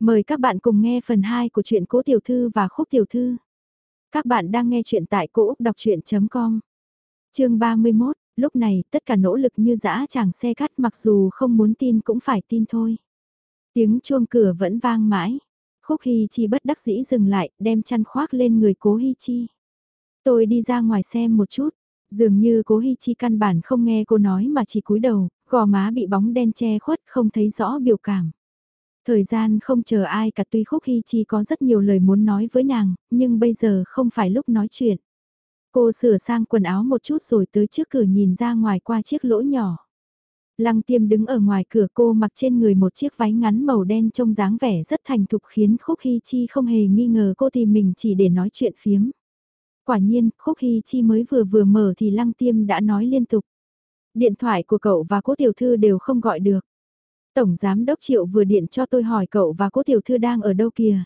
Mời các bạn cùng nghe phần 2 của truyện Cố Tiểu Thư và Khúc Tiểu Thư. Các bạn đang nghe truyện tại cỗ đọc chuyện.com. Chương 31, lúc này tất cả nỗ lực như dã chàng xe cắt mặc dù không muốn tin cũng phải tin thôi. Tiếng chuông cửa vẫn vang mãi. Khúc Hy Chi bất đắc dĩ dừng lại, đem chăn khoác lên người cố Hy Chi. Tôi đi ra ngoài xem một chút, dường như cố Hy Chi căn bản không nghe cô nói mà chỉ cúi đầu, gò má bị bóng đen che khuất không thấy rõ biểu cảm. Thời gian không chờ ai cả tuy Khúc Hy Chi có rất nhiều lời muốn nói với nàng, nhưng bây giờ không phải lúc nói chuyện. Cô sửa sang quần áo một chút rồi tới trước cửa nhìn ra ngoài qua chiếc lỗ nhỏ. Lăng tiêm đứng ở ngoài cửa cô mặc trên người một chiếc váy ngắn màu đen trông dáng vẻ rất thành thục khiến Khúc Hy Chi không hề nghi ngờ cô tìm mình chỉ để nói chuyện phiếm. Quả nhiên, Khúc Hy Chi mới vừa vừa mở thì Lăng tiêm đã nói liên tục. Điện thoại của cậu và cô tiểu thư đều không gọi được. Tổng Giám Đốc Triệu vừa điện cho tôi hỏi cậu và cô tiểu thư đang ở đâu kìa.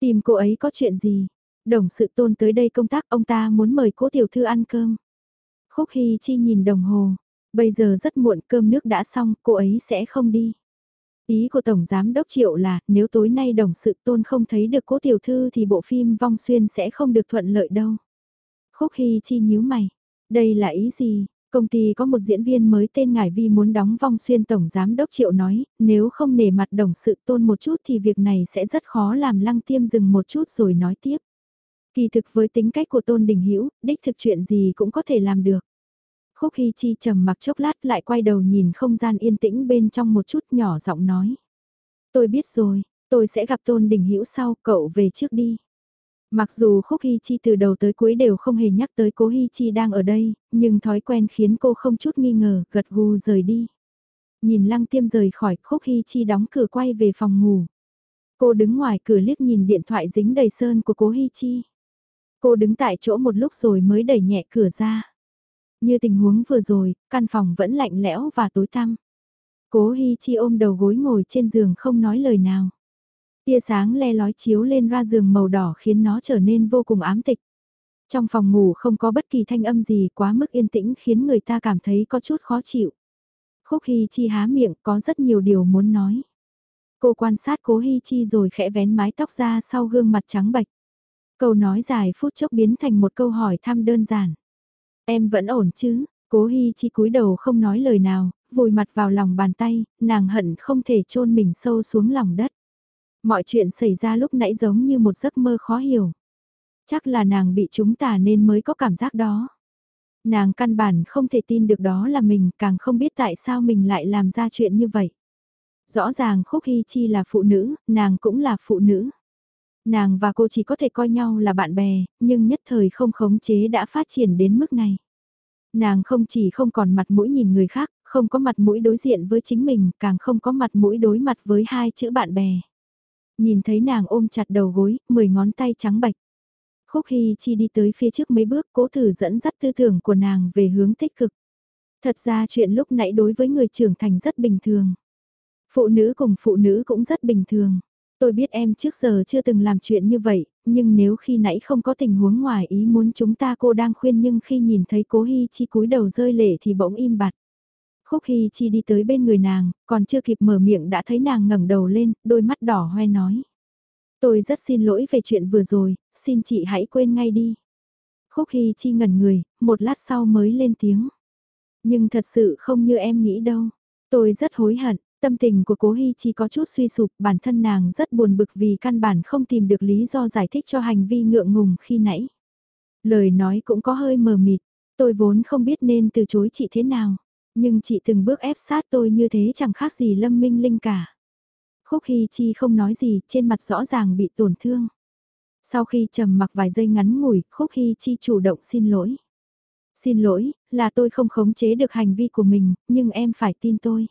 Tìm cô ấy có chuyện gì? Đồng sự tôn tới đây công tác, ông ta muốn mời cô tiểu thư ăn cơm. Khúc Hy Chi nhìn đồng hồ. Bây giờ rất muộn, cơm nước đã xong, cô ấy sẽ không đi. Ý của Tổng Giám Đốc Triệu là, nếu tối nay đồng sự tôn không thấy được cố tiểu thư thì bộ phim vong xuyên sẽ không được thuận lợi đâu. Khúc Hy Chi nhíu mày. Đây là ý gì? Công ty có một diễn viên mới tên Ngải Vi muốn đóng vong xuyên tổng giám đốc triệu nói, nếu không nể mặt đồng sự tôn một chút thì việc này sẽ rất khó làm lăng tiêm dừng một chút rồi nói tiếp. Kỳ thực với tính cách của tôn đình Hữu đích thực chuyện gì cũng có thể làm được. Khúc Hy Chi trầm mặc chốc lát lại quay đầu nhìn không gian yên tĩnh bên trong một chút nhỏ giọng nói. Tôi biết rồi, tôi sẽ gặp tôn đình Hữu sau, cậu về trước đi. Mặc dù Khúc Hy Chi từ đầu tới cuối đều không hề nhắc tới cố Hy Chi đang ở đây, nhưng thói quen khiến cô không chút nghi ngờ, gật gù rời đi. Nhìn lăng tiêm rời khỏi Khúc Hy Chi đóng cửa quay về phòng ngủ. Cô đứng ngoài cửa liếc nhìn điện thoại dính đầy sơn của cố Hy Chi. Cô đứng tại chỗ một lúc rồi mới đẩy nhẹ cửa ra. Như tình huống vừa rồi, căn phòng vẫn lạnh lẽo và tối tăm. Cố Hy Chi ôm đầu gối ngồi trên giường không nói lời nào. Tia sáng le lói chiếu lên ra giường màu đỏ khiến nó trở nên vô cùng ám tịch. Trong phòng ngủ không có bất kỳ thanh âm gì quá mức yên tĩnh khiến người ta cảm thấy có chút khó chịu. Khúc Hy Chi há miệng có rất nhiều điều muốn nói. Cô quan sát cố Hy Chi rồi khẽ vén mái tóc ra sau gương mặt trắng bạch. Câu nói dài phút chốc biến thành một câu hỏi thăm đơn giản. Em vẫn ổn chứ? Cố Hy Chi cúi đầu không nói lời nào, vùi mặt vào lòng bàn tay, nàng hận không thể chôn mình sâu xuống lòng đất. Mọi chuyện xảy ra lúc nãy giống như một giấc mơ khó hiểu. Chắc là nàng bị chúng tà nên mới có cảm giác đó. Nàng căn bản không thể tin được đó là mình, càng không biết tại sao mình lại làm ra chuyện như vậy. Rõ ràng Khúc Hy Chi là phụ nữ, nàng cũng là phụ nữ. Nàng và cô chỉ có thể coi nhau là bạn bè, nhưng nhất thời không khống chế đã phát triển đến mức này. Nàng không chỉ không còn mặt mũi nhìn người khác, không có mặt mũi đối diện với chính mình, càng không có mặt mũi đối mặt với hai chữ bạn bè. Nhìn thấy nàng ôm chặt đầu gối, mười ngón tay trắng bạch. Khúc Hy Chi đi tới phía trước mấy bước cố thử dẫn dắt tư tưởng của nàng về hướng tích cực. Thật ra chuyện lúc nãy đối với người trưởng thành rất bình thường. Phụ nữ cùng phụ nữ cũng rất bình thường. Tôi biết em trước giờ chưa từng làm chuyện như vậy, nhưng nếu khi nãy không có tình huống ngoài ý muốn chúng ta cô đang khuyên nhưng khi nhìn thấy cố Hy Chi cúi đầu rơi lệ thì bỗng im bặt. Khúc Hy Chi đi tới bên người nàng, còn chưa kịp mở miệng đã thấy nàng ngẩng đầu lên, đôi mắt đỏ hoe nói. Tôi rất xin lỗi về chuyện vừa rồi, xin chị hãy quên ngay đi. Khúc Hy Chi ngẩn người, một lát sau mới lên tiếng. Nhưng thật sự không như em nghĩ đâu. Tôi rất hối hận, tâm tình của cố Hy Chi có chút suy sụp, bản thân nàng rất buồn bực vì căn bản không tìm được lý do giải thích cho hành vi ngượng ngùng khi nãy. Lời nói cũng có hơi mờ mịt, tôi vốn không biết nên từ chối chị thế nào. Nhưng chị từng bước ép sát tôi như thế chẳng khác gì Lâm Minh Linh cả. Khúc Hy Chi không nói gì, trên mặt rõ ràng bị tổn thương. Sau khi trầm mặc vài giây ngắn ngủi, Khúc Hy Chi chủ động xin lỗi. Xin lỗi, là tôi không khống chế được hành vi của mình, nhưng em phải tin tôi.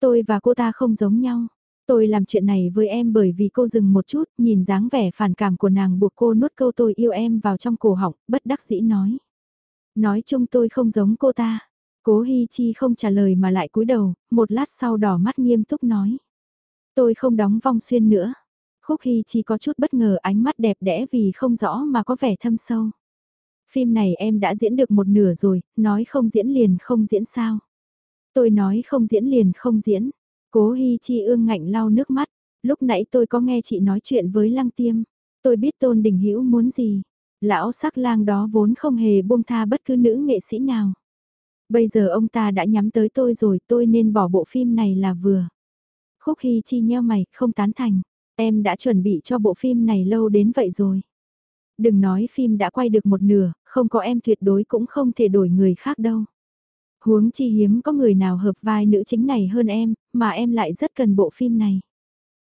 Tôi và cô ta không giống nhau. Tôi làm chuyện này với em bởi vì cô dừng một chút, nhìn dáng vẻ phản cảm của nàng buộc cô nuốt câu tôi yêu em vào trong cổ họng, bất đắc dĩ nói. Nói chung tôi không giống cô ta. Cố Hi Chi không trả lời mà lại cúi đầu, một lát sau đỏ mắt nghiêm túc nói. Tôi không đóng vong xuyên nữa. Khúc Hi Chi có chút bất ngờ ánh mắt đẹp đẽ vì không rõ mà có vẻ thâm sâu. Phim này em đã diễn được một nửa rồi, nói không diễn liền không diễn sao. Tôi nói không diễn liền không diễn. Cố Hi Chi ương ngạnh lau nước mắt. Lúc nãy tôi có nghe chị nói chuyện với Lăng Tiêm. Tôi biết Tôn Đình Hữu muốn gì. Lão sắc lang đó vốn không hề buông tha bất cứ nữ nghệ sĩ nào. Bây giờ ông ta đã nhắm tới tôi rồi tôi nên bỏ bộ phim này là vừa. Khúc Hy Chi nheo mày, không tán thành. Em đã chuẩn bị cho bộ phim này lâu đến vậy rồi. Đừng nói phim đã quay được một nửa, không có em tuyệt đối cũng không thể đổi người khác đâu. Huống chi hiếm có người nào hợp vai nữ chính này hơn em, mà em lại rất cần bộ phim này.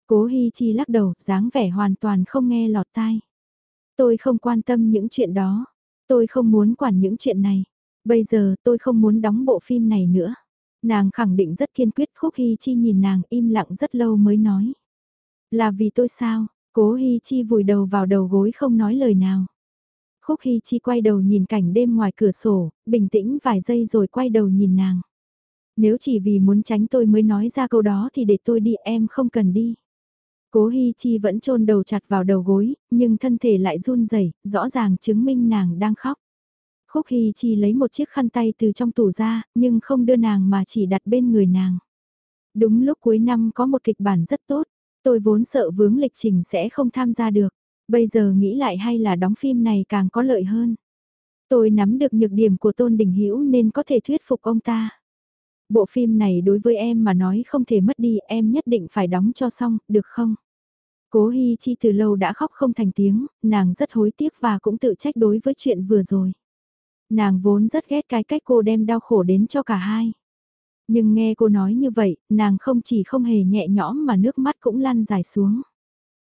Cố Hi Chi lắc đầu, dáng vẻ hoàn toàn không nghe lọt tai. Tôi không quan tâm những chuyện đó. Tôi không muốn quản những chuyện này. Bây giờ tôi không muốn đóng bộ phim này nữa. Nàng khẳng định rất kiên quyết Khúc hy Chi nhìn nàng im lặng rất lâu mới nói. Là vì tôi sao? Cố hy Chi vùi đầu vào đầu gối không nói lời nào. Khúc hy Chi quay đầu nhìn cảnh đêm ngoài cửa sổ, bình tĩnh vài giây rồi quay đầu nhìn nàng. Nếu chỉ vì muốn tránh tôi mới nói ra câu đó thì để tôi đi em không cần đi. Cố Hi Chi vẫn chôn đầu chặt vào đầu gối, nhưng thân thể lại run rẩy, rõ ràng chứng minh nàng đang khóc. Khúc Hi Chi lấy một chiếc khăn tay từ trong tủ ra, nhưng không đưa nàng mà chỉ đặt bên người nàng. Đúng lúc cuối năm có một kịch bản rất tốt, tôi vốn sợ vướng lịch trình sẽ không tham gia được. Bây giờ nghĩ lại hay là đóng phim này càng có lợi hơn. Tôi nắm được nhược điểm của Tôn Đình Hữu nên có thể thuyết phục ông ta. Bộ phim này đối với em mà nói không thể mất đi, em nhất định phải đóng cho xong, được không? Cố Hi Chi từ lâu đã khóc không thành tiếng, nàng rất hối tiếc và cũng tự trách đối với chuyện vừa rồi. Nàng vốn rất ghét cái cách cô đem đau khổ đến cho cả hai. Nhưng nghe cô nói như vậy, nàng không chỉ không hề nhẹ nhõm mà nước mắt cũng lăn dài xuống.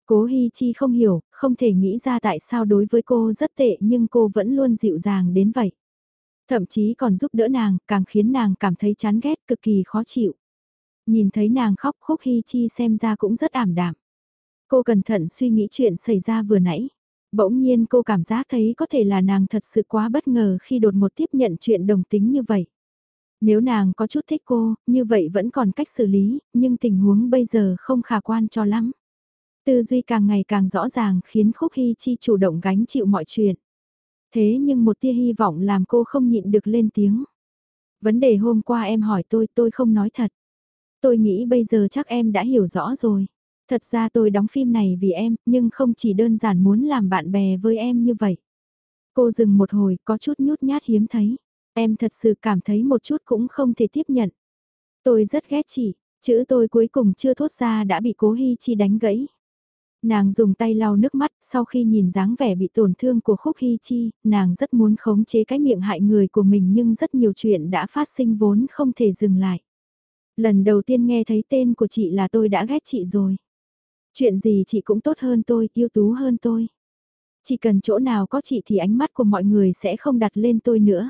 Cố Hi Chi không hiểu, không thể nghĩ ra tại sao đối với cô rất tệ nhưng cô vẫn luôn dịu dàng đến vậy. Thậm chí còn giúp đỡ nàng, càng khiến nàng cảm thấy chán ghét cực kỳ khó chịu. Nhìn thấy nàng khóc khúc Hi Chi xem ra cũng rất ảm đạm. Cô cẩn thận suy nghĩ chuyện xảy ra vừa nãy. Bỗng nhiên cô cảm giác thấy có thể là nàng thật sự quá bất ngờ khi đột một tiếp nhận chuyện đồng tính như vậy. Nếu nàng có chút thích cô, như vậy vẫn còn cách xử lý, nhưng tình huống bây giờ không khả quan cho lắm. Tư duy càng ngày càng rõ ràng khiến Khúc Hy Chi chủ động gánh chịu mọi chuyện. Thế nhưng một tia hy vọng làm cô không nhịn được lên tiếng. Vấn đề hôm qua em hỏi tôi tôi không nói thật. Tôi nghĩ bây giờ chắc em đã hiểu rõ rồi. Thật ra tôi đóng phim này vì em, nhưng không chỉ đơn giản muốn làm bạn bè với em như vậy. Cô dừng một hồi, có chút nhút nhát hiếm thấy. Em thật sự cảm thấy một chút cũng không thể tiếp nhận. Tôi rất ghét chị, chữ tôi cuối cùng chưa thốt ra đã bị cố Hi Chi đánh gãy. Nàng dùng tay lau nước mắt, sau khi nhìn dáng vẻ bị tổn thương của Khúc Hy Chi, nàng rất muốn khống chế cái miệng hại người của mình nhưng rất nhiều chuyện đã phát sinh vốn không thể dừng lại. Lần đầu tiên nghe thấy tên của chị là tôi đã ghét chị rồi. Chuyện gì chị cũng tốt hơn tôi, yêu tú hơn tôi. Chỉ cần chỗ nào có chị thì ánh mắt của mọi người sẽ không đặt lên tôi nữa.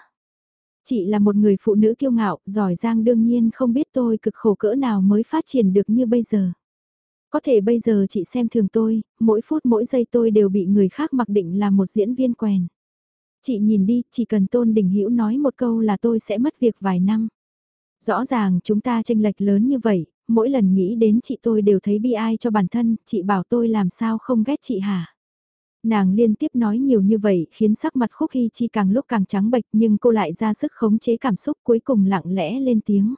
Chị là một người phụ nữ kiêu ngạo, giỏi giang đương nhiên không biết tôi cực khổ cỡ nào mới phát triển được như bây giờ. Có thể bây giờ chị xem thường tôi, mỗi phút mỗi giây tôi đều bị người khác mặc định là một diễn viên quèn. Chị nhìn đi, chỉ cần Tôn Đình Hữu nói một câu là tôi sẽ mất việc vài năm. Rõ ràng chúng ta tranh lệch lớn như vậy, mỗi lần nghĩ đến chị tôi đều thấy bi ai cho bản thân, chị bảo tôi làm sao không ghét chị hả? Nàng liên tiếp nói nhiều như vậy khiến sắc mặt khúc hy chi càng lúc càng trắng bệch nhưng cô lại ra sức khống chế cảm xúc cuối cùng lặng lẽ lên tiếng.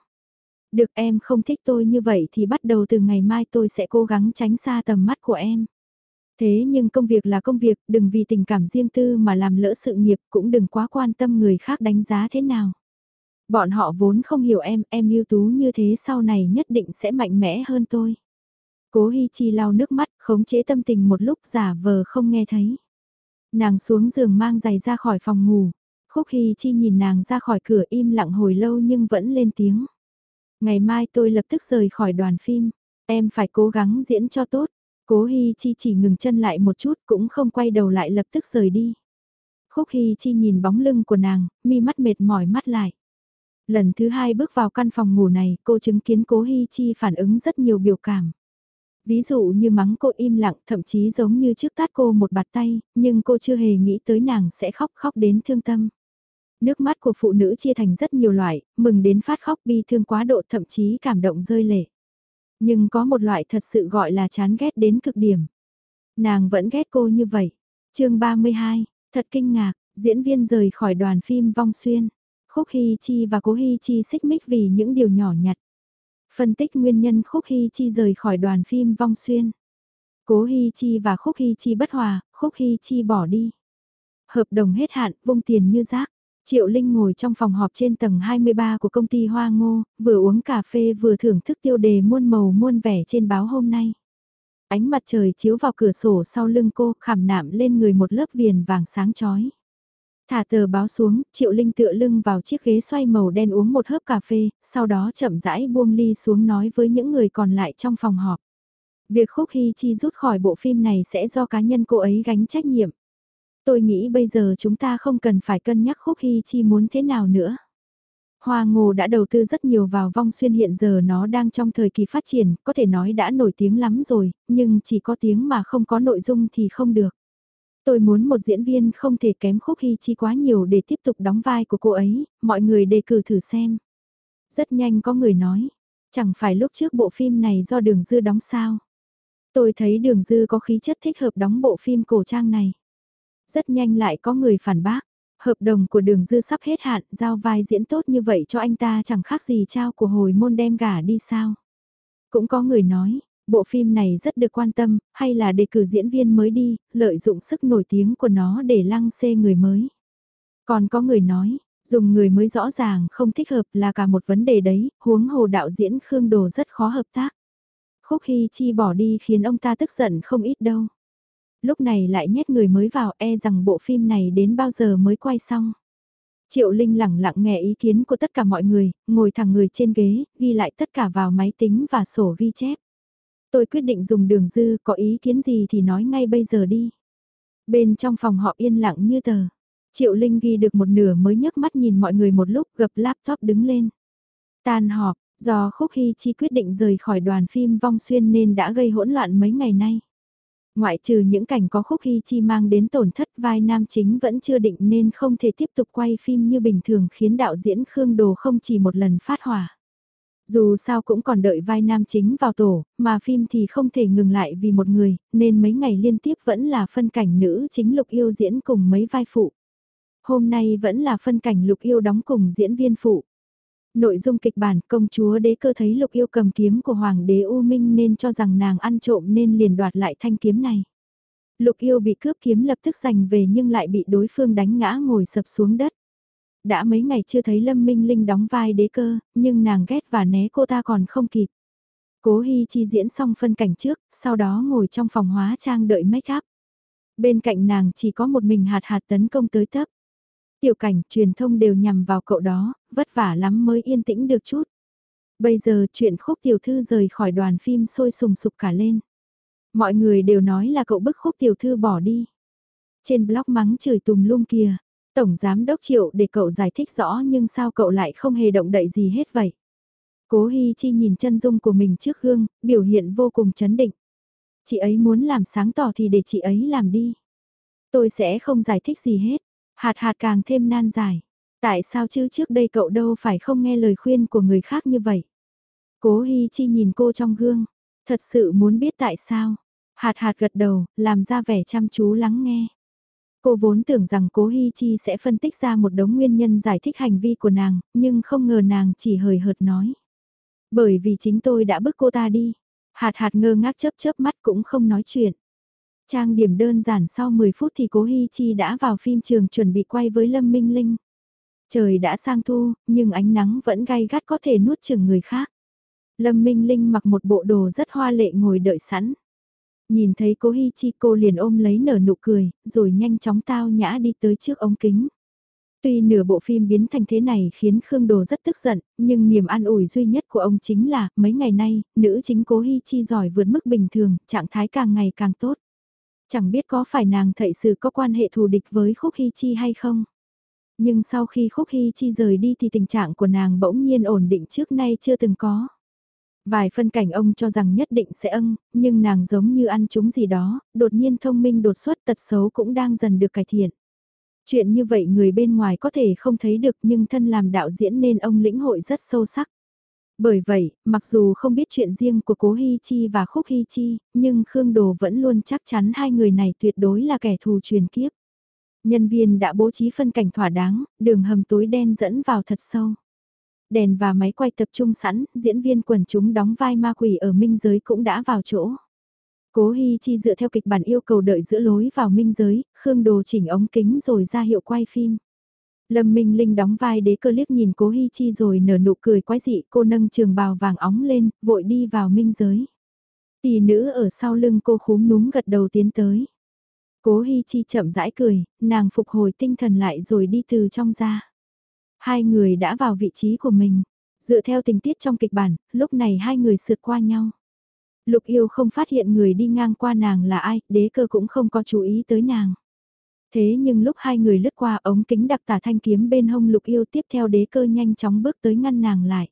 Được em không thích tôi như vậy thì bắt đầu từ ngày mai tôi sẽ cố gắng tránh xa tầm mắt của em. Thế nhưng công việc là công việc, đừng vì tình cảm riêng tư mà làm lỡ sự nghiệp cũng đừng quá quan tâm người khác đánh giá thế nào. Bọn họ vốn không hiểu em, em ưu tú như thế sau này nhất định sẽ mạnh mẽ hơn tôi. Cố Hi Chi lau nước mắt, khống chế tâm tình một lúc giả vờ không nghe thấy. Nàng xuống giường mang giày ra khỏi phòng ngủ. Khúc Hi Chi nhìn nàng ra khỏi cửa im lặng hồi lâu nhưng vẫn lên tiếng. Ngày mai tôi lập tức rời khỏi đoàn phim. Em phải cố gắng diễn cho tốt. Cố Hi Chi chỉ ngừng chân lại một chút cũng không quay đầu lại lập tức rời đi. Khúc Hi Chi nhìn bóng lưng của nàng, mi mắt mệt mỏi mắt lại. Lần thứ hai bước vào căn phòng ngủ này, cô chứng kiến Cố Hi Chi phản ứng rất nhiều biểu cảm. Ví dụ như mắng cô im lặng, thậm chí giống như trước tát cô một bạt tay, nhưng cô chưa hề nghĩ tới nàng sẽ khóc khóc đến thương tâm. Nước mắt của phụ nữ chia thành rất nhiều loại, mừng đến phát khóc bi thương quá độ thậm chí cảm động rơi lệ. Nhưng có một loại thật sự gọi là chán ghét đến cực điểm. Nàng vẫn ghét cô như vậy. chương 32, thật kinh ngạc, diễn viên rời khỏi đoàn phim Vong Xuyên. Khúc Hy Chi và Cố Hy Chi xích mích vì những điều nhỏ nhặt. Phân tích nguyên nhân Khúc Hy Chi rời khỏi đoàn phim Vong Xuyên. Cố Hy Chi và Khúc Hy Chi bất hòa, Khúc Hy Chi bỏ đi. Hợp đồng hết hạn, vung tiền như rác. Triệu Linh ngồi trong phòng họp trên tầng 23 của công ty Hoa Ngô, vừa uống cà phê vừa thưởng thức tiêu đề muôn màu muôn vẻ trên báo hôm nay. Ánh mặt trời chiếu vào cửa sổ sau lưng cô, khảm nạm lên người một lớp viền vàng sáng chói. Thả tờ báo xuống, Triệu Linh tựa lưng vào chiếc ghế xoay màu đen uống một hớp cà phê, sau đó chậm rãi buông ly xuống nói với những người còn lại trong phòng họp. Việc Khúc Hy Chi rút khỏi bộ phim này sẽ do cá nhân cô ấy gánh trách nhiệm. Tôi nghĩ bây giờ chúng ta không cần phải cân nhắc Khúc Hy Chi muốn thế nào nữa. Hoa Ngô đã đầu tư rất nhiều vào vong xuyên hiện giờ nó đang trong thời kỳ phát triển, có thể nói đã nổi tiếng lắm rồi, nhưng chỉ có tiếng mà không có nội dung thì không được. Tôi muốn một diễn viên không thể kém khúc hy chi quá nhiều để tiếp tục đóng vai của cô ấy, mọi người đề cử thử xem. Rất nhanh có người nói, chẳng phải lúc trước bộ phim này do đường dư đóng sao. Tôi thấy đường dư có khí chất thích hợp đóng bộ phim cổ trang này. Rất nhanh lại có người phản bác, hợp đồng của đường dư sắp hết hạn, giao vai diễn tốt như vậy cho anh ta chẳng khác gì trao của hồi môn đem gả đi sao. Cũng có người nói, bộ phim này rất được quan tâm, hay là đề cử diễn viên mới đi, lợi dụng sức nổi tiếng của nó để lăng xê người mới. Còn có người nói, dùng người mới rõ ràng không thích hợp là cả một vấn đề đấy, huống hồ đạo diễn Khương Đồ rất khó hợp tác. Khúc Hy Chi bỏ đi khiến ông ta tức giận không ít đâu. Lúc này lại nhét người mới vào e rằng bộ phim này đến bao giờ mới quay xong. Triệu Linh lẳng lặng nghe ý kiến của tất cả mọi người, ngồi thẳng người trên ghế, ghi lại tất cả vào máy tính và sổ ghi chép. Tôi quyết định dùng đường dư, có ý kiến gì thì nói ngay bây giờ đi. Bên trong phòng họ yên lặng như tờ. Triệu Linh ghi được một nửa mới nhấc mắt nhìn mọi người một lúc gập laptop đứng lên. Tan họp, do Khúc Hy Chi quyết định rời khỏi đoàn phim Vong Xuyên nên đã gây hỗn loạn mấy ngày nay. Ngoại trừ những cảnh có Khúc Hy Chi mang đến tổn thất vai nam chính vẫn chưa định nên không thể tiếp tục quay phim như bình thường khiến đạo diễn Khương Đồ không chỉ một lần phát hỏa. Dù sao cũng còn đợi vai nam chính vào tổ, mà phim thì không thể ngừng lại vì một người, nên mấy ngày liên tiếp vẫn là phân cảnh nữ chính Lục Yêu diễn cùng mấy vai phụ. Hôm nay vẫn là phân cảnh Lục Yêu đóng cùng diễn viên phụ. Nội dung kịch bản công chúa đế cơ thấy Lục Yêu cầm kiếm của Hoàng đế U Minh nên cho rằng nàng ăn trộm nên liền đoạt lại thanh kiếm này. Lục Yêu bị cướp kiếm lập tức giành về nhưng lại bị đối phương đánh ngã ngồi sập xuống đất. Đã mấy ngày chưa thấy Lâm Minh Linh đóng vai đế cơ, nhưng nàng ghét và né cô ta còn không kịp. Cố Hi Chi diễn xong phân cảnh trước, sau đó ngồi trong phòng hóa trang đợi make up. Bên cạnh nàng chỉ có một mình hạt hạt tấn công tới tấp. Tiểu cảnh, truyền thông đều nhằm vào cậu đó, vất vả lắm mới yên tĩnh được chút. Bây giờ chuyện khúc tiểu thư rời khỏi đoàn phim sôi sùng sục cả lên. Mọi người đều nói là cậu bức khúc tiểu thư bỏ đi. Trên blog mắng chửi tùm lum kìa, Tổng Giám Đốc Triệu để cậu giải thích rõ nhưng sao cậu lại không hề động đậy gì hết vậy? Cố Hi Chi nhìn chân dung của mình trước gương, biểu hiện vô cùng chấn định. Chị ấy muốn làm sáng tỏ thì để chị ấy làm đi. Tôi sẽ không giải thích gì hết. Hạt hạt càng thêm nan giải. Tại sao chứ trước đây cậu đâu phải không nghe lời khuyên của người khác như vậy? Cố Hi Chi nhìn cô trong gương. Thật sự muốn biết tại sao? Hạt hạt gật đầu, làm ra vẻ chăm chú lắng nghe. Cô vốn tưởng rằng cố Hi Chi sẽ phân tích ra một đống nguyên nhân giải thích hành vi của nàng, nhưng không ngờ nàng chỉ hời hợt nói. Bởi vì chính tôi đã bức cô ta đi. Hạt hạt ngơ ngác chớp chớp mắt cũng không nói chuyện. Trang điểm đơn giản sau 10 phút thì cố Hi Chi đã vào phim trường chuẩn bị quay với Lâm Minh Linh. Trời đã sang thu, nhưng ánh nắng vẫn gai gắt có thể nuốt chừng người khác. Lâm Minh Linh mặc một bộ đồ rất hoa lệ ngồi đợi sẵn. Nhìn thấy cố Hi Chi cô liền ôm lấy nở nụ cười, rồi nhanh chóng tao nhã đi tới trước ống kính. Tuy nửa bộ phim biến thành thế này khiến Khương Đồ rất tức giận, nhưng niềm an ủi duy nhất của ông chính là, mấy ngày nay, nữ chính cố Hi Chi giỏi vượt mức bình thường, trạng thái càng ngày càng tốt. Chẳng biết có phải nàng thậy sự có quan hệ thù địch với Khúc Hi Chi hay không. Nhưng sau khi Khúc Hi Chi rời đi thì tình trạng của nàng bỗng nhiên ổn định trước nay chưa từng có. Vài phân cảnh ông cho rằng nhất định sẽ âng, nhưng nàng giống như ăn chúng gì đó, đột nhiên thông minh đột xuất tật xấu cũng đang dần được cải thiện. Chuyện như vậy người bên ngoài có thể không thấy được nhưng thân làm đạo diễn nên ông lĩnh hội rất sâu sắc. Bởi vậy, mặc dù không biết chuyện riêng của Cố Hi Chi và Khúc Hi Chi, nhưng Khương Đồ vẫn luôn chắc chắn hai người này tuyệt đối là kẻ thù truyền kiếp. Nhân viên đã bố trí phân cảnh thỏa đáng, đường hầm tối đen dẫn vào thật sâu. Đèn và máy quay tập trung sẵn, diễn viên quần chúng đóng vai ma quỷ ở minh giới cũng đã vào chỗ. Cố Hi Chi dựa theo kịch bản yêu cầu đợi giữa lối vào minh giới, Khương Đồ chỉnh ống kính rồi ra hiệu quay phim. Lâm Minh Linh đóng vai đế cơ liếc nhìn Cố Hi Chi rồi nở nụ cười quái dị, cô nâng trường bào vàng óng lên, vội đi vào minh giới. Tỷ nữ ở sau lưng cô khúm núm gật đầu tiến tới. Cố Hi Chi chậm rãi cười, nàng phục hồi tinh thần lại rồi đi từ trong ra. Hai người đã vào vị trí của mình. Dựa theo tình tiết trong kịch bản, lúc này hai người sượt qua nhau. Lục yêu không phát hiện người đi ngang qua nàng là ai, đế cơ cũng không có chú ý tới nàng. Thế nhưng lúc hai người lướt qua ống kính đặc tả thanh kiếm bên hông lục yêu tiếp theo đế cơ nhanh chóng bước tới ngăn nàng lại.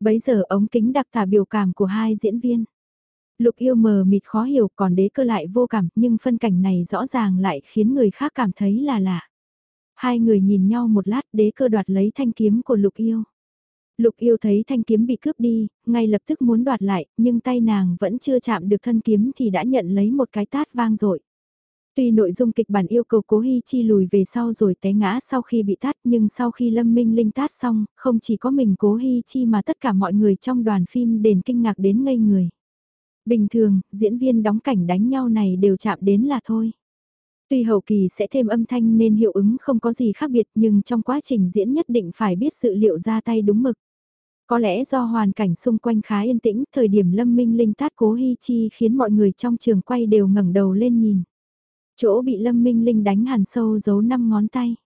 Bấy giờ ống kính đặc tả biểu cảm của hai diễn viên. Lục yêu mờ mịt khó hiểu còn đế cơ lại vô cảm nhưng phân cảnh này rõ ràng lại khiến người khác cảm thấy là lạ. Hai người nhìn nhau một lát đế cơ đoạt lấy thanh kiếm của lục yêu. Lục yêu thấy thanh kiếm bị cướp đi, ngay lập tức muốn đoạt lại, nhưng tay nàng vẫn chưa chạm được thân kiếm thì đã nhận lấy một cái tát vang dội. Tuy nội dung kịch bản yêu cầu cố Hi Chi lùi về sau rồi té ngã sau khi bị tát nhưng sau khi Lâm Minh Linh tát xong, không chỉ có mình cố Hi Chi mà tất cả mọi người trong đoàn phim đền kinh ngạc đến ngây người. Bình thường, diễn viên đóng cảnh đánh nhau này đều chạm đến là thôi. Tuy hậu kỳ sẽ thêm âm thanh nên hiệu ứng không có gì khác biệt nhưng trong quá trình diễn nhất định phải biết sự liệu ra tay đúng mực. Có lẽ do hoàn cảnh xung quanh khá yên tĩnh, thời điểm Lâm Minh Linh tát cố Hi Chi khiến mọi người trong trường quay đều ngẩng đầu lên nhìn. Chỗ bị Lâm Minh Linh đánh hàn sâu giấu năm ngón tay.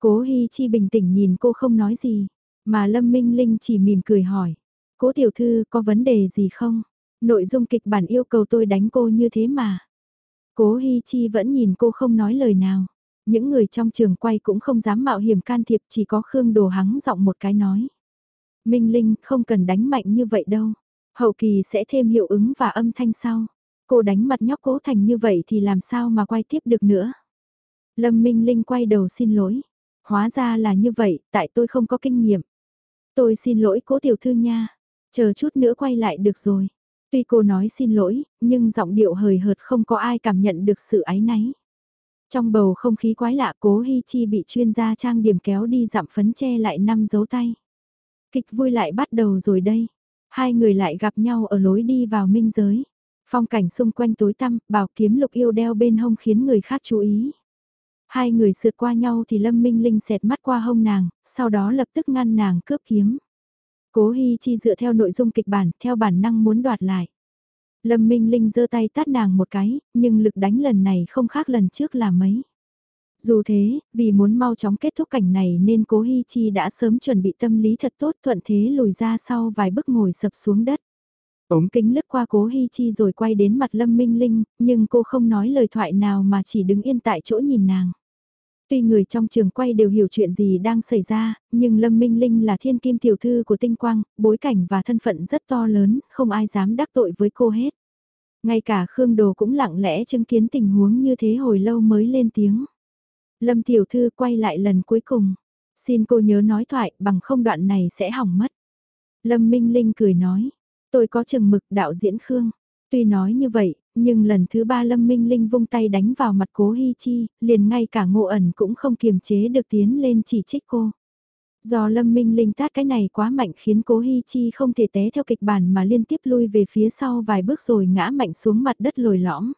Cố Hi Chi bình tĩnh nhìn cô không nói gì, mà Lâm Minh Linh chỉ mỉm cười hỏi. Cố tiểu thư có vấn đề gì không? Nội dung kịch bản yêu cầu tôi đánh cô như thế mà. Cố Hi Chi vẫn nhìn cô không nói lời nào. Những người trong trường quay cũng không dám mạo hiểm can thiệp chỉ có Khương Đồ hắng giọng một cái nói. Minh Linh không cần đánh mạnh như vậy đâu. Hậu kỳ sẽ thêm hiệu ứng và âm thanh sau. Cô đánh mặt nhóc cố thành như vậy thì làm sao mà quay tiếp được nữa. Lâm Minh Linh quay đầu xin lỗi. Hóa ra là như vậy, tại tôi không có kinh nghiệm. Tôi xin lỗi cố tiểu thư nha. Chờ chút nữa quay lại được rồi. Tuy cô nói xin lỗi, nhưng giọng điệu hời hợt không có ai cảm nhận được sự áy náy. Trong bầu không khí quái lạ cố Hi Chi bị chuyên gia trang điểm kéo đi dặm phấn che lại năm dấu tay. Kịch vui lại bắt đầu rồi đây. Hai người lại gặp nhau ở lối đi vào minh giới. Phong cảnh xung quanh tối tăm, bảo kiếm lục yêu đeo bên hông khiến người khác chú ý. Hai người sượt qua nhau thì Lâm Minh Linh xẹt mắt qua hông nàng, sau đó lập tức ngăn nàng cướp kiếm. Cố Hi Chi dựa theo nội dung kịch bản, theo bản năng muốn đoạt lại. Lâm Minh Linh giơ tay tát nàng một cái, nhưng lực đánh lần này không khác lần trước là mấy. Dù thế, vì muốn mau chóng kết thúc cảnh này nên cố Hi Chi đã sớm chuẩn bị tâm lý thật tốt thuận thế lùi ra sau vài bước ngồi sập xuống đất. Ống kính lướt qua cố Hi Chi rồi quay đến mặt Lâm Minh Linh, nhưng cô không nói lời thoại nào mà chỉ đứng yên tại chỗ nhìn nàng. Tuy người trong trường quay đều hiểu chuyện gì đang xảy ra, nhưng Lâm Minh Linh là thiên kim tiểu thư của tinh quang, bối cảnh và thân phận rất to lớn, không ai dám đắc tội với cô hết. Ngay cả Khương Đồ cũng lặng lẽ chứng kiến tình huống như thế hồi lâu mới lên tiếng. Lâm tiểu thư quay lại lần cuối cùng. Xin cô nhớ nói thoại bằng không đoạn này sẽ hỏng mất. Lâm Minh Linh cười nói. Tôi có chừng mực đạo diễn Khương. Tuy nói như vậy, nhưng lần thứ ba Lâm Minh Linh vung tay đánh vào mặt cố Hi Chi, liền ngay cả ngộ ẩn cũng không kiềm chế được tiến lên chỉ trích cô. Do Lâm Minh Linh tát cái này quá mạnh khiến cố Hi Chi không thể té theo kịch bản mà liên tiếp lui về phía sau vài bước rồi ngã mạnh xuống mặt đất lồi lõm.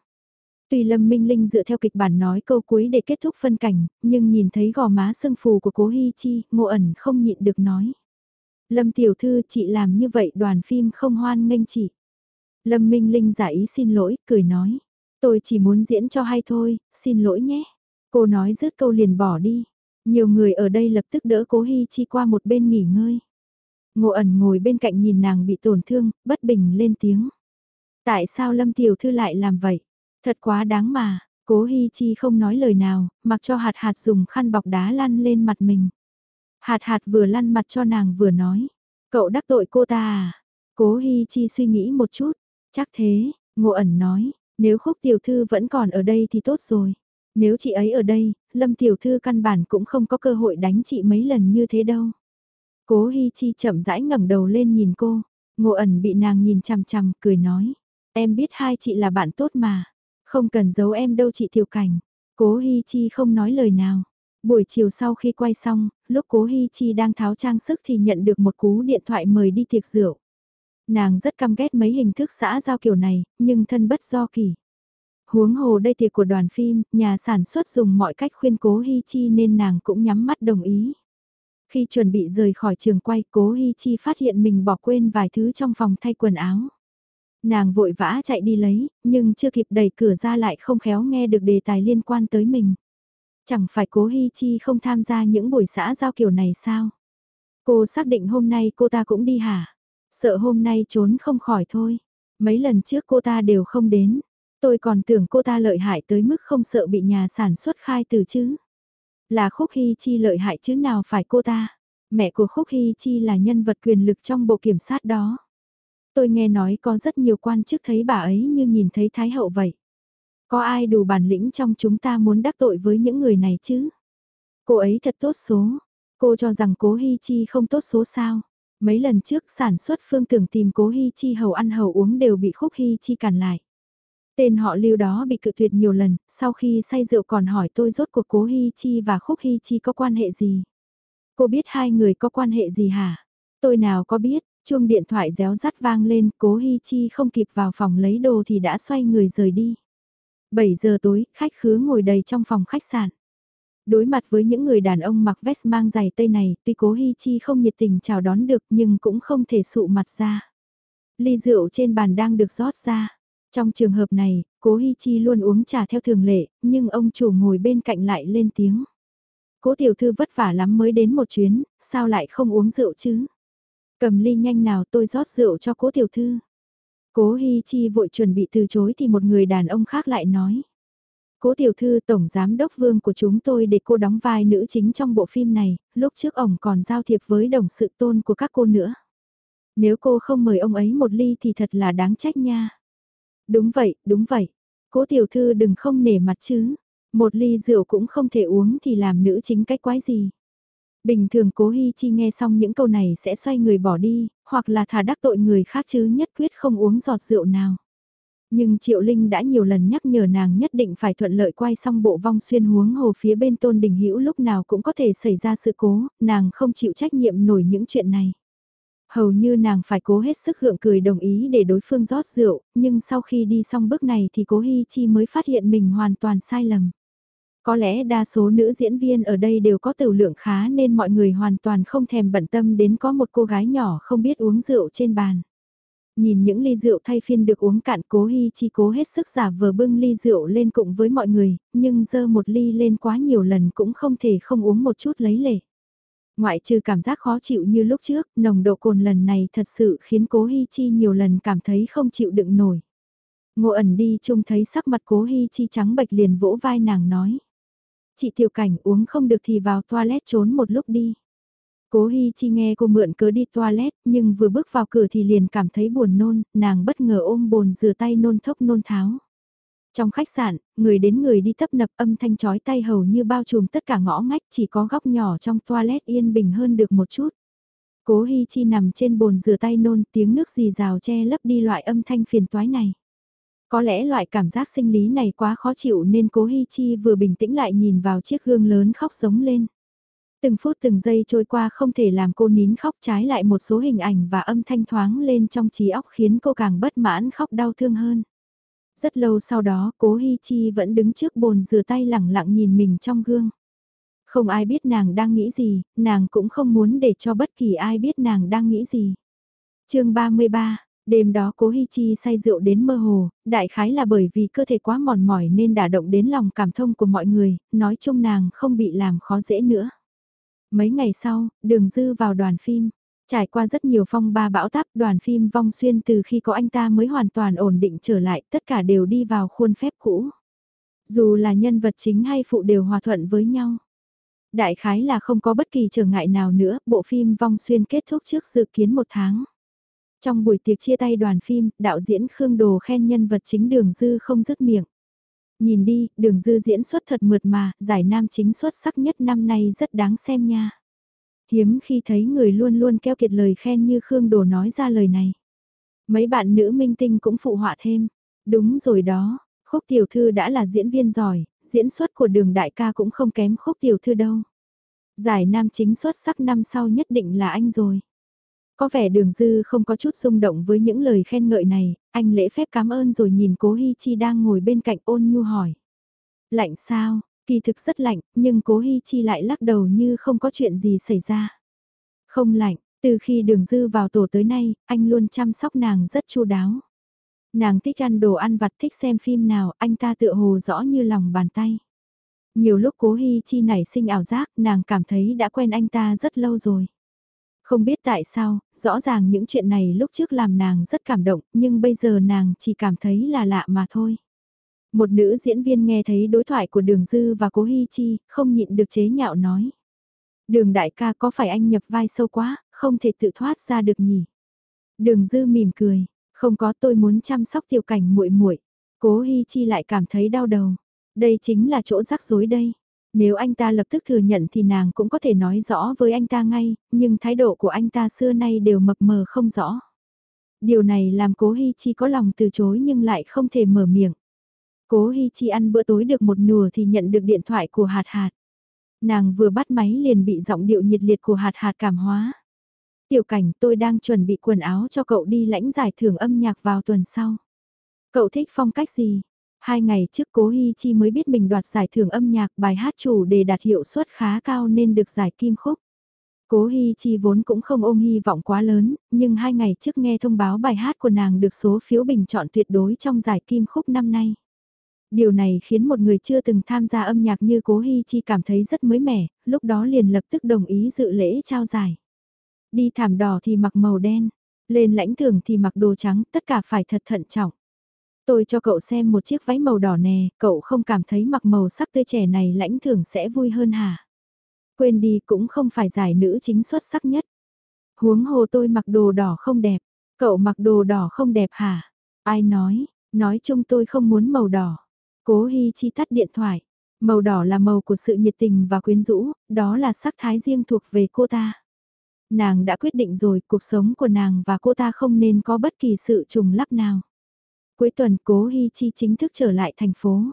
Tuy Lâm Minh Linh dựa theo kịch bản nói câu cuối để kết thúc phân cảnh, nhưng nhìn thấy gò má sưng phù của cố Hi Chi, ngộ ẩn không nhịn được nói. Lâm tiểu thư chị làm như vậy đoàn phim không hoan nghênh chị. Lâm Minh Linh giả ý xin lỗi, cười nói. Tôi chỉ muốn diễn cho hay thôi, xin lỗi nhé. Cô nói dứt câu liền bỏ đi. Nhiều người ở đây lập tức đỡ cố Hi Chi qua một bên nghỉ ngơi. Ngộ ẩn ngồi bên cạnh nhìn nàng bị tổn thương, bất bình lên tiếng. Tại sao Lâm Tiểu Thư lại làm vậy? Thật quá đáng mà, cố Hi Chi không nói lời nào, mặc cho hạt hạt dùng khăn bọc đá lăn lên mặt mình. Hạt hạt vừa lăn mặt cho nàng vừa nói. Cậu đắc tội cô ta à? Cố Hi Chi suy nghĩ một chút. Chắc thế, Ngô ẩn nói, nếu khúc tiểu thư vẫn còn ở đây thì tốt rồi. Nếu chị ấy ở đây, Lâm tiểu thư căn bản cũng không có cơ hội đánh chị mấy lần như thế đâu. Cố Hi Chi chậm rãi ngẩng đầu lên nhìn cô, Ngô ẩn bị nàng nhìn chằm chằm, cười nói. Em biết hai chị là bạn tốt mà, không cần giấu em đâu chị Tiểu Cảnh. Cố Hi Chi không nói lời nào. Buổi chiều sau khi quay xong, lúc cố Hi Chi đang tháo trang sức thì nhận được một cú điện thoại mời đi tiệc rượu. Nàng rất căm ghét mấy hình thức xã giao kiểu này, nhưng thân bất do kỳ. Huống hồ đây tiệc của đoàn phim, nhà sản xuất dùng mọi cách khuyên cố Hi Chi nên nàng cũng nhắm mắt đồng ý. Khi chuẩn bị rời khỏi trường quay, cố Hi Chi phát hiện mình bỏ quên vài thứ trong phòng thay quần áo. Nàng vội vã chạy đi lấy, nhưng chưa kịp đẩy cửa ra lại không khéo nghe được đề tài liên quan tới mình. Chẳng phải cố Hi Chi không tham gia những buổi xã giao kiểu này sao? Cô xác định hôm nay cô ta cũng đi hả? Sợ hôm nay trốn không khỏi thôi. Mấy lần trước cô ta đều không đến. Tôi còn tưởng cô ta lợi hại tới mức không sợ bị nhà sản xuất khai từ chứ. Là Khúc Hy Chi lợi hại chứ nào phải cô ta. Mẹ của Khúc Hy Chi là nhân vật quyền lực trong bộ kiểm sát đó. Tôi nghe nói có rất nhiều quan chức thấy bà ấy như nhìn thấy Thái Hậu vậy. Có ai đủ bản lĩnh trong chúng ta muốn đắc tội với những người này chứ? Cô ấy thật tốt số. Cô cho rằng cố Hy Chi không tốt số sao? Mấy lần trước sản xuất phương tưởng tìm cố Hi Chi hầu ăn hầu uống đều bị Khúc Hi Chi cản lại. Tên họ lưu đó bị cự tuyệt nhiều lần, sau khi say rượu còn hỏi tôi rốt cuộc cố Hi Chi và Khúc Hi Chi có quan hệ gì. Cô biết hai người có quan hệ gì hả? Tôi nào có biết, chuông điện thoại réo rắt vang lên, cố Hi Chi không kịp vào phòng lấy đồ thì đã xoay người rời đi. 7 giờ tối, khách khứa ngồi đầy trong phòng khách sạn. Đối mặt với những người đàn ông mặc vest mang giày tây này, tuy cố Hi Chi không nhiệt tình chào đón được nhưng cũng không thể sụ mặt ra. Ly rượu trên bàn đang được rót ra. Trong trường hợp này, cố Hi Chi luôn uống trà theo thường lệ, nhưng ông chủ ngồi bên cạnh lại lên tiếng. Cố tiểu thư vất vả lắm mới đến một chuyến, sao lại không uống rượu chứ? Cầm ly nhanh nào tôi rót rượu cho cố tiểu thư. Cố Hi Chi vội chuẩn bị từ chối thì một người đàn ông khác lại nói. Cố tiểu thư tổng giám đốc vương của chúng tôi để cô đóng vai nữ chính trong bộ phim này, lúc trước ổng còn giao thiệp với đồng sự tôn của các cô nữa. Nếu cô không mời ông ấy một ly thì thật là đáng trách nha. Đúng vậy, đúng vậy. Cố tiểu thư đừng không nể mặt chứ. Một ly rượu cũng không thể uống thì làm nữ chính cách quái gì. Bình thường cố Hi Chi nghe xong những câu này sẽ xoay người bỏ đi, hoặc là thả đắc tội người khác chứ nhất quyết không uống giọt rượu nào. Nhưng Triệu Linh đã nhiều lần nhắc nhở nàng nhất định phải thuận lợi quay xong bộ vong xuyên huống hồ phía bên tôn đình hữu lúc nào cũng có thể xảy ra sự cố, nàng không chịu trách nhiệm nổi những chuyện này. Hầu như nàng phải cố hết sức hượng cười đồng ý để đối phương rót rượu, nhưng sau khi đi xong bước này thì cố Hi Chi mới phát hiện mình hoàn toàn sai lầm. Có lẽ đa số nữ diễn viên ở đây đều có tiểu lượng khá nên mọi người hoàn toàn không thèm bận tâm đến có một cô gái nhỏ không biết uống rượu trên bàn. Nhìn những ly rượu thay phiên được uống cạn cố hy Chi cố hết sức giả vờ bưng ly rượu lên cùng với mọi người, nhưng dơ một ly lên quá nhiều lần cũng không thể không uống một chút lấy lệ. Ngoại trừ cảm giác khó chịu như lúc trước, nồng độ cồn lần này thật sự khiến cố hy Chi nhiều lần cảm thấy không chịu đựng nổi. Ngô ẩn đi trông thấy sắc mặt cố hy Chi trắng bệch liền vỗ vai nàng nói. Chị tiểu cảnh uống không được thì vào toilet trốn một lúc đi. Cố Hi Chi nghe cô mượn cớ đi toilet, nhưng vừa bước vào cửa thì liền cảm thấy buồn nôn, nàng bất ngờ ôm bồn rửa tay nôn thốc nôn tháo. Trong khách sạn, người đến người đi tấp nập âm thanh chói tay hầu như bao trùm tất cả ngõ ngách chỉ có góc nhỏ trong toilet yên bình hơn được một chút. Cố Hi Chi nằm trên bồn rửa tay nôn tiếng nước rì rào che lấp đi loại âm thanh phiền toái này. Có lẽ loại cảm giác sinh lý này quá khó chịu nên cố Hi Chi vừa bình tĩnh lại nhìn vào chiếc gương lớn khóc giống lên. Từng phút từng giây trôi qua không thể làm cô nín khóc trái lại một số hình ảnh và âm thanh thoáng lên trong trí óc khiến cô càng bất mãn khóc đau thương hơn. Rất lâu sau đó cố Hi Chi vẫn đứng trước bồn rửa tay lẳng lặng nhìn mình trong gương. Không ai biết nàng đang nghĩ gì, nàng cũng không muốn để cho bất kỳ ai biết nàng đang nghĩ gì. chương 33 Đêm đó cố Hi Chi say rượu đến mơ hồ, đại khái là bởi vì cơ thể quá mòn mỏi nên đả động đến lòng cảm thông của mọi người, nói chung nàng không bị làm khó dễ nữa. Mấy ngày sau, đường dư vào đoàn phim. Trải qua rất nhiều phong ba bão táp đoàn phim vong xuyên từ khi có anh ta mới hoàn toàn ổn định trở lại tất cả đều đi vào khuôn phép cũ. Dù là nhân vật chính hay phụ đều hòa thuận với nhau. Đại khái là không có bất kỳ trở ngại nào nữa, bộ phim vong xuyên kết thúc trước dự kiến một tháng. Trong buổi tiệc chia tay đoàn phim, đạo diễn Khương Đồ khen nhân vật chính đường dư không dứt miệng. Nhìn đi, đường dư diễn xuất thật mượt mà, giải nam chính xuất sắc nhất năm nay rất đáng xem nha. Hiếm khi thấy người luôn luôn keo kiệt lời khen như Khương Đồ nói ra lời này. Mấy bạn nữ minh tinh cũng phụ họa thêm. Đúng rồi đó, Khúc Tiểu Thư đã là diễn viên giỏi, diễn xuất của đường đại ca cũng không kém khúc tiểu thư đâu. Giải nam chính xuất sắc năm sau nhất định là anh rồi. Có vẻ đường dư không có chút rung động với những lời khen ngợi này, anh lễ phép cảm ơn rồi nhìn cố Hi Chi đang ngồi bên cạnh ôn nhu hỏi. Lạnh sao, kỳ thực rất lạnh, nhưng cố Hi Chi lại lắc đầu như không có chuyện gì xảy ra. Không lạnh, từ khi đường dư vào tổ tới nay, anh luôn chăm sóc nàng rất chu đáo. Nàng thích ăn đồ ăn vặt thích xem phim nào, anh ta tựa hồ rõ như lòng bàn tay. Nhiều lúc cố Hi Chi nảy sinh ảo giác, nàng cảm thấy đã quen anh ta rất lâu rồi. Không biết tại sao, rõ ràng những chuyện này lúc trước làm nàng rất cảm động, nhưng bây giờ nàng chỉ cảm thấy là lạ mà thôi. Một nữ diễn viên nghe thấy đối thoại của Đường Dư và Cố Hi Chi, không nhịn được chế nhạo nói. Đường đại ca có phải anh nhập vai sâu quá, không thể tự thoát ra được nhỉ? Đường Dư mỉm cười, không có tôi muốn chăm sóc tiểu cảnh muội muội. Cố Hi Chi lại cảm thấy đau đầu. Đây chính là chỗ rắc rối đây. Nếu anh ta lập tức thừa nhận thì nàng cũng có thể nói rõ với anh ta ngay, nhưng thái độ của anh ta xưa nay đều mập mờ không rõ. Điều này làm cố Hi Chi có lòng từ chối nhưng lại không thể mở miệng. Cố Hi Chi ăn bữa tối được một nửa thì nhận được điện thoại của Hạt Hạt. Nàng vừa bắt máy liền bị giọng điệu nhiệt liệt của Hạt Hạt cảm hóa. Tiểu cảnh tôi đang chuẩn bị quần áo cho cậu đi lãnh giải thưởng âm nhạc vào tuần sau. Cậu thích phong cách gì? Hai ngày trước Cố Hi Chi mới biết mình đoạt giải thưởng âm nhạc bài hát chủ đề đạt hiệu suất khá cao nên được giải kim khúc. Cố Hi Chi vốn cũng không ôm hy vọng quá lớn, nhưng hai ngày trước nghe thông báo bài hát của nàng được số phiếu bình chọn tuyệt đối trong giải kim khúc năm nay. Điều này khiến một người chưa từng tham gia âm nhạc như Cố Hi Chi cảm thấy rất mới mẻ, lúc đó liền lập tức đồng ý dự lễ trao giải. Đi thảm đỏ thì mặc màu đen, lên lãnh thưởng thì mặc đồ trắng, tất cả phải thật thận trọng. Tôi cho cậu xem một chiếc váy màu đỏ nè, cậu không cảm thấy mặc màu sắc tươi trẻ này lãnh thưởng sẽ vui hơn hả? Quên đi cũng không phải giải nữ chính xuất sắc nhất. Huống hồ tôi mặc đồ đỏ không đẹp, cậu mặc đồ đỏ không đẹp hả? Ai nói, nói chung tôi không muốn màu đỏ. Cố Hi Chi tắt điện thoại. Màu đỏ là màu của sự nhiệt tình và quyến rũ, đó là sắc thái riêng thuộc về cô ta. Nàng đã quyết định rồi, cuộc sống của nàng và cô ta không nên có bất kỳ sự trùng lắp nào. Cuối tuần Cố Hi Chi chính thức trở lại thành phố.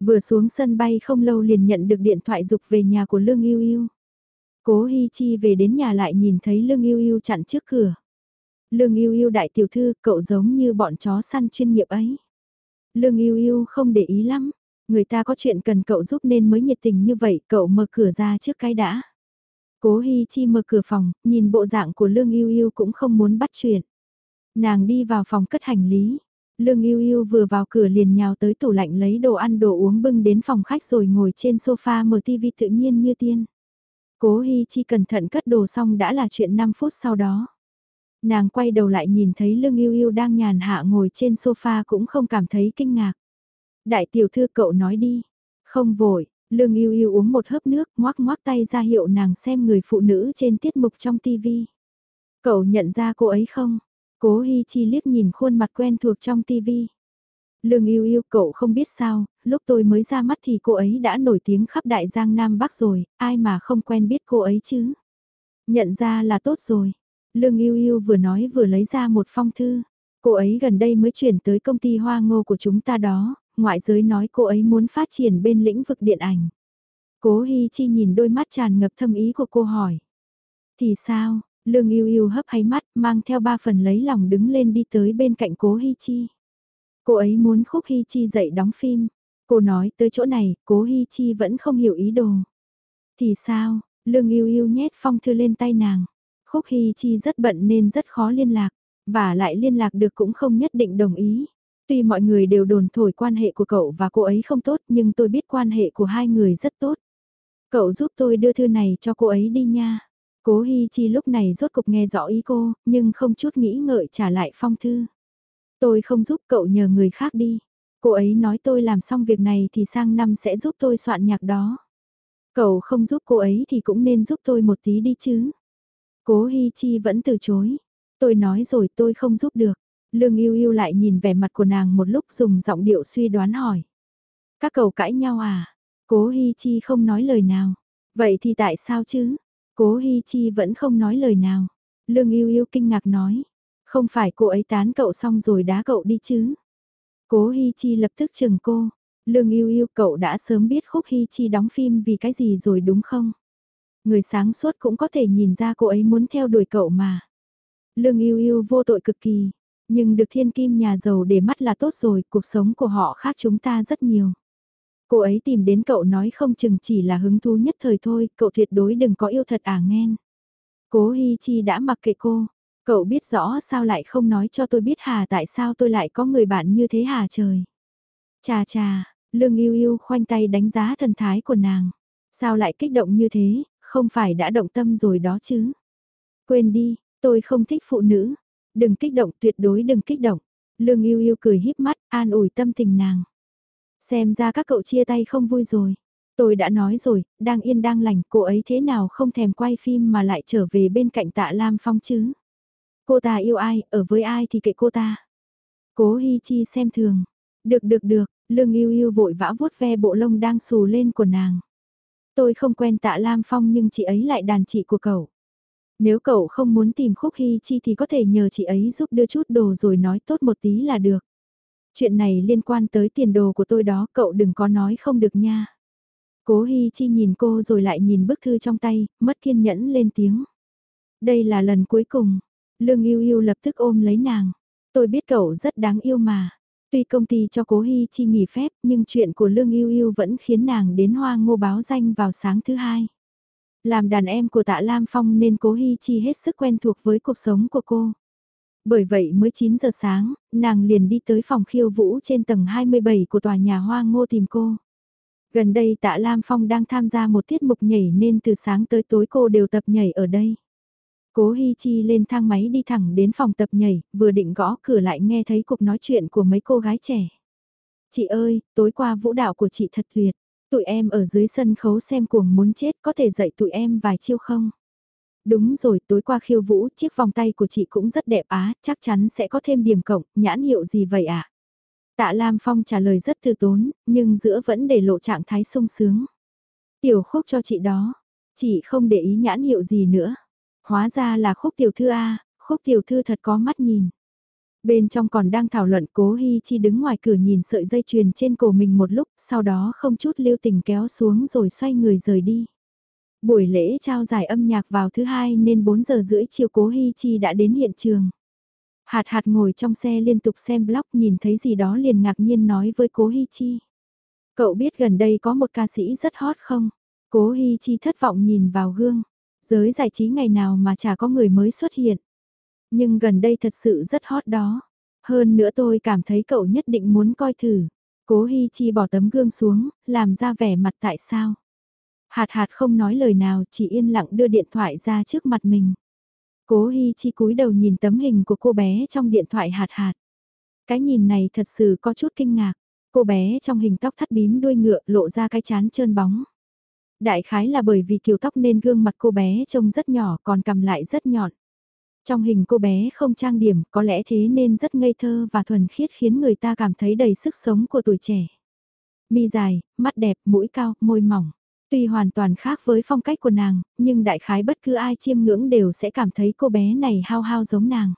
Vừa xuống sân bay không lâu liền nhận được điện thoại dục về nhà của Lương Yêu Yêu. Cố Hi Chi về đến nhà lại nhìn thấy Lương Yêu Yêu chặn trước cửa. Lương Yêu Yêu đại tiểu thư, cậu giống như bọn chó săn chuyên nghiệp ấy. Lương Yêu Yêu không để ý lắm, người ta có chuyện cần cậu giúp nên mới nhiệt tình như vậy, cậu mở cửa ra trước cái đã. Cố Hi Chi mở cửa phòng, nhìn bộ dạng của Lương Yêu Yêu cũng không muốn bắt chuyện. Nàng đi vào phòng cất hành lý, Lương Yêu Yêu vừa vào cửa liền nhào tới tủ lạnh lấy đồ ăn đồ uống bưng đến phòng khách rồi ngồi trên sofa mở tivi tự nhiên như tiên. Cố Hi Chi cẩn thận cất đồ xong đã là chuyện 5 phút sau đó. Nàng quay đầu lại nhìn thấy Lương Yêu Yêu đang nhàn hạ ngồi trên sofa cũng không cảm thấy kinh ngạc. Đại tiểu thư cậu nói đi. Không vội, Lương Yêu Yêu uống một hớp nước ngoác ngoác tay ra hiệu nàng xem người phụ nữ trên tiết mục trong tivi. Cậu nhận ra cô ấy không? Cố Hi Chi liếc nhìn khuôn mặt quen thuộc trong tivi. Lương yêu yêu cậu không biết sao, lúc tôi mới ra mắt thì cô ấy đã nổi tiếng khắp đại giang Nam Bắc rồi, ai mà không quen biết cô ấy chứ. Nhận ra là tốt rồi. Lương yêu yêu vừa nói vừa lấy ra một phong thư. Cô ấy gần đây mới chuyển tới công ty hoa ngô của chúng ta đó, ngoại giới nói cô ấy muốn phát triển bên lĩnh vực điện ảnh. Cố Hi Chi nhìn đôi mắt tràn ngập thâm ý của cô hỏi. Thì sao, Lương yêu yêu hấp hay mắt, mang theo ba phần lấy lòng đứng lên đi tới bên cạnh cố Hi Chi. Cô ấy muốn khúc Hi Chi dậy đóng phim. Cô nói tới chỗ này, cố Hi Chi vẫn không hiểu ý đồ. Thì sao, Lương yêu yêu nhét phong thư lên tay nàng. Khúc Hi Chi rất bận nên rất khó liên lạc, và lại liên lạc được cũng không nhất định đồng ý. Tuy mọi người đều đồn thổi quan hệ của cậu và cô ấy không tốt nhưng tôi biết quan hệ của hai người rất tốt. Cậu giúp tôi đưa thư này cho cô ấy đi nha. Cố Hi Chi lúc này rốt cục nghe rõ ý cô, nhưng không chút nghĩ ngợi trả lại phong thư. Tôi không giúp cậu nhờ người khác đi. Cô ấy nói tôi làm xong việc này thì sang năm sẽ giúp tôi soạn nhạc đó. Cậu không giúp cô ấy thì cũng nên giúp tôi một tí đi chứ. Cố Hi Chi vẫn từ chối. Tôi nói rồi tôi không giúp được. Lương yêu yêu lại nhìn vẻ mặt của nàng một lúc dùng giọng điệu suy đoán hỏi. Các cậu cãi nhau à? Cố Hi Chi không nói lời nào. Vậy thì tại sao chứ? Cố Hi Chi vẫn không nói lời nào. Lương yêu yêu kinh ngạc nói. Không phải cô ấy tán cậu xong rồi đá cậu đi chứ. Cố Hi Chi lập tức chừng cô. Lương yêu yêu cậu đã sớm biết Khúc Hi Chi đóng phim vì cái gì rồi đúng không? Người sáng suốt cũng có thể nhìn ra cô ấy muốn theo đuổi cậu mà. Lương yêu yêu vô tội cực kỳ, nhưng được thiên kim nhà giàu để mắt là tốt rồi, cuộc sống của họ khác chúng ta rất nhiều. Cô ấy tìm đến cậu nói không chừng chỉ là hứng thú nhất thời thôi, cậu tuyệt đối đừng có yêu thật à nghen. Cố Hi Chi đã mặc kệ cô, cậu biết rõ sao lại không nói cho tôi biết hà tại sao tôi lại có người bạn như thế hà trời. Chà chà, Lương yêu yêu khoanh tay đánh giá thần thái của nàng. Sao lại kích động như thế, không phải đã động tâm rồi đó chứ. Quên đi, tôi không thích phụ nữ. Đừng kích động, tuyệt đối đừng kích động. Lương yêu yêu cười híp mắt, an ủi tâm tình nàng. Xem ra các cậu chia tay không vui rồi. Tôi đã nói rồi, đang yên đang lành, cô ấy thế nào không thèm quay phim mà lại trở về bên cạnh tạ Lam Phong chứ. Cô ta yêu ai, ở với ai thì kệ cô ta. Cố Hi Chi xem thường. Được được được, Lương yêu yêu vội vã vuốt ve bộ lông đang xù lên của nàng. Tôi không quen tạ Lam Phong nhưng chị ấy lại đàn chị của cậu. Nếu cậu không muốn tìm Khúc Hi Chi thì có thể nhờ chị ấy giúp đưa chút đồ rồi nói tốt một tí là được. Chuyện này liên quan tới tiền đồ của tôi đó, cậu đừng có nói không được nha. Cố Hi Chi nhìn cô rồi lại nhìn bức thư trong tay, mất kiên nhẫn lên tiếng. Đây là lần cuối cùng. Lương yêu yêu lập tức ôm lấy nàng. Tôi biết cậu rất đáng yêu mà. Tuy công ty cho cố Hi Chi nghỉ phép nhưng chuyện của Lương Yêu Yêu vẫn khiến nàng đến hoa ngô báo danh vào sáng thứ hai. Làm đàn em của tạ Lam Phong nên cố Hi Chi hết sức quen thuộc với cuộc sống của cô. Bởi vậy mới 9 giờ sáng, nàng liền đi tới phòng khiêu vũ trên tầng 27 của tòa nhà hoa ngô tìm cô. Gần đây tạ Lam Phong đang tham gia một tiết mục nhảy nên từ sáng tới tối cô đều tập nhảy ở đây. Cố Hi Chi lên thang máy đi thẳng đến phòng tập nhảy, vừa định gõ cửa lại nghe thấy cuộc nói chuyện của mấy cô gái trẻ. Chị ơi, tối qua vũ đạo của chị thật tuyệt. Tụi em ở dưới sân khấu xem cuồng muốn chết có thể dạy tụi em vài chiêu không? Đúng rồi, tối qua khiêu vũ, chiếc vòng tay của chị cũng rất đẹp á, chắc chắn sẽ có thêm điểm cộng, nhãn hiệu gì vậy ạ? À? Tạ Lam Phong trả lời rất từ tốn, nhưng giữa vẫn để lộ trạng thái sung sướng. Tiểu khúc cho chị đó, chị không để ý nhãn hiệu gì nữa. Hóa ra là khúc tiểu thư A, khúc tiểu thư thật có mắt nhìn. Bên trong còn đang thảo luận cố Hi Chi đứng ngoài cửa nhìn sợi dây chuyền trên cổ mình một lúc, sau đó không chút lưu tình kéo xuống rồi xoay người rời đi. Buổi lễ trao giải âm nhạc vào thứ hai nên 4 giờ rưỡi chiều cố Hi Chi đã đến hiện trường. Hạt hạt ngồi trong xe liên tục xem blog nhìn thấy gì đó liền ngạc nhiên nói với cố Hi Chi. Cậu biết gần đây có một ca sĩ rất hot không? Cố Hi Chi thất vọng nhìn vào gương. Giới giải trí ngày nào mà chả có người mới xuất hiện. Nhưng gần đây thật sự rất hot đó. Hơn nữa tôi cảm thấy cậu nhất định muốn coi thử. Cố Hi Chi bỏ tấm gương xuống, làm ra vẻ mặt tại sao. Hạt hạt không nói lời nào chỉ yên lặng đưa điện thoại ra trước mặt mình. Cố Hi Chi cúi đầu nhìn tấm hình của cô bé trong điện thoại hạt hạt. Cái nhìn này thật sự có chút kinh ngạc. Cô bé trong hình tóc thắt bím đuôi ngựa lộ ra cái chán trơn bóng. Đại khái là bởi vì kiểu tóc nên gương mặt cô bé trông rất nhỏ còn cầm lại rất nhọn. Trong hình cô bé không trang điểm có lẽ thế nên rất ngây thơ và thuần khiết khiến người ta cảm thấy đầy sức sống của tuổi trẻ. Mi dài, mắt đẹp, mũi cao, môi mỏng. Tuy hoàn toàn khác với phong cách của nàng, nhưng đại khái bất cứ ai chiêm ngưỡng đều sẽ cảm thấy cô bé này hao hao giống nàng.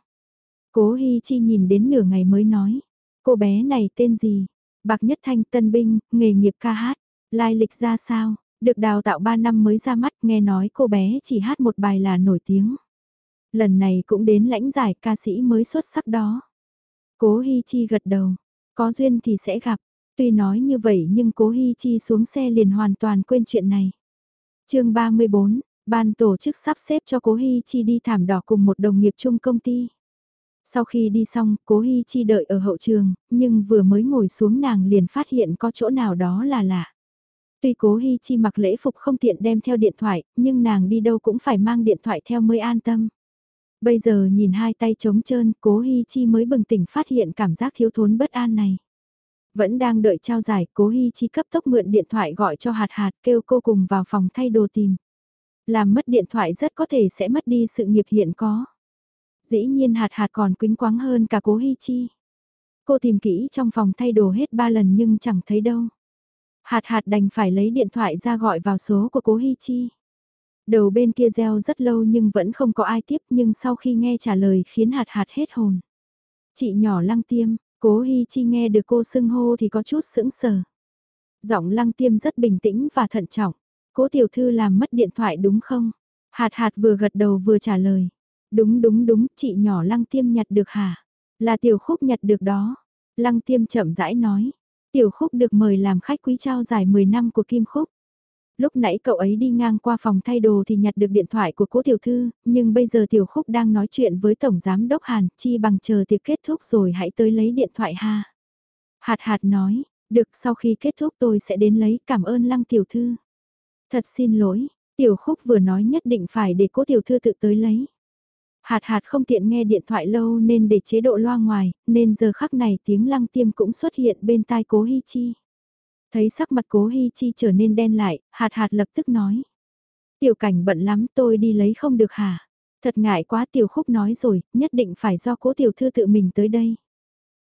Cố Hi Chi nhìn đến nửa ngày mới nói, cô bé này tên gì? Bạc Nhất Thanh Tân Binh, nghề nghiệp ca hát, lai lịch ra sao? Được đào tạo 3 năm mới ra mắt nghe nói cô bé chỉ hát một bài là nổi tiếng. Lần này cũng đến lãnh giải ca sĩ mới xuất sắc đó. Cố Hi Chi gật đầu, có duyên thì sẽ gặp. Tuy nói như vậy nhưng cố Hi Chi xuống xe liền hoàn toàn quên chuyện này. chương 34, ban tổ chức sắp xếp cho cố Hi Chi đi thảm đỏ cùng một đồng nghiệp chung công ty. Sau khi đi xong, cố Hi Chi đợi ở hậu trường, nhưng vừa mới ngồi xuống nàng liền phát hiện có chỗ nào đó là lạ. Tuy cố Hi Chi mặc lễ phục không tiện đem theo điện thoại, nhưng nàng đi đâu cũng phải mang điện thoại theo mới an tâm. Bây giờ nhìn hai tay trống trơn, cố Hi Chi mới bừng tỉnh phát hiện cảm giác thiếu thốn bất an này. Vẫn đang đợi trao giải, cố Hi Chi cấp tốc mượn điện thoại gọi cho hạt hạt kêu cô cùng vào phòng thay đồ tìm. Làm mất điện thoại rất có thể sẽ mất đi sự nghiệp hiện có. Dĩ nhiên hạt hạt còn quính quáng hơn cả cố Hi Chi. Cô tìm kỹ trong phòng thay đồ hết ba lần nhưng chẳng thấy đâu. Hạt hạt đành phải lấy điện thoại ra gọi vào số của cố Hi Chi. Đầu bên kia reo rất lâu nhưng vẫn không có ai tiếp nhưng sau khi nghe trả lời khiến hạt hạt hết hồn. Chị nhỏ lăng tiêm, cố Hi Chi nghe được cô xưng hô thì có chút sững sờ. Giọng lăng tiêm rất bình tĩnh và thận trọng. Cố tiểu thư làm mất điện thoại đúng không? Hạt hạt vừa gật đầu vừa trả lời. Đúng đúng đúng, chị nhỏ lăng tiêm nhặt được hả? Là tiểu khúc nhặt được đó. Lăng tiêm chậm rãi nói. Tiểu khúc được mời làm khách quý trao giải 10 năm của Kim Khúc. Lúc nãy cậu ấy đi ngang qua phòng thay đồ thì nhặt được điện thoại của cố tiểu thư, nhưng bây giờ tiểu khúc đang nói chuyện với Tổng Giám Đốc Hàn, chi bằng chờ tiệc kết thúc rồi hãy tới lấy điện thoại ha. Hạt hạt nói, được sau khi kết thúc tôi sẽ đến lấy cảm ơn lăng tiểu thư. Thật xin lỗi, tiểu khúc vừa nói nhất định phải để cố tiểu thư tự tới lấy. Hạt hạt không tiện nghe điện thoại lâu nên để chế độ loa ngoài, nên giờ khắc này tiếng lăng tiêm cũng xuất hiện bên tai cố Hi Chi. Thấy sắc mặt cố Hi Chi trở nên đen lại, hạt hạt lập tức nói. Tiểu cảnh bận lắm tôi đi lấy không được hả? Thật ngại quá tiểu khúc nói rồi, nhất định phải do cố tiểu thư tự mình tới đây.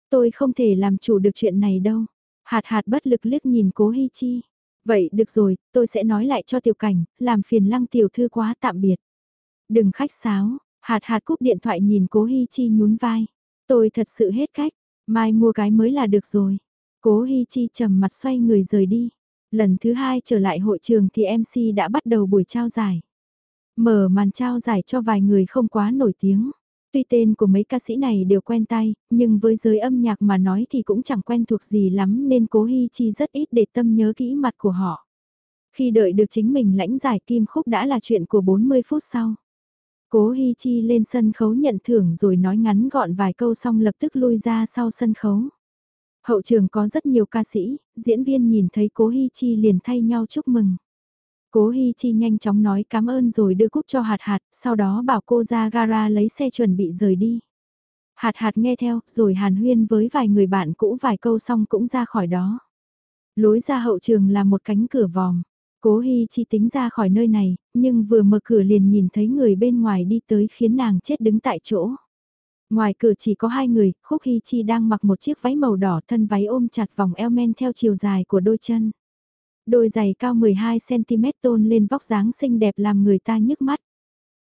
Tôi không thể làm chủ được chuyện này đâu. Hạt hạt bất lực liếc nhìn cố Hi Chi. Vậy được rồi, tôi sẽ nói lại cho tiểu cảnh, làm phiền lăng tiểu thư quá tạm biệt. Đừng khách sáo, hạt hạt cúp điện thoại nhìn cố Hi Chi nhún vai. Tôi thật sự hết cách, mai mua cái mới là được rồi. Cố Hi Chi trầm mặt xoay người rời đi. Lần thứ hai trở lại hội trường thì MC đã bắt đầu buổi trao giải. Mở màn trao giải cho vài người không quá nổi tiếng. Tuy tên của mấy ca sĩ này đều quen tay, nhưng với giới âm nhạc mà nói thì cũng chẳng quen thuộc gì lắm nên cố Hi Chi rất ít để tâm nhớ kỹ mặt của họ. Khi đợi được chính mình lãnh giải kim khúc đã là chuyện của 40 phút sau. Cố Hi Chi lên sân khấu nhận thưởng rồi nói ngắn gọn vài câu xong lập tức lui ra sau sân khấu. Hậu trường có rất nhiều ca sĩ, diễn viên nhìn thấy cố Hi Chi liền thay nhau chúc mừng. Cố Hi Chi nhanh chóng nói cảm ơn rồi đưa cúp cho hạt hạt, sau đó bảo cô ra gara lấy xe chuẩn bị rời đi. Hạt hạt nghe theo, rồi hàn huyên với vài người bạn cũ vài câu xong cũng ra khỏi đó. Lối ra hậu trường là một cánh cửa vòm. Cố Hi Chi tính ra khỏi nơi này, nhưng vừa mở cửa liền nhìn thấy người bên ngoài đi tới khiến nàng chết đứng tại chỗ. Ngoài cửa chỉ có hai người, Khúc Hy Chi đang mặc một chiếc váy màu đỏ thân váy ôm chặt vòng eo men theo chiều dài của đôi chân. Đôi giày cao 12cm tôn lên vóc dáng xinh đẹp làm người ta nhức mắt.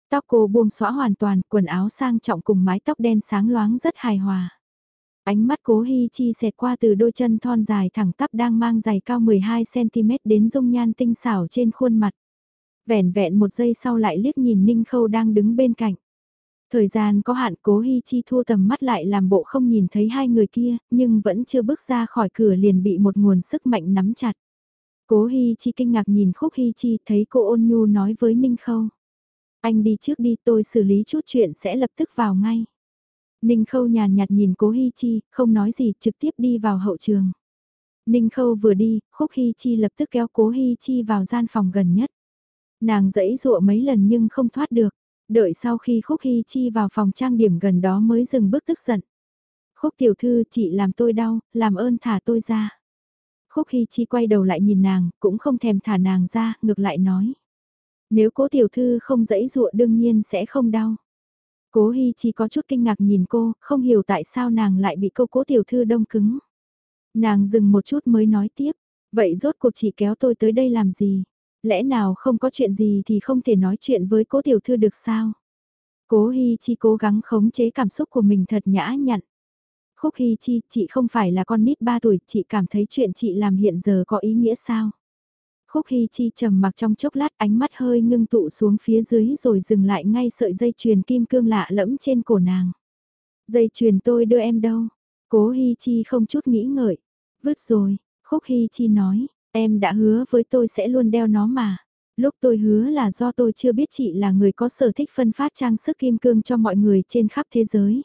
Tóc cô buông xõa hoàn toàn, quần áo sang trọng cùng mái tóc đen sáng loáng rất hài hòa. Ánh mắt cố Hy Chi xẹt qua từ đôi chân thon dài thẳng tắp đang mang giày cao 12cm đến dung nhan tinh xảo trên khuôn mặt. Vẻn vẹn một giây sau lại liếc nhìn Ninh Khâu đang đứng bên cạnh. Thời gian có hạn cố Hi Chi thua tầm mắt lại làm bộ không nhìn thấy hai người kia, nhưng vẫn chưa bước ra khỏi cửa liền bị một nguồn sức mạnh nắm chặt. Cố Hi Chi kinh ngạc nhìn Khúc Hi Chi thấy cô ôn nhu nói với Ninh Khâu. Anh đi trước đi tôi xử lý chút chuyện sẽ lập tức vào ngay. Ninh Khâu nhàn nhạt nhìn Cố Hi Chi, không nói gì trực tiếp đi vào hậu trường. Ninh Khâu vừa đi, Khúc Hi Chi lập tức kéo Cố Hi Chi vào gian phòng gần nhất. Nàng dẫy dụa mấy lần nhưng không thoát được. Đợi sau khi Khúc Hy Chi vào phòng trang điểm gần đó mới dừng bước tức giận. Khúc tiểu thư chị làm tôi đau, làm ơn thả tôi ra. Khúc Hy Chi quay đầu lại nhìn nàng, cũng không thèm thả nàng ra, ngược lại nói. Nếu cố tiểu thư không dẫy dụa đương nhiên sẽ không đau. Cố Hy Chi có chút kinh ngạc nhìn cô, không hiểu tại sao nàng lại bị câu cố tiểu thư đông cứng. Nàng dừng một chút mới nói tiếp, vậy rốt cuộc chị kéo tôi tới đây làm gì? Lẽ nào không có chuyện gì thì không thể nói chuyện với cố tiểu thư được sao? Cố Hi Chi cố gắng khống chế cảm xúc của mình thật nhã nhặn. Khúc Hi Chi, chị không phải là con nít 3 tuổi, chị cảm thấy chuyện chị làm hiện giờ có ý nghĩa sao? Khúc Hi Chi trầm mặc trong chốc lát ánh mắt hơi ngưng tụ xuống phía dưới rồi dừng lại ngay sợi dây chuyền kim cương lạ lẫm trên cổ nàng. Dây chuyền tôi đưa em đâu? Cố Hi Chi không chút nghĩ ngợi. Vứt rồi, Khúc Hi Chi nói, Em đã hứa với tôi sẽ luôn đeo nó mà. Lúc tôi hứa là do tôi chưa biết chị là người có sở thích phân phát trang sức kim cương cho mọi người trên khắp thế giới.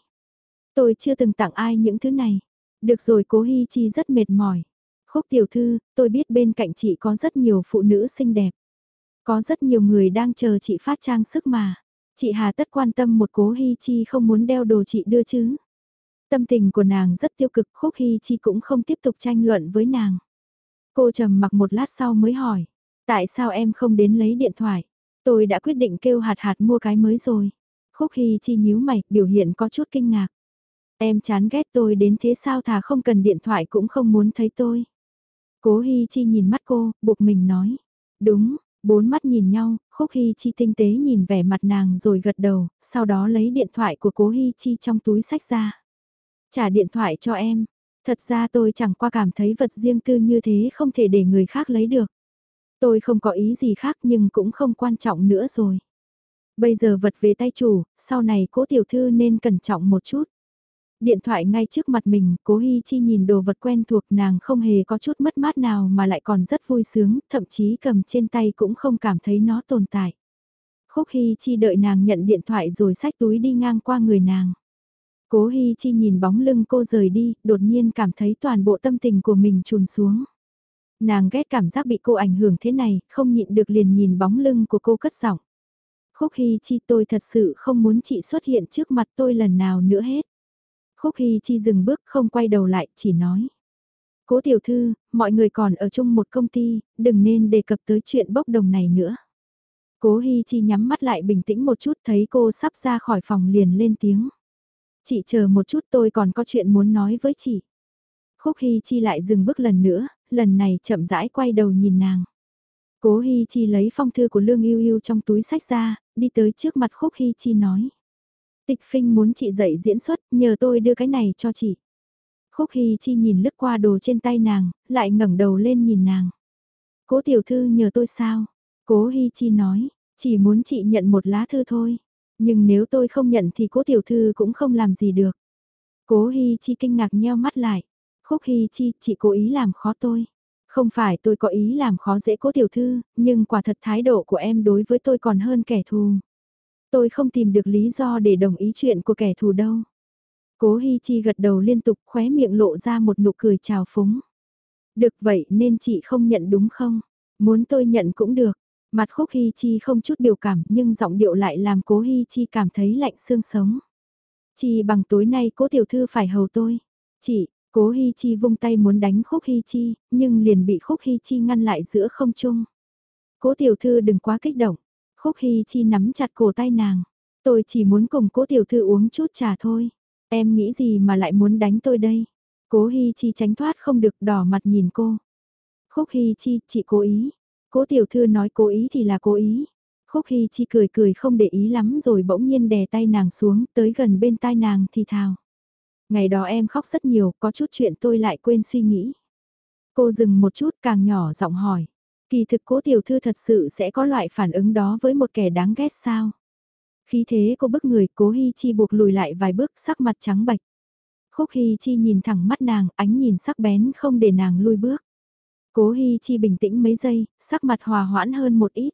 Tôi chưa từng tặng ai những thứ này. Được rồi cố Hi Chi rất mệt mỏi. Khúc tiểu thư, tôi biết bên cạnh chị có rất nhiều phụ nữ xinh đẹp. Có rất nhiều người đang chờ chị phát trang sức mà. Chị Hà tất quan tâm một cố Hi Chi không muốn đeo đồ chị đưa chứ. Tâm tình của nàng rất tiêu cực, Khúc Hi Chi cũng không tiếp tục tranh luận với nàng. Cô trầm mặc một lát sau mới hỏi, tại sao em không đến lấy điện thoại? Tôi đã quyết định kêu hạt hạt mua cái mới rồi. Khúc Hy Chi nhíu mày, biểu hiện có chút kinh ngạc. Em chán ghét tôi đến thế sao thà không cần điện thoại cũng không muốn thấy tôi. Cố Hy Chi nhìn mắt cô, buộc mình nói. Đúng, bốn mắt nhìn nhau, Khúc Hy Chi tinh tế nhìn vẻ mặt nàng rồi gật đầu, sau đó lấy điện thoại của Cố Hy Chi trong túi sách ra. Trả điện thoại cho em, Thật ra tôi chẳng qua cảm thấy vật riêng tư như thế không thể để người khác lấy được. Tôi không có ý gì khác nhưng cũng không quan trọng nữa rồi. Bây giờ vật về tay chủ, sau này cố tiểu thư nên cẩn trọng một chút. Điện thoại ngay trước mặt mình, cố Hi Chi nhìn đồ vật quen thuộc nàng không hề có chút mất mát nào mà lại còn rất vui sướng, thậm chí cầm trên tay cũng không cảm thấy nó tồn tại. Khúc Hi Chi đợi nàng nhận điện thoại rồi xách túi đi ngang qua người nàng. Cố Hi Chi nhìn bóng lưng cô rời đi, đột nhiên cảm thấy toàn bộ tâm tình của mình trùn xuống. Nàng ghét cảm giác bị cô ảnh hưởng thế này, không nhịn được liền nhìn bóng lưng của cô cất giọng. Khúc Hi Chi tôi thật sự không muốn chị xuất hiện trước mặt tôi lần nào nữa hết. Khúc Hi Chi dừng bước không quay đầu lại, chỉ nói. Cố tiểu thư, mọi người còn ở chung một công ty, đừng nên đề cập tới chuyện bốc đồng này nữa. Cố Hi Chi nhắm mắt lại bình tĩnh một chút thấy cô sắp ra khỏi phòng liền lên tiếng. Chị chờ một chút tôi còn có chuyện muốn nói với chị. Khúc hy Chi lại dừng bước lần nữa, lần này chậm rãi quay đầu nhìn nàng. Cố hy Chi lấy phong thư của Lương Yêu Yêu trong túi sách ra, đi tới trước mặt Khúc hy Chi nói. Tịch Phinh muốn chị dạy diễn xuất, nhờ tôi đưa cái này cho chị. Khúc hy Chi nhìn lướt qua đồ trên tay nàng, lại ngẩng đầu lên nhìn nàng. Cố tiểu thư nhờ tôi sao? Cố hy Chi nói, chỉ muốn chị nhận một lá thư thôi. Nhưng nếu tôi không nhận thì cố tiểu thư cũng không làm gì được. Cố Hi Chi kinh ngạc nheo mắt lại. Khúc Hi Chi, chị cố ý làm khó tôi. Không phải tôi có ý làm khó dễ cố tiểu thư, nhưng quả thật thái độ của em đối với tôi còn hơn kẻ thù. Tôi không tìm được lý do để đồng ý chuyện của kẻ thù đâu. Cố Hi Chi gật đầu liên tục khóe miệng lộ ra một nụ cười chào phúng. Được vậy nên chị không nhận đúng không? Muốn tôi nhận cũng được. Mặt khúc Hi Chi không chút biểu cảm nhưng giọng điệu lại làm cố Hi Chi cảm thấy lạnh xương sống. Chỉ bằng tối nay cố tiểu thư phải hầu tôi. Chị, cố Hi Chi vung tay muốn đánh khúc Hi Chi, nhưng liền bị khúc Hi Chi ngăn lại giữa không trung. Cố tiểu thư đừng quá kích động. Khúc Hi Chi nắm chặt cổ tay nàng. Tôi chỉ muốn cùng cố tiểu thư uống chút trà thôi. Em nghĩ gì mà lại muốn đánh tôi đây? Cố Hi Chi tránh thoát không được đỏ mặt nhìn cô. Khúc Hi Chi, chị cố ý. Cố tiểu thư nói cố ý thì là cố ý. Khúc Hy Chi cười cười không để ý lắm rồi bỗng nhiên đè tay nàng xuống tới gần bên tai nàng thì thào. Ngày đó em khóc rất nhiều, có chút chuyện tôi lại quên suy nghĩ. Cô dừng một chút càng nhỏ giọng hỏi. Kỳ thực cố tiểu thư thật sự sẽ có loại phản ứng đó với một kẻ đáng ghét sao? Khi thế cô bức người cố Hy Chi buộc lùi lại vài bước sắc mặt trắng bạch. Khúc Hy Chi nhìn thẳng mắt nàng, ánh nhìn sắc bén không để nàng lui bước. Cố Hi Chi bình tĩnh mấy giây, sắc mặt hòa hoãn hơn một ít.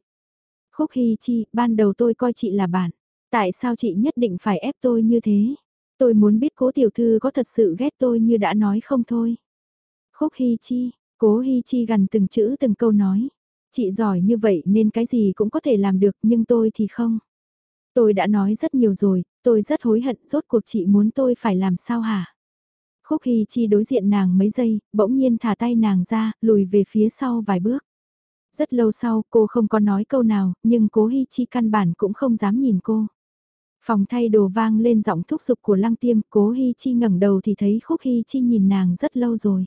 Khúc Hi Chi, ban đầu tôi coi chị là bạn. Tại sao chị nhất định phải ép tôi như thế? Tôi muốn biết cố tiểu thư có thật sự ghét tôi như đã nói không thôi. Khúc Hi Chi, cố Hi Chi gần từng chữ từng câu nói. Chị giỏi như vậy nên cái gì cũng có thể làm được nhưng tôi thì không. Tôi đã nói rất nhiều rồi, tôi rất hối hận rốt cuộc chị muốn tôi phải làm sao hả? Khúc Hy Chi đối diện nàng mấy giây, bỗng nhiên thả tay nàng ra, lùi về phía sau vài bước. Rất lâu sau cô không có nói câu nào, nhưng cố Hy Chi căn bản cũng không dám nhìn cô. Phòng thay đồ vang lên giọng thúc giục của lăng tiêm, cố Hy Chi ngẩng đầu thì thấy Khúc Hy Chi nhìn nàng rất lâu rồi.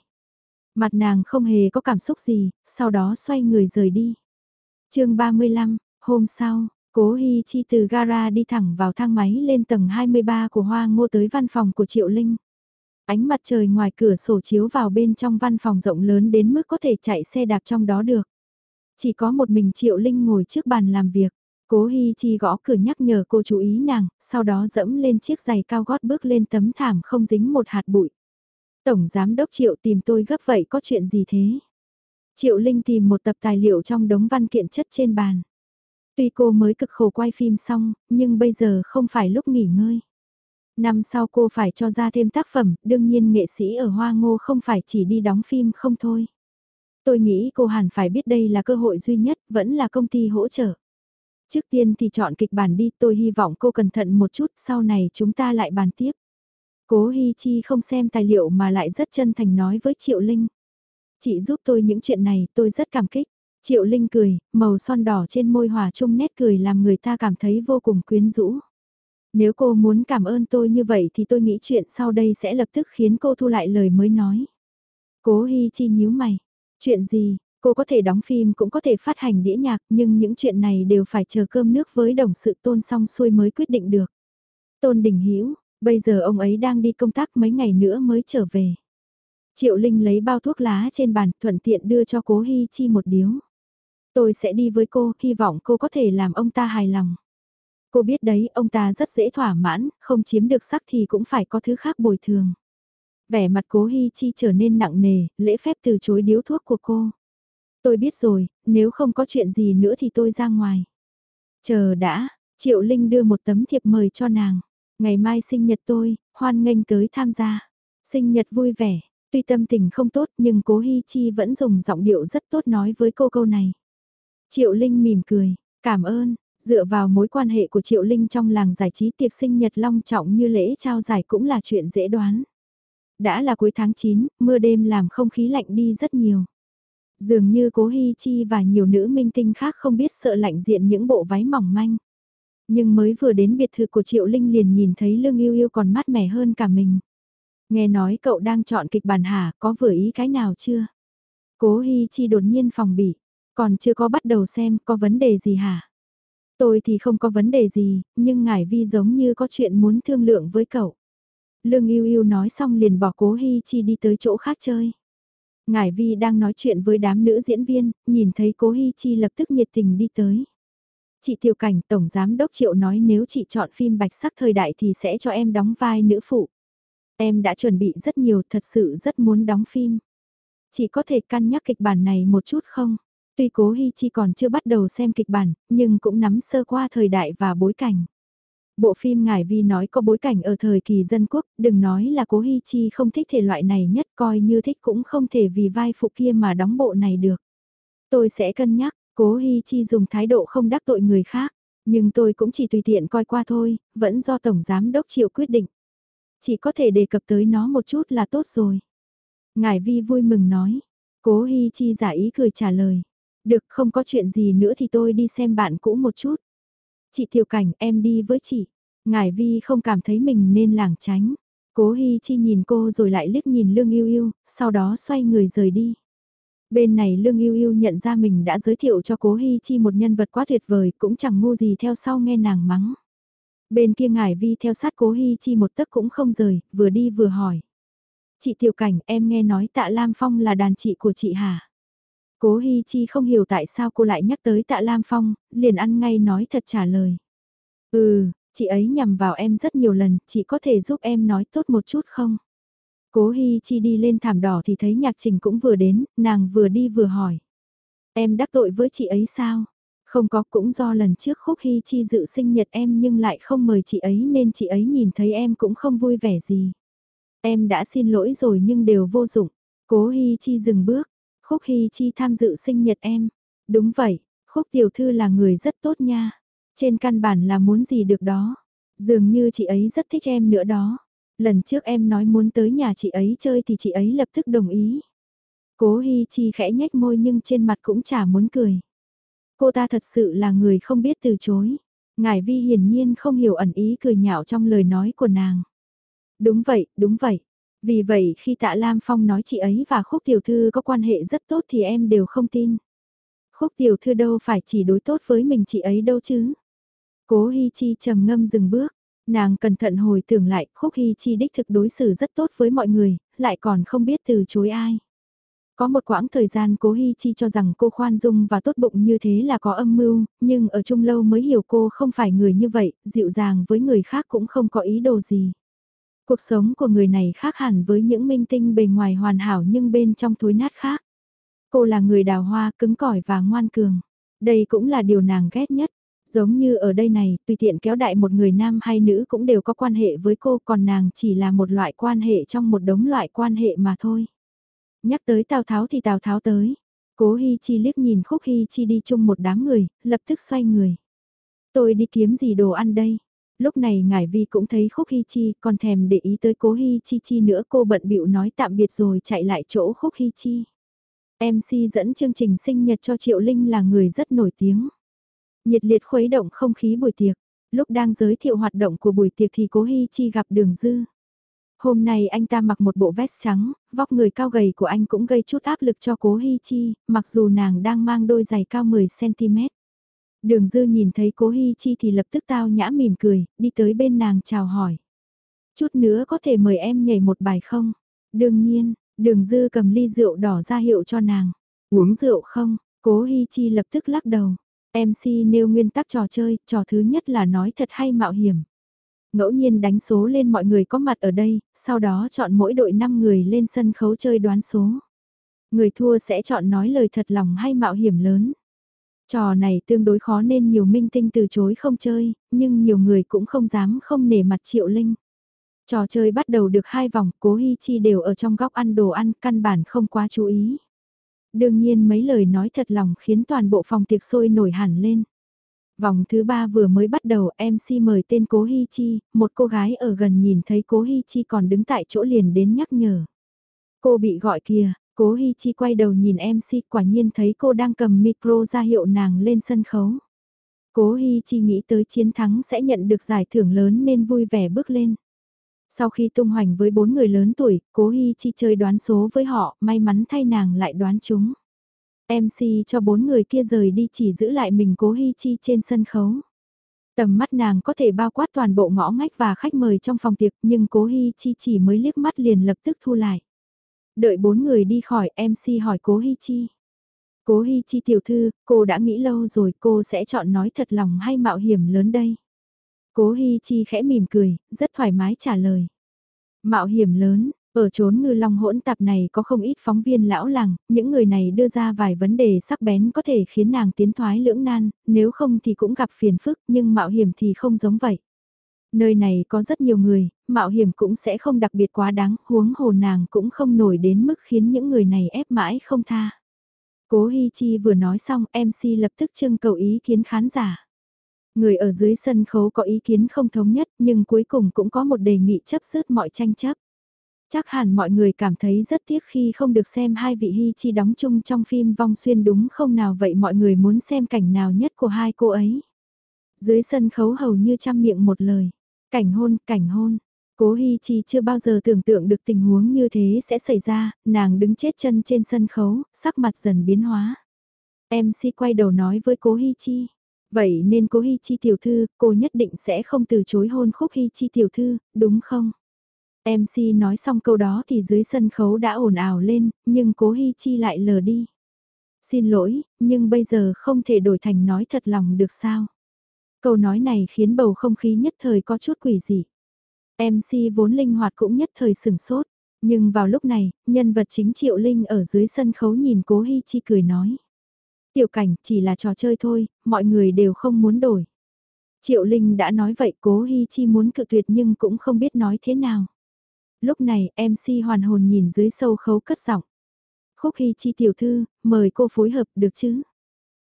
Mặt nàng không hề có cảm xúc gì, sau đó xoay người rời đi. chương 35, hôm sau, Cố Hi Chi từ gara đi thẳng vào thang máy lên tầng 23 của Hoa Ngô tới văn phòng của Triệu Linh. Ánh mặt trời ngoài cửa sổ chiếu vào bên trong văn phòng rộng lớn đến mức có thể chạy xe đạp trong đó được. Chỉ có một mình Triệu Linh ngồi trước bàn làm việc. Cố Hi Chi gõ cửa nhắc nhở cô chú ý nàng, sau đó dẫm lên chiếc giày cao gót bước lên tấm thảm không dính một hạt bụi. Tổng Giám Đốc Triệu tìm tôi gấp vậy có chuyện gì thế? Triệu Linh tìm một tập tài liệu trong đống văn kiện chất trên bàn. Tuy cô mới cực khổ quay phim xong, nhưng bây giờ không phải lúc nghỉ ngơi. Năm sau cô phải cho ra thêm tác phẩm, đương nhiên nghệ sĩ ở Hoa Ngô không phải chỉ đi đóng phim không thôi. Tôi nghĩ cô hẳn phải biết đây là cơ hội duy nhất, vẫn là công ty hỗ trợ. Trước tiên thì chọn kịch bản đi, tôi hy vọng cô cẩn thận một chút, sau này chúng ta lại bàn tiếp. Cố Hi Chi không xem tài liệu mà lại rất chân thành nói với Triệu Linh. Chị giúp tôi những chuyện này, tôi rất cảm kích. Triệu Linh cười, màu son đỏ trên môi hòa chung nét cười làm người ta cảm thấy vô cùng quyến rũ. Nếu cô muốn cảm ơn tôi như vậy thì tôi nghĩ chuyện sau đây sẽ lập tức khiến cô thu lại lời mới nói. Cố Hi Chi nhíu mày. Chuyện gì, cô có thể đóng phim cũng có thể phát hành đĩa nhạc nhưng những chuyện này đều phải chờ cơm nước với đồng sự tôn xong xuôi mới quyết định được. Tôn Đình Hữu bây giờ ông ấy đang đi công tác mấy ngày nữa mới trở về. Triệu Linh lấy bao thuốc lá trên bàn thuận tiện đưa cho cố Hi Chi một điếu. Tôi sẽ đi với cô, hy vọng cô có thể làm ông ta hài lòng. Cô biết đấy, ông ta rất dễ thỏa mãn, không chiếm được sắc thì cũng phải có thứ khác bồi thường. Vẻ mặt cố Hi Chi trở nên nặng nề, lễ phép từ chối điếu thuốc của cô. Tôi biết rồi, nếu không có chuyện gì nữa thì tôi ra ngoài. Chờ đã, Triệu Linh đưa một tấm thiệp mời cho nàng. Ngày mai sinh nhật tôi, hoan nghênh tới tham gia. Sinh nhật vui vẻ, tuy tâm tình không tốt nhưng cố Hi Chi vẫn dùng giọng điệu rất tốt nói với cô câu này. Triệu Linh mỉm cười, cảm ơn, dựa vào mối quan hệ của Triệu Linh trong làng giải trí tiệc sinh nhật long trọng như lễ trao giải cũng là chuyện dễ đoán. Đã là cuối tháng 9, mưa đêm làm không khí lạnh đi rất nhiều. Dường như cố Hi Chi và nhiều nữ minh tinh khác không biết sợ lạnh diện những bộ váy mỏng manh. Nhưng mới vừa đến biệt thự của Triệu Linh liền nhìn thấy Lương Yêu Yêu còn mát mẻ hơn cả mình. Nghe nói cậu đang chọn kịch bản hả, có vừa ý cái nào chưa? Cố Hi Chi đột nhiên phòng bị, còn chưa có bắt đầu xem có vấn đề gì hả? Tôi thì không có vấn đề gì, nhưng ngải vi giống như có chuyện muốn thương lượng với cậu. Lương Yêu Yêu nói xong liền bỏ Cố Hi Chi đi tới chỗ khác chơi. Ngải Vi đang nói chuyện với đám nữ diễn viên, nhìn thấy Cố Hi Chi lập tức nhiệt tình đi tới. Chị Tiểu Cảnh, Tổng Giám Đốc Triệu nói nếu chị chọn phim bạch sắc thời đại thì sẽ cho em đóng vai nữ phụ. Em đã chuẩn bị rất nhiều, thật sự rất muốn đóng phim. Chị có thể cân nhắc kịch bản này một chút không? Tuy Cố Hi Chi còn chưa bắt đầu xem kịch bản, nhưng cũng nắm sơ qua thời đại và bối cảnh. Bộ phim Ngải Vi nói có bối cảnh ở thời kỳ dân quốc, đừng nói là Cố Hi Chi không thích thể loại này nhất coi như thích cũng không thể vì vai phụ kia mà đóng bộ này được. Tôi sẽ cân nhắc, Cố Hi Chi dùng thái độ không đắc tội người khác, nhưng tôi cũng chỉ tùy tiện coi qua thôi, vẫn do Tổng Giám Đốc Triệu quyết định. Chỉ có thể đề cập tới nó một chút là tốt rồi. Ngải Vi vui mừng nói, Cố Hi Chi giả ý cười trả lời. Được không có chuyện gì nữa thì tôi đi xem bạn cũ một chút. Chị Tiểu Cảnh em đi với chị. Ngải Vi không cảm thấy mình nên lảng tránh. Cố Hi Chi nhìn cô rồi lại liếc nhìn Lương Yêu Yêu, sau đó xoay người rời đi. Bên này Lương Yêu Yêu nhận ra mình đã giới thiệu cho Cố Hi Chi một nhân vật quá tuyệt vời, cũng chẳng ngu gì theo sau nghe nàng mắng. Bên kia Ngải Vi theo sát Cố Hi Chi một tấc cũng không rời, vừa đi vừa hỏi. Chị Tiểu Cảnh, em nghe nói Tạ Lam Phong là đàn chị của chị hả? Cố Hi Chi không hiểu tại sao cô lại nhắc tới Tạ Lam Phong, liền ăn ngay nói thật trả lời. Ừ, chị ấy nhằm vào em rất nhiều lần, chị có thể giúp em nói tốt một chút không? Cố Hi Chi đi lên thảm đỏ thì thấy nhạc trình cũng vừa đến, nàng vừa đi vừa hỏi. Em đắc tội với chị ấy sao? Không có cũng do lần trước Khúc Hi Chi dự sinh nhật em nhưng lại không mời chị ấy nên chị ấy nhìn thấy em cũng không vui vẻ gì. Em đã xin lỗi rồi nhưng đều vô dụng. Cố Hi Chi dừng bước, Khúc Hy Chi tham dự sinh nhật em. Đúng vậy, Khúc Tiểu Thư là người rất tốt nha. Trên căn bản là muốn gì được đó. Dường như chị ấy rất thích em nữa đó. Lần trước em nói muốn tới nhà chị ấy chơi thì chị ấy lập tức đồng ý. Cố Hi Chi khẽ nhếch môi nhưng trên mặt cũng chả muốn cười. Cô ta thật sự là người không biết từ chối. Ngải Vi hiển nhiên không hiểu ẩn ý cười nhạo trong lời nói của nàng. Đúng vậy, đúng vậy. Vì vậy khi tạ Lam Phong nói chị ấy và Khúc Tiểu Thư có quan hệ rất tốt thì em đều không tin. Khúc Tiểu Thư đâu phải chỉ đối tốt với mình chị ấy đâu chứ. Cố Hi Chi trầm ngâm dừng bước, nàng cẩn thận hồi tưởng lại Khúc Hi Chi đích thực đối xử rất tốt với mọi người, lại còn không biết từ chối ai. Có một quãng thời gian cố Hi Chi cho rằng cô khoan dung và tốt bụng như thế là có âm mưu, nhưng ở chung lâu mới hiểu cô không phải người như vậy, dịu dàng với người khác cũng không có ý đồ gì. Cuộc sống của người này khác hẳn với những minh tinh bề ngoài hoàn hảo nhưng bên trong thối nát khác. Cô là người đào hoa cứng cỏi và ngoan cường. Đây cũng là điều nàng ghét nhất. Giống như ở đây này, tùy tiện kéo đại một người nam hay nữ cũng đều có quan hệ với cô còn nàng chỉ là một loại quan hệ trong một đống loại quan hệ mà thôi. Nhắc tới Tào Tháo thì Tào Tháo tới. Cố Hi Chi liếc nhìn Khúc Hi Chi đi chung một đám người, lập tức xoay người. Tôi đi kiếm gì đồ ăn đây? Lúc này ngải vi cũng thấy khúc hi chi còn thèm để ý tới cố hi chi chi nữa cô bận bịu nói tạm biệt rồi chạy lại chỗ khúc hi chi. MC dẫn chương trình sinh nhật cho Triệu Linh là người rất nổi tiếng. Nhiệt liệt khuấy động không khí buổi tiệc, lúc đang giới thiệu hoạt động của buổi tiệc thì cố hi chi gặp đường dư. Hôm nay anh ta mặc một bộ vest trắng, vóc người cao gầy của anh cũng gây chút áp lực cho cố hi chi, mặc dù nàng đang mang đôi giày cao 10cm. Đường dư nhìn thấy cố Hi Chi thì lập tức tao nhã mỉm cười, đi tới bên nàng chào hỏi. Chút nữa có thể mời em nhảy một bài không? Đương nhiên, Đường dư cầm ly rượu đỏ ra hiệu cho nàng. Uống rượu không? Cố Hi Chi lập tức lắc đầu. MC nêu nguyên tắc trò chơi, trò thứ nhất là nói thật hay mạo hiểm. Ngẫu nhiên đánh số lên mọi người có mặt ở đây, sau đó chọn mỗi đội 5 người lên sân khấu chơi đoán số. Người thua sẽ chọn nói lời thật lòng hay mạo hiểm lớn. Trò này tương đối khó nên nhiều minh tinh từ chối không chơi, nhưng nhiều người cũng không dám không nể mặt Triệu Linh. Trò chơi bắt đầu được hai vòng, cố Hi Chi đều ở trong góc ăn đồ ăn, căn bản không quá chú ý. Đương nhiên mấy lời nói thật lòng khiến toàn bộ phòng tiệc sôi nổi hẳn lên. Vòng thứ ba vừa mới bắt đầu MC mời tên Cố Hi Chi, một cô gái ở gần nhìn thấy Cố Hi Chi còn đứng tại chỗ liền đến nhắc nhở. Cô bị gọi kìa, Cố Hi Chi quay đầu nhìn MC quả nhiên thấy cô đang cầm micro ra hiệu nàng lên sân khấu. Cố Hi Chi nghĩ tới chiến thắng sẽ nhận được giải thưởng lớn nên vui vẻ bước lên. Sau khi tung hoành với bốn người lớn tuổi, Cố Hi Chi chơi đoán số với họ, may mắn thay nàng lại đoán chúng. MC cho bốn người kia rời đi chỉ giữ lại mình Cố Hi Chi trên sân khấu. Tầm mắt nàng có thể bao quát toàn bộ ngõ ngách và khách mời trong phòng tiệc nhưng Cố Hi Chi chỉ mới liếc mắt liền lập tức thu lại. Đợi bốn người đi khỏi MC hỏi Cố Hi Chi. Cố Hi Chi tiểu thư, cô đã nghĩ lâu rồi cô sẽ chọn nói thật lòng hay mạo hiểm lớn đây. Cố Hi Chi khẽ mỉm cười, rất thoải mái trả lời. Mạo hiểm lớn, ở chốn ngư long hỗn tạp này có không ít phóng viên lão làng, những người này đưa ra vài vấn đề sắc bén có thể khiến nàng tiến thoái lưỡng nan, nếu không thì cũng gặp phiền phức nhưng mạo hiểm thì không giống vậy. Nơi này có rất nhiều người, mạo hiểm cũng sẽ không đặc biệt quá đáng, huống hồ nàng cũng không nổi đến mức khiến những người này ép mãi không tha. Cố Hi Chi vừa nói xong, MC lập tức trưng cầu ý kiến khán giả. Người ở dưới sân khấu có ý kiến không thống nhất nhưng cuối cùng cũng có một đề nghị chấp sứt mọi tranh chấp. Chắc hẳn mọi người cảm thấy rất tiếc khi không được xem hai vị Hi Chi đóng chung trong phim Vong Xuyên đúng không nào vậy mọi người muốn xem cảnh nào nhất của hai cô ấy. Dưới sân khấu hầu như trăm miệng một lời. Cảnh hôn, cảnh hôn. Cố Hi Chi chưa bao giờ tưởng tượng được tình huống như thế sẽ xảy ra, nàng đứng chết chân trên sân khấu, sắc mặt dần biến hóa. MC quay đầu nói với Cố Hi Chi. Vậy nên Cố Hi Chi tiểu thư, cô nhất định sẽ không từ chối hôn khúc Hi Chi tiểu thư, đúng không? MC nói xong câu đó thì dưới sân khấu đã ồn ào lên, nhưng Cố Hi Chi lại lờ đi. Xin lỗi, nhưng bây giờ không thể đổi thành nói thật lòng được sao? Câu nói này khiến bầu không khí nhất thời có chút quỷ dị. MC vốn linh hoạt cũng nhất thời sửng sốt. Nhưng vào lúc này, nhân vật chính Triệu Linh ở dưới sân khấu nhìn Cố Hi Chi cười nói. Tiểu cảnh chỉ là trò chơi thôi, mọi người đều không muốn đổi. Triệu Linh đã nói vậy Cố Hi Chi muốn cự tuyệt nhưng cũng không biết nói thế nào. Lúc này MC hoàn hồn nhìn dưới sâu khấu cất giọng. Khúc Hi Chi tiểu thư, mời cô phối hợp được chứ?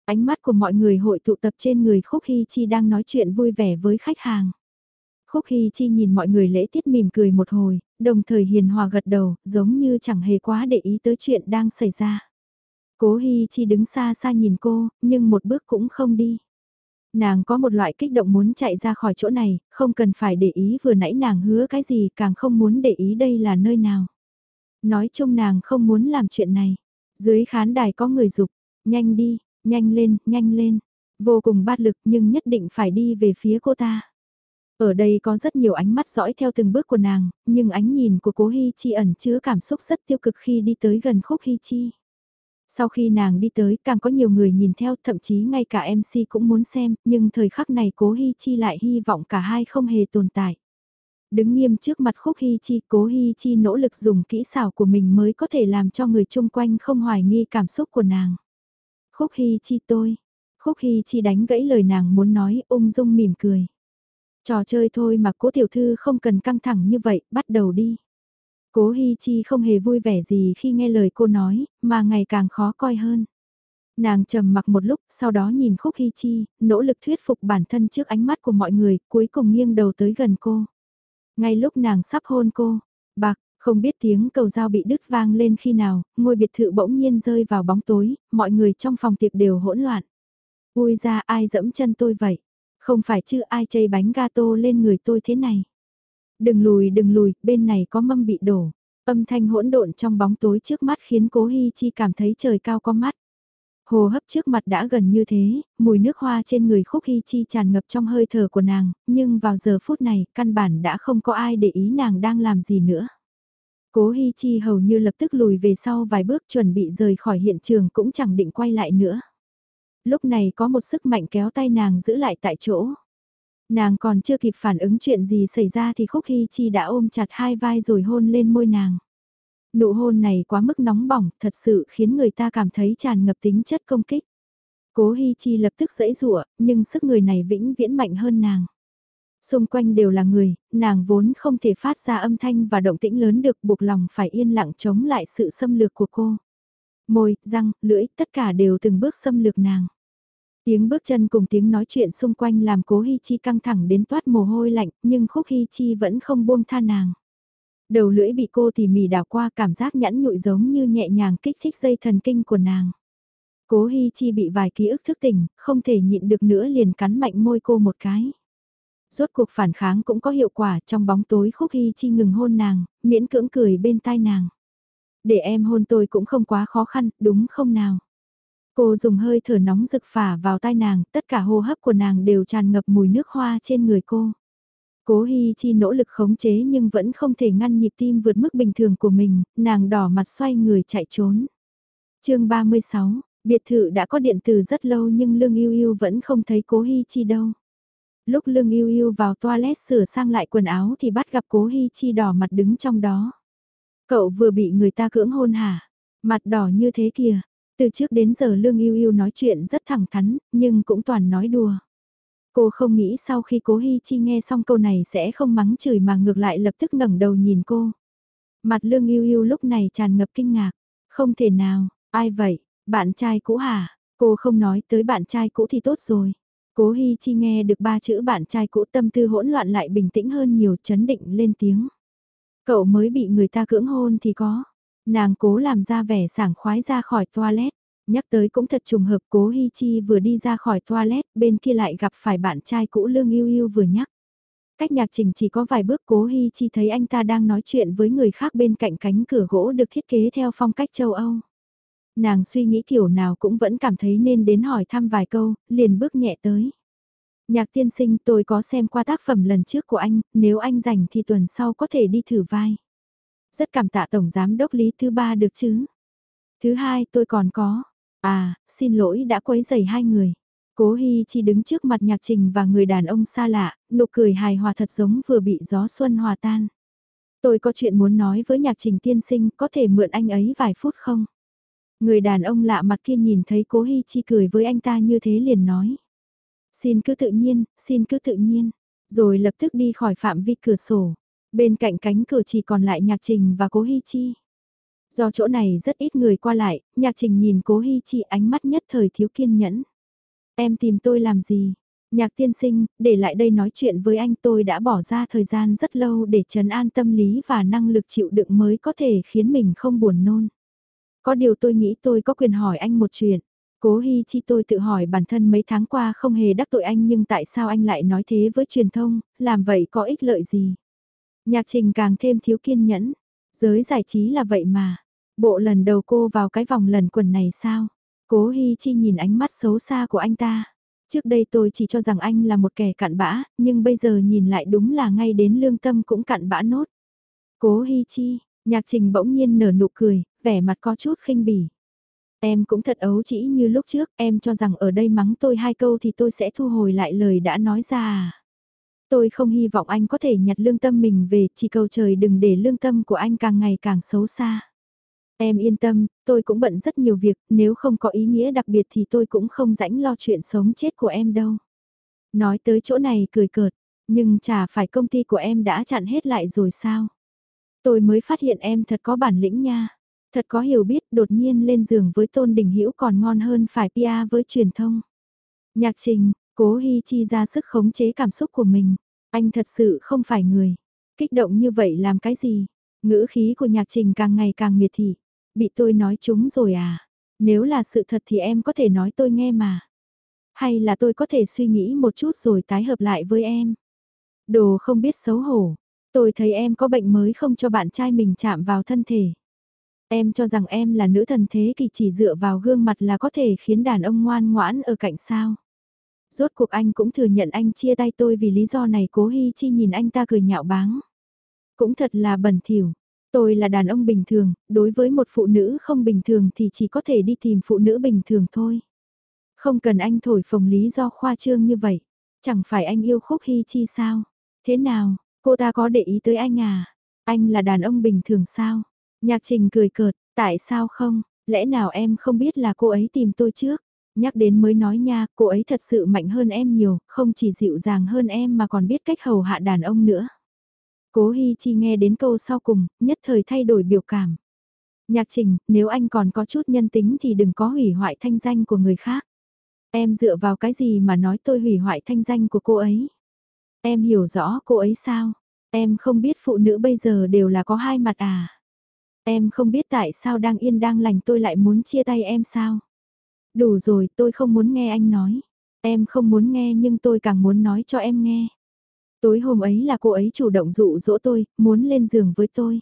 Ánh mắt của mọi người hội tụ tập trên người Khúc Hy Chi đang nói chuyện vui vẻ với khách hàng. Khúc Hy Chi nhìn mọi người lễ tiết mỉm cười một hồi, đồng thời hiền hòa gật đầu, giống như chẳng hề quá để ý tới chuyện đang xảy ra. Cố Hy Chi đứng xa xa nhìn cô, nhưng một bước cũng không đi. Nàng có một loại kích động muốn chạy ra khỏi chỗ này, không cần phải để ý vừa nãy nàng hứa cái gì càng không muốn để ý đây là nơi nào. Nói chung nàng không muốn làm chuyện này. Dưới khán đài có người dục nhanh đi, Nhanh lên, nhanh lên. Vô cùng bát lực nhưng nhất định phải đi về phía cô ta. Ở đây có rất nhiều ánh mắt dõi theo từng bước của nàng, nhưng ánh nhìn của cố Hi Chi ẩn chứa cảm xúc rất tiêu cực khi đi tới gần khúc Hi Chi. Sau khi nàng đi tới càng có nhiều người nhìn theo thậm chí ngay cả MC cũng muốn xem, nhưng thời khắc này cố Hi Chi lại hy vọng cả hai không hề tồn tại. Đứng nghiêm trước mặt khúc Hi Chi, cố Hi Chi nỗ lực dùng kỹ xảo của mình mới có thể làm cho người chung quanh không hoài nghi cảm xúc của nàng. Khúc Hy Chi tôi. Khúc Hy Chi đánh gãy lời nàng muốn nói ung dung mỉm cười. Trò chơi thôi mà cố tiểu thư không cần căng thẳng như vậy, bắt đầu đi. Cố Hi Chi không hề vui vẻ gì khi nghe lời cô nói, mà ngày càng khó coi hơn. Nàng trầm mặc một lúc, sau đó nhìn Khúc Hi Chi, nỗ lực thuyết phục bản thân trước ánh mắt của mọi người, cuối cùng nghiêng đầu tới gần cô. Ngay lúc nàng sắp hôn cô, bạc, không biết tiếng cầu dao bị đứt vang lên khi nào, ngôi biệt thự bỗng nhiên rơi vào bóng tối, mọi người trong phòng tiệc đều hỗn loạn. Ui ra ai dẫm chân tôi vậy? Không phải chứ ai chây bánh gato lên người tôi thế này? Đừng lùi đừng lùi, bên này có mâm bị đổ. Âm thanh hỗn độn trong bóng tối trước mắt khiến cố Hi Chi cảm thấy trời cao có mắt. Hồ hấp trước mặt đã gần như thế, mùi nước hoa trên người khúc Hi Chi tràn ngập trong hơi thở của nàng, nhưng vào giờ phút này, căn bản đã không có ai để ý nàng đang làm gì nữa. Cố Hi Chi hầu như lập tức lùi về sau vài bước chuẩn bị rời khỏi hiện trường cũng chẳng định quay lại nữa. Lúc này có một sức mạnh kéo tay nàng giữ lại tại chỗ. Nàng còn chưa kịp phản ứng chuyện gì xảy ra thì Khúc Hi Chi đã ôm chặt hai vai rồi hôn lên môi nàng. Nụ hôn này quá mức nóng bỏng, thật sự khiến người ta cảm thấy tràn ngập tính chất công kích. Cố Hi Chi lập tức dãy dụa nhưng sức người này vĩnh viễn mạnh hơn nàng. Xung quanh đều là người, nàng vốn không thể phát ra âm thanh và động tĩnh lớn được buộc lòng phải yên lặng chống lại sự xâm lược của cô. Môi, răng, lưỡi, tất cả đều từng bước xâm lược nàng. Tiếng bước chân cùng tiếng nói chuyện xung quanh làm cố Hi Chi căng thẳng đến toát mồ hôi lạnh, nhưng khúc Hi Chi vẫn không buông tha nàng. Đầu lưỡi bị cô tỉ mỉ đảo qua cảm giác nhẫn nhụi giống như nhẹ nhàng kích thích dây thần kinh của nàng. Cố Hi Chi bị vài ký ức thức tỉnh, không thể nhịn được nữa liền cắn mạnh môi cô một cái. Rốt cuộc phản kháng cũng có hiệu quả trong bóng tối khúc Hi Chi ngừng hôn nàng, miễn cưỡng cười bên tai nàng. Để em hôn tôi cũng không quá khó khăn, đúng không nào? Cô dùng hơi thở nóng rực phả vào tai nàng, tất cả hô hấp của nàng đều tràn ngập mùi nước hoa trên người cô. Cố Hi Chi nỗ lực khống chế nhưng vẫn không thể ngăn nhịp tim vượt mức bình thường của mình, nàng đỏ mặt xoay người chạy trốn. chương 36, biệt thự đã có điện từ rất lâu nhưng Lương Yêu Yêu vẫn không thấy Cố Hi Chi đâu. Lúc Lương Yêu Yêu vào toilet sửa sang lại quần áo thì bắt gặp Cố Hi Chi đỏ mặt đứng trong đó. Cậu vừa bị người ta cưỡng hôn hả? Mặt đỏ như thế kìa. Từ trước đến giờ Lương Yêu Yêu nói chuyện rất thẳng thắn, nhưng cũng toàn nói đùa. Cô không nghĩ sau khi cố Hi Chi nghe xong câu này sẽ không mắng chửi mà ngược lại lập tức ngẩng đầu nhìn cô. Mặt lương yêu yêu lúc này tràn ngập kinh ngạc. Không thể nào, ai vậy, bạn trai cũ hả? Cô không nói tới bạn trai cũ thì tốt rồi. Cố Hi Chi nghe được ba chữ bạn trai cũ tâm tư hỗn loạn lại bình tĩnh hơn nhiều, chấn định lên tiếng. Cậu mới bị người ta cưỡng hôn thì có. Nàng cố làm ra vẻ sảng khoái ra khỏi toilet. Nhắc tới cũng thật trùng hợp, cố Hi Chi vừa đi ra khỏi toilet, bên kia lại gặp phải bạn trai cũ Lương Yêu Yêu vừa nhắc. Cách nhạc trình chỉ có vài bước, cố Hi Chi thấy anh ta đang nói chuyện với người khác bên cạnh cánh cửa gỗ được thiết kế theo phong cách châu Âu. Nàng suy nghĩ kiểu nào cũng vẫn cảm thấy nên đến hỏi thăm vài câu, liền bước nhẹ tới. Nhạc tiên sinh tôi có xem qua tác phẩm lần trước của anh, nếu anh rảnh thì tuần sau có thể đi thử vai. Rất cảm tạ Tổng Giám Đốc Lý thứ ba được chứ. Thứ hai tôi còn có, À, xin lỗi đã quấy rầy hai người. Cố Hi Chi đứng trước mặt nhạc trình và người đàn ông xa lạ, nụ cười hài hòa thật giống vừa bị gió xuân hòa tan. Tôi có chuyện muốn nói với nhạc trình tiên sinh, có thể mượn anh ấy vài phút không? Người đàn ông lạ mặt kia nhìn thấy cố Hi Chi cười với anh ta như thế liền nói. Xin cứ tự nhiên, xin cứ tự nhiên. Rồi lập tức đi khỏi phạm vi cửa sổ. Bên cạnh cánh cửa chỉ còn lại nhạc trình và cố Hi Chi. Do chỗ này rất ít người qua lại, nhạc trình nhìn cố Hi Chi ánh mắt nhất thời thiếu kiên nhẫn. Em tìm tôi làm gì? Nhạc tiên sinh, để lại đây nói chuyện với anh tôi đã bỏ ra thời gian rất lâu để trấn an tâm lý và năng lực chịu đựng mới có thể khiến mình không buồn nôn. Có điều tôi nghĩ tôi có quyền hỏi anh một chuyện. Cố Hi Chi tôi tự hỏi bản thân mấy tháng qua không hề đắc tội anh nhưng tại sao anh lại nói thế với truyền thông, làm vậy có ích lợi gì? Nhạc trình càng thêm thiếu kiên nhẫn, Giới giải trí là vậy mà. Bộ lần đầu cô vào cái vòng lần quần này sao? Cố Hi Chi nhìn ánh mắt xấu xa của anh ta. Trước đây tôi chỉ cho rằng anh là một kẻ cặn bã, nhưng bây giờ nhìn lại đúng là ngay đến lương tâm cũng cặn bã nốt. Cố Hi Chi, nhạc trình bỗng nhiên nở nụ cười, vẻ mặt có chút khinh bỉ. Em cũng thật ấu chỉ như lúc trước, em cho rằng ở đây mắng tôi hai câu thì tôi sẽ thu hồi lại lời đã nói ra à. Tôi không hy vọng anh có thể nhặt lương tâm mình về, chỉ cầu trời đừng để lương tâm của anh càng ngày càng xấu xa. Em yên tâm, tôi cũng bận rất nhiều việc, nếu không có ý nghĩa đặc biệt thì tôi cũng không rãnh lo chuyện sống chết của em đâu. Nói tới chỗ này cười cợt, nhưng chả phải công ty của em đã chặn hết lại rồi sao? Tôi mới phát hiện em thật có bản lĩnh nha. Thật có hiểu biết đột nhiên lên giường với Tôn Đình Hữu còn ngon hơn phải PR với truyền thông. Nhạc trình, Cố Hi Chi ra sức khống chế cảm xúc của mình. Anh thật sự không phải người. Kích động như vậy làm cái gì? Ngữ khí của nhạc trình càng ngày càng miệt thị. Bị tôi nói chúng rồi à? Nếu là sự thật thì em có thể nói tôi nghe mà. Hay là tôi có thể suy nghĩ một chút rồi tái hợp lại với em? Đồ không biết xấu hổ. Tôi thấy em có bệnh mới không cho bạn trai mình chạm vào thân thể. Em cho rằng em là nữ thần thế kỷ chỉ dựa vào gương mặt là có thể khiến đàn ông ngoan ngoãn ở cạnh sao. Rốt cuộc anh cũng thừa nhận anh chia tay tôi vì lý do này cố Hi Chi nhìn anh ta cười nhạo báng. Cũng thật là bẩn thỉu. Tôi là đàn ông bình thường, đối với một phụ nữ không bình thường thì chỉ có thể đi tìm phụ nữ bình thường thôi. Không cần anh thổi phồng lý do khoa trương như vậy. Chẳng phải anh yêu khúc hy chi sao? Thế nào, cô ta có để ý tới anh à? Anh là đàn ông bình thường sao? Nhạc trình cười cợt, tại sao không? Lẽ nào em không biết là cô ấy tìm tôi trước? Nhắc đến mới nói nha, cô ấy thật sự mạnh hơn em nhiều, không chỉ dịu dàng hơn em mà còn biết cách hầu hạ đàn ông nữa. Cố Hi Chi nghe đến câu sau cùng, nhất thời thay đổi biểu cảm. Nhạc trình, nếu anh còn có chút nhân tính thì đừng có hủy hoại thanh danh của người khác. Em dựa vào cái gì mà nói tôi hủy hoại thanh danh của cô ấy? Em hiểu rõ cô ấy sao? Em không biết phụ nữ bây giờ đều là có hai mặt à? Em không biết tại sao đang yên đang lành tôi lại muốn chia tay em sao? Đủ rồi, tôi không muốn nghe anh nói. Em không muốn nghe nhưng tôi càng muốn nói cho em nghe. Tối hôm ấy là cô ấy chủ động dụ dỗ tôi, muốn lên giường với tôi.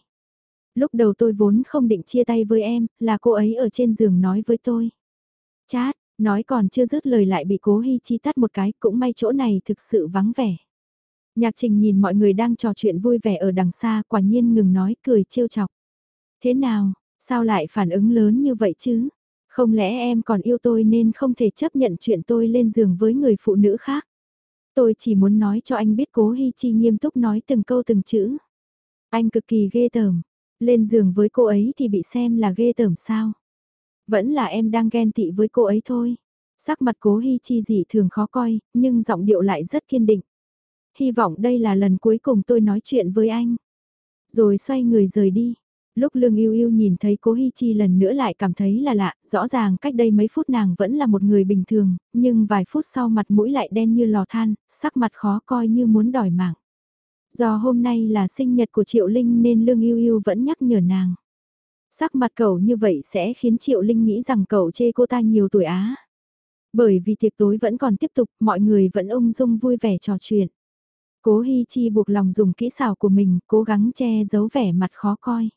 Lúc đầu tôi vốn không định chia tay với em, là cô ấy ở trên giường nói với tôi. Chát, nói còn chưa dứt lời lại bị cố Hi Chi tắt một cái, cũng may chỗ này thực sự vắng vẻ. Nhạc trình nhìn mọi người đang trò chuyện vui vẻ ở đằng xa, quả nhiên ngừng nói cười trêu chọc. Thế nào, sao lại phản ứng lớn như vậy chứ? Không lẽ em còn yêu tôi nên không thể chấp nhận chuyện tôi lên giường với người phụ nữ khác? Tôi chỉ muốn nói cho anh biết cố Hi Chi nghiêm túc nói từng câu từng chữ. Anh cực kỳ ghê tởm. Lên giường với cô ấy thì bị xem là ghê tởm sao? Vẫn là em đang ghen tị với cô ấy thôi. Sắc mặt cố Hi Chi dị thường khó coi, nhưng giọng điệu lại rất kiên định. Hy vọng đây là lần cuối cùng tôi nói chuyện với anh. Rồi xoay người rời đi. Lúc Lương Yêu Yêu nhìn thấy Cố Hi Chi lần nữa lại cảm thấy là lạ, rõ ràng cách đây mấy phút nàng vẫn là một người bình thường, nhưng vài phút sau mặt mũi lại đen như lò than, sắc mặt khó coi như muốn đòi mạng. Do hôm nay là sinh nhật của Triệu Linh nên Lương Yêu Yêu vẫn nhắc nhở nàng. Sắc mặt cậu như vậy sẽ khiến Triệu Linh nghĩ rằng cậu chê cô ta nhiều tuổi á. Bởi vì tiệc tối vẫn còn tiếp tục, mọi người vẫn ung dung vui vẻ trò chuyện. Cố Hi Chi buộc lòng dùng kỹ xảo của mình, cố gắng che giấu vẻ mặt khó coi.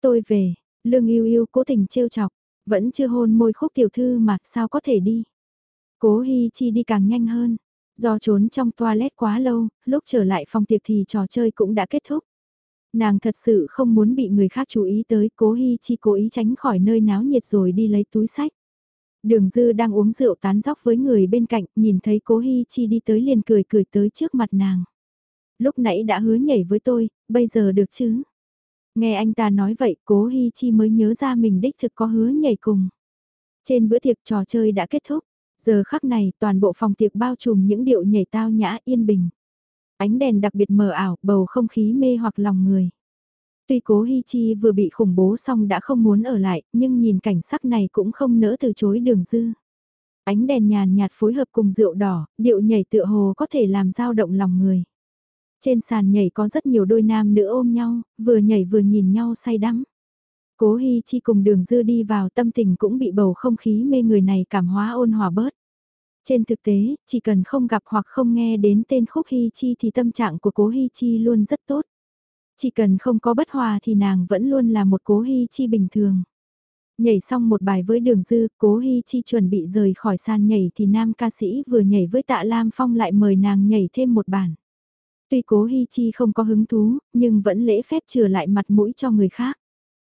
Tôi về, lương yêu yêu cố tình trêu chọc, vẫn chưa hôn môi khúc tiểu thư mà sao có thể đi. Cố Hi Chi đi càng nhanh hơn, do trốn trong toilet quá lâu, lúc trở lại phòng tiệc thì trò chơi cũng đã kết thúc. Nàng thật sự không muốn bị người khác chú ý tới, cố Hi Chi cố ý tránh khỏi nơi náo nhiệt rồi đi lấy túi sách. Đường Dư đang uống rượu tán dóc với người bên cạnh, nhìn thấy cố Hi Chi đi tới liền cười cười tới trước mặt nàng. Lúc nãy đã hứa nhảy với tôi, bây giờ được chứ? Nghe anh ta nói vậy, cố Hi Chi mới nhớ ra mình đích thực có hứa nhảy cùng. Trên bữa tiệc trò chơi đã kết thúc, giờ khắc này toàn bộ phòng tiệc bao trùm những điệu nhảy tao nhã yên bình. Ánh đèn đặc biệt mờ ảo, bầu không khí mê hoặc lòng người. Tuy cố Hi Chi vừa bị khủng bố xong đã không muốn ở lại, nhưng nhìn cảnh sắc này cũng không nỡ từ chối đường dư. Ánh đèn nhàn nhạt phối hợp cùng rượu đỏ, điệu nhảy tựa hồ có thể làm dao động lòng người. Trên sàn nhảy có rất nhiều đôi nam nữ ôm nhau, vừa nhảy vừa nhìn nhau say đắm. Cố Hi Chi cùng đường dư đi vào tâm tình cũng bị bầu không khí mê người này cảm hóa ôn hòa bớt. Trên thực tế, chỉ cần không gặp hoặc không nghe đến tên khúc Hi Chi thì tâm trạng của cố Hi Chi luôn rất tốt. Chỉ cần không có bất hòa thì nàng vẫn luôn là một cố Hi Chi bình thường. Nhảy xong một bài với đường dư, cố Hi Chi chuẩn bị rời khỏi sàn nhảy thì nam ca sĩ vừa nhảy với tạ Lam Phong lại mời nàng nhảy thêm một bản. Tuy cố Hi Chi không có hứng thú, nhưng vẫn lễ phép trừ lại mặt mũi cho người khác.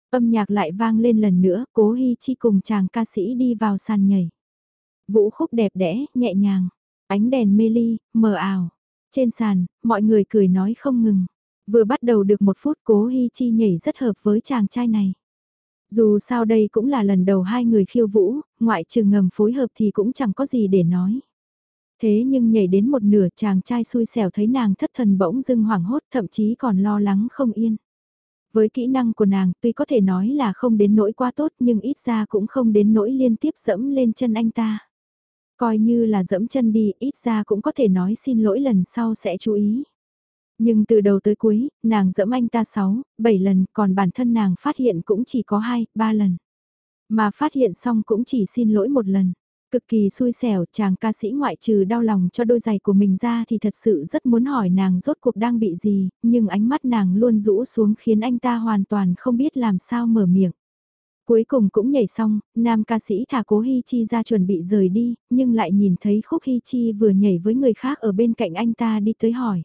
Âm nhạc lại vang lên lần nữa, cố Hi Chi cùng chàng ca sĩ đi vào sàn nhảy. Vũ khúc đẹp đẽ, nhẹ nhàng, ánh đèn mê ly, mờ ảo. Trên sàn, mọi người cười nói không ngừng. Vừa bắt đầu được một phút cố Hi Chi nhảy rất hợp với chàng trai này. Dù sao đây cũng là lần đầu hai người khiêu vũ, ngoại trừ ngầm phối hợp thì cũng chẳng có gì để nói. Thế nhưng nhảy đến một nửa chàng trai xui xẻo thấy nàng thất thần bỗng dưng hoảng hốt thậm chí còn lo lắng không yên. Với kỹ năng của nàng tuy có thể nói là không đến nỗi quá tốt nhưng ít ra cũng không đến nỗi liên tiếp dẫm lên chân anh ta. Coi như là dẫm chân đi ít ra cũng có thể nói xin lỗi lần sau sẽ chú ý. Nhưng từ đầu tới cuối, nàng dẫm anh ta 6, 7 lần còn bản thân nàng phát hiện cũng chỉ có 2, 3 lần. Mà phát hiện xong cũng chỉ xin lỗi một lần. Cực kỳ xui xẻo, chàng ca sĩ ngoại trừ đau lòng cho đôi giày của mình ra thì thật sự rất muốn hỏi nàng rốt cuộc đang bị gì, nhưng ánh mắt nàng luôn rũ xuống khiến anh ta hoàn toàn không biết làm sao mở miệng. Cuối cùng cũng nhảy xong, nam ca sĩ thả cố Hi Chi ra chuẩn bị rời đi, nhưng lại nhìn thấy khúc Hi Chi vừa nhảy với người khác ở bên cạnh anh ta đi tới hỏi.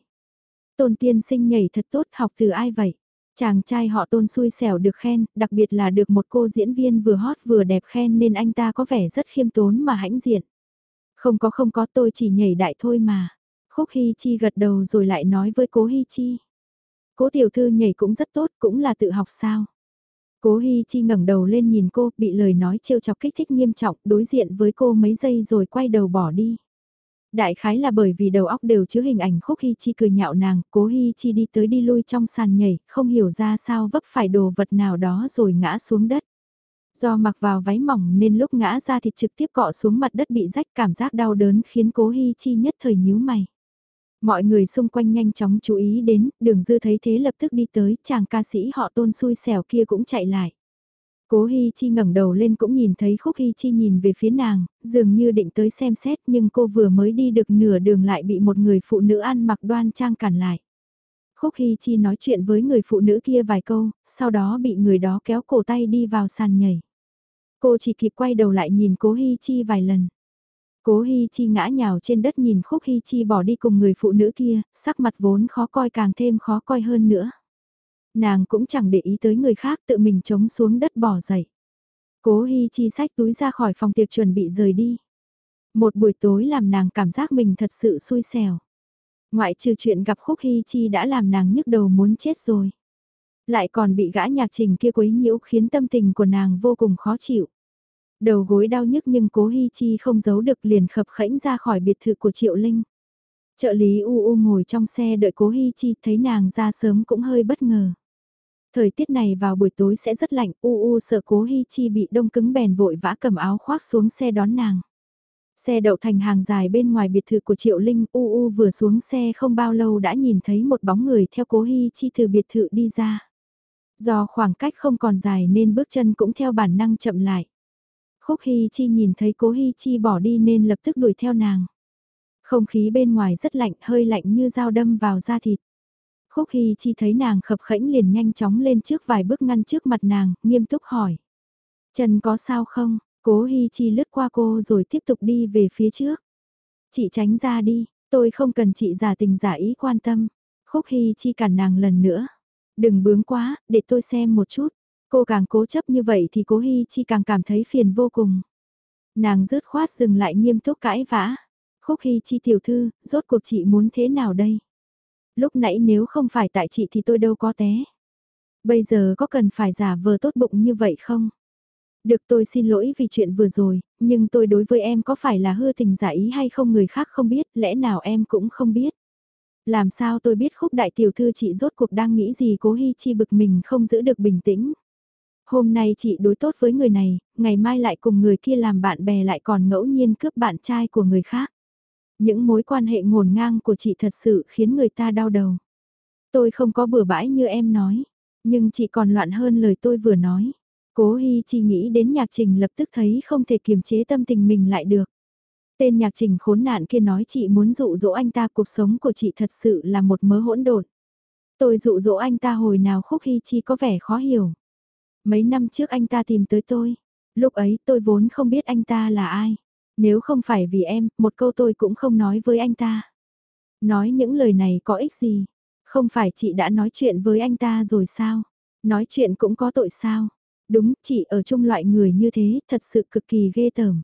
Tôn tiên sinh nhảy thật tốt học từ ai vậy? Chàng trai họ tôn xui xẻo được khen, đặc biệt là được một cô diễn viên vừa hot vừa đẹp khen nên anh ta có vẻ rất khiêm tốn mà hãnh diện. Không có không có tôi chỉ nhảy đại thôi mà. Khúc Hy Chi gật đầu rồi lại nói với cố Hy Chi. Cố tiểu thư nhảy cũng rất tốt, cũng là tự học sao. Cố Hi Chi ngẩng đầu lên nhìn cô, bị lời nói trêu chọc kích thích nghiêm trọng, đối diện với cô mấy giây rồi quay đầu bỏ đi. Đại khái là bởi vì đầu óc đều chứa hình ảnh Khúc Hi Chi cười nhạo nàng, Cố Hi Chi đi tới đi lui trong sàn nhảy, không hiểu ra sao vấp phải đồ vật nào đó rồi ngã xuống đất. Do mặc vào váy mỏng nên lúc ngã ra thì trực tiếp cọ xuống mặt đất bị rách cảm giác đau đớn khiến Cố Hi Chi nhất thời nhíu mày. Mọi người xung quanh nhanh chóng chú ý đến, đường dư thấy thế lập tức đi tới, chàng ca sĩ họ tôn xui xẻo kia cũng chạy lại. Cố Hi Chi ngẩng đầu lên cũng nhìn thấy Khúc Hi Chi nhìn về phía nàng, dường như định tới xem xét nhưng cô vừa mới đi được nửa đường lại bị một người phụ nữ ăn mặc đoan trang cản lại. Khúc Hi Chi nói chuyện với người phụ nữ kia vài câu, sau đó bị người đó kéo cổ tay đi vào sàn nhảy. Cô chỉ kịp quay đầu lại nhìn Cố Hi Chi vài lần. Cố Hi Chi ngã nhào trên đất nhìn Khúc Hi Chi bỏ đi cùng người phụ nữ kia, sắc mặt vốn khó coi càng thêm khó coi hơn nữa. Nàng cũng chẳng để ý tới người khác tự mình chống xuống đất bỏ dậy. Cố Hi Chi xách túi ra khỏi phòng tiệc chuẩn bị rời đi. Một buổi tối làm nàng cảm giác mình thật sự xui xẻo. Ngoại trừ chuyện gặp Khúc Hi Chi đã làm nàng nhức đầu muốn chết rồi. Lại còn bị gã nhạc trình kia quấy nhiễu khiến tâm tình của nàng vô cùng khó chịu. Đầu gối đau nhức nhưng cố Hi Chi không giấu được liền khập khẽnh ra khỏi biệt thự của Triệu Linh. Trợ lý U U ngồi trong xe đợi cố Hi Chi, thấy nàng ra sớm cũng hơi bất ngờ. Thời tiết này vào buổi tối sẽ rất lạnh, U U sợ cố Hi Chi bị đông cứng bèn vội vã cầm áo khoác xuống xe đón nàng. Xe đậu thành hàng dài bên ngoài biệt thự của Triệu Linh, U U vừa xuống xe không bao lâu đã nhìn thấy một bóng người theo cố Hi Chi từ biệt thự đi ra. Do khoảng cách không còn dài nên bước chân cũng theo bản năng chậm lại. Khúc Hy Chi nhìn thấy cố Hy Chi bỏ đi nên lập tức đuổi theo nàng. Không khí bên ngoài rất lạnh, hơi lạnh như dao đâm vào da thịt. Khúc Hy Chi thấy nàng khập khẽnh liền nhanh chóng lên trước vài bước ngăn trước mặt nàng, nghiêm túc hỏi. Chân có sao không? Cố Hy Chi lướt qua cô rồi tiếp tục đi về phía trước. Chị tránh ra đi, tôi không cần chị giả tình giả ý quan tâm. Khúc Hy Chi cản nàng lần nữa. Đừng bướng quá, để tôi xem một chút. Cô càng cố chấp như vậy thì cố Hi Chi càng cảm thấy phiền vô cùng. Nàng rứt khoát dừng lại nghiêm túc cãi vã. Khúc Hi Chi tiểu thư, rốt cuộc chị muốn thế nào đây? Lúc nãy nếu không phải tại chị thì tôi đâu có té. Bây giờ có cần phải giả vờ tốt bụng như vậy không? Được tôi xin lỗi vì chuyện vừa rồi, nhưng tôi đối với em có phải là hư tình giả ý hay không người khác không biết, lẽ nào em cũng không biết. Làm sao tôi biết khúc đại tiểu thư chị rốt cuộc đang nghĩ gì cố Hi Chi bực mình không giữ được bình tĩnh. Hôm nay chị đối tốt với người này, ngày mai lại cùng người kia làm bạn bè lại còn ngẫu nhiên cướp bạn trai của người khác. Những mối quan hệ ngổn ngang của chị thật sự khiến người ta đau đầu. Tôi không có bừa bãi như em nói, nhưng chị còn loạn hơn lời tôi vừa nói. Cố Hi chi nghĩ đến nhạc trình lập tức thấy không thể kiềm chế tâm tình mình lại được. Tên nhạc trình khốn nạn kia nói chị muốn dụ dỗ anh ta cuộc sống của chị thật sự là một mớ hỗn độn. Tôi dụ dỗ anh ta hồi nào khúc Hi Chi có vẻ khó hiểu. Mấy năm trước anh ta tìm tới tôi. Lúc ấy tôi vốn không biết anh ta là ai. Nếu không phải vì em, một câu tôi cũng không nói với anh ta. Nói những lời này có ích gì? Không phải chị đã nói chuyện với anh ta rồi sao? Nói chuyện cũng có tội sao? Đúng, chị ở chung loại người như thế, thật sự cực kỳ ghê tởm.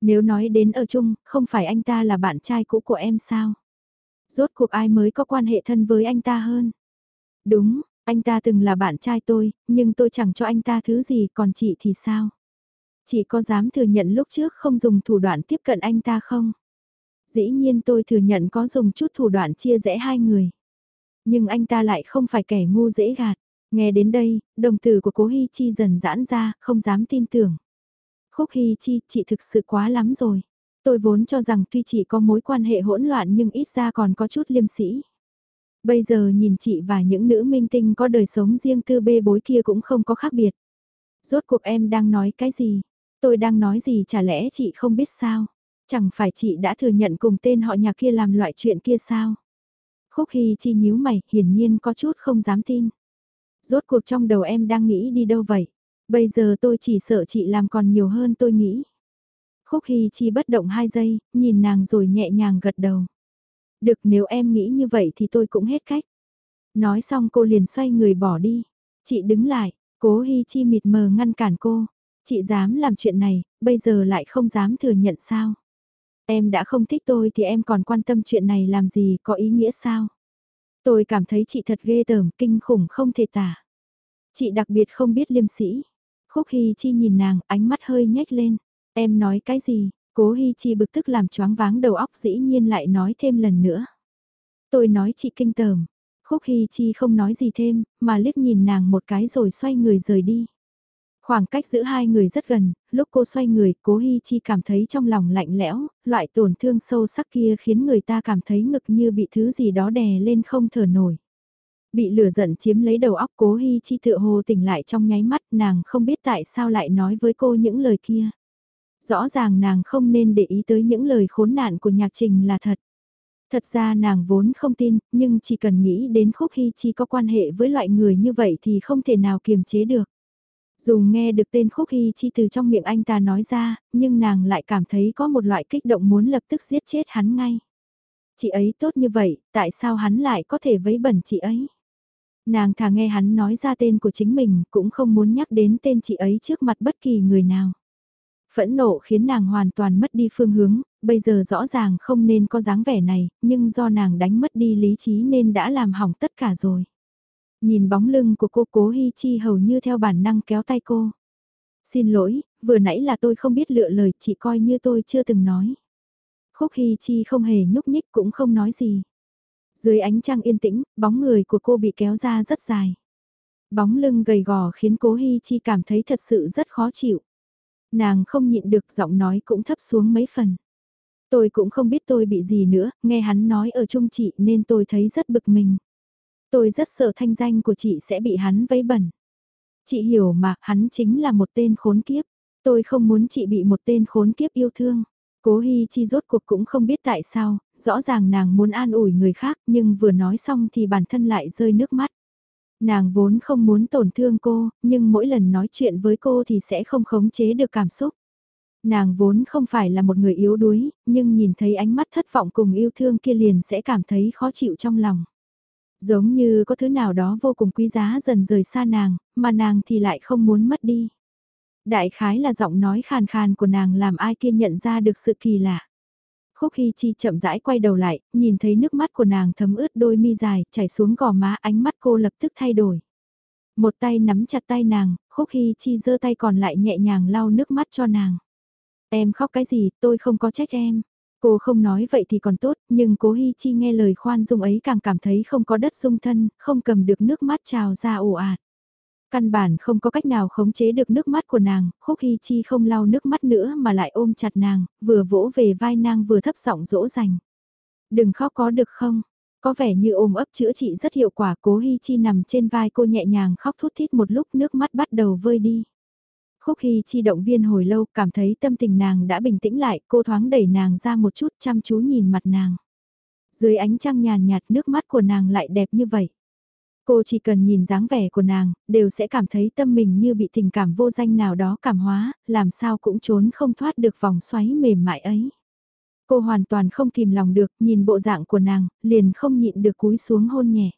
Nếu nói đến ở chung, không phải anh ta là bạn trai cũ của em sao? Rốt cuộc ai mới có quan hệ thân với anh ta hơn? Đúng, anh ta từng là bạn trai tôi, nhưng tôi chẳng cho anh ta thứ gì, còn chị thì sao? Chị có dám thừa nhận lúc trước không dùng thủ đoạn tiếp cận anh ta không? Dĩ nhiên tôi thừa nhận có dùng chút thủ đoạn chia rẽ hai người. Nhưng anh ta lại không phải kẻ ngu dễ gạt. Nghe đến đây, đồng tử của cố Hi Chi dần giãn ra, không dám tin tưởng. Khúc Hi Chi, chị thực sự quá lắm rồi. Tôi vốn cho rằng tuy chị có mối quan hệ hỗn loạn nhưng ít ra còn có chút liêm sĩ. Bây giờ nhìn chị và những nữ minh tinh có đời sống riêng tư bê bối kia cũng không có khác biệt. Rốt cuộc em đang nói cái gì? Tôi đang nói gì chả lẽ chị không biết sao? Chẳng phải chị đã thừa nhận cùng tên họ nhà kia làm loại chuyện kia sao? Khúc Hy chi nhíu mày, hiển nhiên có chút không dám tin. Rốt cuộc trong đầu em đang nghĩ đi đâu vậy? Bây giờ tôi chỉ sợ chị làm còn nhiều hơn tôi nghĩ. Khúc Hy chi bất động hai giây, nhìn nàng rồi nhẹ nhàng gật đầu. Được nếu em nghĩ như vậy thì tôi cũng hết cách. Nói xong cô liền xoay người bỏ đi. Chị đứng lại, cố hy Chi mịt mờ ngăn cản cô. Chị dám làm chuyện này, bây giờ lại không dám thừa nhận sao. Em đã không thích tôi thì em còn quan tâm chuyện này làm gì, có ý nghĩa sao? Tôi cảm thấy chị thật ghê tởm, kinh khủng không thể tả. Chị đặc biệt không biết liêm sĩ. Khúc Hy Chi nhìn nàng, ánh mắt hơi nhếch lên. Em nói cái gì? Cố Hy Chi bực tức làm choáng váng đầu óc dĩ nhiên lại nói thêm lần nữa. Tôi nói chị kinh tởm. Khúc Hy Chi không nói gì thêm, mà liếc nhìn nàng một cái rồi xoay người rời đi. Khoảng cách giữa hai người rất gần, lúc cô xoay người, cố Hi Chi cảm thấy trong lòng lạnh lẽo, loại tổn thương sâu sắc kia khiến người ta cảm thấy ngực như bị thứ gì đó đè lên không thở nổi. Bị lửa giận chiếm lấy đầu óc cố Hi Chi tựa hồ tỉnh lại trong nháy mắt nàng không biết tại sao lại nói với cô những lời kia. Rõ ràng nàng không nên để ý tới những lời khốn nạn của nhạc trình là thật. Thật ra nàng vốn không tin, nhưng chỉ cần nghĩ đến khúc Hi Chi có quan hệ với loại người như vậy thì không thể nào kiềm chế được. Dù nghe được tên Khúc Hy Chi từ trong miệng anh ta nói ra, nhưng nàng lại cảm thấy có một loại kích động muốn lập tức giết chết hắn ngay. Chị ấy tốt như vậy, tại sao hắn lại có thể vấy bẩn chị ấy? Nàng thà nghe hắn nói ra tên của chính mình, cũng không muốn nhắc đến tên chị ấy trước mặt bất kỳ người nào. Phẫn nộ khiến nàng hoàn toàn mất đi phương hướng, bây giờ rõ ràng không nên có dáng vẻ này, nhưng do nàng đánh mất đi lý trí nên đã làm hỏng tất cả rồi. Nhìn bóng lưng của cô cố Hi Chi hầu như theo bản năng kéo tay cô. Xin lỗi, vừa nãy là tôi không biết lựa lời, chị coi như tôi chưa từng nói. Khúc Hi Chi không hề nhúc nhích cũng không nói gì. Dưới ánh trăng yên tĩnh, bóng người của cô bị kéo ra rất dài. Bóng lưng gầy gò khiến cố Hi Chi cảm thấy thật sự rất khó chịu. Nàng không nhịn được giọng nói cũng thấp xuống mấy phần. Tôi cũng không biết tôi bị gì nữa, nghe hắn nói ở chung chị nên tôi thấy rất bực mình. Tôi rất sợ thanh danh của chị sẽ bị hắn vấy bẩn. Chị hiểu mà, hắn chính là một tên khốn kiếp. Tôi không muốn chị bị một tên khốn kiếp yêu thương. Cố Hi Chi rốt cuộc cũng không biết tại sao, rõ ràng nàng muốn an ủi người khác nhưng vừa nói xong thì bản thân lại rơi nước mắt. Nàng vốn không muốn tổn thương cô, nhưng mỗi lần nói chuyện với cô thì sẽ không khống chế được cảm xúc. Nàng vốn không phải là một người yếu đuối, nhưng nhìn thấy ánh mắt thất vọng cùng yêu thương kia liền sẽ cảm thấy khó chịu trong lòng. Giống như có thứ nào đó vô cùng quý giá dần rời xa nàng, mà nàng thì lại không muốn mất đi. Đại khái là giọng nói khàn khàn của nàng làm ai kia nhận ra được sự kỳ lạ. Khúc Hy Chi chậm rãi quay đầu lại, nhìn thấy nước mắt của nàng thấm ướt đôi mi dài, chảy xuống gò má ánh mắt cô lập tức thay đổi. Một tay nắm chặt tay nàng, Khúc Hy Chi giơ tay còn lại nhẹ nhàng lau nước mắt cho nàng. Em khóc cái gì, tôi không có trách em. Cô không nói vậy thì còn tốt, nhưng cố Hi Chi nghe lời khoan dung ấy càng cảm thấy không có đất dung thân, không cầm được nước mắt trào ra ồ ạt. Căn bản không có cách nào khống chế được nước mắt của nàng, khúc Hi Chi không lau nước mắt nữa mà lại ôm chặt nàng, vừa vỗ về vai nàng vừa thấp giọng dỗ dành. Đừng khóc có được không? Có vẻ như ôm ấp chữa trị rất hiệu quả cố Hi Chi nằm trên vai cô nhẹ nhàng khóc thút thít một lúc nước mắt bắt đầu vơi đi. Khúc Hy chi động viên hồi lâu, cảm thấy tâm tình nàng đã bình tĩnh lại, cô thoáng đẩy nàng ra một chút chăm chú nhìn mặt nàng. Dưới ánh trăng nhàn nhạt nước mắt của nàng lại đẹp như vậy. Cô chỉ cần nhìn dáng vẻ của nàng, đều sẽ cảm thấy tâm mình như bị tình cảm vô danh nào đó cảm hóa, làm sao cũng trốn không thoát được vòng xoáy mềm mại ấy. Cô hoàn toàn không kìm lòng được, nhìn bộ dạng của nàng, liền không nhịn được cúi xuống hôn nhẹ.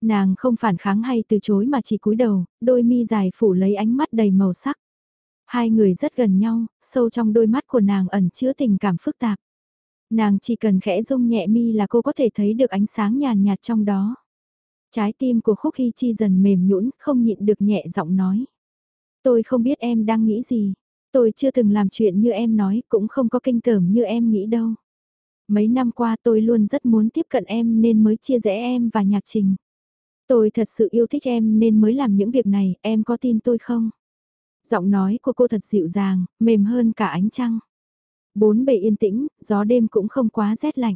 Nàng không phản kháng hay từ chối mà chỉ cúi đầu, đôi mi dài phủ lấy ánh mắt đầy màu sắc. Hai người rất gần nhau, sâu trong đôi mắt của nàng ẩn chứa tình cảm phức tạp. Nàng chỉ cần khẽ rung nhẹ mi là cô có thể thấy được ánh sáng nhàn nhạt trong đó. Trái tim của Khúc Hy Chi dần mềm nhũn, không nhịn được nhẹ giọng nói. Tôi không biết em đang nghĩ gì. Tôi chưa từng làm chuyện như em nói, cũng không có kinh tởm như em nghĩ đâu. Mấy năm qua tôi luôn rất muốn tiếp cận em nên mới chia rẽ em và nhạc trình. Tôi thật sự yêu thích em nên mới làm những việc này, em có tin tôi không? Giọng nói của cô thật dịu dàng, mềm hơn cả ánh trăng. Bốn bề yên tĩnh, gió đêm cũng không quá rét lạnh.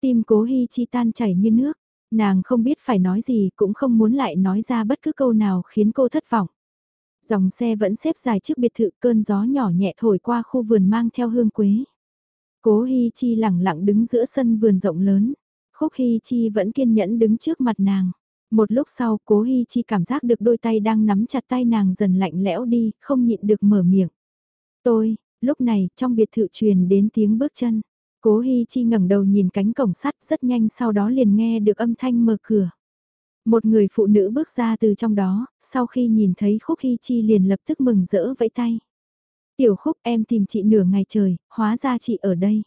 Tim cố hy chi tan chảy như nước, nàng không biết phải nói gì cũng không muốn lại nói ra bất cứ câu nào khiến cô thất vọng. Dòng xe vẫn xếp dài trước biệt thự cơn gió nhỏ nhẹ thổi qua khu vườn mang theo hương quế. Cố Hi Chi lẳng lặng đứng giữa sân vườn rộng lớn. Khúc Hi Chi vẫn kiên nhẫn đứng trước mặt nàng. Một lúc sau cố Hi Chi cảm giác được đôi tay đang nắm chặt tay nàng dần lạnh lẽo đi, không nhịn được mở miệng. Tôi, lúc này trong biệt thự truyền đến tiếng bước chân. Cố Hi Chi ngẩng đầu nhìn cánh cổng sắt rất nhanh sau đó liền nghe được âm thanh mở cửa. Một người phụ nữ bước ra từ trong đó, sau khi nhìn thấy Khúc Hi Chi liền lập tức mừng rỡ vẫy tay. Tiểu Khúc em tìm chị nửa ngày trời, hóa ra chị ở đây.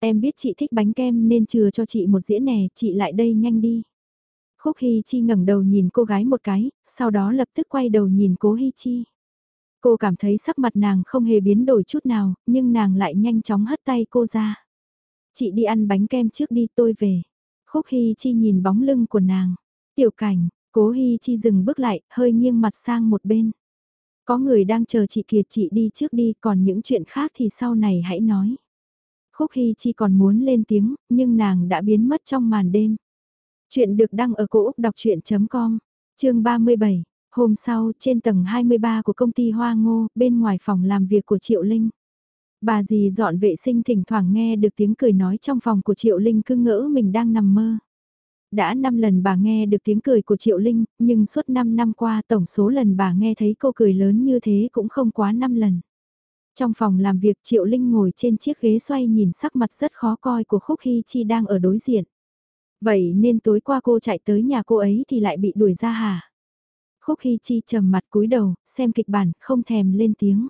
Em biết chị thích bánh kem nên chừa cho chị một dĩa nè, chị lại đây nhanh đi. Khúc Hy Chi ngẩng đầu nhìn cô gái một cái, sau đó lập tức quay đầu nhìn cố Hy Chi. Cô cảm thấy sắc mặt nàng không hề biến đổi chút nào, nhưng nàng lại nhanh chóng hất tay cô ra. Chị đi ăn bánh kem trước đi tôi về. Khúc Hy Chi nhìn bóng lưng của nàng. Tiểu cảnh, cố Hy Chi dừng bước lại, hơi nghiêng mặt sang một bên. Có người đang chờ chị kìa, chị đi trước đi, còn những chuyện khác thì sau này hãy nói. Khúc Hy Chi còn muốn lên tiếng, nhưng nàng đã biến mất trong màn đêm. Chuyện được đăng ở cổ Úc đọc chuyện.com, chương 37, hôm sau trên tầng 23 của công ty Hoa Ngô, bên ngoài phòng làm việc của Triệu Linh. Bà dì dọn vệ sinh thỉnh thoảng nghe được tiếng cười nói trong phòng của Triệu Linh cứ ngỡ mình đang nằm mơ. Đã 5 lần bà nghe được tiếng cười của Triệu Linh, nhưng suốt 5 năm qua tổng số lần bà nghe thấy cô cười lớn như thế cũng không quá 5 lần. Trong phòng làm việc Triệu Linh ngồi trên chiếc ghế xoay nhìn sắc mặt rất khó coi của Khúc Hy Chi đang ở đối diện. Vậy nên tối qua cô chạy tới nhà cô ấy thì lại bị đuổi ra hả? Khúc Hy Chi trầm mặt cúi đầu, xem kịch bản, không thèm lên tiếng.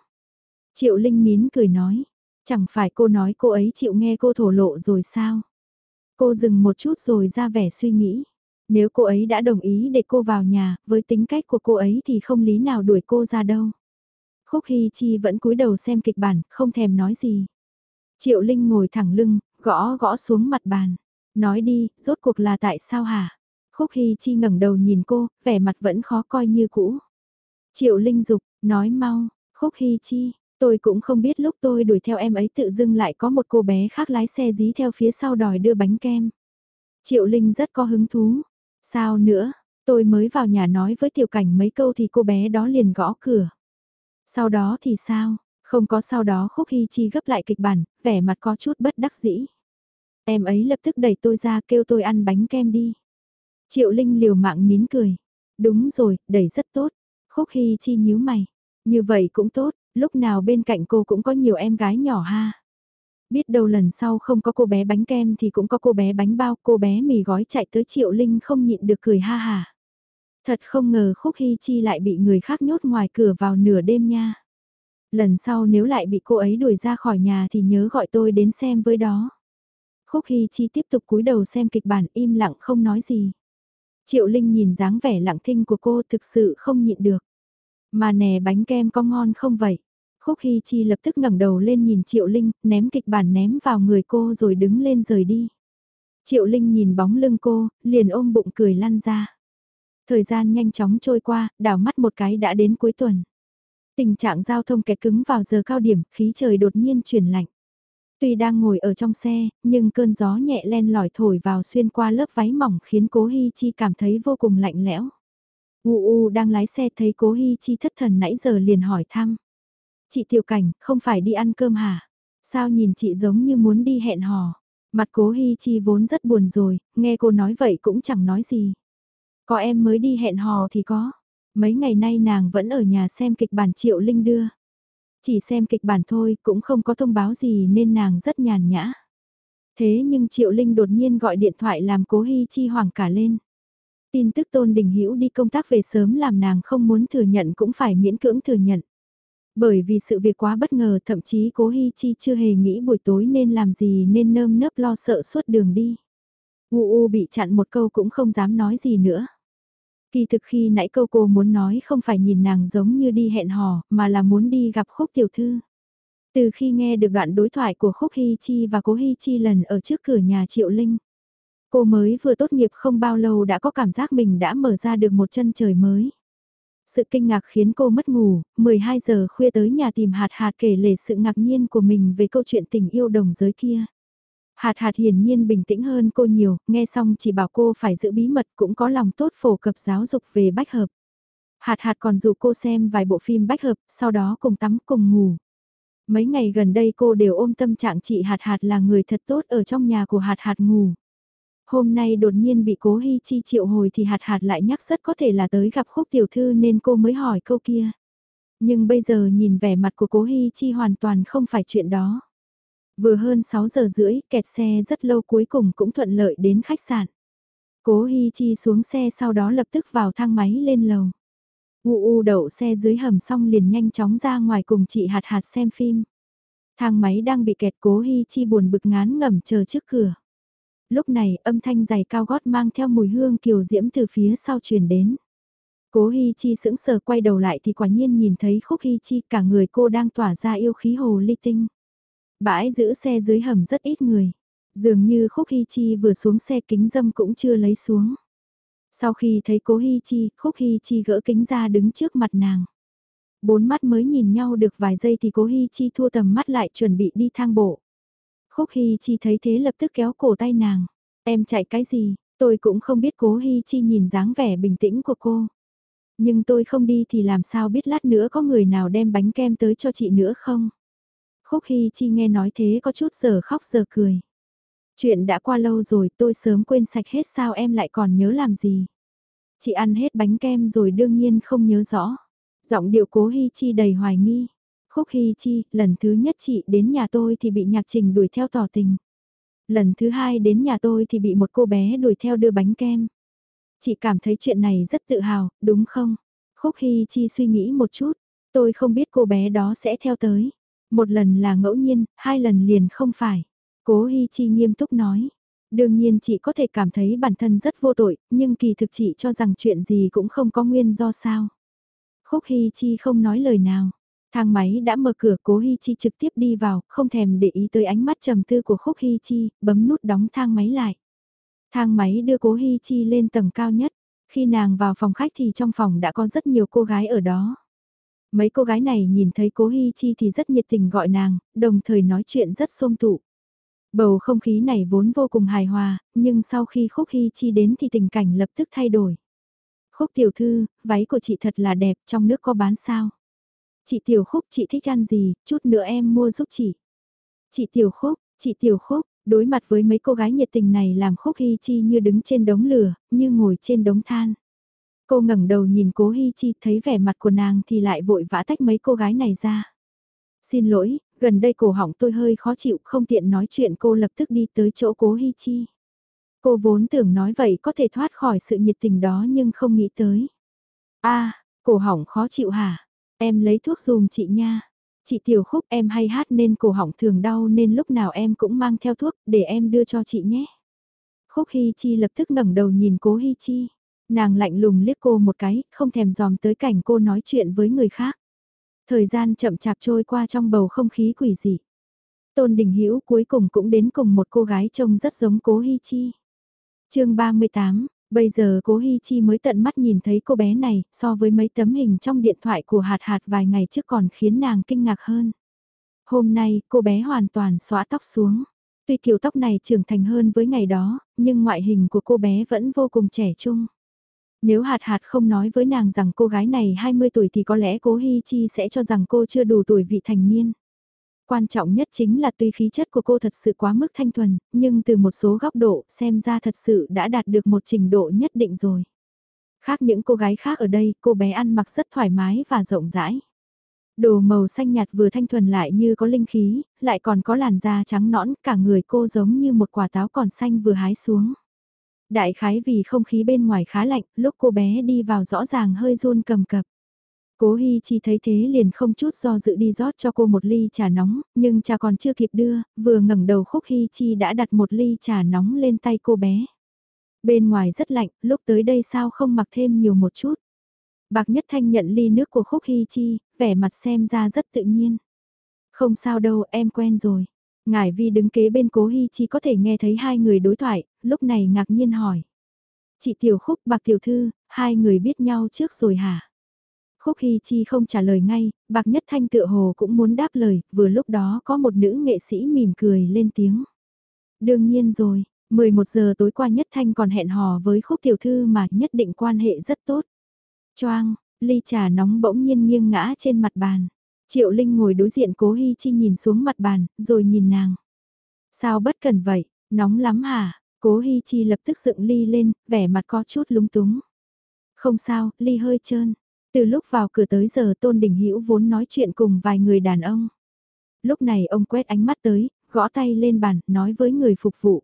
Triệu Linh nín cười nói, chẳng phải cô nói cô ấy chịu nghe cô thổ lộ rồi sao? Cô dừng một chút rồi ra vẻ suy nghĩ. Nếu cô ấy đã đồng ý để cô vào nhà, với tính cách của cô ấy thì không lý nào đuổi cô ra đâu. Khúc Hy Chi vẫn cúi đầu xem kịch bản, không thèm nói gì. Triệu Linh ngồi thẳng lưng, gõ gõ xuống mặt bàn. Nói đi, rốt cuộc là tại sao hả? Khúc Hy Chi ngẩng đầu nhìn cô, vẻ mặt vẫn khó coi như cũ. Triệu Linh dục nói mau, Khúc Hy Chi, tôi cũng không biết lúc tôi đuổi theo em ấy tự dưng lại có một cô bé khác lái xe dí theo phía sau đòi đưa bánh kem. Triệu Linh rất có hứng thú. Sao nữa, tôi mới vào nhà nói với tiểu cảnh mấy câu thì cô bé đó liền gõ cửa. Sau đó thì sao? Không có sau đó Khúc Hy Chi gấp lại kịch bản, vẻ mặt có chút bất đắc dĩ. Em ấy lập tức đẩy tôi ra kêu tôi ăn bánh kem đi. Triệu Linh liều mạng nín cười. Đúng rồi, đẩy rất tốt. Khúc Hy Chi nhíu mày. Như vậy cũng tốt, lúc nào bên cạnh cô cũng có nhiều em gái nhỏ ha. Biết đâu lần sau không có cô bé bánh kem thì cũng có cô bé bánh bao, cô bé mì gói chạy tới Triệu Linh không nhịn được cười ha hà. Thật không ngờ Khúc Hy Chi lại bị người khác nhốt ngoài cửa vào nửa đêm nha. Lần sau nếu lại bị cô ấy đuổi ra khỏi nhà thì nhớ gọi tôi đến xem với đó. Khúc Hy Chi tiếp tục cúi đầu xem kịch bản im lặng không nói gì. Triệu Linh nhìn dáng vẻ lặng thinh của cô thực sự không nhịn được. Mà nè bánh kem có ngon không vậy? Khúc Hy Chi lập tức ngẩng đầu lên nhìn Triệu Linh, ném kịch bản ném vào người cô rồi đứng lên rời đi. Triệu Linh nhìn bóng lưng cô, liền ôm bụng cười lăn ra. Thời gian nhanh chóng trôi qua, đảo mắt một cái đã đến cuối tuần. Tình trạng giao thông kẹt cứng vào giờ cao điểm, khí trời đột nhiên chuyển lạnh. Tuy đang ngồi ở trong xe, nhưng cơn gió nhẹ len lỏi thổi vào xuyên qua lớp váy mỏng khiến cố Hi Chi cảm thấy vô cùng lạnh lẽo. U U đang lái xe thấy cố Hi Chi thất thần nãy giờ liền hỏi thăm. Chị Tiểu Cảnh, không phải đi ăn cơm hả? Sao nhìn chị giống như muốn đi hẹn hò? Mặt cố Hi Chi vốn rất buồn rồi, nghe cô nói vậy cũng chẳng nói gì. Có em mới đi hẹn hò thì có. Mấy ngày nay nàng vẫn ở nhà xem kịch bản Triệu Linh đưa. Chỉ xem kịch bản thôi, cũng không có thông báo gì nên nàng rất nhàn nhã. Thế nhưng Triệu Linh đột nhiên gọi điện thoại làm cố Hi Chi hoảng cả lên. Tin tức Tôn Đình Hữu đi công tác về sớm làm nàng không muốn thừa nhận cũng phải miễn cưỡng thừa nhận. Bởi vì sự việc quá bất ngờ, thậm chí cố Hi Chi chưa hề nghĩ buổi tối nên làm gì nên nơm nớp lo sợ suốt đường đi. U U bị chặn một câu cũng không dám nói gì nữa. Kỳ thực khi nãy câu cô muốn nói không phải nhìn nàng giống như đi hẹn hò, mà là muốn đi gặp khúc tiểu thư. Từ khi nghe được đoạn đối thoại của khúc Hy Chi và cố Hy Chi lần ở trước cửa nhà Triệu Linh. Cô mới vừa tốt nghiệp không bao lâu đã có cảm giác mình đã mở ra được một chân trời mới. Sự kinh ngạc khiến cô mất ngủ, 12 giờ khuya tới nhà tìm hạt hạt kể lể sự ngạc nhiên của mình về câu chuyện tình yêu đồng giới kia. Hạt hạt hiển nhiên bình tĩnh hơn cô nhiều, nghe xong chỉ bảo cô phải giữ bí mật cũng có lòng tốt phổ cập giáo dục về bách hợp. Hạt hạt còn dụ cô xem vài bộ phim bách hợp, sau đó cùng tắm cùng ngủ. Mấy ngày gần đây cô đều ôm tâm trạng chị hạt hạt là người thật tốt ở trong nhà của hạt hạt ngủ. Hôm nay đột nhiên bị cố hy chi triệu hồi thì hạt hạt lại nhắc rất có thể là tới gặp khúc tiểu thư nên cô mới hỏi câu kia. Nhưng bây giờ nhìn vẻ mặt của cố hy chi hoàn toàn không phải chuyện đó. Vừa hơn 6 giờ rưỡi, kẹt xe rất lâu cuối cùng cũng thuận lợi đến khách sạn. Cố Hi Chi xuống xe sau đó lập tức vào thang máy lên lầu. U U đậu xe dưới hầm xong liền nhanh chóng ra ngoài cùng chị hạt hạt xem phim. Thang máy đang bị kẹt cố Hi Chi buồn bực ngán ngẩm chờ trước cửa. Lúc này âm thanh giày cao gót mang theo mùi hương kiều diễm từ phía sau truyền đến. Cố Hi Chi sững sờ quay đầu lại thì quả nhiên nhìn thấy Khúc Hi Chi cả người cô đang tỏa ra yêu khí hồ ly tinh. Bãi giữ xe dưới hầm rất ít người. Dường như Khúc hy Chi vừa xuống xe kính dâm cũng chưa lấy xuống. Sau khi thấy cố hy Chi, Khúc hy Chi gỡ kính ra đứng trước mặt nàng. Bốn mắt mới nhìn nhau được vài giây thì cố hy Chi thua tầm mắt lại chuẩn bị đi thang bộ. Khúc hy Chi thấy thế lập tức kéo cổ tay nàng. Em chạy cái gì, tôi cũng không biết cố hy Chi nhìn dáng vẻ bình tĩnh của cô. Nhưng tôi không đi thì làm sao biết lát nữa có người nào đem bánh kem tới cho chị nữa không? Khúc Hi Chi nghe nói thế có chút giờ khóc giờ cười. Chuyện đã qua lâu rồi tôi sớm quên sạch hết sao em lại còn nhớ làm gì. Chị ăn hết bánh kem rồi đương nhiên không nhớ rõ. Giọng điệu cố Hi Chi đầy hoài nghi. Khúc Hi Chi, lần thứ nhất chị đến nhà tôi thì bị nhạc trình đuổi theo tỏ tình. Lần thứ hai đến nhà tôi thì bị một cô bé đuổi theo đưa bánh kem. Chị cảm thấy chuyện này rất tự hào, đúng không? Khúc Hi Chi suy nghĩ một chút, tôi không biết cô bé đó sẽ theo tới. Một lần là ngẫu nhiên, hai lần liền không phải. Cố Hi Chi nghiêm túc nói. Đương nhiên chị có thể cảm thấy bản thân rất vô tội, nhưng kỳ thực chị cho rằng chuyện gì cũng không có nguyên do sao. Khúc Hi Chi không nói lời nào. Thang máy đã mở cửa cố Hi Chi trực tiếp đi vào, không thèm để ý tới ánh mắt trầm tư của Khúc Hi Chi, bấm nút đóng thang máy lại. Thang máy đưa cố Hi Chi lên tầng cao nhất. Khi nàng vào phòng khách thì trong phòng đã có rất nhiều cô gái ở đó. Mấy cô gái này nhìn thấy cố Hi Chi thì rất nhiệt tình gọi nàng, đồng thời nói chuyện rất xôm tụ. Bầu không khí này vốn vô cùng hài hòa, nhưng sau khi Khúc Hi Chi đến thì tình cảnh lập tức thay đổi. Khúc tiểu thư, váy của chị thật là đẹp, trong nước có bán sao? Chị tiểu khúc chị thích ăn gì, chút nữa em mua giúp chị. Chị tiểu khúc, chị tiểu khúc, đối mặt với mấy cô gái nhiệt tình này làm khúc Hy Chi như đứng trên đống lửa, như ngồi trên đống than. Cô ngẩng đầu nhìn cố hi Chi thấy vẻ mặt của nàng thì lại vội vã tách mấy cô gái này ra. Xin lỗi, gần đây cổ họng tôi hơi khó chịu không tiện nói chuyện cô lập tức đi tới chỗ cố Hi Chi. Cô vốn tưởng nói vậy có thể thoát khỏi sự nhiệt tình đó nhưng không nghĩ tới. a cổ họng khó chịu hả? Em lấy thuốc dùm chị nha. Chị Tiểu Khúc em hay hát nên cổ họng thường đau nên lúc nào em cũng mang theo thuốc để em đưa cho chị nhé. Khúc Hi Chi lập tức ngẩng đầu nhìn cố Hi Chi. Nàng lạnh lùng liếc cô một cái, không thèm dòm tới cảnh cô nói chuyện với người khác. Thời gian chậm chạp trôi qua trong bầu không khí quỷ dị. Tôn Đình Hữu cuối cùng cũng đến cùng một cô gái trông rất giống Cố Hi Chi. Chương 38, bây giờ Cố Hi Chi mới tận mắt nhìn thấy cô bé này, so với mấy tấm hình trong điện thoại của Hạt Hạt vài ngày trước còn khiến nàng kinh ngạc hơn. Hôm nay, cô bé hoàn toàn xóa tóc xuống. Tuy kiểu tóc này trưởng thành hơn với ngày đó, nhưng ngoại hình của cô bé vẫn vô cùng trẻ trung. Nếu hạt hạt không nói với nàng rằng cô gái này 20 tuổi thì có lẽ cố Hi Chi sẽ cho rằng cô chưa đủ tuổi vị thành niên. Quan trọng nhất chính là tuy khí chất của cô thật sự quá mức thanh thuần, nhưng từ một số góc độ xem ra thật sự đã đạt được một trình độ nhất định rồi. Khác những cô gái khác ở đây, cô bé ăn mặc rất thoải mái và rộng rãi. Đồ màu xanh nhạt vừa thanh thuần lại như có linh khí, lại còn có làn da trắng nõn, cả người cô giống như một quả táo còn xanh vừa hái xuống. Đại khái vì không khí bên ngoài khá lạnh, lúc cô bé đi vào rõ ràng hơi run cầm cập. Cố Hi Chi thấy thế liền không chút do dự đi rót cho cô một ly trà nóng, nhưng trà còn chưa kịp đưa, vừa ngẩng đầu Khúc Hi Chi đã đặt một ly trà nóng lên tay cô bé. Bên ngoài rất lạnh, lúc tới đây sao không mặc thêm nhiều một chút. Bạc Nhất Thanh nhận ly nước của Khúc Hi Chi, vẻ mặt xem ra rất tự nhiên. Không sao đâu, em quen rồi. Ngải Vi đứng kế bên cố Hi Chi có thể nghe thấy hai người đối thoại, lúc này ngạc nhiên hỏi. Chị Tiểu Khúc Bạc Tiểu Thư, hai người biết nhau trước rồi hả? Khúc Hi Chi không trả lời ngay, Bạc Nhất Thanh tựa hồ cũng muốn đáp lời, vừa lúc đó có một nữ nghệ sĩ mỉm cười lên tiếng. Đương nhiên rồi, 11 giờ tối qua Nhất Thanh còn hẹn hò với Khúc Tiểu Thư mà nhất định quan hệ rất tốt. Choang, ly trà nóng bỗng nhiên nghiêng ngã trên mặt bàn. Triệu Linh ngồi đối diện cố Hi Chi nhìn xuống mặt bàn, rồi nhìn nàng. Sao bất cần vậy, nóng lắm hả? Cố Hi Chi lập tức dựng ly lên, vẻ mặt có chút lúng túng. Không sao, ly hơi trơn. Từ lúc vào cửa tới giờ Tôn Đình Hữu vốn nói chuyện cùng vài người đàn ông. Lúc này ông quét ánh mắt tới, gõ tay lên bàn, nói với người phục vụ.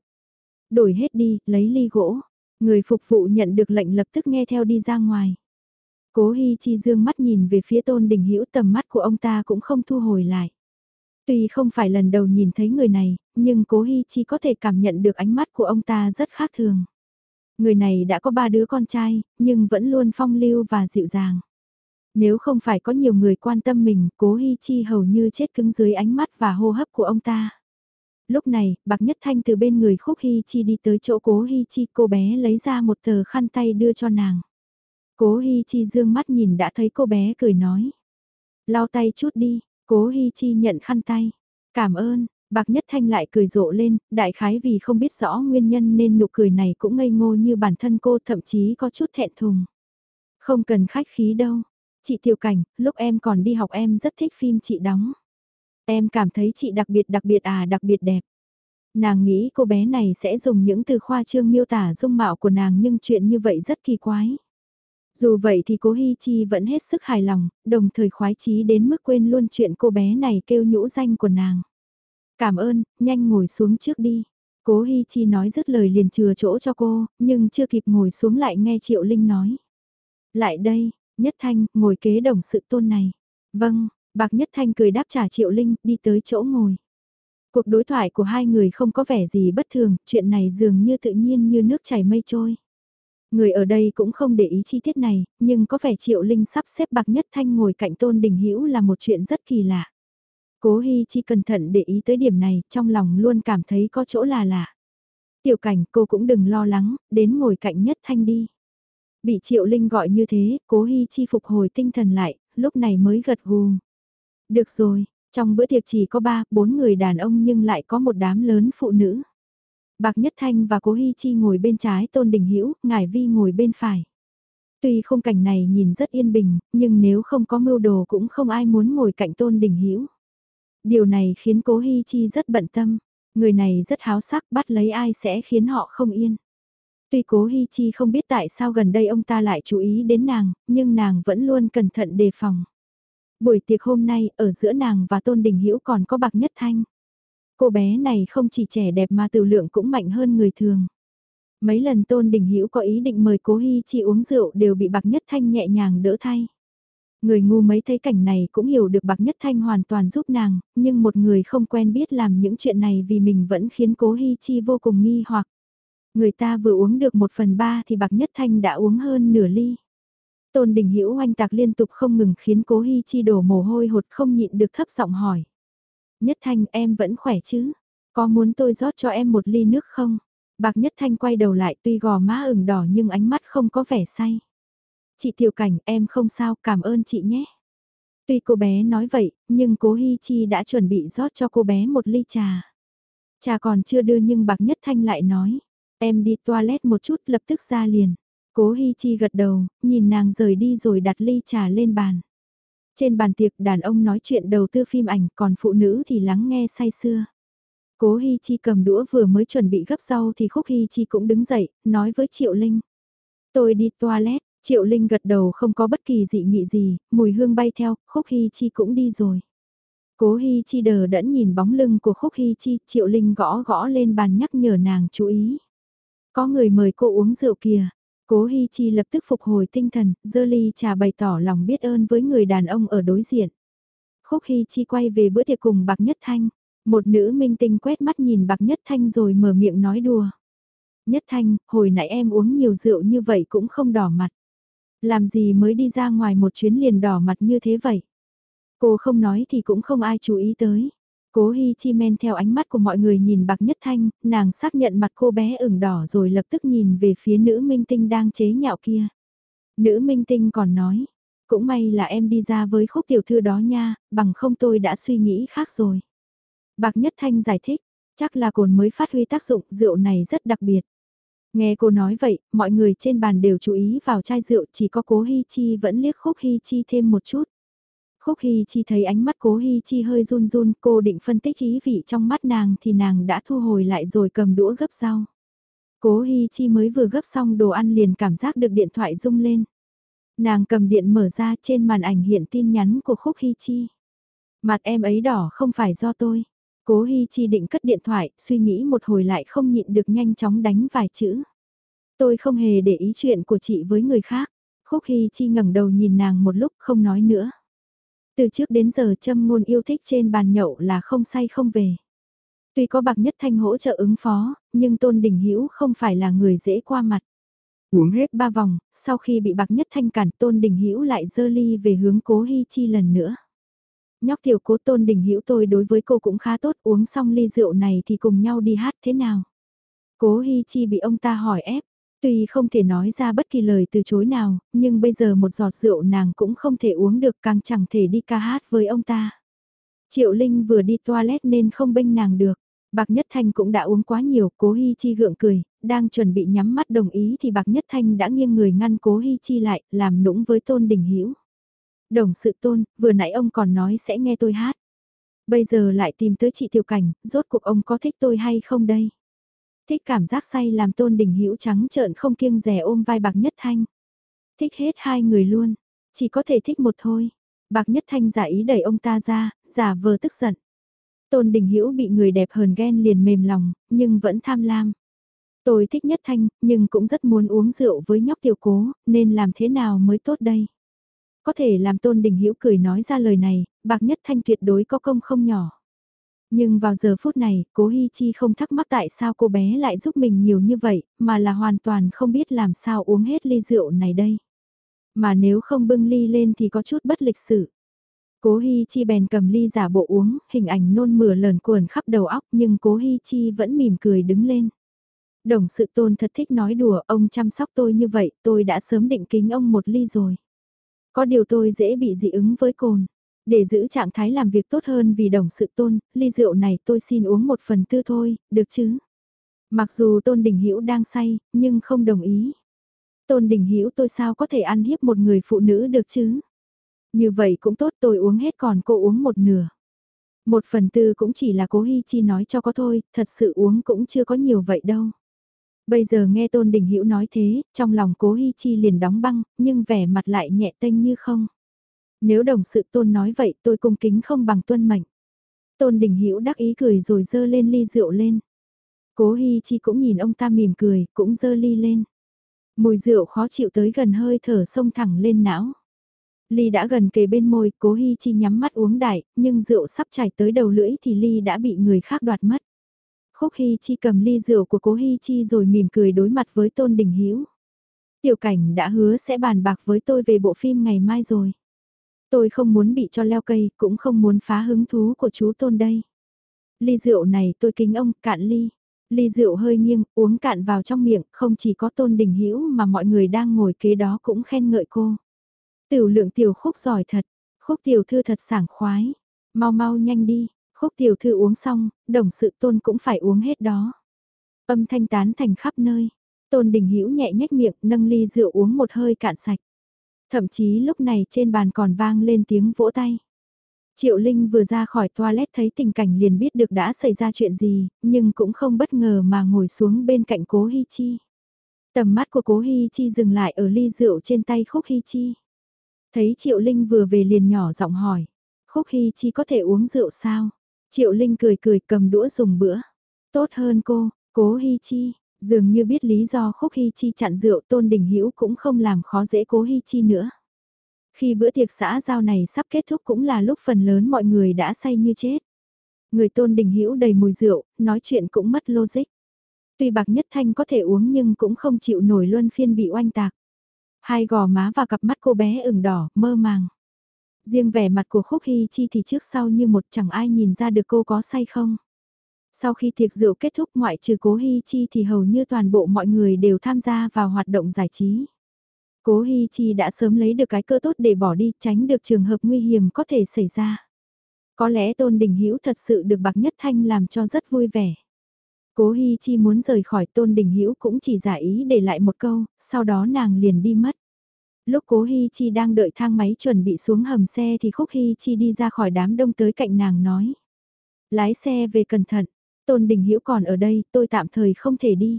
Đổi hết đi, lấy ly gỗ. Người phục vụ nhận được lệnh lập tức nghe theo đi ra ngoài. Cố Hi Chi dương mắt nhìn về phía Tôn Đình Hữu tầm mắt của ông ta cũng không thu hồi lại. Tuy không phải lần đầu nhìn thấy người này, nhưng Cố Hi Chi có thể cảm nhận được ánh mắt của ông ta rất khác thường. Người này đã có ba đứa con trai, nhưng vẫn luôn phong lưu và dịu dàng. Nếu không phải có nhiều người quan tâm mình, Cố Hi Chi hầu như chết cứng dưới ánh mắt và hô hấp của ông ta. Lúc này, Bạc Nhất Thanh từ bên người Khúc Hi Chi đi tới chỗ Cố Hi Chi, cô bé lấy ra một tờ khăn tay đưa cho nàng. Cố Hi Chi dương mắt nhìn đã thấy cô bé cười nói. Lau tay chút đi, Cố Hi Chi nhận khăn tay. Cảm ơn, Bạc Nhất Thanh lại cười rộ lên, đại khái vì không biết rõ nguyên nhân nên nụ cười này cũng ngây ngô như bản thân cô thậm chí có chút thẹn thùng. Không cần khách khí đâu. Chị Tiểu Cảnh, lúc em còn đi học em rất thích phim chị đóng. Em cảm thấy chị đặc biệt đặc biệt à đặc biệt đẹp. Nàng nghĩ cô bé này sẽ dùng những từ khoa trương miêu tả dung mạo của nàng nhưng chuyện như vậy rất kỳ quái. Dù vậy thì cố Hi Chi vẫn hết sức hài lòng, đồng thời khoái chí đến mức quên luôn chuyện cô bé này kêu nhũ danh của nàng. Cảm ơn, nhanh ngồi xuống trước đi. Cố Hi Chi nói dứt lời liền chừa chỗ cho cô, nhưng chưa kịp ngồi xuống lại nghe Triệu Linh nói. Lại đây, Nhất Thanh, ngồi kế đồng sự tôn này. Vâng, Bạc Nhất Thanh cười đáp trả Triệu Linh, đi tới chỗ ngồi. Cuộc đối thoại của hai người không có vẻ gì bất thường, chuyện này dường như tự nhiên như nước chảy mây trôi. Người ở đây cũng không để ý chi tiết này, nhưng có vẻ Triệu Linh sắp xếp Bạc Nhất Thanh ngồi cạnh Tôn Đình Hữu là một chuyện rất kỳ lạ. Cố Hi Chi cẩn thận để ý tới điểm này, trong lòng luôn cảm thấy có chỗ là lạ. Tiểu cảnh cô cũng đừng lo lắng, đến ngồi cạnh Nhất Thanh đi. Bị Triệu Linh gọi như thế, Cố Hi Chi phục hồi tinh thần lại, lúc này mới gật gù. Được rồi, trong bữa tiệc chỉ có ba, bốn người đàn ông nhưng lại có một đám lớn phụ nữ. Bạc Nhất Thanh và Cố Hi Chi ngồi bên trái Tôn Đình Hữu, Ngải Vi ngồi bên phải. Tuy khung cảnh này nhìn rất yên bình, nhưng nếu không có mưu đồ cũng không ai muốn ngồi cạnh Tôn Đình Hữu. Điều này khiến Cố Hi Chi rất bận tâm, người này rất háo sắc bắt lấy ai sẽ khiến họ không yên. Tuy Cố Hi Chi không biết tại sao gần đây ông ta lại chú ý đến nàng, nhưng nàng vẫn luôn cẩn thận đề phòng. Buổi tiệc hôm nay, ở giữa nàng và Tôn Đình Hữu còn có Bạc Nhất Thanh. Cô bé này không chỉ trẻ đẹp mà tự lượng cũng mạnh hơn người thường. Mấy lần Tôn Đình Hữu có ý định mời Cố Hi Chi uống rượu đều bị Bạc Nhất Thanh nhẹ nhàng đỡ thay. Người ngu mấy thấy cảnh này cũng hiểu được Bạc Nhất Thanh hoàn toàn giúp nàng, nhưng một người không quen biết làm những chuyện này vì mình vẫn khiến Cố Hi Chi vô cùng nghi hoặc. Người ta vừa uống được một phần ba thì Bạc Nhất Thanh đã uống hơn nửa ly. Tôn Đình Hữu oanh tạc liên tục không ngừng khiến Cố Hi Chi đổ mồ hôi hột không nhịn được thấp giọng hỏi. Nhất Thanh em vẫn khỏe chứ? Có muốn tôi rót cho em một ly nước không? Bạc Nhất Thanh quay đầu lại tuy gò má ửng đỏ nhưng ánh mắt không có vẻ say. Chị Tiểu Cảnh em không sao cảm ơn chị nhé. Tuy cô bé nói vậy, nhưng cố Hi Chi đã chuẩn bị rót cho cô bé một ly trà. Trà còn chưa đưa nhưng Bạc Nhất Thanh lại nói. Em đi toilet một chút lập tức ra liền. Cố Hi Chi gật đầu, nhìn nàng rời đi rồi đặt ly trà lên bàn. Trên bàn tiệc đàn ông nói chuyện đầu tư phim ảnh còn phụ nữ thì lắng nghe say sưa. Cố Hi Chi cầm đũa vừa mới chuẩn bị gấp rau thì Khúc Hi Chi cũng đứng dậy, nói với Triệu Linh. Tôi đi toilet, Triệu Linh gật đầu không có bất kỳ dị nghị gì, mùi hương bay theo, Khúc Hi Chi cũng đi rồi. Cố Hi Chi đờ đẫn nhìn bóng lưng của Khúc Hi Chi, Triệu Linh gõ gõ lên bàn nhắc nhở nàng chú ý. Có người mời cô uống rượu kìa. Cố Hi Chi lập tức phục hồi tinh thần, dơ ly trà bày tỏ lòng biết ơn với người đàn ông ở đối diện. Khúc Hi Chi quay về bữa tiệc cùng Bạc Nhất Thanh. Một nữ minh tinh quét mắt nhìn Bạc Nhất Thanh rồi mở miệng nói đùa. Nhất Thanh, hồi nãy em uống nhiều rượu như vậy cũng không đỏ mặt. Làm gì mới đi ra ngoài một chuyến liền đỏ mặt như thế vậy? Cô không nói thì cũng không ai chú ý tới. Cố Hi Chi men theo ánh mắt của mọi người nhìn Bạc Nhất Thanh, nàng xác nhận mặt cô bé ửng đỏ rồi lập tức nhìn về phía nữ minh tinh đang chế nhạo kia. Nữ minh tinh còn nói, cũng may là em đi ra với khúc tiểu thư đó nha, bằng không tôi đã suy nghĩ khác rồi. Bạc Nhất Thanh giải thích, chắc là cồn mới phát huy tác dụng, rượu này rất đặc biệt. Nghe cô nói vậy, mọi người trên bàn đều chú ý vào chai rượu, chỉ có cố Hi Chi vẫn liếc khúc Hi Chi thêm một chút. Khúc Hi Chi thấy ánh mắt cố Hi Chi hơi run run, cô định phân tích ý vị trong mắt nàng thì nàng đã thu hồi lại rồi cầm đũa gấp rau. Cố Hi Chi mới vừa gấp xong đồ ăn liền cảm giác được điện thoại rung lên. Nàng cầm điện mở ra trên màn ảnh hiện tin nhắn của Khúc Hi Chi. Mặt em ấy đỏ không phải do tôi. Cố Hi Chi định cất điện thoại, suy nghĩ một hồi lại không nhịn được nhanh chóng đánh vài chữ. Tôi không hề để ý chuyện của chị với người khác. Khúc Hy Chi ngẩng đầu nhìn nàng một lúc không nói nữa. Từ trước đến giờ châm ngôn yêu thích trên bàn nhậu là không say không về. Tuy có bạc nhất thanh hỗ trợ ứng phó, nhưng Tôn Đình Hữu không phải là người dễ qua mặt. Uống hết ba vòng, sau khi bị bạc nhất thanh cản Tôn Đình Hữu lại dơ ly về hướng cố Hy Chi lần nữa. Nhóc tiểu cố Tôn Đình Hữu tôi đối với cô cũng khá tốt uống xong ly rượu này thì cùng nhau đi hát thế nào. Cố Hy Chi bị ông ta hỏi ép, Tuy không thể nói ra bất kỳ lời từ chối nào, nhưng bây giờ một giọt rượu nàng cũng không thể uống được càng chẳng thể đi ca hát với ông ta. Triệu Linh vừa đi toilet nên không bênh nàng được. Bạc Nhất Thanh cũng đã uống quá nhiều, Cố Hi Chi gượng cười, đang chuẩn bị nhắm mắt đồng ý thì Bạc Nhất Thanh đã nghiêng người ngăn Cố Hi Chi lại, làm nũng với Tôn Đình Hữu. Đồng sự Tôn, vừa nãy ông còn nói sẽ nghe tôi hát. Bây giờ lại tìm tới chị Tiểu Cảnh, rốt cuộc ông có thích tôi hay không đây? Thích cảm giác say làm tôn đình hữu trắng trợn không kiêng rẻ ôm vai bạc nhất thanh. Thích hết hai người luôn, chỉ có thể thích một thôi. Bạc nhất thanh giả ý đẩy ông ta ra, giả vờ tức giận. Tôn đình hữu bị người đẹp hờn ghen liền mềm lòng, nhưng vẫn tham lam. Tôi thích nhất thanh, nhưng cũng rất muốn uống rượu với nhóc tiểu cố, nên làm thế nào mới tốt đây? Có thể làm tôn đình hữu cười nói ra lời này, bạc nhất thanh tuyệt đối có công không nhỏ. Nhưng vào giờ phút này, cố Hi Chi không thắc mắc tại sao cô bé lại giúp mình nhiều như vậy, mà là hoàn toàn không biết làm sao uống hết ly rượu này đây. Mà nếu không bưng ly lên thì có chút bất lịch sự. Cố Hi Chi bèn cầm ly giả bộ uống, hình ảnh nôn mửa lờn cuồn khắp đầu óc nhưng cố Hi Chi vẫn mỉm cười đứng lên. Đồng sự tôn thật thích nói đùa, ông chăm sóc tôi như vậy, tôi đã sớm định kính ông một ly rồi. Có điều tôi dễ bị dị ứng với cồn. Để giữ trạng thái làm việc tốt hơn vì đồng sự tôn, ly rượu này tôi xin uống một phần tư thôi, được chứ? Mặc dù Tôn Đình Hữu đang say, nhưng không đồng ý. Tôn Đình Hữu tôi sao có thể ăn hiếp một người phụ nữ được chứ? Như vậy cũng tốt tôi uống hết còn cô uống một nửa. Một phần tư cũng chỉ là cố Hi Chi nói cho có thôi, thật sự uống cũng chưa có nhiều vậy đâu. Bây giờ nghe Tôn Đình Hữu nói thế, trong lòng cố Hi Chi liền đóng băng, nhưng vẻ mặt lại nhẹ tênh như không. Nếu đồng sự tôn nói vậy tôi cung kính không bằng tuân mệnh. Tôn đình Hữu đắc ý cười rồi dơ lên ly rượu lên. Cố Hi Chi cũng nhìn ông ta mỉm cười, cũng dơ ly lên. Mùi rượu khó chịu tới gần hơi thở sông thẳng lên não. Ly đã gần kề bên môi, cố Hi Chi nhắm mắt uống đại, nhưng rượu sắp chảy tới đầu lưỡi thì Ly đã bị người khác đoạt mất. Khúc Hi Chi cầm ly rượu của cố Hi Chi rồi mỉm cười đối mặt với Tôn Đình Hữu Tiểu cảnh đã hứa sẽ bàn bạc với tôi về bộ phim ngày mai rồi. Tôi không muốn bị cho leo cây, cũng không muốn phá hứng thú của chú Tôn đây. Ly rượu này tôi kính ông, cạn ly. Ly rượu hơi nghiêng, uống cạn vào trong miệng, không chỉ có Tôn Đình Hữu mà mọi người đang ngồi kế đó cũng khen ngợi cô. Tiểu lượng tiểu khúc giỏi thật, khúc tiểu thư thật sảng khoái. Mau mau nhanh đi, khúc tiểu thư uống xong, đồng sự Tôn cũng phải uống hết đó. Âm thanh tán thành khắp nơi. Tôn Đình Hữu nhẹ nhách miệng, nâng ly rượu uống một hơi cạn sạch. Thậm chí lúc này trên bàn còn vang lên tiếng vỗ tay. Triệu Linh vừa ra khỏi toilet thấy tình cảnh liền biết được đã xảy ra chuyện gì, nhưng cũng không bất ngờ mà ngồi xuống bên cạnh cố Hi Chi. Tầm mắt của cố Hi Chi dừng lại ở ly rượu trên tay Khúc Hi Chi. Thấy Triệu Linh vừa về liền nhỏ giọng hỏi, Khúc Hi Chi có thể uống rượu sao? Triệu Linh cười cười cầm đũa dùng bữa. Tốt hơn cô, cố Hi Chi, Dường như biết lý do Khúc Hy Chi chặn rượu Tôn Đình Hữu cũng không làm khó dễ cố Hy Chi nữa. Khi bữa tiệc xã giao này sắp kết thúc cũng là lúc phần lớn mọi người đã say như chết. Người Tôn Đình Hữu đầy mùi rượu, nói chuyện cũng mất logic. Tuy bạc nhất thanh có thể uống nhưng cũng không chịu nổi luân phiên bị oanh tạc. Hai gò má và cặp mắt cô bé ửng đỏ, mơ màng. Riêng vẻ mặt của Khúc Hy Chi thì trước sau như một chẳng ai nhìn ra được cô có say không. Sau khi tiệc rượu kết thúc ngoại trừ Cố Hi Chi thì hầu như toàn bộ mọi người đều tham gia vào hoạt động giải trí. Cố Hi Chi đã sớm lấy được cái cơ tốt để bỏ đi tránh được trường hợp nguy hiểm có thể xảy ra. Có lẽ Tôn Đình Hữu thật sự được Bạc Nhất Thanh làm cho rất vui vẻ. Cố Hi Chi muốn rời khỏi Tôn Đình Hữu cũng chỉ giả ý để lại một câu, sau đó nàng liền đi mất. Lúc Cố Hi Chi đang đợi thang máy chuẩn bị xuống hầm xe thì Khúc Hi Chi đi ra khỏi đám đông tới cạnh nàng nói. Lái xe về cẩn thận, Tôn Đình Hữu còn ở đây, tôi tạm thời không thể đi.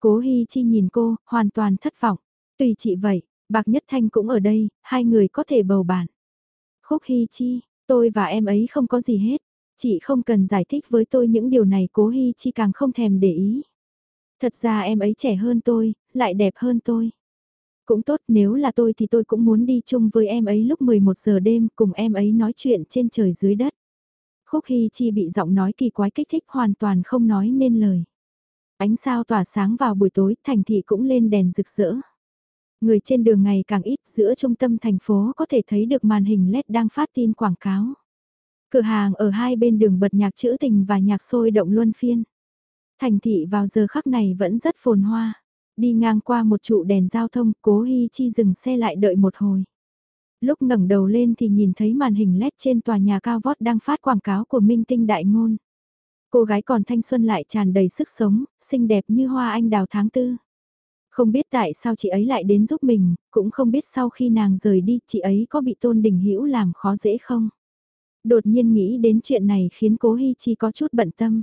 Cố Hi Chi nhìn cô, hoàn toàn thất vọng. Tùy chị vậy, Bạc Nhất Thanh cũng ở đây, hai người có thể bầu bạn. Khúc Hi Chi, tôi và em ấy không có gì hết. Chị không cần giải thích với tôi những điều này cố Hi Chi càng không thèm để ý. Thật ra em ấy trẻ hơn tôi, lại đẹp hơn tôi. Cũng tốt nếu là tôi thì tôi cũng muốn đi chung với em ấy lúc 11 giờ đêm cùng em ấy nói chuyện trên trời dưới đất. Khúc Hy Chi bị giọng nói kỳ quái kích thích hoàn toàn không nói nên lời. Ánh sao tỏa sáng vào buổi tối, thành thị cũng lên đèn rực rỡ. Người trên đường ngày càng ít, giữa trung tâm thành phố có thể thấy được màn hình LED đang phát tin quảng cáo. Cửa hàng ở hai bên đường bật nhạc trữ tình và nhạc sôi động luân phiên. Thành thị vào giờ khắc này vẫn rất phồn hoa. Đi ngang qua một trụ đèn giao thông, cố Hi Chi dừng xe lại đợi một hồi. Lúc ngẩng đầu lên thì nhìn thấy màn hình LED trên tòa nhà cao vót đang phát quảng cáo của Minh Tinh Đại Ngôn. Cô gái còn thanh xuân lại tràn đầy sức sống, xinh đẹp như hoa anh đào tháng tư. Không biết tại sao chị ấy lại đến giúp mình, cũng không biết sau khi nàng rời đi chị ấy có bị Tôn Đình Hữu làm khó dễ không. Đột nhiên nghĩ đến chuyện này khiến cố Hi Chi có chút bận tâm.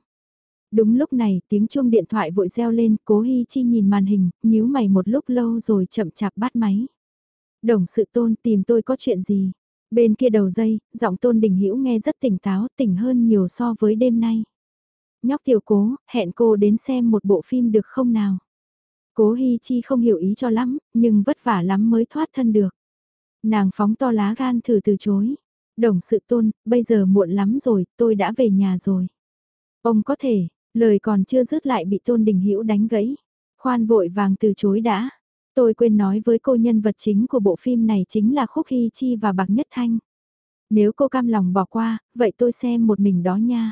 Đúng lúc này tiếng chuông điện thoại vội reo lên, cố Hi Chi nhìn màn hình, nhíu mày một lúc lâu rồi chậm chạp bắt máy. Đồng sự tôn tìm tôi có chuyện gì? Bên kia đầu dây, giọng tôn đình hữu nghe rất tỉnh táo, tỉnh hơn nhiều so với đêm nay. Nhóc tiểu cố, hẹn cô đến xem một bộ phim được không nào? Cố Hi Chi không hiểu ý cho lắm, nhưng vất vả lắm mới thoát thân được. Nàng phóng to lá gan thử từ chối. Đồng sự tôn, bây giờ muộn lắm rồi, tôi đã về nhà rồi. Ông có thể, lời còn chưa dứt lại bị tôn đình hữu đánh gãy. Khoan vội vàng từ chối đã. Tôi quên nói với cô nhân vật chính của bộ phim này chính là Khúc Hy Chi và Bạc Nhất Thanh. Nếu cô cam lòng bỏ qua, vậy tôi xem một mình đó nha.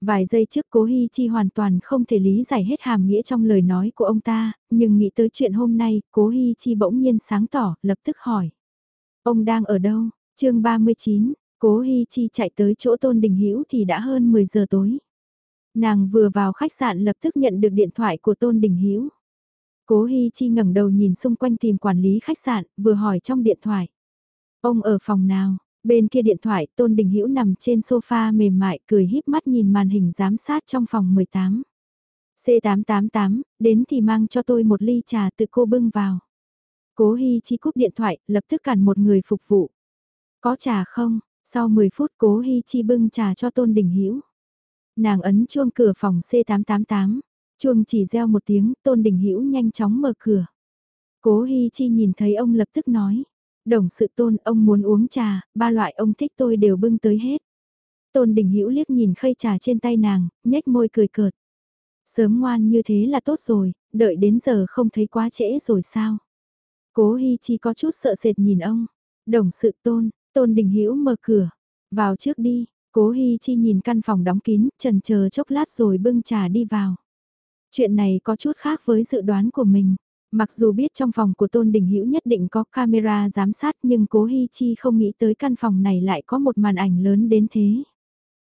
Vài giây trước cố Hi Chi hoàn toàn không thể lý giải hết hàm nghĩa trong lời nói của ông ta, nhưng nghĩ tới chuyện hôm nay, cố Hi Chi bỗng nhiên sáng tỏ, lập tức hỏi. Ông đang ở đâu? chương 39, cố Hi Chi chạy tới chỗ Tôn Đình Hữu thì đã hơn 10 giờ tối. Nàng vừa vào khách sạn lập tức nhận được điện thoại của Tôn Đình Hữu Cố Hi Chi ngẩng đầu nhìn xung quanh tìm quản lý khách sạn, vừa hỏi trong điện thoại. Ông ở phòng nào? Bên kia điện thoại, Tôn Đình Hữu nằm trên sofa mềm mại, cười híp mắt nhìn màn hình giám sát trong phòng 18. C888, đến thì mang cho tôi một ly trà tự cô bưng vào. Cố Hi Chi cúp điện thoại, lập tức cản một người phục vụ. Có trà không? Sau 10 phút Cố Hi Chi bưng trà cho Tôn Đình Hữu. Nàng ấn chuông cửa phòng C888. Chuông chỉ reo một tiếng, Tôn Đình Hữu nhanh chóng mở cửa. Cố Hi Chi nhìn thấy ông lập tức nói, đồng sự Tôn, ông muốn uống trà, ba loại ông thích tôi đều bưng tới hết. Tôn Đình Hữu liếc nhìn khay trà trên tay nàng, nhếch môi cười cợt. Sớm ngoan như thế là tốt rồi, đợi đến giờ không thấy quá trễ rồi sao? Cố Hi Chi có chút sợ sệt nhìn ông. Đồng sự Tôn, Tôn Đình Hữu mở cửa, vào trước đi. Cố Hi Chi nhìn căn phòng đóng kín, trần chờ chốc lát rồi bưng trà đi vào. Chuyện này có chút khác với dự đoán của mình. Mặc dù biết trong phòng của Tôn Đình Hữu nhất định có camera giám sát nhưng Cố Hi Chi không nghĩ tới căn phòng này lại có một màn ảnh lớn đến thế.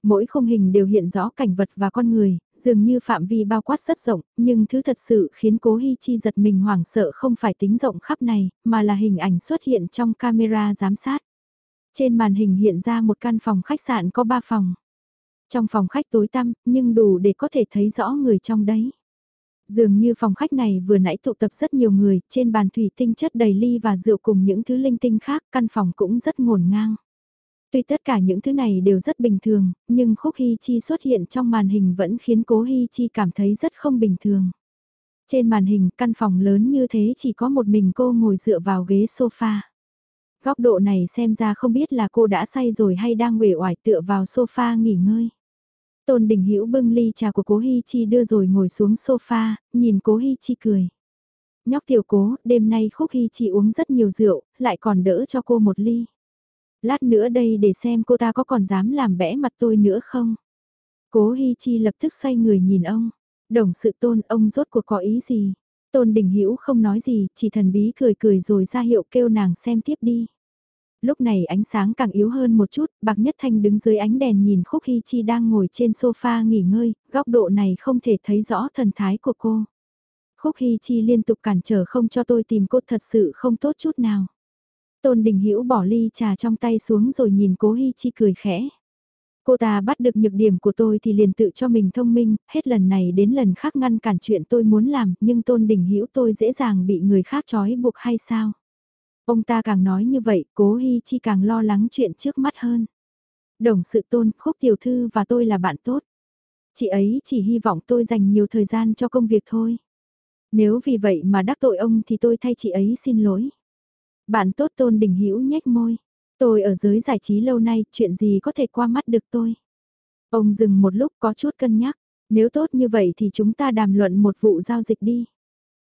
Mỗi khung hình đều hiện rõ cảnh vật và con người, dường như phạm vi bao quát rất rộng, nhưng thứ thật sự khiến Cố Hi Chi giật mình hoảng sợ không phải tính rộng khắp này, mà là hình ảnh xuất hiện trong camera giám sát. Trên màn hình hiện ra một căn phòng khách sạn có 3 phòng. Trong phòng khách tối tăm, nhưng đủ để có thể thấy rõ người trong đấy. Dường như phòng khách này vừa nãy tụ tập rất nhiều người, trên bàn thủy tinh chất đầy ly và rượu cùng những thứ linh tinh khác, căn phòng cũng rất ngổn ngang. Tuy tất cả những thứ này đều rất bình thường, nhưng Khúc Hy Chi xuất hiện trong màn hình vẫn khiến Cố Hy Chi cảm thấy rất không bình thường. Trên màn hình, căn phòng lớn như thế chỉ có một mình cô ngồi dựa vào ghế sofa. Góc độ này xem ra không biết là cô đã say rồi hay đang uể oải tựa vào sofa nghỉ ngơi. Tôn Đình Hữu bưng ly trà của Cố Hi Chi đưa rồi ngồi xuống sofa, nhìn Cố Hi Chi cười. Nhóc tiểu cố, đêm nay Khúc Hi Chi uống rất nhiều rượu, lại còn đỡ cho cô một ly. Lát nữa đây để xem cô ta có còn dám làm bẽ mặt tôi nữa không. Cố Hi Chi lập tức xoay người nhìn ông. Đồng sự tôn ông rốt cuộc có ý gì? Tôn Đình Hữu không nói gì, chỉ thần bí cười cười rồi ra hiệu kêu nàng xem tiếp đi. Lúc này ánh sáng càng yếu hơn một chút, Bạc Nhất Thanh đứng dưới ánh đèn nhìn Khúc Hy Chi đang ngồi trên sofa nghỉ ngơi, góc độ này không thể thấy rõ thần thái của cô. Khúc Hy Chi liên tục cản trở không cho tôi tìm cô thật sự không tốt chút nào. Tôn Đình Hữu bỏ ly trà trong tay xuống rồi nhìn cố Hy Chi cười khẽ. Cô ta bắt được nhược điểm của tôi thì liền tự cho mình thông minh, hết lần này đến lần khác ngăn cản chuyện tôi muốn làm, nhưng Tôn Đình Hữu tôi dễ dàng bị người khác trói buộc hay sao? Ông ta càng nói như vậy, cố Hi Chi càng lo lắng chuyện trước mắt hơn. Đồng sự tôn, khúc tiểu thư và tôi là bạn tốt. Chị ấy chỉ hy vọng tôi dành nhiều thời gian cho công việc thôi. Nếu vì vậy mà đắc tội ông thì tôi thay chị ấy xin lỗi. Bạn tốt Tôn Đình Hữu nhếch môi. Tôi ở giới giải trí lâu nay, chuyện gì có thể qua mắt được tôi. Ông dừng một lúc có chút cân nhắc. Nếu tốt như vậy thì chúng ta đàm luận một vụ giao dịch đi.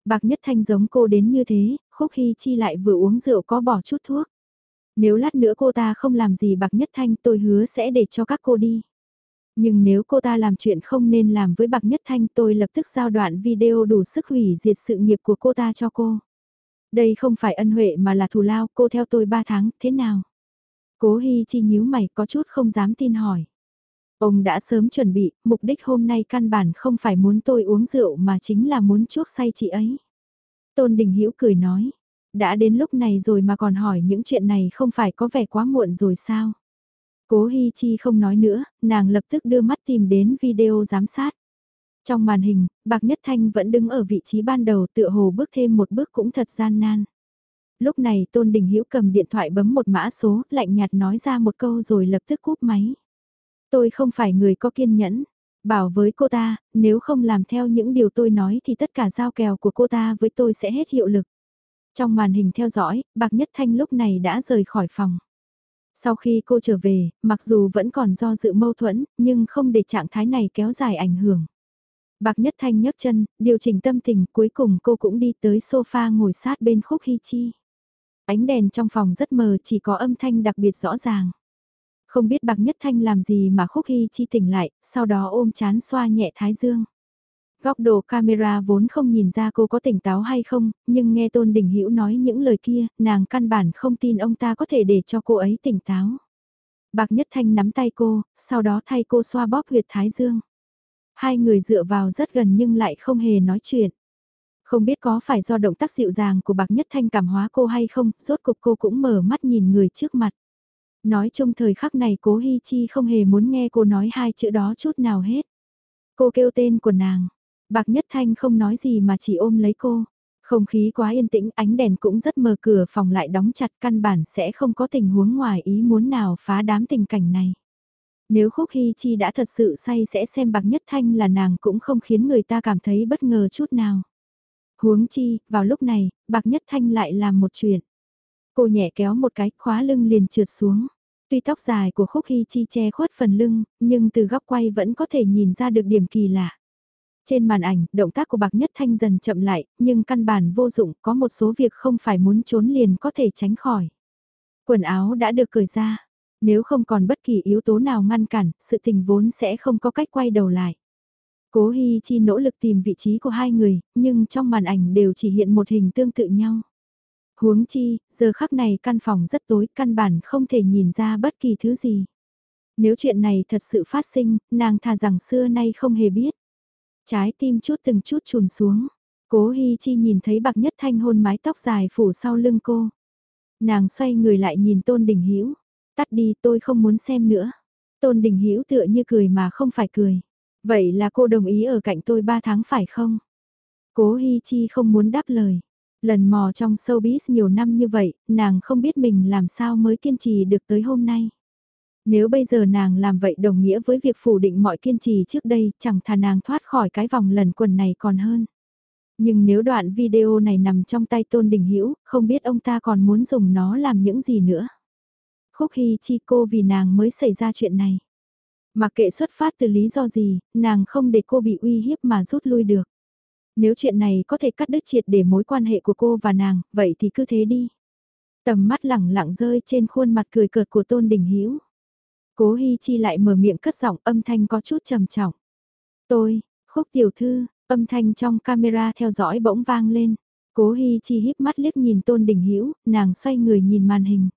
Bạc Nhất Thanh giống cô đến như thế, Khúc Hy Chi lại vừa uống rượu có bỏ chút thuốc. Nếu lát nữa cô ta không làm gì Bạc Nhất Thanh tôi hứa sẽ để cho các cô đi. Nhưng nếu cô ta làm chuyện không nên làm với Bạc Nhất Thanh tôi lập tức giao đoạn video đủ sức hủy diệt sự nghiệp của cô ta cho cô. Đây không phải ân huệ mà là thù lao, cô theo tôi 3 tháng, thế nào? Cố Hi Chi nhíu mày có chút không dám tin hỏi. Ông đã sớm chuẩn bị, mục đích hôm nay căn bản không phải muốn tôi uống rượu mà chính là muốn chuốc say chị ấy. Tôn Đình Hữu cười nói, đã đến lúc này rồi mà còn hỏi những chuyện này không phải có vẻ quá muộn rồi sao? Cố Hi Chi không nói nữa, nàng lập tức đưa mắt tìm đến video giám sát. Trong màn hình, Bạc Nhất Thanh vẫn đứng ở vị trí ban đầu tựa hồ bước thêm một bước cũng thật gian nan. Lúc này Tôn Đình Hữu cầm điện thoại bấm một mã số, lạnh nhạt nói ra một câu rồi lập tức cúp máy. Tôi không phải người có kiên nhẫn. Bảo với cô ta, nếu không làm theo những điều tôi nói thì tất cả giao kèo của cô ta với tôi sẽ hết hiệu lực. Trong màn hình theo dõi, Bạc Nhất Thanh lúc này đã rời khỏi phòng. Sau khi cô trở về, mặc dù vẫn còn do dự mâu thuẫn, nhưng không để trạng thái này kéo dài ảnh hưởng. Bạc Nhất Thanh nhấc chân, điều chỉnh tâm tình, cuối cùng cô cũng đi tới sofa ngồi sát bên Khúc Hy Chi. Ánh đèn trong phòng rất mờ, chỉ có âm thanh đặc biệt rõ ràng. Không biết Bạc Nhất Thanh làm gì mà Khúc Hy Chi tỉnh lại, sau đó ôm chán xoa nhẹ thái dương. Góc độ camera vốn không nhìn ra cô có tỉnh táo hay không, nhưng nghe Tôn Đình Hữu nói những lời kia, nàng căn bản không tin ông ta có thể để cho cô ấy tỉnh táo. Bạc Nhất Thanh nắm tay cô, sau đó thay cô xoa bóp huyệt thái dương. Hai người dựa vào rất gần nhưng lại không hề nói chuyện. Không biết có phải do động tác dịu dàng của Bạc Nhất Thanh cảm hóa cô hay không, rốt cục cô cũng mở mắt nhìn người trước mặt. Nói chung thời khắc này cố Hi Chi không hề muốn nghe cô nói hai chữ đó chút nào hết. Cô kêu tên của nàng. Bạc Nhất Thanh không nói gì mà chỉ ôm lấy cô. Không khí quá yên tĩnh, ánh đèn cũng rất mờ cửa phòng lại đóng chặt căn bản sẽ không có tình huống ngoài ý muốn nào phá đám tình cảnh này. Nếu Khúc Hy Chi đã thật sự say sẽ xem Bạc Nhất Thanh là nàng cũng không khiến người ta cảm thấy bất ngờ chút nào. Huống chi, vào lúc này, Bạc Nhất Thanh lại làm một chuyện. Cô nhẹ kéo một cái, khóa lưng liền trượt xuống. Tuy tóc dài của Khúc Hy Chi che khuất phần lưng, nhưng từ góc quay vẫn có thể nhìn ra được điểm kỳ lạ. Trên màn ảnh, động tác của Bạc Nhất Thanh dần chậm lại, nhưng căn bản vô dụng, có một số việc không phải muốn trốn liền có thể tránh khỏi. Quần áo đã được cởi ra, nếu không còn bất kỳ yếu tố nào ngăn cản, sự tình vốn sẽ không có cách quay đầu lại. Cố Hi Chi nỗ lực tìm vị trí của hai người, nhưng trong màn ảnh đều chỉ hiện một hình tương tự nhau. Huống chi, giờ khắc này căn phòng rất tối, căn bản không thể nhìn ra bất kỳ thứ gì. Nếu chuyện này thật sự phát sinh, nàng thà rằng xưa nay không hề biết. Trái tim chút từng chút chùn xuống. Cố Hi Chi nhìn thấy bạc nhất thanh hôn mái tóc dài phủ sau lưng cô. Nàng xoay người lại nhìn Tôn Đình Hữu Tắt đi tôi không muốn xem nữa. Tôn Đình Hữu tựa như cười mà không phải cười. Vậy là cô đồng ý ở cạnh tôi 3 tháng phải không? Cố Hi Chi không muốn đáp lời. Lần mò trong showbiz nhiều năm như vậy, nàng không biết mình làm sao mới kiên trì được tới hôm nay. Nếu bây giờ nàng làm vậy đồng nghĩa với việc phủ định mọi kiên trì trước đây, chẳng thà nàng thoát khỏi cái vòng lần quần này còn hơn. Nhưng nếu đoạn video này nằm trong tay Tôn Đình Hữu không biết ông ta còn muốn dùng nó làm những gì nữa. Khúc Hy Chi cô vì nàng mới xảy ra chuyện này. Mặc kệ xuất phát từ lý do gì, nàng không để cô bị uy hiếp mà rút lui được. Nếu chuyện này có thể cắt đứt triệt để mối quan hệ của cô và nàng, vậy thì cứ thế đi. Tầm mắt lẳng lặng rơi trên khuôn mặt cười cợt của Tôn Đình Hữu. Cố Hi Chi lại mở miệng cất giọng âm thanh có chút trầm trọng. Tôi, khúc tiểu thư, âm thanh trong camera theo dõi bỗng vang lên. Cố Hi Chi híp mắt liếc nhìn Tôn Đình Hữu, nàng xoay người nhìn màn hình.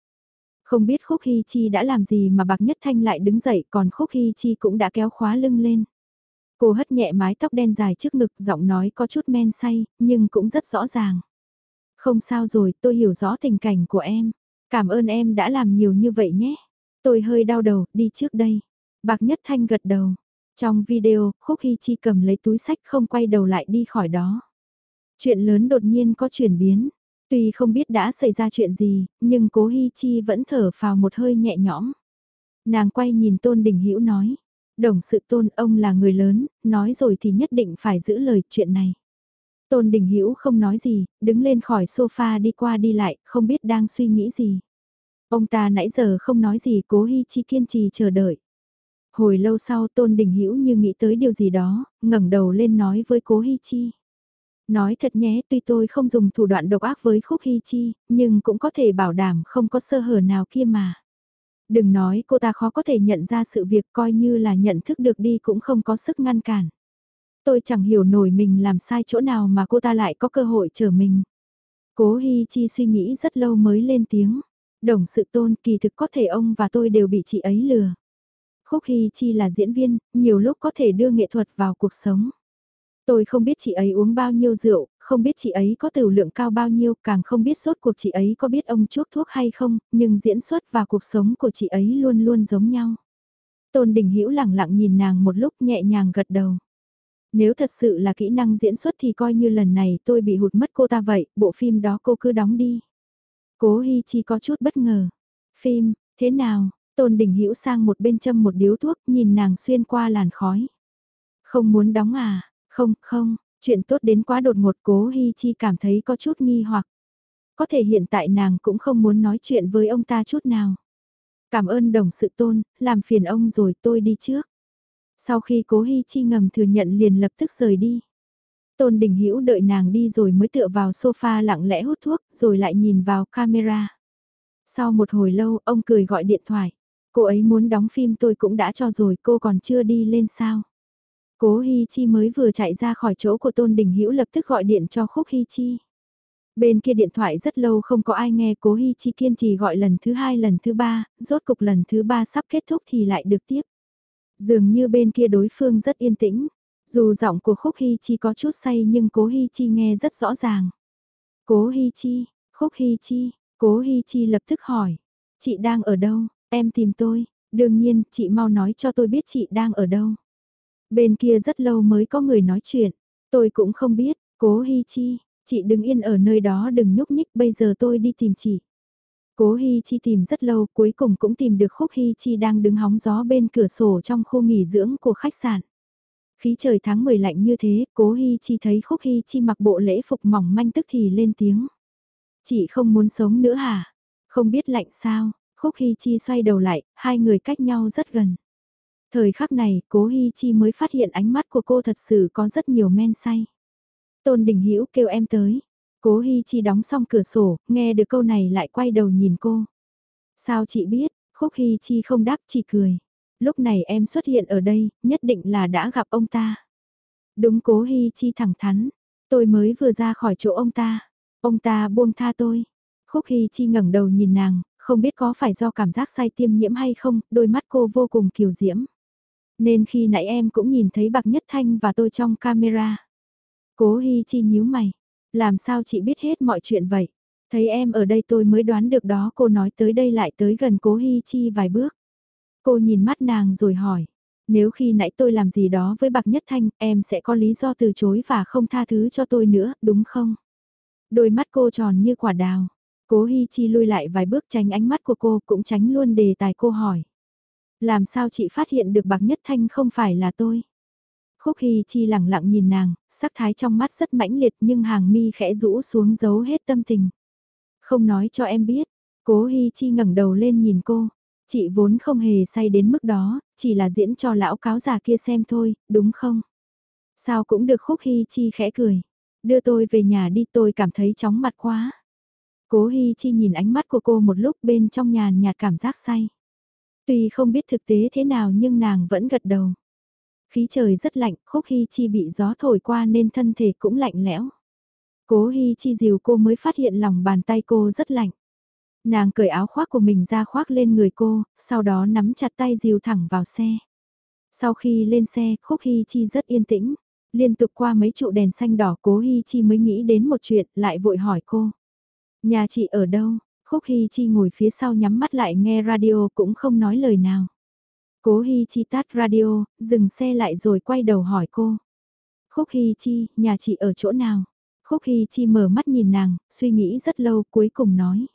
Không biết Khúc Hy Chi đã làm gì mà Bạc Nhất Thanh lại đứng dậy còn Khúc Hy Chi cũng đã kéo khóa lưng lên. Cô hất nhẹ mái tóc đen dài trước ngực giọng nói có chút men say, nhưng cũng rất rõ ràng. Không sao rồi, tôi hiểu rõ tình cảnh của em. Cảm ơn em đã làm nhiều như vậy nhé. Tôi hơi đau đầu, đi trước đây. Bạc Nhất Thanh gật đầu. Trong video, Khúc Hy Chi cầm lấy túi sách không quay đầu lại đi khỏi đó. Chuyện lớn đột nhiên có chuyển biến. Tuy không biết đã xảy ra chuyện gì, nhưng cố Hi Chi vẫn thở vào một hơi nhẹ nhõm. Nàng quay nhìn Tôn Đình Hữu nói, Đồng sự tôn ông là người lớn, nói rồi thì nhất định phải giữ lời chuyện này. Tôn Đình Hữu không nói gì, đứng lên khỏi sofa đi qua đi lại, không biết đang suy nghĩ gì. Ông ta nãy giờ không nói gì, cố Hi Chi kiên trì chờ đợi. Hồi lâu sau Tôn Đình Hữu như nghĩ tới điều gì đó, ngẩng đầu lên nói với cố Hi Chi. Nói thật nhé, tuy tôi không dùng thủ đoạn độc ác với Khúc Hi Chi, nhưng cũng có thể bảo đảm không có sơ hở nào kia mà. Đừng nói cô ta khó có thể nhận ra sự việc coi như là nhận thức được đi cũng không có sức ngăn cản. Tôi chẳng hiểu nổi mình làm sai chỗ nào mà cô ta lại có cơ hội chờ mình. Cố Hi Chi suy nghĩ rất lâu mới lên tiếng. Đồng sự tôn kỳ thực có thể ông và tôi đều bị chị ấy lừa. Khúc Hi Chi là diễn viên, nhiều lúc có thể đưa nghệ thuật vào cuộc sống. Tôi không biết chị ấy uống bao nhiêu rượu, không biết chị ấy có tiểu lượng cao bao nhiêu, càng không biết sốt cuộc chị ấy có biết ông chuốc thuốc hay không, nhưng diễn xuất và cuộc sống của chị ấy luôn luôn giống nhau. Tôn Đình Hữu lặng lặng nhìn nàng một lúc nhẹ nhàng gật đầu. Nếu thật sự là kỹ năng diễn xuất thì coi như lần này tôi bị hụt mất cô ta vậy, bộ phim đó cô cứ đóng đi. Cố Hi Chi có chút bất ngờ. Phim, thế nào? Tôn Đình Hữu sang một bên châm một điếu thuốc nhìn nàng xuyên qua làn khói. Không muốn đóng à? Không, không, chuyện tốt đến quá đột ngột cố Hi Chi cảm thấy có chút nghi hoặc. Có thể hiện tại nàng cũng không muốn nói chuyện với ông ta chút nào. Cảm ơn đồng sự tôn, làm phiền ông rồi tôi đi trước. Sau khi cố Hi Chi ngầm thừa nhận liền lập tức rời đi. Tôn Đình Hữu đợi nàng đi rồi mới tựa vào sofa lặng lẽ hút thuốc, rồi lại nhìn vào camera. Sau một hồi lâu, ông cười gọi điện thoại. Cô ấy muốn đóng phim tôi cũng đã cho rồi, cô còn chưa đi lên sao? Cố Hi Chi mới vừa chạy ra khỏi chỗ của Tôn Đình Hữu lập tức gọi điện cho Khúc Hi Chi. Bên kia điện thoại rất lâu không có ai nghe Cố Hi Chi kiên trì gọi lần thứ hai lần thứ ba, rốt cục lần thứ ba sắp kết thúc thì lại được tiếp. Dường như bên kia đối phương rất yên tĩnh, dù giọng của Khúc Hi Chi có chút say nhưng Cố Hi Chi nghe rất rõ ràng. Cố Hi Chi, Khúc Hi Chi, Cố Hi Chi lập tức hỏi, chị đang ở đâu, em tìm tôi, đương nhiên chị mau nói cho tôi biết chị đang ở đâu. Bên kia rất lâu mới có người nói chuyện, tôi cũng không biết, cố Hi Chi, chị đừng yên ở nơi đó đừng nhúc nhích bây giờ tôi đi tìm chị. Cố Hi Chi tìm rất lâu cuối cùng cũng tìm được Khúc Hi Chi đang đứng hóng gió bên cửa sổ trong khu nghỉ dưỡng của khách sạn. Khí trời tháng 10 lạnh như thế, Cố Hi Chi thấy Khúc Hi Chi mặc bộ lễ phục mỏng manh tức thì lên tiếng. Chị không muốn sống nữa hả? Không biết lạnh sao? Khúc Hi Chi xoay đầu lại, hai người cách nhau rất gần. Thời khắc này, cố Hi Chi mới phát hiện ánh mắt của cô thật sự có rất nhiều men say. Tôn Đình Hữu kêu em tới. Cố Hi Chi đóng xong cửa sổ, nghe được câu này lại quay đầu nhìn cô. Sao chị biết, Khúc Hi Chi không đáp chỉ cười. Lúc này em xuất hiện ở đây, nhất định là đã gặp ông ta. Đúng Cố Hi Chi thẳng thắn. Tôi mới vừa ra khỏi chỗ ông ta. Ông ta buông tha tôi. Khúc Hi Chi ngẩng đầu nhìn nàng, không biết có phải do cảm giác say tiêm nhiễm hay không, đôi mắt cô vô cùng kiều diễm. Nên khi nãy em cũng nhìn thấy Bạc Nhất Thanh và tôi trong camera. Cố Hi Chi nhíu mày. Làm sao chị biết hết mọi chuyện vậy? Thấy em ở đây tôi mới đoán được đó cô nói tới đây lại tới gần Cố Hi Chi vài bước. Cô nhìn mắt nàng rồi hỏi. Nếu khi nãy tôi làm gì đó với Bạc Nhất Thanh, em sẽ có lý do từ chối và không tha thứ cho tôi nữa, đúng không? Đôi mắt cô tròn như quả đào. Cố Hi Chi lui lại vài bước tránh ánh mắt của cô cũng tránh luôn đề tài cô hỏi. Làm sao chị phát hiện được bạc nhất thanh không phải là tôi? Khúc Hy Chi lẳng lặng nhìn nàng, sắc thái trong mắt rất mãnh liệt nhưng hàng mi khẽ rũ xuống giấu hết tâm tình. Không nói cho em biết, cố Hy Chi ngẩng đầu lên nhìn cô. Chị vốn không hề say đến mức đó, chỉ là diễn cho lão cáo già kia xem thôi, đúng không? Sao cũng được Khúc Hy Chi khẽ cười. Đưa tôi về nhà đi tôi cảm thấy chóng mặt quá. Cố Hy Chi nhìn ánh mắt của cô một lúc bên trong nhàn nhạt cảm giác say. Tuy không biết thực tế thế nào nhưng nàng vẫn gật đầu. Khí trời rất lạnh, khúc hy chi bị gió thổi qua nên thân thể cũng lạnh lẽo. Cố hy chi dìu cô mới phát hiện lòng bàn tay cô rất lạnh. Nàng cởi áo khoác của mình ra khoác lên người cô, sau đó nắm chặt tay dìu thẳng vào xe. Sau khi lên xe, Khúc Hy Chi rất yên tĩnh. Liên tục qua mấy trụ đèn xanh đỏ cố Hy Chi mới nghĩ đến một chuyện, lại vội hỏi cô. Nhà chị ở đâu? Khúc Hy Chi ngồi phía sau nhắm mắt lại nghe radio cũng không nói lời nào. Cố Hy Chi tắt radio, dừng xe lại rồi quay đầu hỏi cô. Khúc Hy Chi, nhà chị ở chỗ nào? Khúc Hy Chi mở mắt nhìn nàng, suy nghĩ rất lâu cuối cùng nói.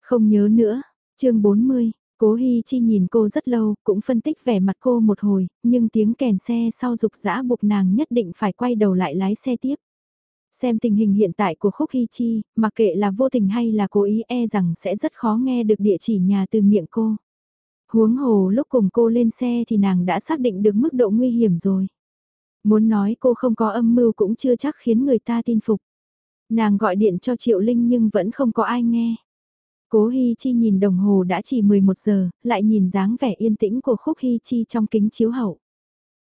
Không nhớ nữa, chương 40, Cố Hy Chi nhìn cô rất lâu, cũng phân tích vẻ mặt cô một hồi, nhưng tiếng kèn xe sau dục dã buộc nàng nhất định phải quay đầu lại lái xe tiếp. Xem tình hình hiện tại của Khúc Hi Chi, mặc kệ là vô tình hay là cố ý e rằng sẽ rất khó nghe được địa chỉ nhà từ miệng cô. Huống hồ lúc cùng cô lên xe thì nàng đã xác định được mức độ nguy hiểm rồi. Muốn nói cô không có âm mưu cũng chưa chắc khiến người ta tin phục. Nàng gọi điện cho Triệu Linh nhưng vẫn không có ai nghe. Cố Hi Chi nhìn đồng hồ đã chỉ 11 giờ, lại nhìn dáng vẻ yên tĩnh của Khúc Hi Chi trong kính chiếu hậu.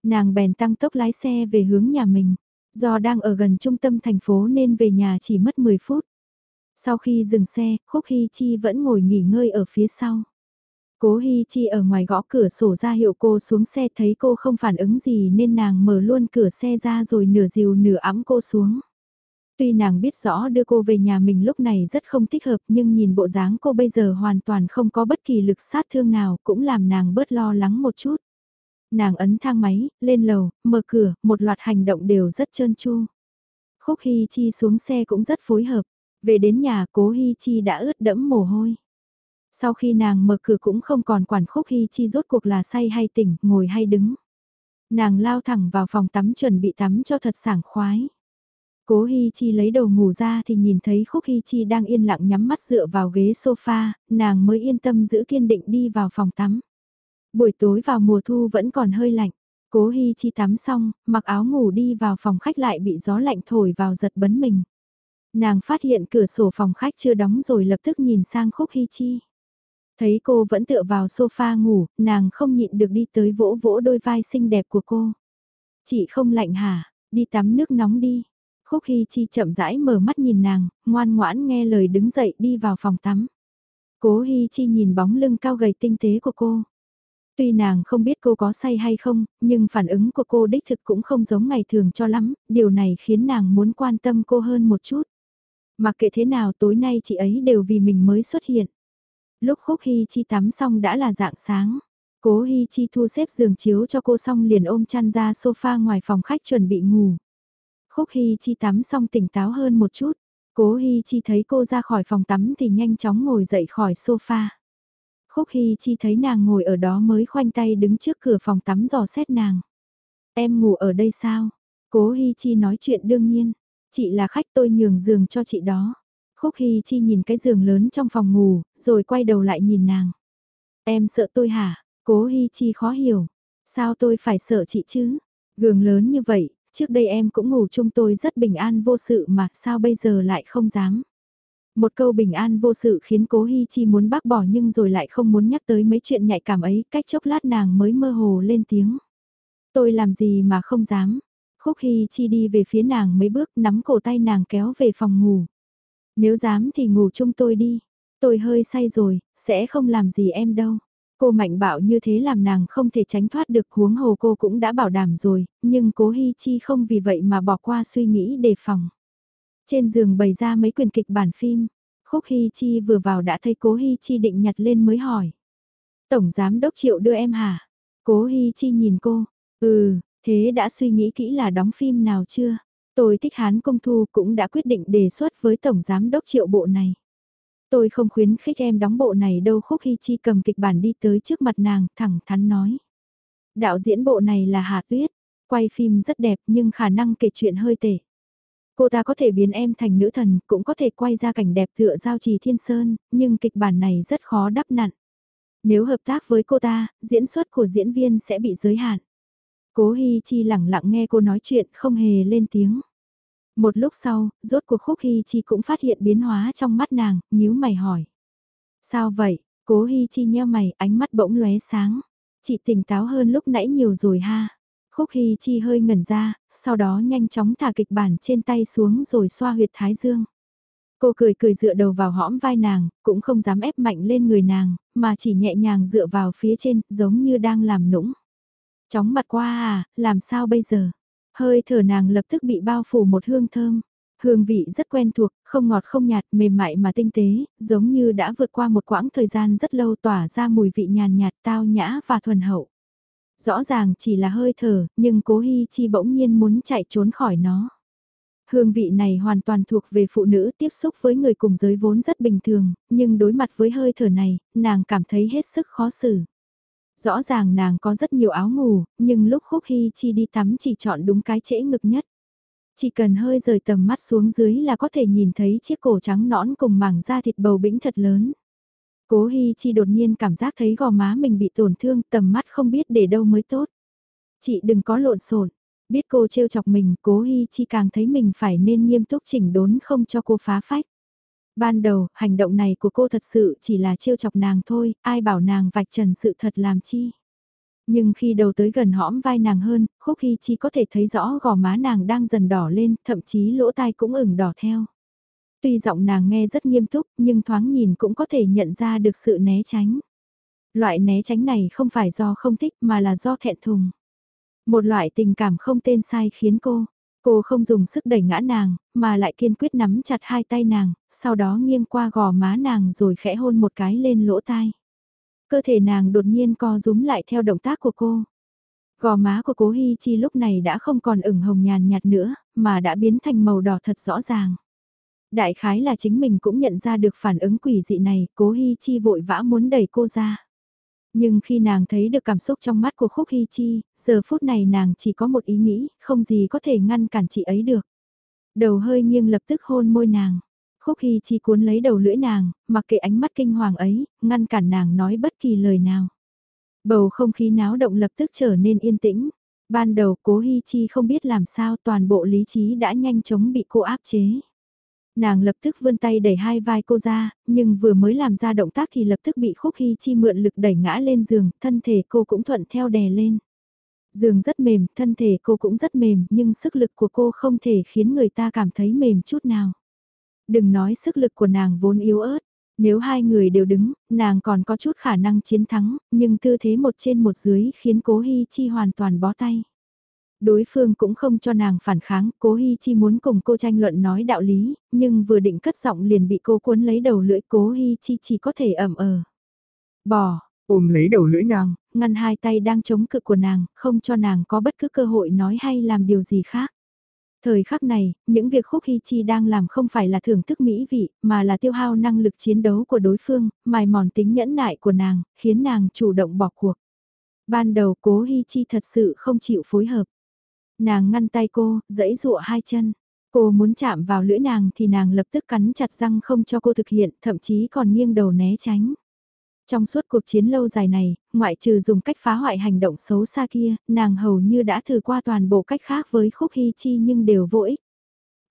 Nàng bèn tăng tốc lái xe về hướng nhà mình. Do đang ở gần trung tâm thành phố nên về nhà chỉ mất 10 phút. Sau khi dừng xe, Khúc Hi Chi vẫn ngồi nghỉ ngơi ở phía sau. Cố Hi Chi ở ngoài gõ cửa sổ ra hiệu cô xuống xe thấy cô không phản ứng gì nên nàng mở luôn cửa xe ra rồi nửa dìu nửa ấm cô xuống. Tuy nàng biết rõ đưa cô về nhà mình lúc này rất không thích hợp nhưng nhìn bộ dáng cô bây giờ hoàn toàn không có bất kỳ lực sát thương nào cũng làm nàng bớt lo lắng một chút. Nàng ấn thang máy, lên lầu, mở cửa, một loạt hành động đều rất trơn tru. Khúc Hy Chi xuống xe cũng rất phối hợp. Về đến nhà cố Hi Chi đã ướt đẫm mồ hôi. Sau khi nàng mở cửa cũng không còn quản Khúc Hy Chi rốt cuộc là say hay tỉnh, ngồi hay đứng. Nàng lao thẳng vào phòng tắm chuẩn bị tắm cho thật sảng khoái. Cố Hi Chi lấy đầu ngủ ra thì nhìn thấy Khúc Hi Chi đang yên lặng nhắm mắt dựa vào ghế sofa, nàng mới yên tâm giữ kiên định đi vào phòng tắm. Buổi tối vào mùa thu vẫn còn hơi lạnh. Cố Hi Chi tắm xong, mặc áo ngủ đi vào phòng khách lại bị gió lạnh thổi vào giật bấn mình. Nàng phát hiện cửa sổ phòng khách chưa đóng rồi lập tức nhìn sang Khúc Hi Chi. Thấy cô vẫn tựa vào sofa ngủ, nàng không nhịn được đi tới vỗ vỗ đôi vai xinh đẹp của cô. Chị không lạnh hả, đi tắm nước nóng đi. Khúc Hi Chi chậm rãi mở mắt nhìn nàng, ngoan ngoãn nghe lời đứng dậy đi vào phòng tắm. Cố Hi Chi nhìn bóng lưng cao gầy tinh tế của cô. Tuy nàng không biết cô có say hay không, nhưng phản ứng của cô đích thực cũng không giống ngày thường cho lắm, điều này khiến nàng muốn quan tâm cô hơn một chút. Mặc kệ thế nào tối nay chị ấy đều vì mình mới xuất hiện. Lúc Khúc Hi Chi tắm xong đã là dạng sáng. Cố Hi Chi thu xếp giường chiếu cho cô xong liền ôm chăn ra sofa ngoài phòng khách chuẩn bị ngủ. Khúc Hi Chi tắm xong tỉnh táo hơn một chút. Cố Hi Chi thấy cô ra khỏi phòng tắm thì nhanh chóng ngồi dậy khỏi sofa. Khúc Hi Chi thấy nàng ngồi ở đó mới khoanh tay đứng trước cửa phòng tắm dò xét nàng. Em ngủ ở đây sao? Cố Hi Chi nói chuyện đương nhiên. Chị là khách tôi nhường giường cho chị đó. Khúc Hi Chi nhìn cái giường lớn trong phòng ngủ, rồi quay đầu lại nhìn nàng. Em sợ tôi hả? Cố Hi Chi khó hiểu. Sao tôi phải sợ chị chứ? Giường lớn như vậy, trước đây em cũng ngủ chung tôi rất bình an vô sự mà sao bây giờ lại không dám. Một câu bình an vô sự khiến cố Hi Chi muốn bác bỏ nhưng rồi lại không muốn nhắc tới mấy chuyện nhạy cảm ấy, cách chốc lát nàng mới mơ hồ lên tiếng. Tôi làm gì mà không dám. Khúc Hi Chi đi về phía nàng mấy bước nắm cổ tay nàng kéo về phòng ngủ. Nếu dám thì ngủ chung tôi đi. Tôi hơi say rồi, sẽ không làm gì em đâu. Cô mạnh bạo như thế làm nàng không thể tránh thoát được huống hồ cô cũng đã bảo đảm rồi, nhưng cố Hi Chi không vì vậy mà bỏ qua suy nghĩ đề phòng. Trên giường bày ra mấy quyển kịch bản phim, Khúc hy Chi vừa vào đã thấy cố hy Chi định nhặt lên mới hỏi. Tổng giám đốc triệu đưa em hả? Cố hy Chi nhìn cô, ừ, thế đã suy nghĩ kỹ là đóng phim nào chưa? Tôi thích Hán Công Thu cũng đã quyết định đề xuất với Tổng Giám Đốc Triệu Bộ này. Tôi không khuyến khích em đóng bộ này đâu Khúc Hy Chi cầm kịch bản đi tới trước mặt nàng, thẳng thắn nói. Đạo diễn bộ này là Hà Tuyết, quay phim rất đẹp nhưng khả năng kể chuyện hơi tệ. Cô ta có thể biến em thành nữ thần, cũng có thể quay ra cảnh đẹp tựa giao trì thiên sơn, nhưng kịch bản này rất khó đắp nặn. Nếu hợp tác với cô ta, diễn xuất của diễn viên sẽ bị giới hạn. Cố Hi Chi lẳng lặng nghe cô nói chuyện không hề lên tiếng. Một lúc sau, rốt cuộc Khúc Hi Chi cũng phát hiện biến hóa trong mắt nàng, nhíu mày hỏi. Sao vậy? Cố Hi Chi nheo mày, ánh mắt bỗng lóe sáng. Chị tỉnh táo hơn lúc nãy nhiều rồi ha. Khúc hy Chi hơi ngẩn ra, sau đó nhanh chóng thả kịch bản trên tay xuống rồi xoa huyệt thái dương. Cô cười cười dựa đầu vào hõm vai nàng, cũng không dám ép mạnh lên người nàng, mà chỉ nhẹ nhàng dựa vào phía trên, giống như đang làm nũng. Chóng mặt qua à, làm sao bây giờ? Hơi thở nàng lập tức bị bao phủ một hương thơm. Hương vị rất quen thuộc, không ngọt không nhạt, mềm mại mà tinh tế, giống như đã vượt qua một quãng thời gian rất lâu tỏa ra mùi vị nhàn nhạt tao nhã và thuần hậu. Rõ ràng chỉ là hơi thở, nhưng cố Hi Chi bỗng nhiên muốn chạy trốn khỏi nó. Hương vị này hoàn toàn thuộc về phụ nữ tiếp xúc với người cùng giới vốn rất bình thường, nhưng đối mặt với hơi thở này, nàng cảm thấy hết sức khó xử. Rõ ràng nàng có rất nhiều áo ngủ, nhưng lúc Khúc Hy Chi đi tắm chỉ chọn đúng cái trễ ngực nhất. Chỉ cần hơi rời tầm mắt xuống dưới là có thể nhìn thấy chiếc cổ trắng nõn cùng mảng da thịt bầu bĩnh thật lớn. Cố Hi Chi đột nhiên cảm giác thấy gò má mình bị tổn thương, tầm mắt không biết để đâu mới tốt. Chị đừng có lộn xộn. Biết cô trêu chọc mình, Cố Hi Chi càng thấy mình phải nên nghiêm túc chỉnh đốn không cho cô phá phách. Ban đầu, hành động này của cô thật sự chỉ là trêu chọc nàng thôi, ai bảo nàng vạch trần sự thật làm chi. Nhưng khi đầu tới gần hõm vai nàng hơn, Khúc Hi Chi có thể thấy rõ gò má nàng đang dần đỏ lên, thậm chí lỗ tai cũng ửng đỏ theo. Tuy giọng nàng nghe rất nghiêm túc, nhưng thoáng nhìn cũng có thể nhận ra được sự né tránh. Loại né tránh này không phải do không thích mà là do thẹn thùng. Một loại tình cảm không tên sai khiến cô, cô không dùng sức đẩy ngã nàng, mà lại kiên quyết nắm chặt hai tay nàng, sau đó nghiêng qua gò má nàng rồi khẽ hôn một cái lên lỗ tai. Cơ thể nàng đột nhiên co rúm lại theo động tác của cô. Gò má của cố Hi Chi lúc này đã không còn ửng hồng nhàn nhạt nữa, mà đã biến thành màu đỏ thật rõ ràng. Đại khái là chính mình cũng nhận ra được phản ứng quỷ dị này, cố Hi Chi vội vã muốn đẩy cô ra. Nhưng khi nàng thấy được cảm xúc trong mắt của Khúc Hi Chi, giờ phút này nàng chỉ có một ý nghĩ, không gì có thể ngăn cản chị ấy được. Đầu hơi nghiêng lập tức hôn môi nàng. Khúc Hi Chi cuốn lấy đầu lưỡi nàng, mặc kệ ánh mắt kinh hoàng ấy, ngăn cản nàng nói bất kỳ lời nào. Bầu không khí náo động lập tức trở nên yên tĩnh. Ban đầu cố Hi Chi không biết làm sao toàn bộ lý trí đã nhanh chóng bị cô áp chế. Nàng lập tức vươn tay đẩy hai vai cô ra, nhưng vừa mới làm ra động tác thì lập tức bị Khúc Hy Chi mượn lực đẩy ngã lên giường, thân thể cô cũng thuận theo đè lên. Giường rất mềm, thân thể cô cũng rất mềm, nhưng sức lực của cô không thể khiến người ta cảm thấy mềm chút nào. Đừng nói sức lực của nàng vốn yếu ớt, nếu hai người đều đứng, nàng còn có chút khả năng chiến thắng, nhưng tư thế một trên một dưới khiến cố hy Chi hoàn toàn bó tay. Đối phương cũng không cho nàng phản kháng, cố Hi Chi muốn cùng cô tranh luận nói đạo lý, nhưng vừa định cất giọng liền bị cô cuốn lấy đầu lưỡi cố Hi Chi chỉ có thể ẩm ờ. Bỏ, ôm lấy đầu lưỡi nàng, ngăn hai tay đang chống cự của nàng, không cho nàng có bất cứ cơ hội nói hay làm điều gì khác. Thời khắc này, những việc Khúc Hy Chi đang làm không phải là thưởng thức mỹ vị, mà là tiêu hao năng lực chiến đấu của đối phương, mài mòn tính nhẫn nại của nàng, khiến nàng chủ động bỏ cuộc. Ban đầu cố Hy Chi thật sự không chịu phối hợp. Nàng ngăn tay cô, dẫy dụa hai chân. Cô muốn chạm vào lưỡi nàng thì nàng lập tức cắn chặt răng không cho cô thực hiện, thậm chí còn nghiêng đầu né tránh. Trong suốt cuộc chiến lâu dài này, ngoại trừ dùng cách phá hoại hành động xấu xa kia, nàng hầu như đã thử qua toàn bộ cách khác với Khúc Hy Chi nhưng đều vô ích.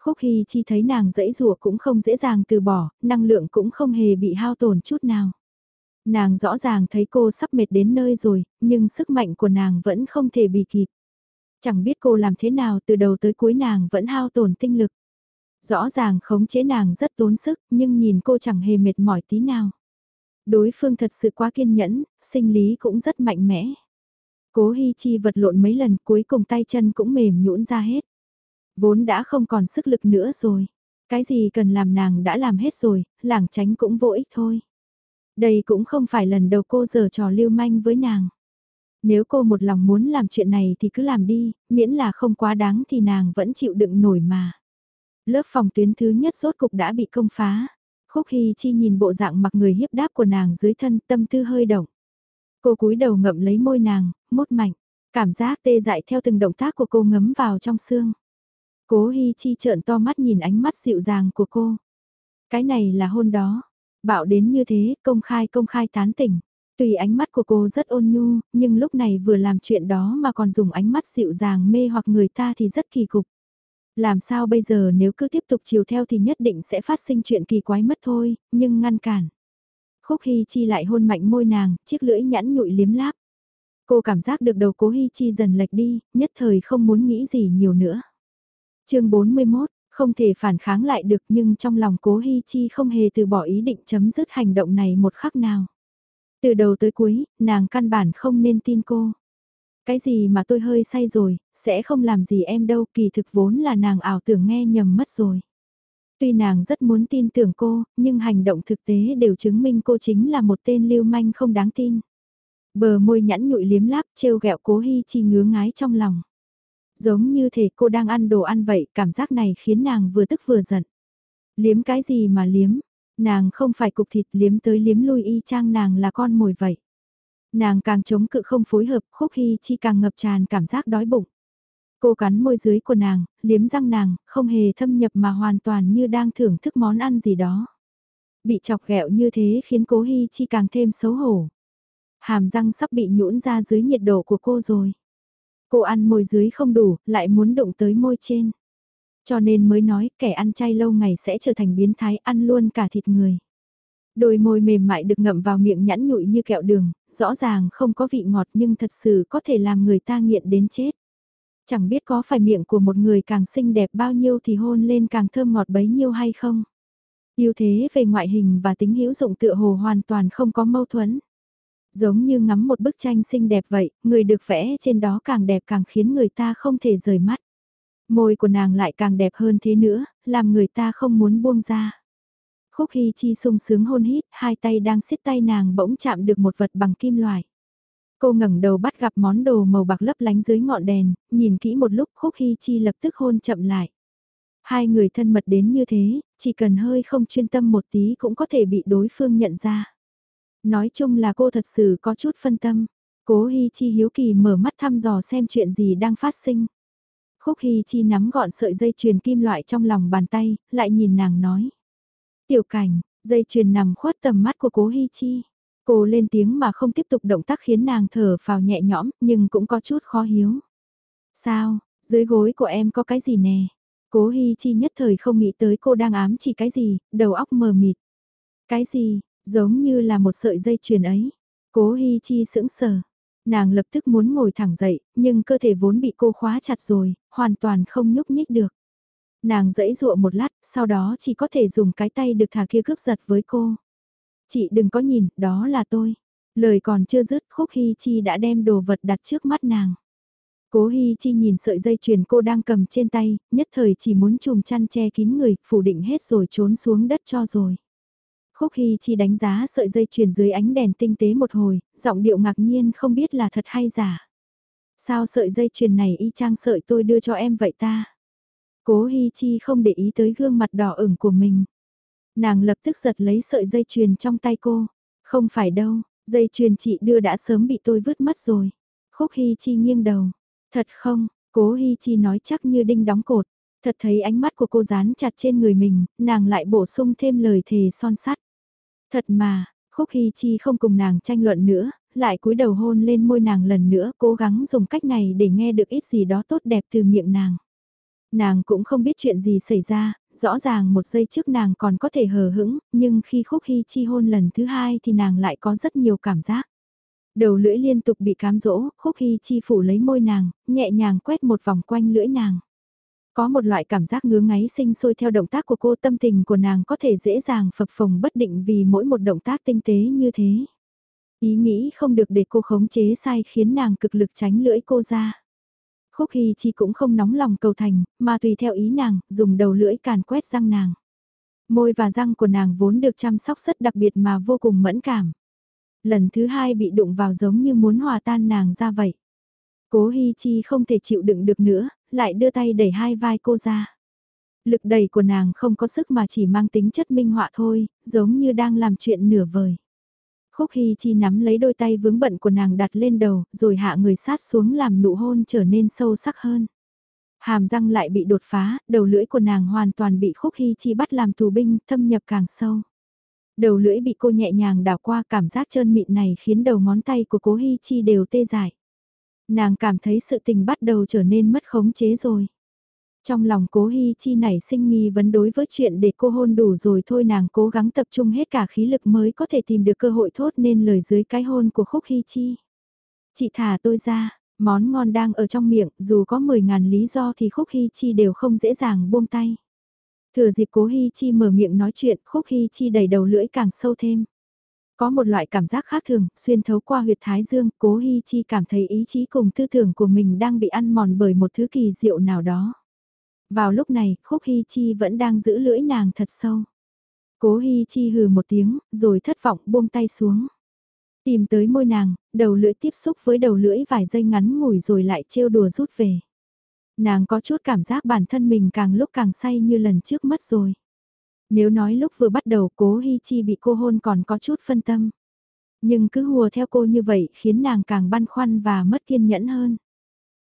Khúc Hy Chi thấy nàng dẫy rùa cũng không dễ dàng từ bỏ, năng lượng cũng không hề bị hao tổn chút nào. Nàng rõ ràng thấy cô sắp mệt đến nơi rồi, nhưng sức mạnh của nàng vẫn không thể bị kịp. Chẳng biết cô làm thế nào từ đầu tới cuối nàng vẫn hao tổn tinh lực. Rõ ràng khống chế nàng rất tốn sức nhưng nhìn cô chẳng hề mệt mỏi tí nào đối phương thật sự quá kiên nhẫn, sinh lý cũng rất mạnh mẽ. Cố Hi Chi vật lộn mấy lần cuối cùng tay chân cũng mềm nhũn ra hết. Vốn đã không còn sức lực nữa rồi. Cái gì cần làm nàng đã làm hết rồi, lảng tránh cũng vô ích thôi. Đây cũng không phải lần đầu cô giờ trò lưu manh với nàng. Nếu cô một lòng muốn làm chuyện này thì cứ làm đi, miễn là không quá đáng thì nàng vẫn chịu đựng nổi mà. Lớp phòng tuyến thứ nhất rốt cục đã bị công phá. Khúc Hy Chi nhìn bộ dạng mặc người hiếp đáp của nàng dưới thân tâm tư hơi động. Cô cúi đầu ngậm lấy môi nàng, mốt mạnh, cảm giác tê dại theo từng động tác của cô ngấm vào trong xương. Cố Hi Chi trợn to mắt nhìn ánh mắt dịu dàng của cô. Cái này là hôn đó. Bạo đến như thế, công khai công khai tán tỉnh. Tùy ánh mắt của cô rất ôn nhu, nhưng lúc này vừa làm chuyện đó mà còn dùng ánh mắt dịu dàng mê hoặc người ta thì rất kỳ cục. Làm sao bây giờ nếu cứ tiếp tục chiều theo thì nhất định sẽ phát sinh chuyện kỳ quái mất thôi, nhưng ngăn cản. Khúc Hy Chi lại hôn mạnh môi nàng, chiếc lưỡi nhẵn nhụi liếm láp. Cô cảm giác được đầu cố Hy Chi dần lệch đi, nhất thời không muốn nghĩ gì nhiều nữa. chương 41, không thể phản kháng lại được nhưng trong lòng cố Hy Chi không hề từ bỏ ý định chấm dứt hành động này một khắc nào. Từ đầu tới cuối, nàng căn bản không nên tin cô. Cái gì mà tôi hơi say rồi, sẽ không làm gì em đâu, kỳ thực vốn là nàng ảo tưởng nghe nhầm mất rồi. Tuy nàng rất muốn tin tưởng cô, nhưng hành động thực tế đều chứng minh cô chính là một tên lưu manh không đáng tin. Bờ môi nhẵn nhụi liếm láp trêu ghẹo cố hy chi ngứa ngái trong lòng. Giống như thể cô đang ăn đồ ăn vậy, cảm giác này khiến nàng vừa tức vừa giận. Liếm cái gì mà liếm? Nàng không phải cục thịt liếm tới liếm lui y chang nàng là con mồi vậy. Nàng càng chống cự không phối hợp, khúc hy chi càng ngập tràn cảm giác đói bụng. Cô cắn môi dưới của nàng, liếm răng nàng, không hề thâm nhập mà hoàn toàn như đang thưởng thức món ăn gì đó. Bị chọc ghẹo như thế khiến cố hy chi càng thêm xấu hổ. Hàm răng sắp bị nhũn ra dưới nhiệt độ của cô rồi. Cô ăn môi dưới không đủ, lại muốn đụng tới môi trên. Cho nên mới nói kẻ ăn chay lâu ngày sẽ trở thành biến thái ăn luôn cả thịt người. Đôi môi mềm mại được ngậm vào miệng nhẵn nhụi như kẹo đường, rõ ràng không có vị ngọt nhưng thật sự có thể làm người ta nghiện đến chết. Chẳng biết có phải miệng của một người càng xinh đẹp bao nhiêu thì hôn lên càng thơm ngọt bấy nhiêu hay không. ưu thế về ngoại hình và tính hữu dụng tựa hồ hoàn toàn không có mâu thuẫn. Giống như ngắm một bức tranh xinh đẹp vậy, người được vẽ trên đó càng đẹp càng khiến người ta không thể rời mắt. Môi của nàng lại càng đẹp hơn thế nữa, làm người ta không muốn buông ra. Khúc Hy Chi sung sướng hôn hít, hai tay đang xiết tay nàng bỗng chạm được một vật bằng kim loại. Cô ngẩng đầu bắt gặp món đồ màu bạc lấp lánh dưới ngọn đèn, nhìn kỹ một lúc Khúc Hy Chi lập tức hôn chậm lại. Hai người thân mật đến như thế, chỉ cần hơi không chuyên tâm một tí cũng có thể bị đối phương nhận ra. Nói chung là cô thật sự có chút phân tâm. Cố Hy Chi hiếu kỳ mở mắt thăm dò xem chuyện gì đang phát sinh. Khúc Hi Chi nắm gọn sợi dây chuyền kim loại trong lòng bàn tay, lại nhìn nàng nói. Tiểu cảnh, dây chuyền nằm khuất tầm mắt của cố Hi Chi. Cô lên tiếng mà không tiếp tục động tác khiến nàng thở vào nhẹ nhõm, nhưng cũng có chút khó hiếu. Sao, dưới gối của em có cái gì nè? Cố Hi Chi nhất thời không nghĩ tới cô đang ám chỉ cái gì, đầu óc mờ mịt. Cái gì, giống như là một sợi dây chuyền ấy. Cố Hi Chi sững sờ. Nàng lập tức muốn ngồi thẳng dậy, nhưng cơ thể vốn bị cô khóa chặt rồi, hoàn toàn không nhúc nhích được. Nàng dẫy dụa một lát, sau đó chỉ có thể dùng cái tay được thả kia cướp giật với cô. Chị đừng có nhìn, đó là tôi. Lời còn chưa dứt, Khúc Hy Chi đã đem đồ vật đặt trước mắt nàng. Cố Hy Chi nhìn sợi dây chuyền cô đang cầm trên tay, nhất thời chỉ muốn chùm chăn che kín người, phủ định hết rồi trốn xuống đất cho rồi. Khúc Hy Chi đánh giá sợi dây chuyền dưới ánh đèn tinh tế một hồi, giọng điệu ngạc nhiên không biết là thật hay giả. Sao sợi dây chuyền này y chang sợi tôi đưa cho em vậy ta? Cố Hy Chi không để ý tới gương mặt đỏ ửng của mình. Nàng lập tức giật lấy sợi dây chuyền trong tay cô. Không phải đâu, dây chuyền chị đưa đã sớm bị tôi vứt mất rồi. Khúc Hy Chi nghiêng đầu. Thật không, cố Hy Chi nói chắc như đinh đóng cột. Thật thấy ánh mắt của cô dán chặt trên người mình, nàng lại bổ sung thêm lời thề son sắt. Thật mà, Khúc Hy Chi không cùng nàng tranh luận nữa, lại cúi đầu hôn lên môi nàng lần nữa cố gắng dùng cách này để nghe được ít gì đó tốt đẹp từ miệng nàng. Nàng cũng không biết chuyện gì xảy ra, rõ ràng một giây trước nàng còn có thể hờ hững, nhưng khi khúc hy chi hôn lần thứ hai thì nàng lại có rất nhiều cảm giác. Đầu lưỡi liên tục bị cám dỗ, khúc hy chi phủ lấy môi nàng, nhẹ nhàng quét một vòng quanh lưỡi nàng. Có một loại cảm giác ngứa ngáy sinh sôi theo động tác của cô tâm tình của nàng có thể dễ dàng phập phồng bất định vì mỗi một động tác tinh tế như thế. Ý nghĩ không được để cô khống chế sai khiến nàng cực lực tránh lưỡi cô ra. Khúc Hy Chi cũng không nóng lòng cầu thành, mà tùy theo ý nàng, dùng đầu lưỡi càn quét răng nàng. Môi và răng của nàng vốn được chăm sóc rất đặc biệt mà vô cùng mẫn cảm. Lần thứ hai bị đụng vào giống như muốn hòa tan nàng ra vậy. Cố Hy Chi không thể chịu đựng được nữa, lại đưa tay đẩy hai vai cô ra. Lực đẩy của nàng không có sức mà chỉ mang tính chất minh họa thôi, giống như đang làm chuyện nửa vời. Khúc Hy Chi nắm lấy đôi tay vướng bận của nàng đặt lên đầu, rồi hạ người sát xuống làm nụ hôn trở nên sâu sắc hơn. Hàm răng lại bị đột phá, đầu lưỡi của nàng hoàn toàn bị Khúc Hy Chi bắt làm tù binh, thâm nhập càng sâu. Đầu lưỡi bị cô nhẹ nhàng đảo qua cảm giác trơn mịn này khiến đầu ngón tay của cố Hy Chi đều tê dại. Nàng cảm thấy sự tình bắt đầu trở nên mất khống chế rồi. Trong lòng cố Hi Chi nảy sinh nghi vấn đối với chuyện để cô hôn đủ rồi thôi nàng cố gắng tập trung hết cả khí lực mới có thể tìm được cơ hội thốt nên lời dưới cái hôn của Khúc Hi Chi. Chị thả tôi ra, món ngon đang ở trong miệng, dù có 10.000 lý do thì Khúc hy Chi đều không dễ dàng buông tay. Thừa dịp cố hy Chi mở miệng nói chuyện, Khúc hy Chi đẩy đầu lưỡi càng sâu thêm. Có một loại cảm giác khác thường, xuyên thấu qua huyệt thái dương, cố Hi Chi cảm thấy ý chí cùng tư tưởng của mình đang bị ăn mòn bởi một thứ kỳ diệu nào đó. Vào lúc này, Khúc Hy Chi vẫn đang giữ lưỡi nàng thật sâu. Cố Hy Chi hừ một tiếng, rồi thất vọng buông tay xuống. Tìm tới môi nàng, đầu lưỡi tiếp xúc với đầu lưỡi vài giây ngắn ngủi rồi lại trêu đùa rút về. Nàng có chút cảm giác bản thân mình càng lúc càng say như lần trước mất rồi. Nếu nói lúc vừa bắt đầu cố Hi Chi bị cô hôn còn có chút phân tâm. Nhưng cứ hùa theo cô như vậy khiến nàng càng băn khoăn và mất kiên nhẫn hơn.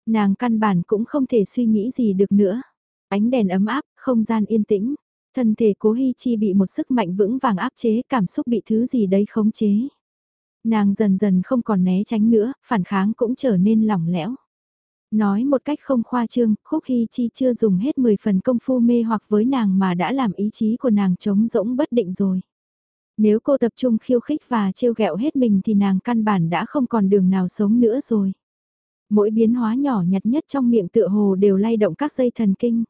Nàng căn bản cũng không thể suy nghĩ gì được nữa. Ánh đèn ấm áp, không gian yên tĩnh. Thân thể cố Hi Chi bị một sức mạnh vững vàng áp chế cảm xúc bị thứ gì đấy khống chế. Nàng dần dần không còn né tránh nữa, phản kháng cũng trở nên lỏng lẻo. Nói một cách không khoa trương, Khúc Hy Chi chưa dùng hết 10 phần công phu mê hoặc với nàng mà đã làm ý chí của nàng trống rỗng bất định rồi. Nếu cô tập trung khiêu khích và trêu ghẹo hết mình thì nàng căn bản đã không còn đường nào sống nữa rồi. Mỗi biến hóa nhỏ nhặt nhất trong miệng tựa hồ đều lay động các dây thần kinh.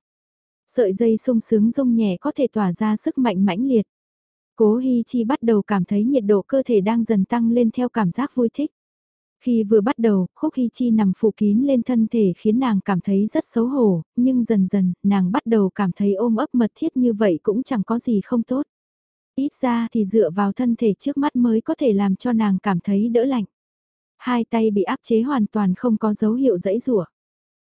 Sợi dây sung sướng rung nhẹ có thể tỏa ra sức mạnh mãnh liệt. Cố Hi Chi bắt đầu cảm thấy nhiệt độ cơ thể đang dần tăng lên theo cảm giác vui thích. Khi vừa bắt đầu, Khúc Hy Chi nằm phủ kín lên thân thể khiến nàng cảm thấy rất xấu hổ, nhưng dần dần, nàng bắt đầu cảm thấy ôm ấp mật thiết như vậy cũng chẳng có gì không tốt. Ít ra thì dựa vào thân thể trước mắt mới có thể làm cho nàng cảm thấy đỡ lạnh. Hai tay bị áp chế hoàn toàn không có dấu hiệu dãy rủa.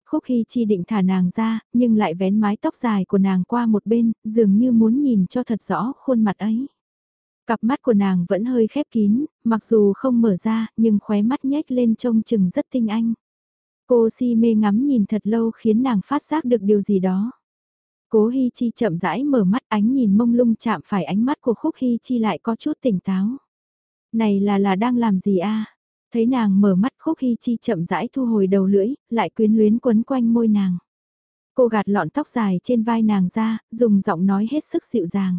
Khúc Hy Chi định thả nàng ra, nhưng lại vén mái tóc dài của nàng qua một bên, dường như muốn nhìn cho thật rõ khuôn mặt ấy. Cặp mắt của nàng vẫn hơi khép kín, mặc dù không mở ra, nhưng khóe mắt nhếch lên trông chừng rất tinh anh. Cô si mê ngắm nhìn thật lâu khiến nàng phát giác được điều gì đó. Cố Hi Chi chậm rãi mở mắt ánh nhìn mông lung chạm phải ánh mắt của Khúc Hi Chi lại có chút tỉnh táo. Này là là đang làm gì a? Thấy nàng mở mắt Khúc Hi Chi chậm rãi thu hồi đầu lưỡi, lại quyến luyến quấn quanh môi nàng. Cô gạt lọn tóc dài trên vai nàng ra, dùng giọng nói hết sức dịu dàng.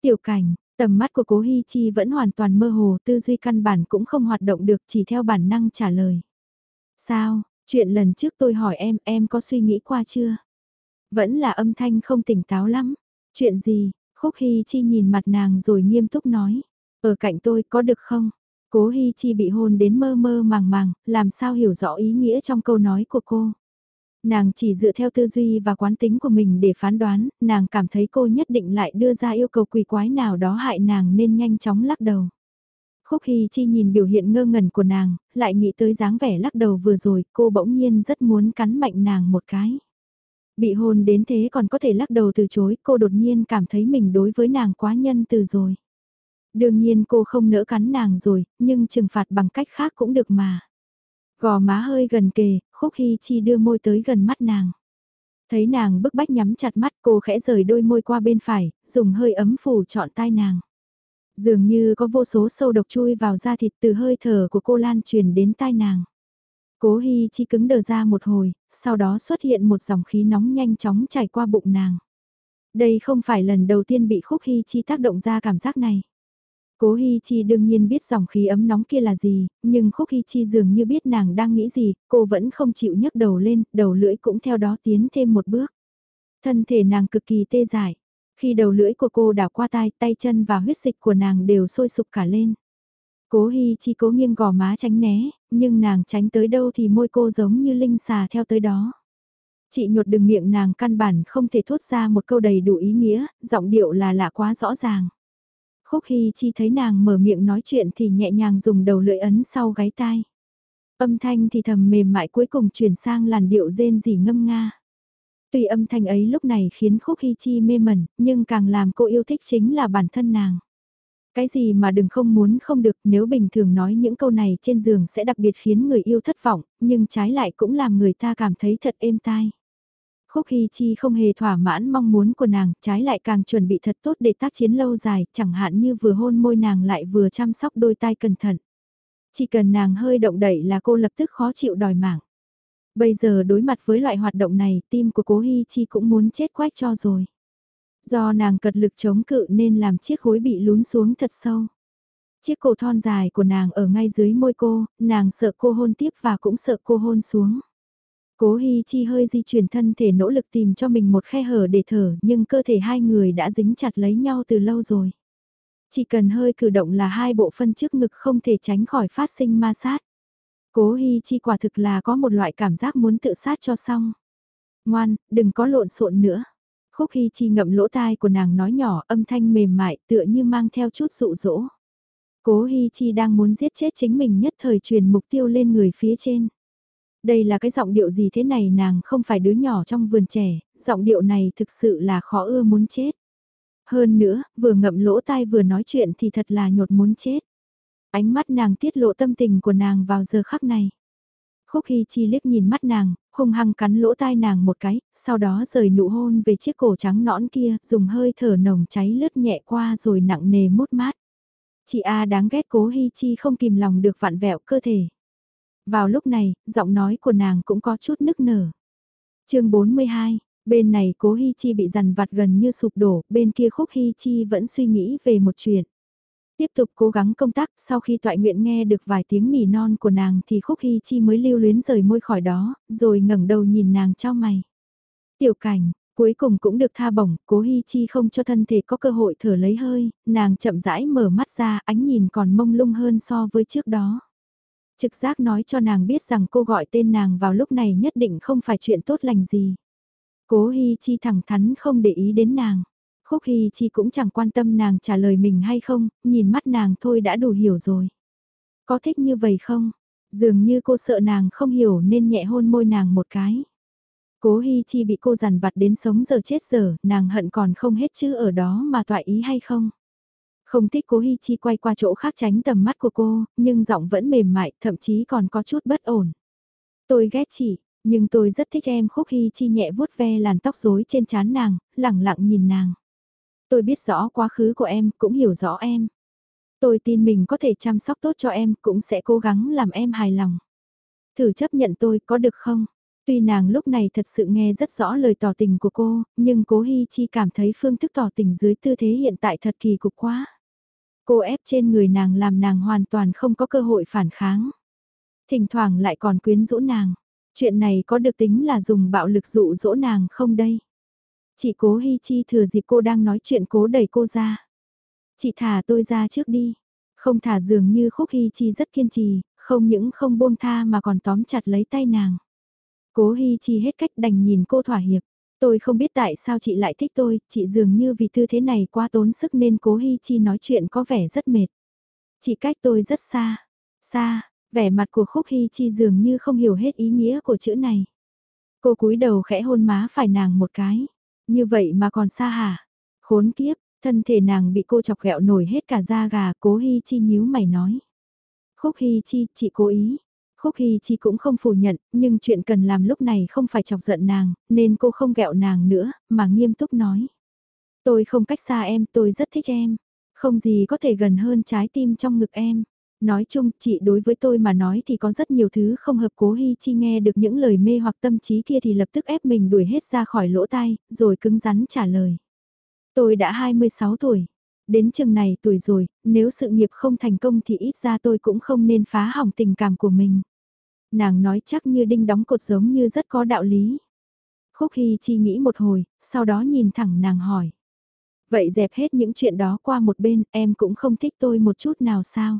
Tiểu cảnh, Tầm mắt của cố Hi Chi vẫn hoàn toàn mơ hồ, tư duy căn bản cũng không hoạt động được chỉ theo bản năng trả lời. Sao, chuyện lần trước tôi hỏi em, em có suy nghĩ qua chưa? Vẫn là âm thanh không tỉnh táo lắm. Chuyện gì? Khúc Hi Chi nhìn mặt nàng rồi nghiêm túc nói. Ở cạnh tôi có được không? Cố Hi Chi bị hôn đến mơ mơ màng màng, làm sao hiểu rõ ý nghĩa trong câu nói của cô. Nàng chỉ dựa theo tư duy và quán tính của mình để phán đoán, nàng cảm thấy cô nhất định lại đưa ra yêu cầu quỷ quái nào đó hại nàng nên nhanh chóng lắc đầu. Khúc Hy Chi nhìn biểu hiện ngơ ngẩn của nàng, lại nghĩ tới dáng vẻ lắc đầu vừa rồi, cô bỗng nhiên rất muốn cắn mạnh nàng một cái. Bị hôn đến thế còn có thể lắc đầu từ chối, cô đột nhiên cảm thấy mình đối với nàng quá nhân từ rồi. Đương nhiên cô không nỡ cắn nàng rồi, nhưng trừng phạt bằng cách khác cũng được mà. Gò má hơi gần kề, Khúc Hy Chi đưa môi tới gần mắt nàng. Thấy nàng bức bách nhắm chặt mắt cô khẽ rời đôi môi qua bên phải, dùng hơi ấm phủ trọn tai nàng. Dường như có vô số sâu độc chui vào da thịt từ hơi thở của cô lan truyền đến tai nàng. Cố Hi Chi cứng đờ ra một hồi, sau đó xuất hiện một dòng khí nóng nhanh chóng chảy qua bụng nàng. Đây không phải lần đầu tiên bị Khúc Hi Chi tác động ra cảm giác này. Cố Hi Chi đương nhiên biết dòng khí ấm nóng kia là gì, nhưng Khúc Hi Chi dường như biết nàng đang nghĩ gì, cô vẫn không chịu nhấc đầu lên, đầu lưỡi cũng theo đó tiến thêm một bước. Thân thể nàng cực kỳ tê dại. Khi đầu lưỡi của cô đảo qua tai, tay chân và huyết dịch của nàng đều sôi sục cả lên. Cố Hi Chi cố nghiêng gò má tránh né, nhưng nàng tránh tới đâu thì môi cô giống như linh xà theo tới đó. Chị nhuột đừng miệng nàng căn bản không thể thốt ra một câu đầy đủ ý nghĩa, giọng điệu là lạ quá rõ ràng. Khúc Hy Chi thấy nàng mở miệng nói chuyện thì nhẹ nhàng dùng đầu lưỡi ấn sau gáy tai. Âm thanh thì thầm mềm mại cuối cùng chuyển sang làn điệu rên rỉ ngâm nga. Tuy âm thanh ấy lúc này khiến Khúc Hy Chi mê mẩn, nhưng càng làm cô yêu thích chính là bản thân nàng. Cái gì mà đừng không muốn không được nếu bình thường nói những câu này trên giường sẽ đặc biệt khiến người yêu thất vọng, nhưng trái lại cũng làm người ta cảm thấy thật êm tai. Khúc Hy Chi không hề thỏa mãn mong muốn của nàng, trái lại càng chuẩn bị thật tốt để tác chiến lâu dài, chẳng hạn như vừa hôn môi nàng lại vừa chăm sóc đôi tai cẩn thận. Chỉ cần nàng hơi động đậy là cô lập tức khó chịu đòi mạng. Bây giờ đối mặt với loại hoạt động này, tim của cố Hy Chi cũng muốn chết quách cho rồi. Do nàng cật lực chống cự nên làm chiếc khối bị lún xuống thật sâu. Chiếc cổ thon dài của nàng ở ngay dưới môi cô, nàng sợ cô hôn tiếp và cũng sợ cô hôn xuống. Cố Hi Chi hơi di chuyển thân thể nỗ lực tìm cho mình một khe hở để thở nhưng cơ thể hai người đã dính chặt lấy nhau từ lâu rồi. Chỉ cần hơi cử động là hai bộ phân trước ngực không thể tránh khỏi phát sinh ma sát. Cố Hi Chi quả thực là có một loại cảm giác muốn tự sát cho xong. Ngoan, đừng có lộn xộn nữa. Khúc Hi Chi ngậm lỗ tai của nàng nói nhỏ âm thanh mềm mại tựa như mang theo chút dụ dỗ. Cố Hi Chi đang muốn giết chết chính mình nhất thời truyền mục tiêu lên người phía trên. Đây là cái giọng điệu gì thế này nàng không phải đứa nhỏ trong vườn trẻ, giọng điệu này thực sự là khó ưa muốn chết. Hơn nữa, vừa ngậm lỗ tai vừa nói chuyện thì thật là nhột muốn chết. Ánh mắt nàng tiết lộ tâm tình của nàng vào giờ khắc này. Khúc Hy Chi liếc nhìn mắt nàng, hung hăng cắn lỗ tai nàng một cái, sau đó rời nụ hôn về chiếc cổ trắng nõn kia, dùng hơi thở nồng cháy lướt nhẹ qua rồi nặng nề mút mát. Chị A đáng ghét cố Hy Chi không kìm lòng được vặn vẹo cơ thể. Vào lúc này, giọng nói của nàng cũng có chút nức nở. chương 42, bên này cố Hi Chi bị dằn vặt gần như sụp đổ, bên kia khúc Hi Chi vẫn suy nghĩ về một chuyện. Tiếp tục cố gắng công tác, sau khi tọa nguyện nghe được vài tiếng nỉ non của nàng thì khúc Hi Chi mới lưu luyến rời môi khỏi đó, rồi ngẩng đầu nhìn nàng cho mày. Tiểu cảnh, cuối cùng cũng được tha bổng, cố Hi Chi không cho thân thể có cơ hội thở lấy hơi, nàng chậm rãi mở mắt ra, ánh nhìn còn mông lung hơn so với trước đó. Trực giác nói cho nàng biết rằng cô gọi tên nàng vào lúc này nhất định không phải chuyện tốt lành gì. Cố Hi Chi thẳng thắn không để ý đến nàng. Khúc Hi Chi cũng chẳng quan tâm nàng trả lời mình hay không, nhìn mắt nàng thôi đã đủ hiểu rồi. Có thích như vậy không? Dường như cô sợ nàng không hiểu nên nhẹ hôn môi nàng một cái. Cố Hi Chi bị cô dằn vặt đến sống giờ chết giờ, nàng hận còn không hết chứ ở đó mà toại ý hay không? Không thích cố Hi Chi quay qua chỗ khác tránh tầm mắt của cô, nhưng giọng vẫn mềm mại, thậm chí còn có chút bất ổn. Tôi ghét chị, nhưng tôi rất thích em khúc Hi Chi nhẹ vuốt ve làn tóc rối trên trán nàng, lẳng lặng nhìn nàng. Tôi biết rõ quá khứ của em, cũng hiểu rõ em. Tôi tin mình có thể chăm sóc tốt cho em, cũng sẽ cố gắng làm em hài lòng. Thử chấp nhận tôi, có được không? Tuy nàng lúc này thật sự nghe rất rõ lời tỏ tình của cô, nhưng cố Hi Chi cảm thấy phương thức tỏ tình dưới tư thế hiện tại thật kỳ cục quá. Cô ép trên người nàng làm nàng hoàn toàn không có cơ hội phản kháng. Thỉnh thoảng lại còn quyến rũ nàng. Chuyện này có được tính là dùng bạo lực dụ dỗ nàng không đây? Chị cố Hi Chi thừa dịp cô đang nói chuyện cố đẩy cô ra. Chị thả tôi ra trước đi. Không thả dường như khúc Hi Chi rất kiên trì, không những không buông tha mà còn tóm chặt lấy tay nàng. Cố Hi Chi hết cách đành nhìn cô thỏa hiệp. Tôi không biết tại sao chị lại thích tôi, chị dường như vì tư thế này quá tốn sức nên cố Hi Chi nói chuyện có vẻ rất mệt. Chị cách tôi rất xa, xa, vẻ mặt của Khúc Hi Chi dường như không hiểu hết ý nghĩa của chữ này. Cô cúi đầu khẽ hôn má phải nàng một cái. Như vậy mà còn xa hả? Khốn kiếp, thân thể nàng bị cô chọc ghẹo nổi hết cả da gà, cố Hi Chi nhíu mày nói. Khúc Hi Chi, chị cố ý, Khúc Hy Chi cũng không phủ nhận, nhưng chuyện cần làm lúc này không phải chọc giận nàng, nên cô không gẹo nàng nữa, mà nghiêm túc nói. Tôi không cách xa em, tôi rất thích em. Không gì có thể gần hơn trái tim trong ngực em. Nói chung, chị đối với tôi mà nói thì có rất nhiều thứ không hợp cố Hy Chi nghe được những lời mê hoặc tâm trí kia thì lập tức ép mình đuổi hết ra khỏi lỗ tai, rồi cứng rắn trả lời. Tôi đã 26 tuổi. Đến chừng này tuổi rồi, nếu sự nghiệp không thành công thì ít ra tôi cũng không nên phá hỏng tình cảm của mình. Nàng nói chắc như đinh đóng cột giống như rất có đạo lý. Khúc Hy Chi nghĩ một hồi, sau đó nhìn thẳng nàng hỏi. Vậy dẹp hết những chuyện đó qua một bên, em cũng không thích tôi một chút nào sao?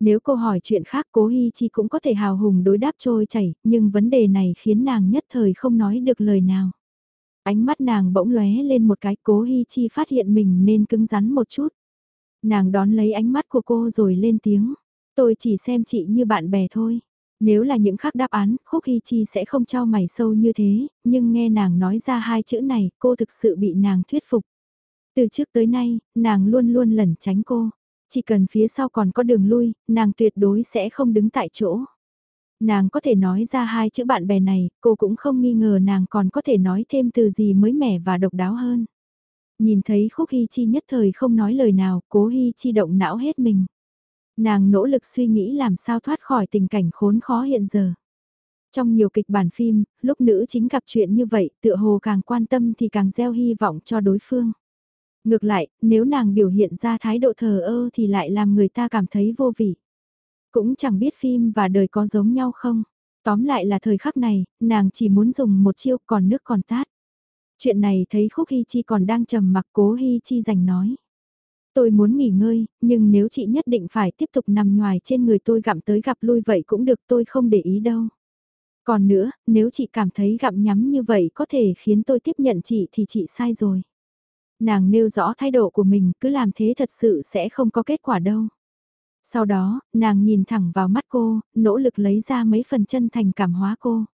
Nếu cô hỏi chuyện khác cố Hy Chi cũng có thể hào hùng đối đáp trôi chảy, nhưng vấn đề này khiến nàng nhất thời không nói được lời nào. Ánh mắt nàng bỗng lóe lên một cái cố hi Chi phát hiện mình nên cứng rắn một chút. Nàng đón lấy ánh mắt của cô rồi lên tiếng. Tôi chỉ xem chị như bạn bè thôi. Nếu là những khác đáp án, Khúc hi Chi sẽ không trao mày sâu như thế, nhưng nghe nàng nói ra hai chữ này, cô thực sự bị nàng thuyết phục. Từ trước tới nay, nàng luôn luôn lẩn tránh cô. Chỉ cần phía sau còn có đường lui, nàng tuyệt đối sẽ không đứng tại chỗ. Nàng có thể nói ra hai chữ bạn bè này, cô cũng không nghi ngờ nàng còn có thể nói thêm từ gì mới mẻ và độc đáo hơn. Nhìn thấy Khúc Hy Chi nhất thời không nói lời nào, cố Hy Chi động não hết mình. Nàng nỗ lực suy nghĩ làm sao thoát khỏi tình cảnh khốn khó hiện giờ. Trong nhiều kịch bản phim, lúc nữ chính gặp chuyện như vậy, tựa hồ càng quan tâm thì càng gieo hy vọng cho đối phương. Ngược lại, nếu nàng biểu hiện ra thái độ thờ ơ thì lại làm người ta cảm thấy vô vị. Cũng chẳng biết phim và đời có giống nhau không. Tóm lại là thời khắc này, nàng chỉ muốn dùng một chiêu còn nước còn tát. Chuyện này thấy Khúc Hy Chi còn đang trầm mặc cố Hy Chi giành nói. Tôi muốn nghỉ ngơi, nhưng nếu chị nhất định phải tiếp tục nằm ngoài trên người tôi gặm tới gặp lui vậy cũng được tôi không để ý đâu. Còn nữa, nếu chị cảm thấy gặm nhắm như vậy có thể khiến tôi tiếp nhận chị thì chị sai rồi. Nàng nêu rõ thái độ của mình cứ làm thế thật sự sẽ không có kết quả đâu. Sau đó, nàng nhìn thẳng vào mắt cô, nỗ lực lấy ra mấy phần chân thành cảm hóa cô.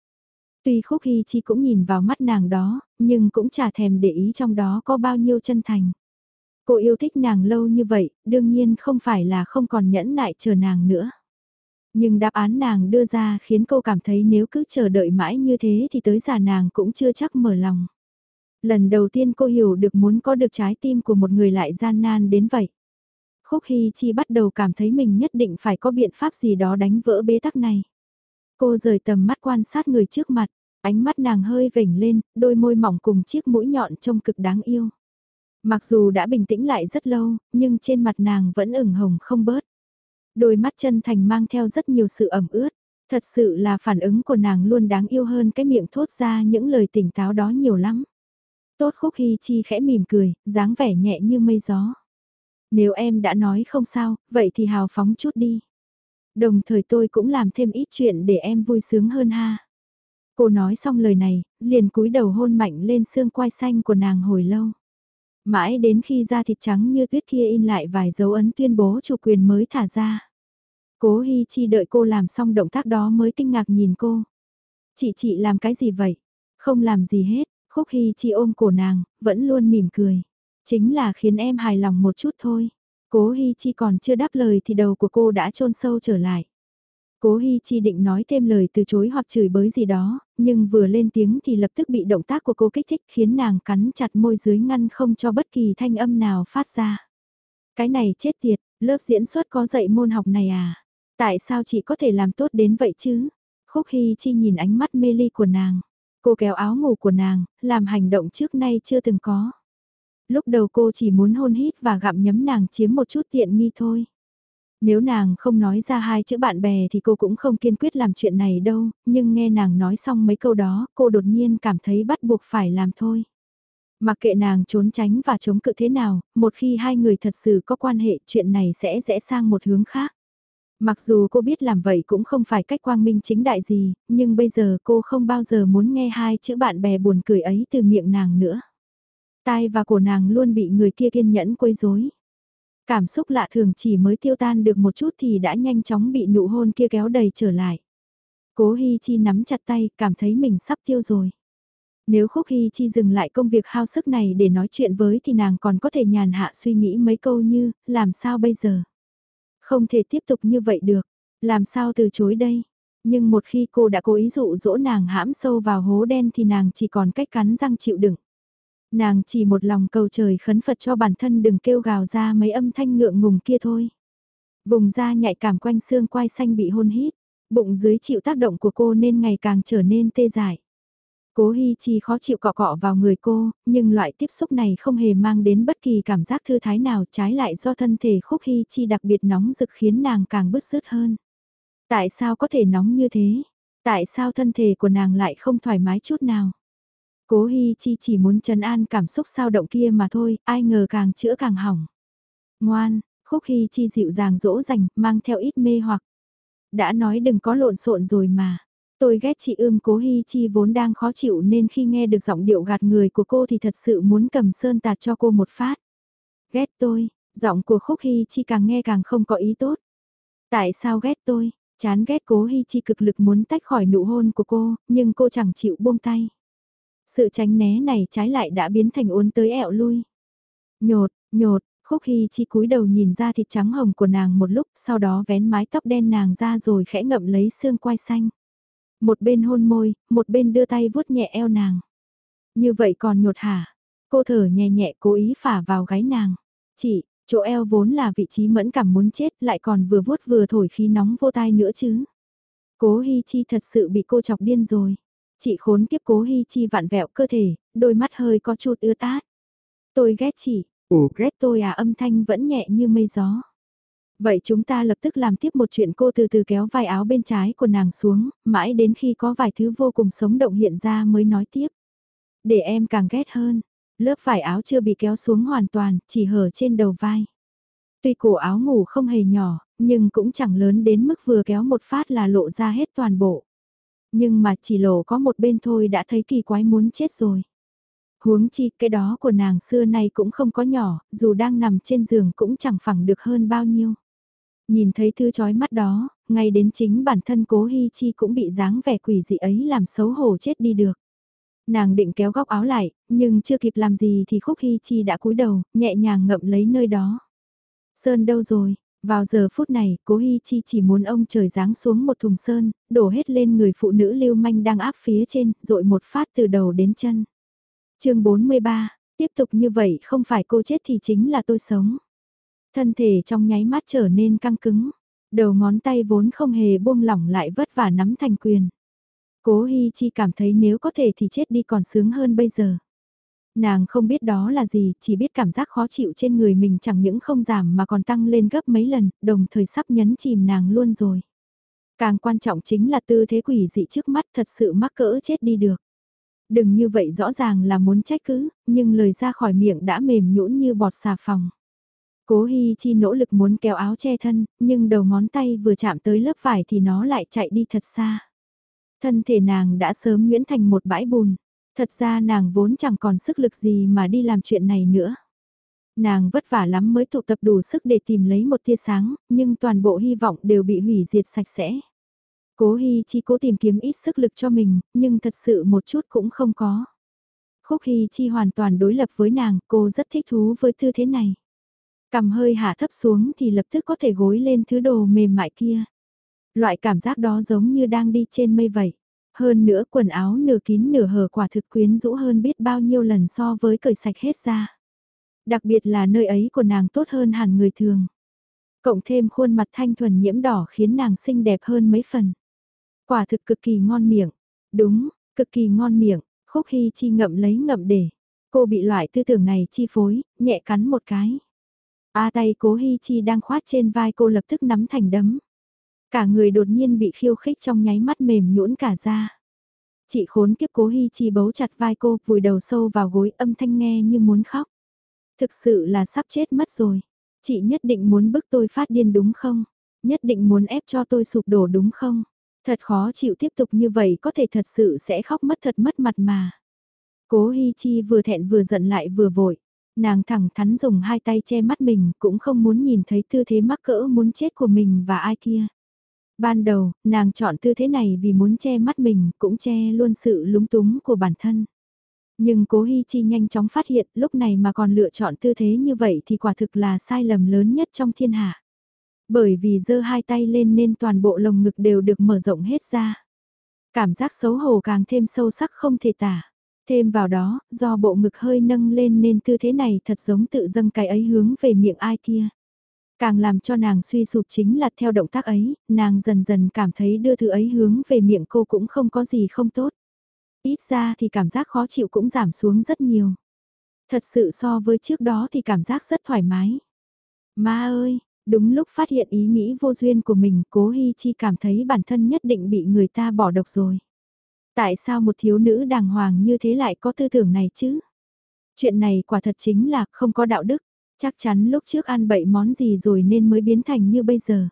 Tuy Khúc Hy Chi cũng nhìn vào mắt nàng đó, nhưng cũng chả thèm để ý trong đó có bao nhiêu chân thành. Cô yêu thích nàng lâu như vậy, đương nhiên không phải là không còn nhẫn nại chờ nàng nữa. Nhưng đáp án nàng đưa ra khiến cô cảm thấy nếu cứ chờ đợi mãi như thế thì tới già nàng cũng chưa chắc mở lòng. Lần đầu tiên cô hiểu được muốn có được trái tim của một người lại gian nan đến vậy. Khúc Hy Chi bắt đầu cảm thấy mình nhất định phải có biện pháp gì đó đánh vỡ bế tắc này. Cô rời tầm mắt quan sát người trước mặt, ánh mắt nàng hơi vểnh lên, đôi môi mỏng cùng chiếc mũi nhọn trông cực đáng yêu. Mặc dù đã bình tĩnh lại rất lâu, nhưng trên mặt nàng vẫn ửng hồng không bớt. Đôi mắt chân thành mang theo rất nhiều sự ẩm ướt. Thật sự là phản ứng của nàng luôn đáng yêu hơn cái miệng thốt ra những lời tỉnh táo đó nhiều lắm. Tốt khúc hy chi khẽ mỉm cười, dáng vẻ nhẹ như mây gió. Nếu em đã nói không sao, vậy thì hào phóng chút đi. Đồng thời tôi cũng làm thêm ít chuyện để em vui sướng hơn ha. Cô nói xong lời này, liền cúi đầu hôn mạnh lên xương quai xanh của nàng hồi lâu. Mãi đến khi da thịt trắng như tuyết kia in lại vài dấu ấn tuyên bố chủ quyền mới thả ra. Cố Hi Chi đợi cô làm xong động tác đó mới kinh ngạc nhìn cô. Chị chị làm cái gì vậy? Không làm gì hết, Khúc Hi Chi ôm cổ nàng, vẫn luôn mỉm cười. Chính là khiến em hài lòng một chút thôi. Cố Hi Chi còn chưa đáp lời thì đầu của cô đã trôn sâu trở lại. Cố Hi Chi định nói thêm lời từ chối hoặc chửi bới gì đó, nhưng vừa lên tiếng thì lập tức bị động tác của cô kích thích khiến nàng cắn chặt môi dưới ngăn không cho bất kỳ thanh âm nào phát ra. Cái này chết tiệt, lớp diễn xuất có dạy môn học này à? Tại sao chị có thể làm tốt đến vậy chứ? Khúc Hi Chi nhìn ánh mắt mê ly của nàng. Cô kéo áo ngủ của nàng, làm hành động trước nay chưa từng có. Lúc đầu cô chỉ muốn hôn hít và gặm nhấm nàng chiếm một chút tiện nghi thôi. Nếu nàng không nói ra hai chữ bạn bè thì cô cũng không kiên quyết làm chuyện này đâu, nhưng nghe nàng nói xong mấy câu đó, cô đột nhiên cảm thấy bắt buộc phải làm thôi. Mặc kệ nàng trốn tránh và chống cự thế nào, một khi hai người thật sự có quan hệ chuyện này sẽ rẽ sang một hướng khác. Mặc dù cô biết làm vậy cũng không phải cách quang minh chính đại gì, nhưng bây giờ cô không bao giờ muốn nghe hai chữ bạn bè buồn cười ấy từ miệng nàng nữa. Tai và cổ nàng luôn bị người kia kiên nhẫn quấy rối. Cảm xúc lạ thường chỉ mới tiêu tan được một chút thì đã nhanh chóng bị nụ hôn kia kéo đầy trở lại. Cố Hi Chi nắm chặt tay, cảm thấy mình sắp tiêu rồi. Nếu Khúc Hi Chi dừng lại công việc hao sức này để nói chuyện với thì nàng còn có thể nhàn hạ suy nghĩ mấy câu như, làm sao bây giờ? Không thể tiếp tục như vậy được, làm sao từ chối đây? Nhưng một khi cô đã cố ý dụ dỗ nàng hãm sâu vào hố đen thì nàng chỉ còn cách cắn răng chịu đựng. Nàng chỉ một lòng cầu trời khấn Phật cho bản thân đừng kêu gào ra mấy âm thanh ngượng ngùng kia thôi. Vùng da nhạy cảm quanh xương quai xanh bị hôn hít, bụng dưới chịu tác động của cô nên ngày càng trở nên tê dại. Cố Hi Chi khó chịu cọ cọ vào người cô, nhưng loại tiếp xúc này không hề mang đến bất kỳ cảm giác thư thái nào trái lại do thân thể Khúc Hi Chi đặc biệt nóng rực khiến nàng càng bứt rứt hơn. Tại sao có thể nóng như thế? Tại sao thân thể của nàng lại không thoải mái chút nào? Cố Hi Chi chỉ muốn trấn an cảm xúc sao động kia mà thôi, ai ngờ càng chữa càng hỏng. Ngoan, Khúc Hi Chi dịu dàng dỗ dành, mang theo ít mê hoặc. Đã nói đừng có lộn xộn rồi mà. Tôi ghét chị ưm cố Hi Chi vốn đang khó chịu nên khi nghe được giọng điệu gạt người của cô thì thật sự muốn cầm sơn tạt cho cô một phát. Ghét tôi, giọng của Khúc Hi Chi càng nghe càng không có ý tốt. Tại sao ghét tôi? Chán ghét cố Hi Chi cực lực muốn tách khỏi nụ hôn của cô, nhưng cô chẳng chịu buông tay. Sự tránh né này trái lại đã biến thành uốn tới ẹo lui. Nhột, nhột, Khúc Hy Chi cúi đầu nhìn ra thịt trắng hồng của nàng một lúc, sau đó vén mái tóc đen nàng ra rồi khẽ ngậm lấy xương quai xanh. Một bên hôn môi, một bên đưa tay vuốt nhẹ eo nàng. Như vậy còn nhột hả? Cô thở nhẹ nhẹ cố ý phả vào gáy nàng. Chị, chỗ eo vốn là vị trí mẫn cảm muốn chết lại còn vừa vuốt vừa thổi khí nóng vô tai nữa chứ. Cố Hi Chi thật sự bị cô chọc điên rồi. Chị khốn kiếp cố Hi Chi vặn vẹo cơ thể, đôi mắt hơi có chút ưa tát. Tôi ghét chị, ồ ghét tôi à âm thanh vẫn nhẹ như mây gió. Vậy chúng ta lập tức làm tiếp một chuyện cô từ từ kéo vai áo bên trái của nàng xuống, mãi đến khi có vài thứ vô cùng sống động hiện ra mới nói tiếp. Để em càng ghét hơn, lớp vải áo chưa bị kéo xuống hoàn toàn, chỉ hở trên đầu vai. Tuy cổ áo ngủ không hề nhỏ, nhưng cũng chẳng lớn đến mức vừa kéo một phát là lộ ra hết toàn bộ. Nhưng mà chỉ lộ có một bên thôi đã thấy kỳ quái muốn chết rồi. Huống chi cái đó của nàng xưa nay cũng không có nhỏ, dù đang nằm trên giường cũng chẳng phẳng được hơn bao nhiêu. Nhìn thấy thứ chói mắt đó, ngay đến chính bản thân cố Hi Chi cũng bị dáng vẻ quỷ dị ấy làm xấu hổ chết đi được. Nàng định kéo góc áo lại, nhưng chưa kịp làm gì thì Khúc Hi Chi đã cúi đầu, nhẹ nhàng ngậm lấy nơi đó. Sơn đâu rồi? Vào giờ phút này, cố Hi Chi chỉ muốn ông trời giáng xuống một thùng sơn, đổ hết lên người phụ nữ lưu manh đang áp phía trên, rội một phát từ đầu đến chân. chương 43, tiếp tục như vậy không phải cô chết thì chính là tôi sống. Thân thể trong nháy mắt trở nên căng cứng, đầu ngón tay vốn không hề buông lỏng lại vất vả nắm thành quyền. Cố Hi Chi cảm thấy nếu có thể thì chết đi còn sướng hơn bây giờ. Nàng không biết đó là gì, chỉ biết cảm giác khó chịu trên người mình chẳng những không giảm mà còn tăng lên gấp mấy lần, đồng thời sắp nhấn chìm nàng luôn rồi. Càng quan trọng chính là tư thế quỷ dị trước mắt thật sự mắc cỡ chết đi được. Đừng như vậy rõ ràng là muốn trách cứ, nhưng lời ra khỏi miệng đã mềm nhũn như bọt xà phòng. Cố Hi Chi nỗ lực muốn kéo áo che thân, nhưng đầu ngón tay vừa chạm tới lớp vải thì nó lại chạy đi thật xa. Thân thể nàng đã sớm nguyễn thành một bãi bùn. Thật ra nàng vốn chẳng còn sức lực gì mà đi làm chuyện này nữa. Nàng vất vả lắm mới tụ tập đủ sức để tìm lấy một tia sáng, nhưng toàn bộ hy vọng đều bị hủy diệt sạch sẽ. Cố hy Chi cố tìm kiếm ít sức lực cho mình, nhưng thật sự một chút cũng không có. Khúc hy Chi hoàn toàn đối lập với nàng, cô rất thích thú với tư thế này. Cầm hơi hạ thấp xuống thì lập tức có thể gối lên thứ đồ mềm mại kia. Loại cảm giác đó giống như đang đi trên mây vậy. Hơn nữa quần áo nửa kín nửa hở quả thực quyến rũ hơn biết bao nhiêu lần so với cởi sạch hết ra. Đặc biệt là nơi ấy của nàng tốt hơn hẳn người thường. Cộng thêm khuôn mặt thanh thuần nhiễm đỏ khiến nàng xinh đẹp hơn mấy phần. Quả thực cực kỳ ngon miệng. Đúng, cực kỳ ngon miệng, khúc hy chi ngậm lấy ngậm để. Cô bị loại tư tưởng này chi phối, nhẹ cắn một cái. A tay cố hy chi đang khoát trên vai cô lập tức nắm thành đấm. Cả người đột nhiên bị khiêu khích trong nháy mắt mềm nhũn cả ra. Chị khốn kiếp cố hy chi bấu chặt vai cô, vùi đầu sâu vào gối âm thanh nghe như muốn khóc. Thực sự là sắp chết mất rồi. Chị nhất định muốn bức tôi phát điên đúng không? Nhất định muốn ép cho tôi sụp đổ đúng không? Thật khó chịu tiếp tục như vậy có thể thật sự sẽ khóc mất thật mất mặt mà. Cố Hi Chi vừa thẹn vừa giận lại vừa vội. Nàng thẳng thắn dùng hai tay che mắt mình cũng không muốn nhìn thấy tư thế mắc cỡ muốn chết của mình và ai kia. Ban đầu, nàng chọn tư thế này vì muốn che mắt mình, cũng che luôn sự lúng túng của bản thân. Nhưng cố Hi Chi nhanh chóng phát hiện lúc này mà còn lựa chọn tư thế như vậy thì quả thực là sai lầm lớn nhất trong thiên hạ. Bởi vì giơ hai tay lên nên toàn bộ lồng ngực đều được mở rộng hết ra. Cảm giác xấu hổ càng thêm sâu sắc không thể tả. Thêm vào đó, do bộ ngực hơi nâng lên nên tư thế này thật giống tự dâng cái ấy hướng về miệng ai kia. Càng làm cho nàng suy sụp chính là theo động tác ấy, nàng dần dần cảm thấy đưa thứ ấy hướng về miệng cô cũng không có gì không tốt. Ít ra thì cảm giác khó chịu cũng giảm xuống rất nhiều. Thật sự so với trước đó thì cảm giác rất thoải mái. Ma ơi, đúng lúc phát hiện ý nghĩ vô duyên của mình, cố Hi Chi cảm thấy bản thân nhất định bị người ta bỏ độc rồi. Tại sao một thiếu nữ đàng hoàng như thế lại có tư tưởng này chứ? Chuyện này quả thật chính là không có đạo đức. Chắc chắn lúc trước ăn bậy món gì rồi nên mới biến thành như bây giờ.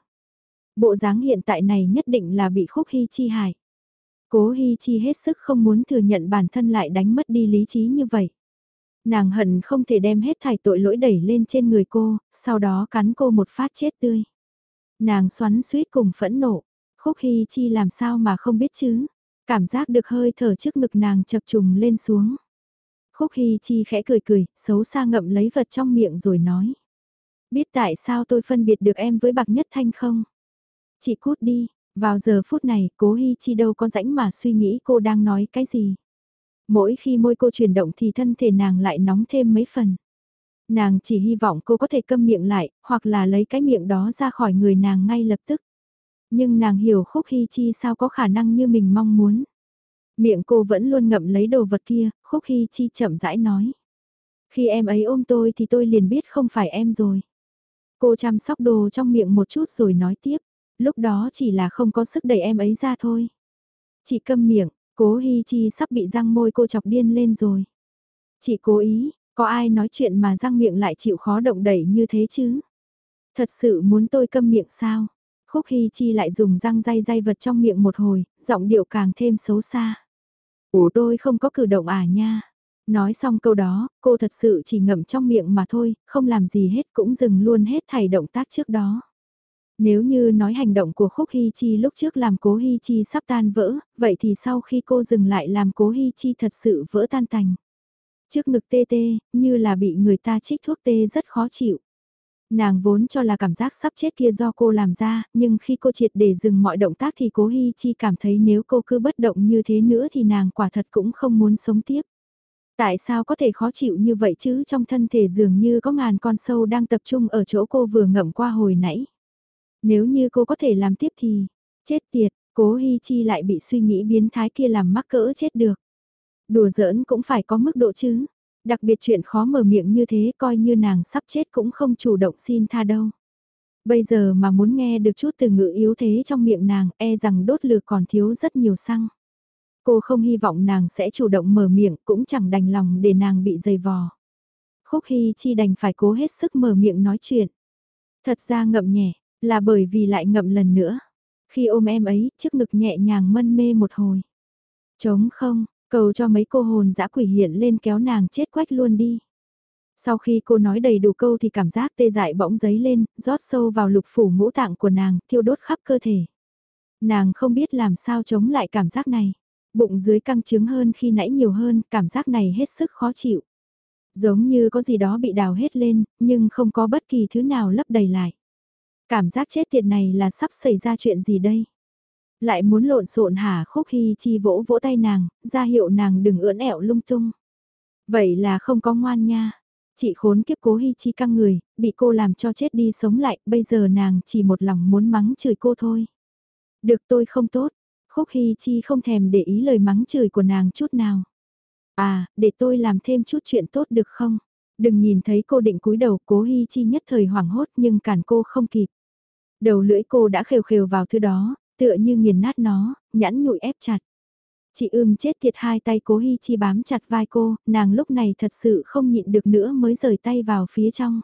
Bộ dáng hiện tại này nhất định là bị khúc hy chi hại. Cố hy chi hết sức không muốn thừa nhận bản thân lại đánh mất đi lý trí như vậy. Nàng hận không thể đem hết thải tội lỗi đẩy lên trên người cô, sau đó cắn cô một phát chết tươi. Nàng xoắn suýt cùng phẫn nộ, khúc hy chi làm sao mà không biết chứ. Cảm giác được hơi thở trước ngực nàng chập trùng lên xuống. Khúc Hy Chi khẽ cười cười, xấu xa ngậm lấy vật trong miệng rồi nói. Biết tại sao tôi phân biệt được em với Bạc Nhất Thanh không? Chị cút đi, vào giờ phút này cố Hy Chi đâu có rãnh mà suy nghĩ cô đang nói cái gì. Mỗi khi môi cô chuyển động thì thân thể nàng lại nóng thêm mấy phần. Nàng chỉ hy vọng cô có thể câm miệng lại, hoặc là lấy cái miệng đó ra khỏi người nàng ngay lập tức. Nhưng nàng hiểu khúc hy chi sao có khả năng như mình mong muốn. Miệng cô vẫn luôn ngậm lấy đồ vật kia, khúc hy chi chậm rãi nói. Khi em ấy ôm tôi thì tôi liền biết không phải em rồi. Cô chăm sóc đồ trong miệng một chút rồi nói tiếp, lúc đó chỉ là không có sức đẩy em ấy ra thôi. Chị câm miệng, cố hy chi sắp bị răng môi cô chọc điên lên rồi. Chị cố ý, có ai nói chuyện mà răng miệng lại chịu khó động đẩy như thế chứ? Thật sự muốn tôi câm miệng sao? Khúc Hy Chi lại dùng răng dây dây vật trong miệng một hồi, giọng điệu càng thêm xấu xa. Ủa tôi không có cử động à nha. Nói xong câu đó, cô thật sự chỉ ngậm trong miệng mà thôi, không làm gì hết cũng dừng luôn hết thảy động tác trước đó. Nếu như nói hành động của Khúc Hy Chi lúc trước làm Cố Hy Chi sắp tan vỡ, vậy thì sau khi cô dừng lại làm Cố Hy Chi thật sự vỡ tan tành. Trước ngực tê tê, như là bị người ta trích thuốc tê rất khó chịu. Nàng vốn cho là cảm giác sắp chết kia do cô làm ra, nhưng khi cô triệt để dừng mọi động tác thì cố Hi Chi cảm thấy nếu cô cứ bất động như thế nữa thì nàng quả thật cũng không muốn sống tiếp. Tại sao có thể khó chịu như vậy chứ trong thân thể dường như có ngàn con sâu đang tập trung ở chỗ cô vừa ngậm qua hồi nãy. Nếu như cô có thể làm tiếp thì, chết tiệt, cố Hi Chi lại bị suy nghĩ biến thái kia làm mắc cỡ chết được. Đùa giỡn cũng phải có mức độ chứ. Đặc biệt chuyện khó mở miệng như thế coi như nàng sắp chết cũng không chủ động xin tha đâu. Bây giờ mà muốn nghe được chút từ ngữ yếu thế trong miệng nàng e rằng đốt lửa còn thiếu rất nhiều xăng. Cô không hy vọng nàng sẽ chủ động mở miệng cũng chẳng đành lòng để nàng bị dày vò. Khúc Hy Chi đành phải cố hết sức mở miệng nói chuyện. Thật ra ngậm nhẹ, là bởi vì lại ngậm lần nữa. Khi ôm em ấy, chiếc ngực nhẹ nhàng mân mê một hồi. Trống không, Cầu cho mấy cô hồn dã quỷ hiện lên kéo nàng chết quách luôn đi. Sau khi cô nói đầy đủ câu thì cảm giác tê dại bỗng giấy lên, rót sâu vào lục phủ ngũ tạng của nàng, thiêu đốt khắp cơ thể. Nàng không biết làm sao chống lại cảm giác này. Bụng dưới căng trứng hơn khi nãy nhiều hơn, cảm giác này hết sức khó chịu. Giống như có gì đó bị đào hết lên, nhưng không có bất kỳ thứ nào lấp đầy lại. Cảm giác chết tiệt này là sắp xảy ra chuyện gì đây? Lại muốn lộn xộn hả khúc hy chi vỗ vỗ tay nàng, ra hiệu nàng đừng ưỡn ẹo lung tung. Vậy là không có ngoan nha. Chị khốn kiếp cố hy chi căng người, bị cô làm cho chết đi sống lại, bây giờ nàng chỉ một lòng muốn mắng chửi cô thôi. Được tôi không tốt, khúc hy chi không thèm để ý lời mắng chửi của nàng chút nào. À, để tôi làm thêm chút chuyện tốt được không? Đừng nhìn thấy cô định cúi đầu cố hy chi nhất thời hoảng hốt nhưng cản cô không kịp. Đầu lưỡi cô đã khều khều vào thứ đó, tựa như nghiền nát nó, nhãn nhụi ép chặt. Chị ưm chết thiệt hai tay cố Hi Chi bám chặt vai cô, nàng lúc này thật sự không nhịn được nữa mới rời tay vào phía trong.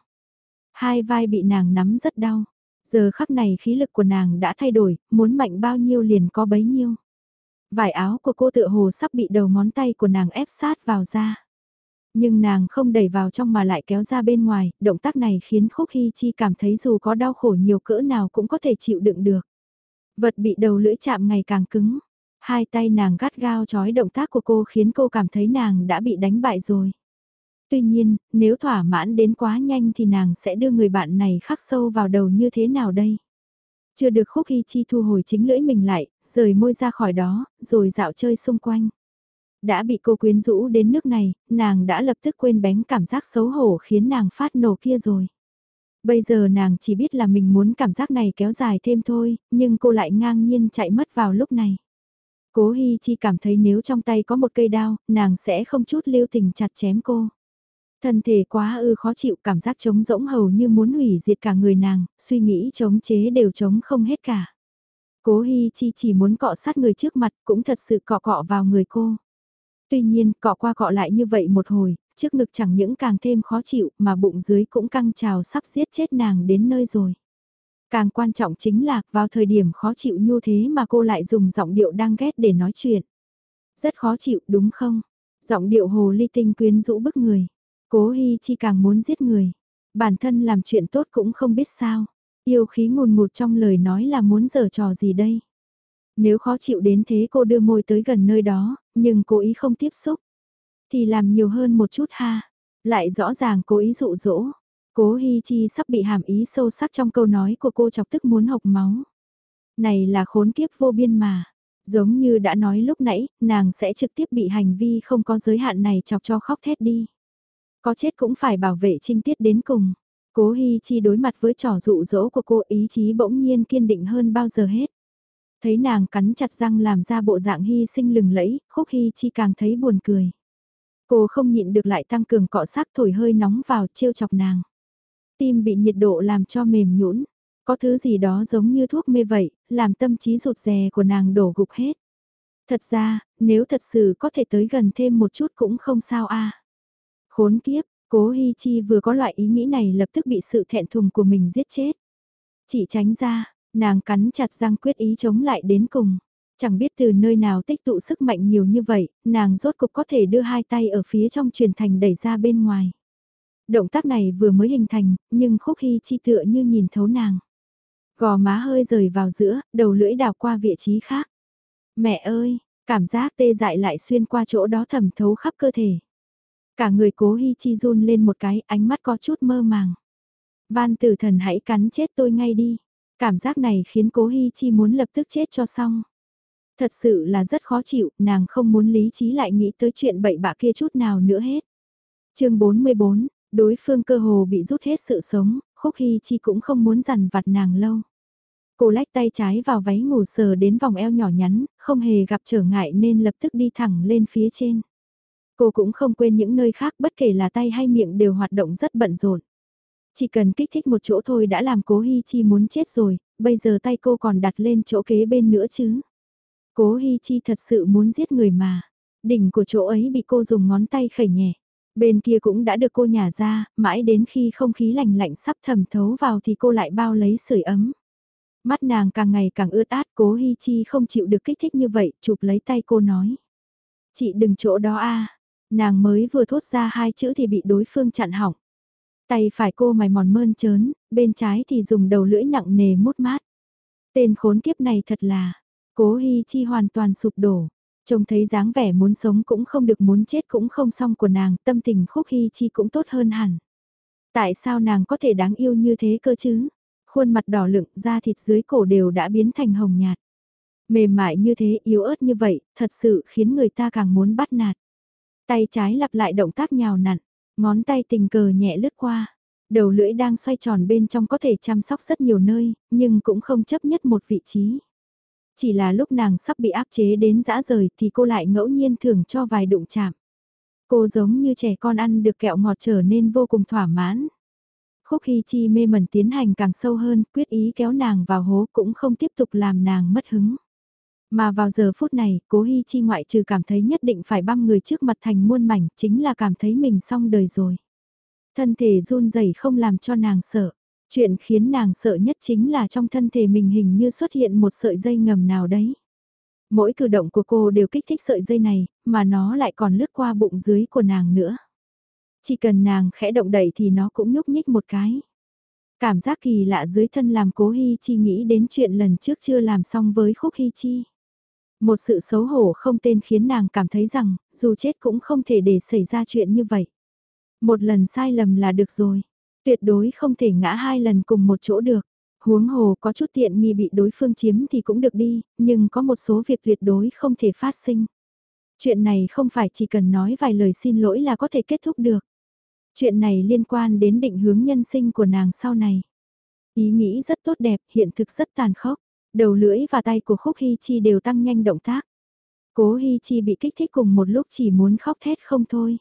Hai vai bị nàng nắm rất đau. Giờ khắc này khí lực của nàng đã thay đổi, muốn mạnh bao nhiêu liền có bấy nhiêu. Vải áo của cô tựa hồ sắp bị đầu ngón tay của nàng ép sát vào da. Nhưng nàng không đẩy vào trong mà lại kéo ra bên ngoài, động tác này khiến Khúc Hy Chi cảm thấy dù có đau khổ nhiều cỡ nào cũng có thể chịu đựng được. Vật bị đầu lưỡi chạm ngày càng cứng. Hai tay nàng gắt gao chói động tác của cô khiến cô cảm thấy nàng đã bị đánh bại rồi. Tuy nhiên, nếu thỏa mãn đến quá nhanh thì nàng sẽ đưa người bạn này khắc sâu vào đầu như thế nào đây? Chưa được khúc hy chi thu hồi chính lưỡi mình lại, rời môi ra khỏi đó, rồi dạo chơi xung quanh. Đã bị cô quyến rũ đến nước này, nàng đã lập tức quên bén cảm giác xấu hổ khiến nàng phát nổ kia rồi. Bây giờ nàng chỉ biết là mình muốn cảm giác này kéo dài thêm thôi, nhưng cô lại ngang nhiên chạy mất vào lúc này. Cố Hi Chi cảm thấy nếu trong tay có một cây đao, nàng sẽ không chút lưu tình chặt chém cô. Thân thể quá ư khó chịu cảm giác trống rỗng hầu như muốn hủy diệt cả người nàng, suy nghĩ chống chế đều chống không hết cả. Cố Hi Chi chỉ muốn cọ sát người trước mặt cũng thật sự cọ cọ vào người cô. Tuy nhiên, cọ qua cọ lại như vậy một hồi, trước ngực chẳng những càng thêm khó chịu mà bụng dưới cũng căng trào sắp giết chết nàng đến nơi rồi. Càng quan trọng chính là vào thời điểm khó chịu như thế mà cô lại dùng giọng điệu đang ghét để nói chuyện. Rất khó chịu đúng không? Giọng điệu hồ ly tinh quyến rũ bức người. Cố Hi Chi càng muốn giết người. Bản thân làm chuyện tốt cũng không biết sao. Yêu khí ngùn ngụt trong lời nói là muốn giở trò gì đây. Nếu khó chịu đến thế cô đưa môi tới gần nơi đó, nhưng cố ý không tiếp xúc. Thì làm nhiều hơn một chút ha. Lại rõ ràng cố ý dụ dỗ. Cố Hi Chi sắp bị hàm ý sâu sắc trong câu nói của cô chọc tức muốn học máu. Này là khốn kiếp vô biên mà. Giống như đã nói lúc nãy, nàng sẽ trực tiếp bị hành vi không có giới hạn này chọc cho khóc thét đi. Có chết cũng phải bảo vệ trinh tiết đến cùng. Cố Hi Chi đối mặt với trò dụ dỗ của cô ý chí bỗng nhiên kiên định hơn bao giờ hết. Thấy nàng cắn chặt răng làm ra bộ dạng hy sinh lừng lẫy, khúc Hi Chi càng thấy buồn cười. Cô không nhịn được lại tăng cường cọ sát thổi hơi nóng vào trêu chọc nàng. Tim bị nhiệt độ làm cho mềm nhũn, có thứ gì đó giống như thuốc mê vậy, làm tâm trí rụt rè của nàng đổ gục hết. Thật ra, nếu thật sự có thể tới gần thêm một chút cũng không sao a. Khốn kiếp, cố Hi Chi vừa có loại ý nghĩ này lập tức bị sự thẹn thùng của mình giết chết. Chỉ tránh ra, nàng cắn chặt răng quyết ý chống lại đến cùng. Chẳng biết từ nơi nào tích tụ sức mạnh nhiều như vậy, nàng rốt cục có thể đưa hai tay ở phía trong truyền thành đẩy ra bên ngoài. Động tác này vừa mới hình thành, nhưng khúc hy chi tựa như nhìn thấu nàng. Gò má hơi rời vào giữa, đầu lưỡi đào qua vị trí khác. Mẹ ơi, cảm giác tê dại lại xuyên qua chỗ đó thẩm thấu khắp cơ thể. Cả người cố hy chi run lên một cái, ánh mắt có chút mơ màng. Van tử thần hãy cắn chết tôi ngay đi. Cảm giác này khiến cố hy chi muốn lập tức chết cho xong. Thật sự là rất khó chịu, nàng không muốn lý trí lại nghĩ tới chuyện bậy bạ kia chút nào nữa hết. chương 44, đối phương cơ hồ bị rút hết sự sống, khúc hy chi cũng không muốn dằn vặt nàng lâu. Cô lách tay trái vào váy ngủ sờ đến vòng eo nhỏ nhắn, không hề gặp trở ngại nên lập tức đi thẳng lên phía trên. Cô cũng không quên những nơi khác bất kể là tay hay miệng đều hoạt động rất bận rộn. Chỉ cần kích thích một chỗ thôi đã làm cố Hi Chi muốn chết rồi, bây giờ tay cô còn đặt lên chỗ kế bên nữa chứ. Cố Hi Chi thật sự muốn giết người mà. Đỉnh của chỗ ấy bị cô dùng ngón tay khẩy nhẹ. Bên kia cũng đã được cô nhả ra, mãi đến khi không khí lạnh lạnh sắp thẩm thấu vào thì cô lại bao lấy sưởi ấm. Mắt nàng càng ngày càng ướt át, cố Hi Chi không chịu được kích thích như vậy, chụp lấy tay cô nói. Chị đừng chỗ đó a Nàng mới vừa thốt ra hai chữ thì bị đối phương chặn hỏng. Tay phải cô mày mòn mơn trớn, bên trái thì dùng đầu lưỡi nặng nề mút mát. Tên khốn kiếp này thật là, cố Hi Chi hoàn toàn sụp đổ. Trông thấy dáng vẻ muốn sống cũng không được muốn chết cũng không xong của nàng, tâm tình khúc Hi Chi cũng tốt hơn hẳn. Tại sao nàng có thể đáng yêu như thế cơ chứ? Khuôn mặt đỏ lựng, da thịt dưới cổ đều đã biến thành hồng nhạt. Mềm mại như thế, yếu ớt như vậy, thật sự khiến người ta càng muốn bắt nạt. Tay trái lặp lại động tác nhào nặn, ngón tay tình cờ nhẹ lướt qua. Đầu lưỡi đang xoay tròn bên trong có thể chăm sóc rất nhiều nơi, nhưng cũng không chấp nhất một vị trí. Chỉ là lúc nàng sắp bị áp chế đến dã rời thì cô lại ngẫu nhiên thưởng cho vài đụng chạm. Cô giống như trẻ con ăn được kẹo ngọt trở nên vô cùng thỏa mãn. Khúc Hy Chi mê mẩn tiến hành càng sâu hơn, quyết ý kéo nàng vào hố cũng không tiếp tục làm nàng mất hứng. Mà vào giờ phút này, cố Hy Chi ngoại trừ cảm thấy nhất định phải băm người trước mặt thành muôn mảnh, chính là cảm thấy mình xong đời rồi. Thân thể run rẩy không làm cho nàng sợ. Chuyện khiến nàng sợ nhất chính là trong thân thể mình hình như xuất hiện một sợi dây ngầm nào đấy. Mỗi cử động của cô đều kích thích sợi dây này, mà nó lại còn lướt qua bụng dưới của nàng nữa. Chỉ cần nàng khẽ động đẩy thì nó cũng nhúc nhích một cái. Cảm giác kỳ lạ dưới thân làm cố Hi Chi nghĩ đến chuyện lần trước chưa làm xong với khúc Hi Chi. Một sự xấu hổ không tên khiến nàng cảm thấy rằng, dù chết cũng không thể để xảy ra chuyện như vậy. Một lần sai lầm là được rồi. Tuyệt đối không thể ngã hai lần cùng một chỗ được. Huống hồ có chút tiện nghi bị đối phương chiếm thì cũng được đi, nhưng có một số việc tuyệt đối không thể phát sinh. Chuyện này không phải chỉ cần nói vài lời xin lỗi là có thể kết thúc được. Chuyện này liên quan đến định hướng nhân sinh của nàng sau này. Ý nghĩ rất tốt đẹp, hiện thực rất tàn khốc. Đầu lưỡi và tay của Khúc Hy Chi đều tăng nhanh động tác. Cố Hy Chi bị kích thích cùng một lúc chỉ muốn khóc thét không thôi.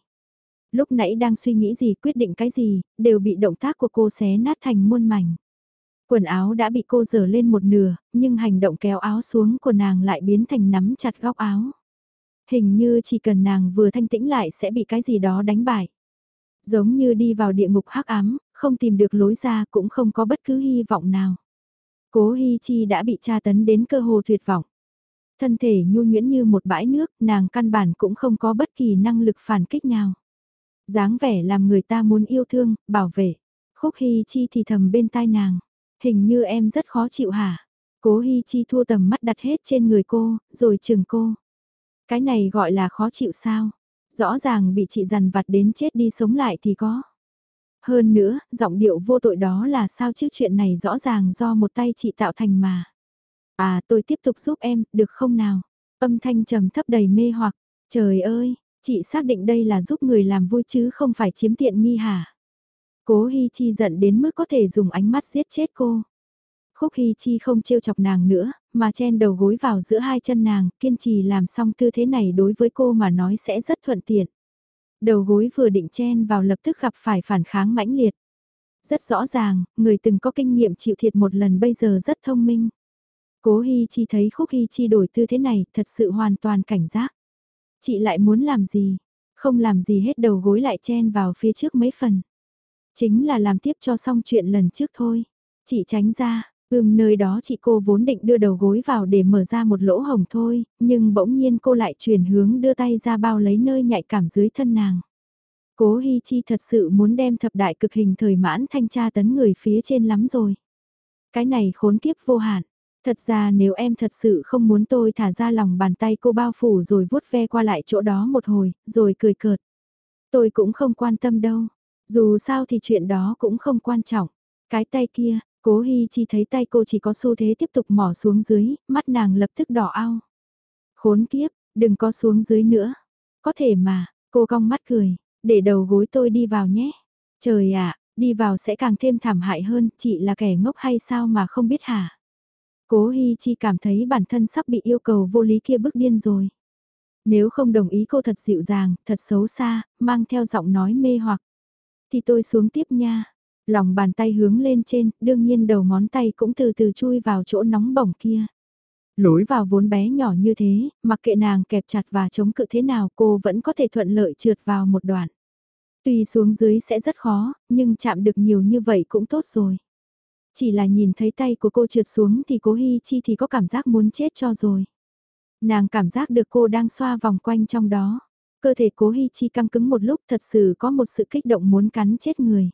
Lúc nãy đang suy nghĩ gì quyết định cái gì, đều bị động tác của cô xé nát thành muôn mảnh. Quần áo đã bị cô dở lên một nửa, nhưng hành động kéo áo xuống của nàng lại biến thành nắm chặt góc áo. Hình như chỉ cần nàng vừa thanh tĩnh lại sẽ bị cái gì đó đánh bại. Giống như đi vào địa ngục hắc ám, không tìm được lối ra cũng không có bất cứ hy vọng nào. Cố Hi Chi đã bị tra tấn đến cơ hồ tuyệt vọng. Thân thể nhu nhuyễn như một bãi nước, nàng căn bản cũng không có bất kỳ năng lực phản kích nào dáng vẻ làm người ta muốn yêu thương, bảo vệ. Khúc Hy Chi thì thầm bên tai nàng. Hình như em rất khó chịu hả? Cố Hy Chi thua tầm mắt đặt hết trên người cô, rồi chừng cô. Cái này gọi là khó chịu sao? Rõ ràng bị chị dằn vặt đến chết đi sống lại thì có. Hơn nữa, giọng điệu vô tội đó là sao chứ chuyện này rõ ràng do một tay chị tạo thành mà. À tôi tiếp tục giúp em, được không nào? Âm thanh trầm thấp đầy mê hoặc. Trời ơi, chị xác định đây là giúp người làm vui chứ không phải chiếm tiện nghi hả? Cố Hi Chi giận đến mức có thể dùng ánh mắt giết chết cô. Khúc Hi Chi không trêu chọc nàng nữa, mà chen đầu gối vào giữa hai chân nàng, kiên trì làm xong tư thế này đối với cô mà nói sẽ rất thuận tiện. Đầu gối vừa định chen vào lập tức gặp phải phản kháng mãnh liệt. Rất rõ ràng, người từng có kinh nghiệm chịu thiệt một lần bây giờ rất thông minh. Cố Hi Chi thấy Khúc Hi Chi đổi tư thế này, thật sự hoàn toàn cảnh giác. Chị lại muốn làm gì? Không làm gì hết đầu gối lại chen vào phía trước mấy phần. Chính là làm tiếp cho xong chuyện lần trước thôi. Chị tránh ra, ưm nơi đó chị cô vốn định đưa đầu gối vào để mở ra một lỗ hồng thôi, nhưng bỗng nhiên cô lại chuyển hướng đưa tay ra bao lấy nơi nhạy cảm dưới thân nàng. Cố Hi Chi thật sự muốn đem thập đại cực hình thời mãn thanh tra tấn người phía trên lắm rồi. Cái này khốn kiếp vô hạn. Thật ra nếu em thật sự không muốn tôi thả ra lòng bàn tay cô bao phủ rồi vuốt ve qua lại chỗ đó một hồi, rồi cười cợt. Tôi cũng không quan tâm đâu. Dù sao thì chuyện đó cũng không quan trọng. Cái tay kia, cố Hi Chi thấy tay cô chỉ có xu thế tiếp tục mỏ xuống dưới, mắt nàng lập tức đỏ ao. Khốn kiếp, đừng có xuống dưới nữa. Có thể mà, cô cong mắt cười, để đầu gối tôi đi vào nhé. Trời ạ, đi vào sẽ càng thêm thảm hại hơn, chị là kẻ ngốc hay sao mà không biết hả? Cố Hi Chi cảm thấy bản thân sắp bị yêu cầu vô lý kia bức điên rồi. Nếu không đồng ý cô thật dịu dàng, thật xấu xa, mang theo giọng nói mê hoặc. Thì tôi xuống tiếp nha. Lòng bàn tay hướng lên trên, đương nhiên đầu ngón tay cũng từ từ chui vào chỗ nóng bỏng kia. Lối vào vốn bé nhỏ như thế, mặc kệ nàng kẹp chặt và chống cự thế nào cô vẫn có thể thuận lợi trượt vào một đoạn. Tuy xuống dưới sẽ rất khó, nhưng chạm được nhiều như vậy cũng tốt rồi. Chỉ là nhìn thấy tay của cô trượt xuống thì cố Hi Chi thì có cảm giác muốn chết cho rồi. Nàng cảm giác được cô đang xoa vòng quanh trong đó. Cơ thể cố Hi Chi căng cứng một lúc thật sự có một sự kích động muốn cắn chết người.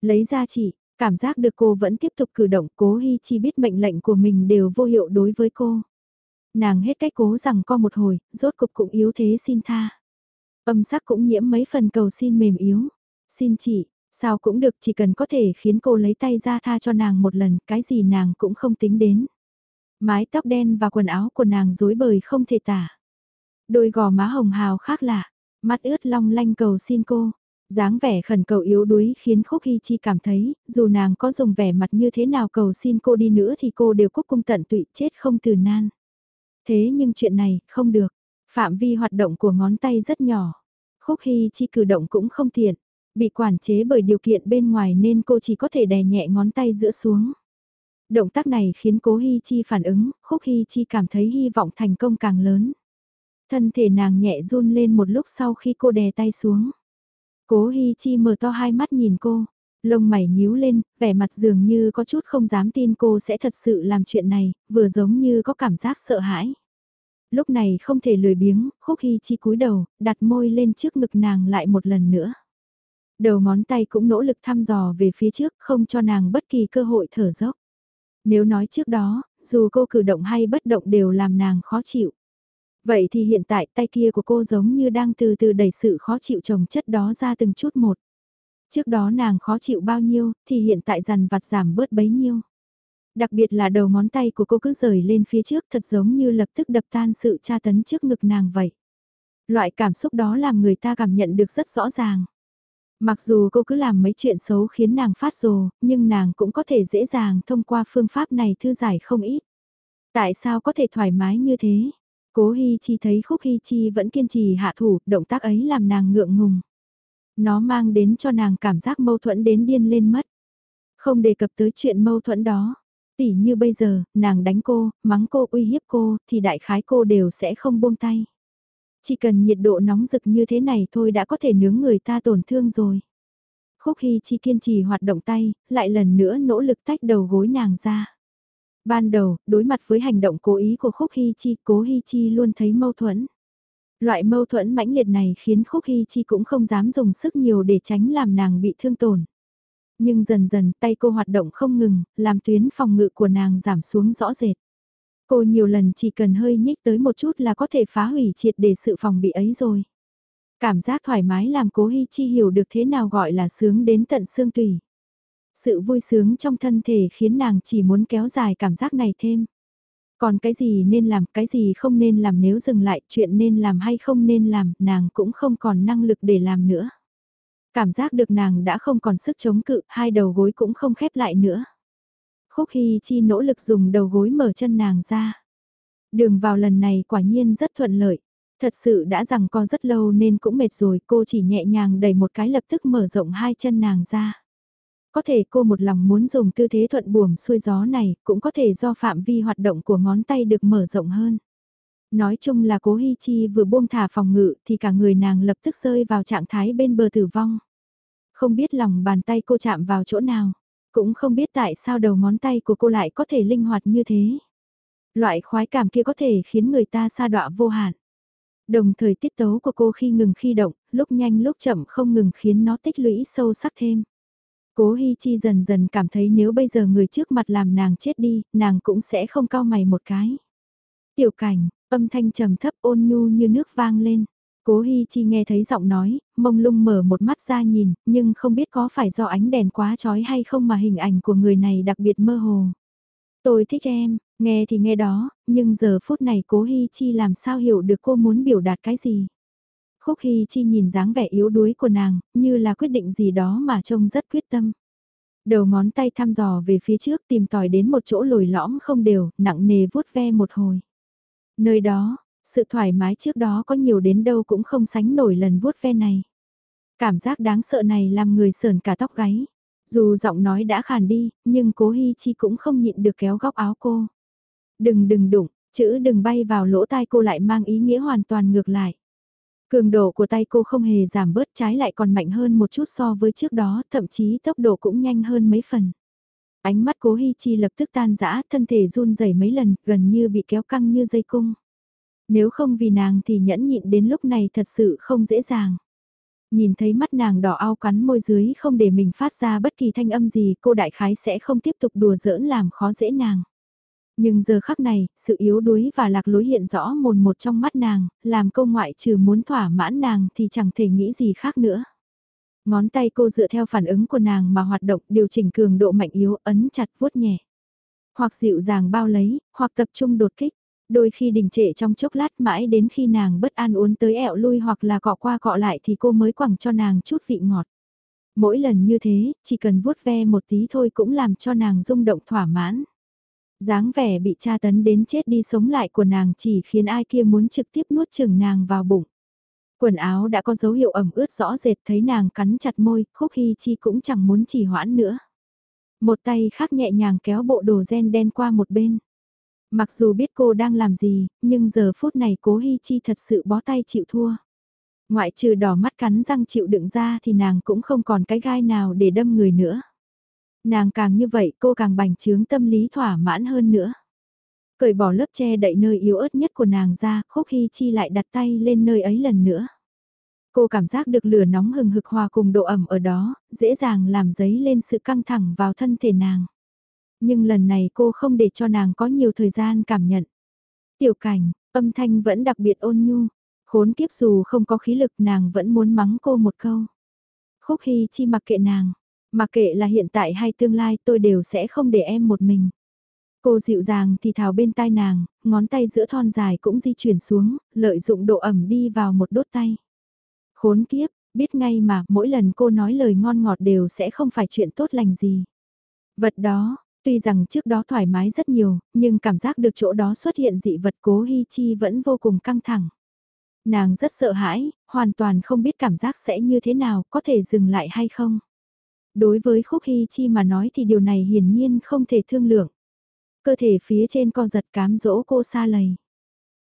Lấy ra chỉ, cảm giác được cô vẫn tiếp tục cử động cố Hi Chi biết mệnh lệnh của mình đều vô hiệu đối với cô. Nàng hết cách cố rằng co một hồi, rốt cục cũng yếu thế xin tha. Âm sắc cũng nhiễm mấy phần cầu xin mềm yếu. Xin chị, sao cũng được chỉ cần có thể khiến cô lấy tay ra tha cho nàng một lần, cái gì nàng cũng không tính đến. Mái tóc đen và quần áo của nàng rối bời không thể tả. Đôi gò má hồng hào khác lạ, mắt ướt long lanh cầu xin cô. dáng vẻ khẩn cầu yếu đuối khiến Khúc Hy Chi cảm thấy, dù nàng có dùng vẻ mặt như thế nào cầu xin cô đi nữa thì cô đều cúc cung tận tụy chết không từ nan. Thế nhưng chuyện này, không được. Phạm vi hoạt động của ngón tay rất nhỏ. Khúc Hy Chi cử động cũng không tiện. Bị quản chế bởi điều kiện bên ngoài nên cô chỉ có thể đè nhẹ ngón tay giữa xuống. Động tác này khiến cố Hi Chi phản ứng, Khúc Hi Chi cảm thấy hy vọng thành công càng lớn. Thân thể nàng nhẹ run lên một lúc sau khi cô đè tay xuống. Cố Hi Chi mở to hai mắt nhìn cô, lông mày nhíu lên, vẻ mặt dường như có chút không dám tin cô sẽ thật sự làm chuyện này, vừa giống như có cảm giác sợ hãi. Lúc này không thể lười biếng, Khúc Hi Chi cúi đầu, đặt môi lên trước ngực nàng lại một lần nữa. Đầu ngón tay cũng nỗ lực thăm dò về phía trước, không cho nàng bất kỳ cơ hội thở dốc. Nếu nói trước đó, dù cô cử động hay bất động đều làm nàng khó chịu. Vậy thì hiện tại tay kia của cô giống như đang từ từ đẩy sự khó chịu trồng chất đó ra từng chút một. Trước đó nàng khó chịu bao nhiêu, thì hiện tại dằn vặt giảm bớt bấy nhiêu. Đặc biệt là đầu ngón tay của cô cứ rời lên phía trước thật giống như lập tức đập tan sự tra tấn trước ngực nàng vậy. Loại cảm xúc đó làm người ta cảm nhận được rất rõ ràng. Mặc dù cô cứ làm mấy chuyện xấu khiến nàng phát rồ, nhưng nàng cũng có thể dễ dàng thông qua phương pháp này thư giải không ít. Tại sao có thể thoải mái như thế? Cố Hi Chi thấy Khúc Hi Chi vẫn kiên trì hạ thủ, động tác ấy làm nàng ngượng ngùng. Nó mang đến cho nàng cảm giác mâu thuẫn đến điên lên mất. Không đề cập tới chuyện mâu thuẫn đó. Tỉ như bây giờ, nàng đánh cô, mắng cô uy hiếp cô, thì đại khái cô đều sẽ không buông tay. Chỉ cần nhiệt độ nóng rực như thế này thôi đã có thể nướng người ta tổn thương rồi. Khúc Hy Chi kiên trì hoạt động tay, lại lần nữa nỗ lực tách đầu gối nàng ra. Ban đầu, đối mặt với hành động cố ý của Khúc Hy Chi, cố Hy Chi luôn thấy mâu thuẫn. Loại mâu thuẫn mãnh liệt này khiến Khúc Hy Chi cũng không dám dùng sức nhiều để tránh làm nàng bị thương tổn. Nhưng dần dần tay cô hoạt động không ngừng, làm tuyến phòng ngự của nàng giảm xuống rõ rệt. Cô nhiều lần chỉ cần hơi nhích tới một chút là có thể phá hủy triệt để sự phòng bị ấy rồi. Cảm giác thoải mái làm cố Hi Chi hiểu được thế nào gọi là sướng đến tận xương tùy. Sự vui sướng trong thân thể khiến nàng chỉ muốn kéo dài cảm giác này thêm. Còn cái gì nên làm, cái gì không nên làm nếu dừng lại, chuyện nên làm hay không nên làm, nàng cũng không còn năng lực để làm nữa. Cảm giác được nàng đã không còn sức chống cự, hai đầu gối cũng không khép lại nữa. Khúc Hy Chi nỗ lực dùng đầu gối mở chân nàng ra. Đường vào lần này quả nhiên rất thuận lợi. Thật sự đã rằng co rất lâu nên cũng mệt rồi, cô chỉ nhẹ nhàng đẩy một cái lập tức mở rộng hai chân nàng ra. Có thể cô một lòng muốn dùng tư thế thuận buồm xuôi gió này, cũng có thể do phạm vi hoạt động của ngón tay được mở rộng hơn. Nói chung là cố Hi Chi vừa buông thả phòng ngự thì cả người nàng lập tức rơi vào trạng thái bên bờ tử vong. Không biết lòng bàn tay cô chạm vào chỗ nào. Cũng không biết tại sao đầu ngón tay của cô lại có thể linh hoạt như thế. Loại khoái cảm kia có thể khiến người ta sa đọa vô hạn. Đồng thời tiết tấu của cô khi ngừng khi động, lúc nhanh lúc chậm không ngừng khiến nó tích lũy sâu sắc thêm. Cố Hi Chi dần dần cảm thấy nếu bây giờ người trước mặt làm nàng chết đi, nàng cũng sẽ không cao mày một cái. Tiểu cảnh, âm thanh trầm thấp ôn nhu như nước vang lên. Cố Hi Chi nghe thấy giọng nói, mông lung mở một mắt ra nhìn, nhưng không biết có phải do ánh đèn quá chói hay không mà hình ảnh của người này đặc biệt mơ hồ. Tôi thích em, nghe thì nghe đó, nhưng giờ phút này Cố Hi Chi làm sao hiểu được cô muốn biểu đạt cái gì. Khúc Hi Chi nhìn dáng vẻ yếu đuối của nàng, như là quyết định gì đó mà trông rất quyết tâm. Đầu ngón tay thăm dò về phía trước tìm tòi đến một chỗ lồi lõm không đều, nặng nề vuốt ve một hồi. Nơi đó, sự thoải mái trước đó có nhiều đến đâu cũng không sánh nổi lần vuốt ve này. Cảm giác đáng sợ này làm người sờn cả tóc gáy. Dù giọng nói đã khàn đi, nhưng cố Hi Chi cũng không nhịn được kéo góc áo cô. Đừng đừng đụng, chữ đừng bay vào lỗ tai cô lại mang ý nghĩa hoàn toàn ngược lại. Cường độ của tay cô không hề giảm bớt trái lại còn mạnh hơn một chút so với trước đó, thậm chí tốc độ cũng nhanh hơn mấy phần. Ánh mắt cố Hi Chi lập tức tan rã, thân thể run rẩy mấy lần, gần như bị kéo căng như dây cung. Nếu không vì nàng thì nhẫn nhịn đến lúc này thật sự không dễ dàng. Nhìn thấy mắt nàng đỏ ao cắn môi dưới không để mình phát ra bất kỳ thanh âm gì cô đại khái sẽ không tiếp tục đùa giỡn làm khó dễ nàng. Nhưng giờ khắc này, sự yếu đuối và lạc lối hiện rõ mồn một trong mắt nàng, làm câu ngoại trừ muốn thỏa mãn nàng thì chẳng thể nghĩ gì khác nữa. Ngón tay cô dựa theo phản ứng của nàng mà hoạt động điều chỉnh cường độ mạnh yếu ấn chặt vuốt nhẹ. Hoặc dịu dàng bao lấy, hoặc tập trung đột kích. Đôi khi đình trệ trong chốc lát mãi đến khi nàng bất an uốn tới ẹo lui hoặc là cọ qua cọ lại thì cô mới quẳng cho nàng chút vị ngọt. Mỗi lần như thế, chỉ cần vuốt ve một tí thôi cũng làm cho nàng rung động thỏa mãn dáng vẻ bị tra tấn đến chết đi sống lại của nàng chỉ khiến ai kia muốn trực tiếp nuốt chừng nàng vào bụng. Quần áo đã có dấu hiệu ẩm ướt rõ rệt thấy nàng cắn chặt môi, khúc hy chi cũng chẳng muốn chỉ hoãn nữa. Một tay khác nhẹ nhàng kéo bộ đồ gen đen qua một bên. Mặc dù biết cô đang làm gì, nhưng giờ phút này cố Hi chi thật sự bó tay chịu thua. Ngoại trừ đỏ mắt cắn răng chịu đựng ra thì nàng cũng không còn cái gai nào để đâm người nữa. Nàng càng như vậy cô càng bành trướng tâm lý thỏa mãn hơn nữa. Cởi bỏ lớp che đậy nơi yếu ớt nhất của nàng ra, khúc Hi chi lại đặt tay lên nơi ấy lần nữa. Cô cảm giác được lửa nóng hừng hực hòa cùng độ ẩm ở đó, dễ dàng làm dấy lên sự căng thẳng vào thân thể nàng. Nhưng lần này cô không để cho nàng có nhiều thời gian cảm nhận. Tiểu cảnh, âm thanh vẫn đặc biệt ôn nhu. Khốn kiếp dù không có khí lực nàng vẫn muốn mắng cô một câu. Khúc Hy Chi mặc kệ nàng, mặc kệ là hiện tại hay tương lai tôi đều sẽ không để em một mình. Cô dịu dàng thì thào bên tai nàng, ngón tay giữa thon dài cũng di chuyển xuống, lợi dụng độ ẩm đi vào một đốt tay. Khốn kiếp, biết ngay mà mỗi lần cô nói lời ngon ngọt đều sẽ không phải chuyện tốt lành gì. Vật đó, tuy rằng trước đó thoải mái rất nhiều, nhưng cảm giác được chỗ đó xuất hiện dị vật cố hy chi vẫn vô cùng căng thẳng. Nàng rất sợ hãi, hoàn toàn không biết cảm giác sẽ như thế nào, có thể dừng lại hay không. Đối với Khúc Hy Chi mà nói thì điều này hiển nhiên không thể thương lượng. Cơ thể phía trên co giật cám dỗ cô xa lầy.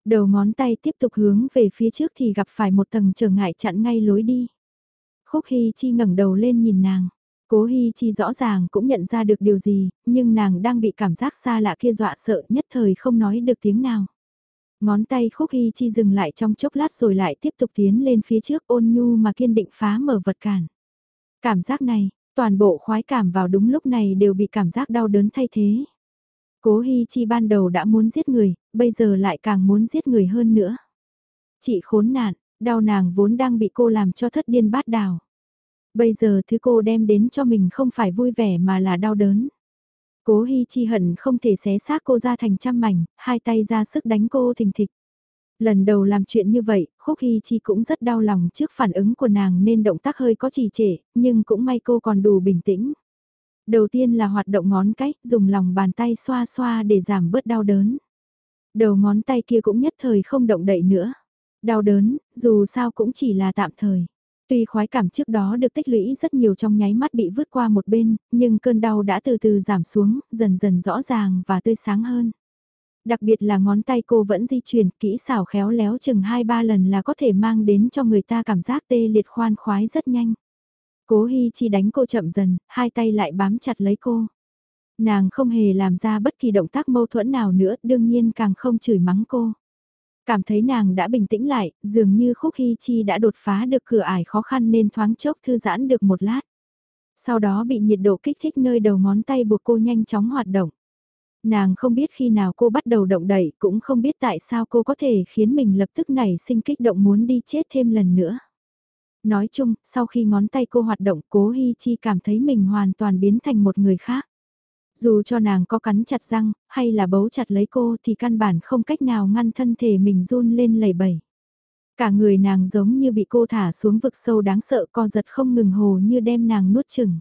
Đầu ngón tay tiếp tục hướng về phía trước thì gặp phải một tầng trở ngại chặn ngay lối đi. Khúc Hy Chi ngẩng đầu lên nhìn nàng. Cố Hi Chi rõ ràng cũng nhận ra được điều gì, nhưng nàng đang bị cảm giác xa lạ kia dọa sợ nhất thời không nói được tiếng nào. Ngón tay Khúc Hi Chi dừng lại trong chốc lát rồi lại tiếp tục tiến lên phía trước ôn nhu mà kiên định phá mở vật cản. Cảm giác này, Toàn bộ khoái cảm vào đúng lúc này đều bị cảm giác đau đớn thay thế. Cố Hi Chi ban đầu đã muốn giết người, bây giờ lại càng muốn giết người hơn nữa. Chị khốn nạn, đau nàng vốn đang bị cô làm cho thất điên bát đào. Bây giờ thứ cô đem đến cho mình không phải vui vẻ mà là đau đớn. Cố Hi Chi hận không thể xé xác cô ra thành trăm mảnh, hai tay ra sức đánh cô thình thịch. Lần đầu làm chuyện như vậy, Khúc Hy Chi cũng rất đau lòng trước phản ứng của nàng nên động tác hơi có trì trệ, nhưng cũng may cô còn đủ bình tĩnh. Đầu tiên là hoạt động ngón cái dùng lòng bàn tay xoa xoa để giảm bớt đau đớn. Đầu ngón tay kia cũng nhất thời không động đậy nữa. Đau đớn, dù sao cũng chỉ là tạm thời. Tuy khoái cảm trước đó được tích lũy rất nhiều trong nháy mắt bị vứt qua một bên, nhưng cơn đau đã từ từ giảm xuống, dần dần rõ ràng và tươi sáng hơn. Đặc biệt là ngón tay cô vẫn di chuyển kỹ xảo khéo léo chừng 2-3 lần là có thể mang đến cho người ta cảm giác tê liệt khoan khoái rất nhanh. Cố Hi Chi đánh cô chậm dần, hai tay lại bám chặt lấy cô. Nàng không hề làm ra bất kỳ động tác mâu thuẫn nào nữa, đương nhiên càng không chửi mắng cô. Cảm thấy nàng đã bình tĩnh lại, dường như Khúc Hy Chi đã đột phá được cửa ải khó khăn nên thoáng chốc thư giãn được một lát. Sau đó bị nhiệt độ kích thích nơi đầu ngón tay buộc cô nhanh chóng hoạt động. Nàng không biết khi nào cô bắt đầu động đẩy, cũng không biết tại sao cô có thể khiến mình lập tức nảy sinh kích động muốn đi chết thêm lần nữa. Nói chung, sau khi ngón tay cô hoạt động cố Hi Chi cảm thấy mình hoàn toàn biến thành một người khác. Dù cho nàng có cắn chặt răng, hay là bấu chặt lấy cô thì căn bản không cách nào ngăn thân thể mình run lên lầy bẩy. Cả người nàng giống như bị cô thả xuống vực sâu đáng sợ co giật không ngừng hồ như đem nàng nuốt chừng.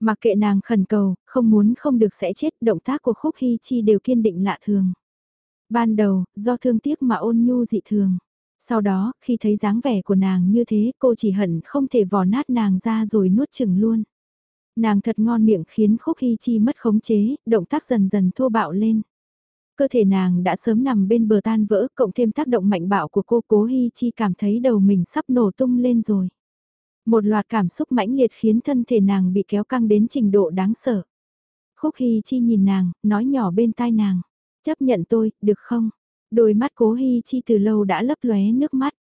Mặc kệ nàng khẩn cầu, không muốn không được sẽ chết, động tác của Khúc Hy Chi đều kiên định lạ thường. Ban đầu, do thương tiếc mà ôn nhu dị thường. Sau đó, khi thấy dáng vẻ của nàng như thế, cô chỉ hận không thể vò nát nàng ra rồi nuốt chừng luôn. Nàng thật ngon miệng khiến Khúc Hy Chi mất khống chế, động tác dần dần thô bạo lên. Cơ thể nàng đã sớm nằm bên bờ tan vỡ, cộng thêm tác động mạnh bạo của cô Cố Hy Chi cảm thấy đầu mình sắp nổ tung lên rồi. Một loạt cảm xúc mãnh liệt khiến thân thể nàng bị kéo căng đến trình độ đáng sợ. Khúc Hy Chi nhìn nàng, nói nhỏ bên tai nàng, chấp nhận tôi, được không? Đôi mắt cố Hy Chi từ lâu đã lấp lóe nước mắt.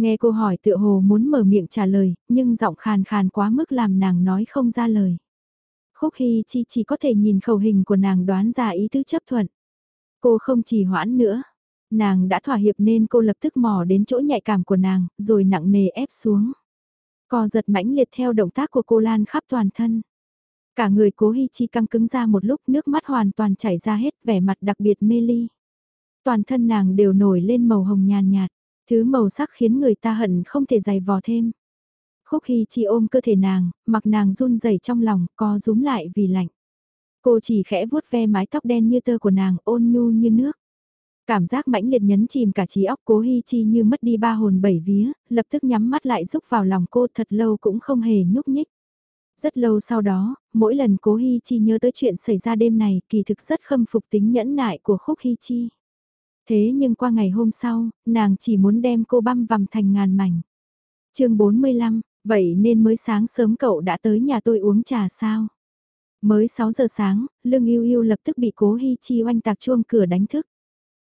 Nghe cô hỏi tựa hồ muốn mở miệng trả lời, nhưng giọng khàn khàn quá mức làm nàng nói không ra lời. Khúc Hy Chi chỉ có thể nhìn khẩu hình của nàng đoán ra ý tứ chấp thuận. Cô không chỉ hoãn nữa. Nàng đã thỏa hiệp nên cô lập tức mò đến chỗ nhạy cảm của nàng, rồi nặng nề ép xuống. Co giật mãnh liệt theo động tác của cô lan khắp toàn thân. Cả người cố Hi Chi căng cứng ra một lúc nước mắt hoàn toàn chảy ra hết vẻ mặt đặc biệt mê ly. Toàn thân nàng đều nổi lên màu hồng nhàn nhạt, thứ màu sắc khiến người ta hận không thể dày vò thêm. Khúc Hy Chi ôm cơ thể nàng, mặc nàng run rẩy trong lòng, co rúm lại vì lạnh. Cô chỉ khẽ vuốt ve mái tóc đen như tơ của nàng ôn nhu như nước. Cảm giác mãnh liệt nhấn chìm cả trí óc cố Hi Chi như mất đi ba hồn bảy vía, lập tức nhắm mắt lại rúc vào lòng cô thật lâu cũng không hề nhúc nhích. Rất lâu sau đó, mỗi lần cố Hi Chi nhớ tới chuyện xảy ra đêm này kỳ thực rất khâm phục tính nhẫn nại của khúc Hi Chi. Thế nhưng qua ngày hôm sau, nàng chỉ muốn đem cô băm vằm thành ngàn mảnh. chương 45, vậy nên mới sáng sớm cậu đã tới nhà tôi uống trà sao? Mới 6 giờ sáng, lương yêu yêu lập tức bị cố Hi Chi oanh tạc chuông cửa đánh thức.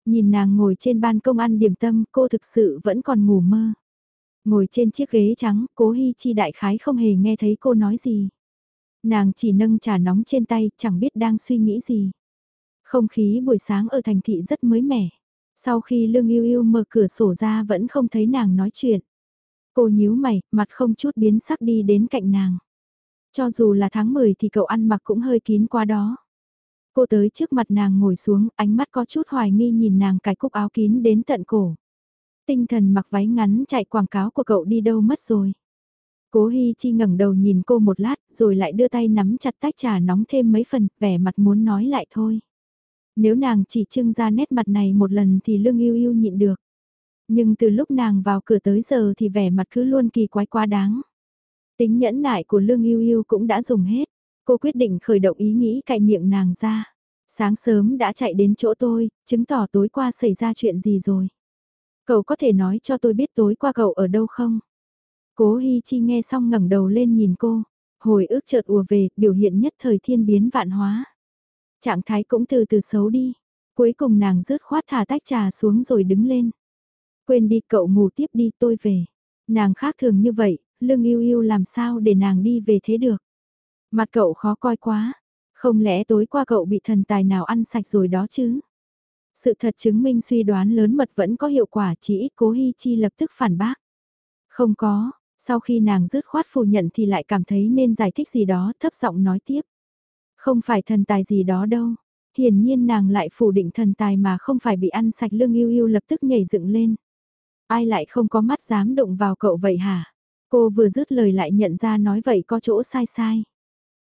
Nhìn nàng ngồi trên ban công ăn điểm tâm, cô thực sự vẫn còn ngủ mơ. Ngồi trên chiếc ghế trắng, cố Hi Chi đại khái không hề nghe thấy cô nói gì. Nàng chỉ nâng trà nóng trên tay, chẳng biết đang suy nghĩ gì. Không khí buổi sáng ở thành thị rất mới mẻ. Sau khi Lương Yêu Yêu mở cửa sổ ra vẫn không thấy nàng nói chuyện. Cô nhíu mày, mặt không chút biến sắc đi đến cạnh nàng. Cho dù là tháng 10 thì cậu ăn mặc cũng hơi kín qua đó. Cô tới trước mặt nàng ngồi xuống, ánh mắt có chút hoài nghi nhìn nàng cài cúc áo kín đến tận cổ. Tinh thần mặc váy ngắn chạy quảng cáo của cậu đi đâu mất rồi. Cố Hi Chi ngẩng đầu nhìn cô một lát, rồi lại đưa tay nắm chặt tách trà nóng thêm mấy phần, vẻ mặt muốn nói lại thôi. Nếu nàng chỉ trưng ra nét mặt này một lần thì lương yêu yêu nhịn được. Nhưng từ lúc nàng vào cửa tới giờ thì vẻ mặt cứ luôn kỳ quái quá đáng. Tính nhẫn nại của lương yêu yêu cũng đã dùng hết. Cô quyết định khởi động ý nghĩ cạy miệng nàng ra. Sáng sớm đã chạy đến chỗ tôi, chứng tỏ tối qua xảy ra chuyện gì rồi. Cậu có thể nói cho tôi biết tối qua cậu ở đâu không? Cố Hi Chi nghe xong ngẩng đầu lên nhìn cô, hồi ức chợt ùa về, biểu hiện nhất thời thiên biến vạn hóa. Trạng thái cũng từ từ xấu đi. Cuối cùng nàng rớt khoát thả tách trà xuống rồi đứng lên. Quên đi cậu ngủ tiếp đi tôi về. Nàng khác thường như vậy, lương yêu yêu làm sao để nàng đi về thế được. Mặt cậu khó coi quá, không lẽ tối qua cậu bị thần tài nào ăn sạch rồi đó chứ? Sự thật chứng minh suy đoán lớn mật vẫn có hiệu quả chỉ ít cố Hi Chi lập tức phản bác. Không có, sau khi nàng dứt khoát phủ nhận thì lại cảm thấy nên giải thích gì đó thấp giọng nói tiếp. Không phải thần tài gì đó đâu. Hiển nhiên nàng lại phủ định thần tài mà không phải bị ăn sạch lương yêu yêu lập tức nhảy dựng lên. Ai lại không có mắt dám động vào cậu vậy hả? Cô vừa dứt lời lại nhận ra nói vậy có chỗ sai sai.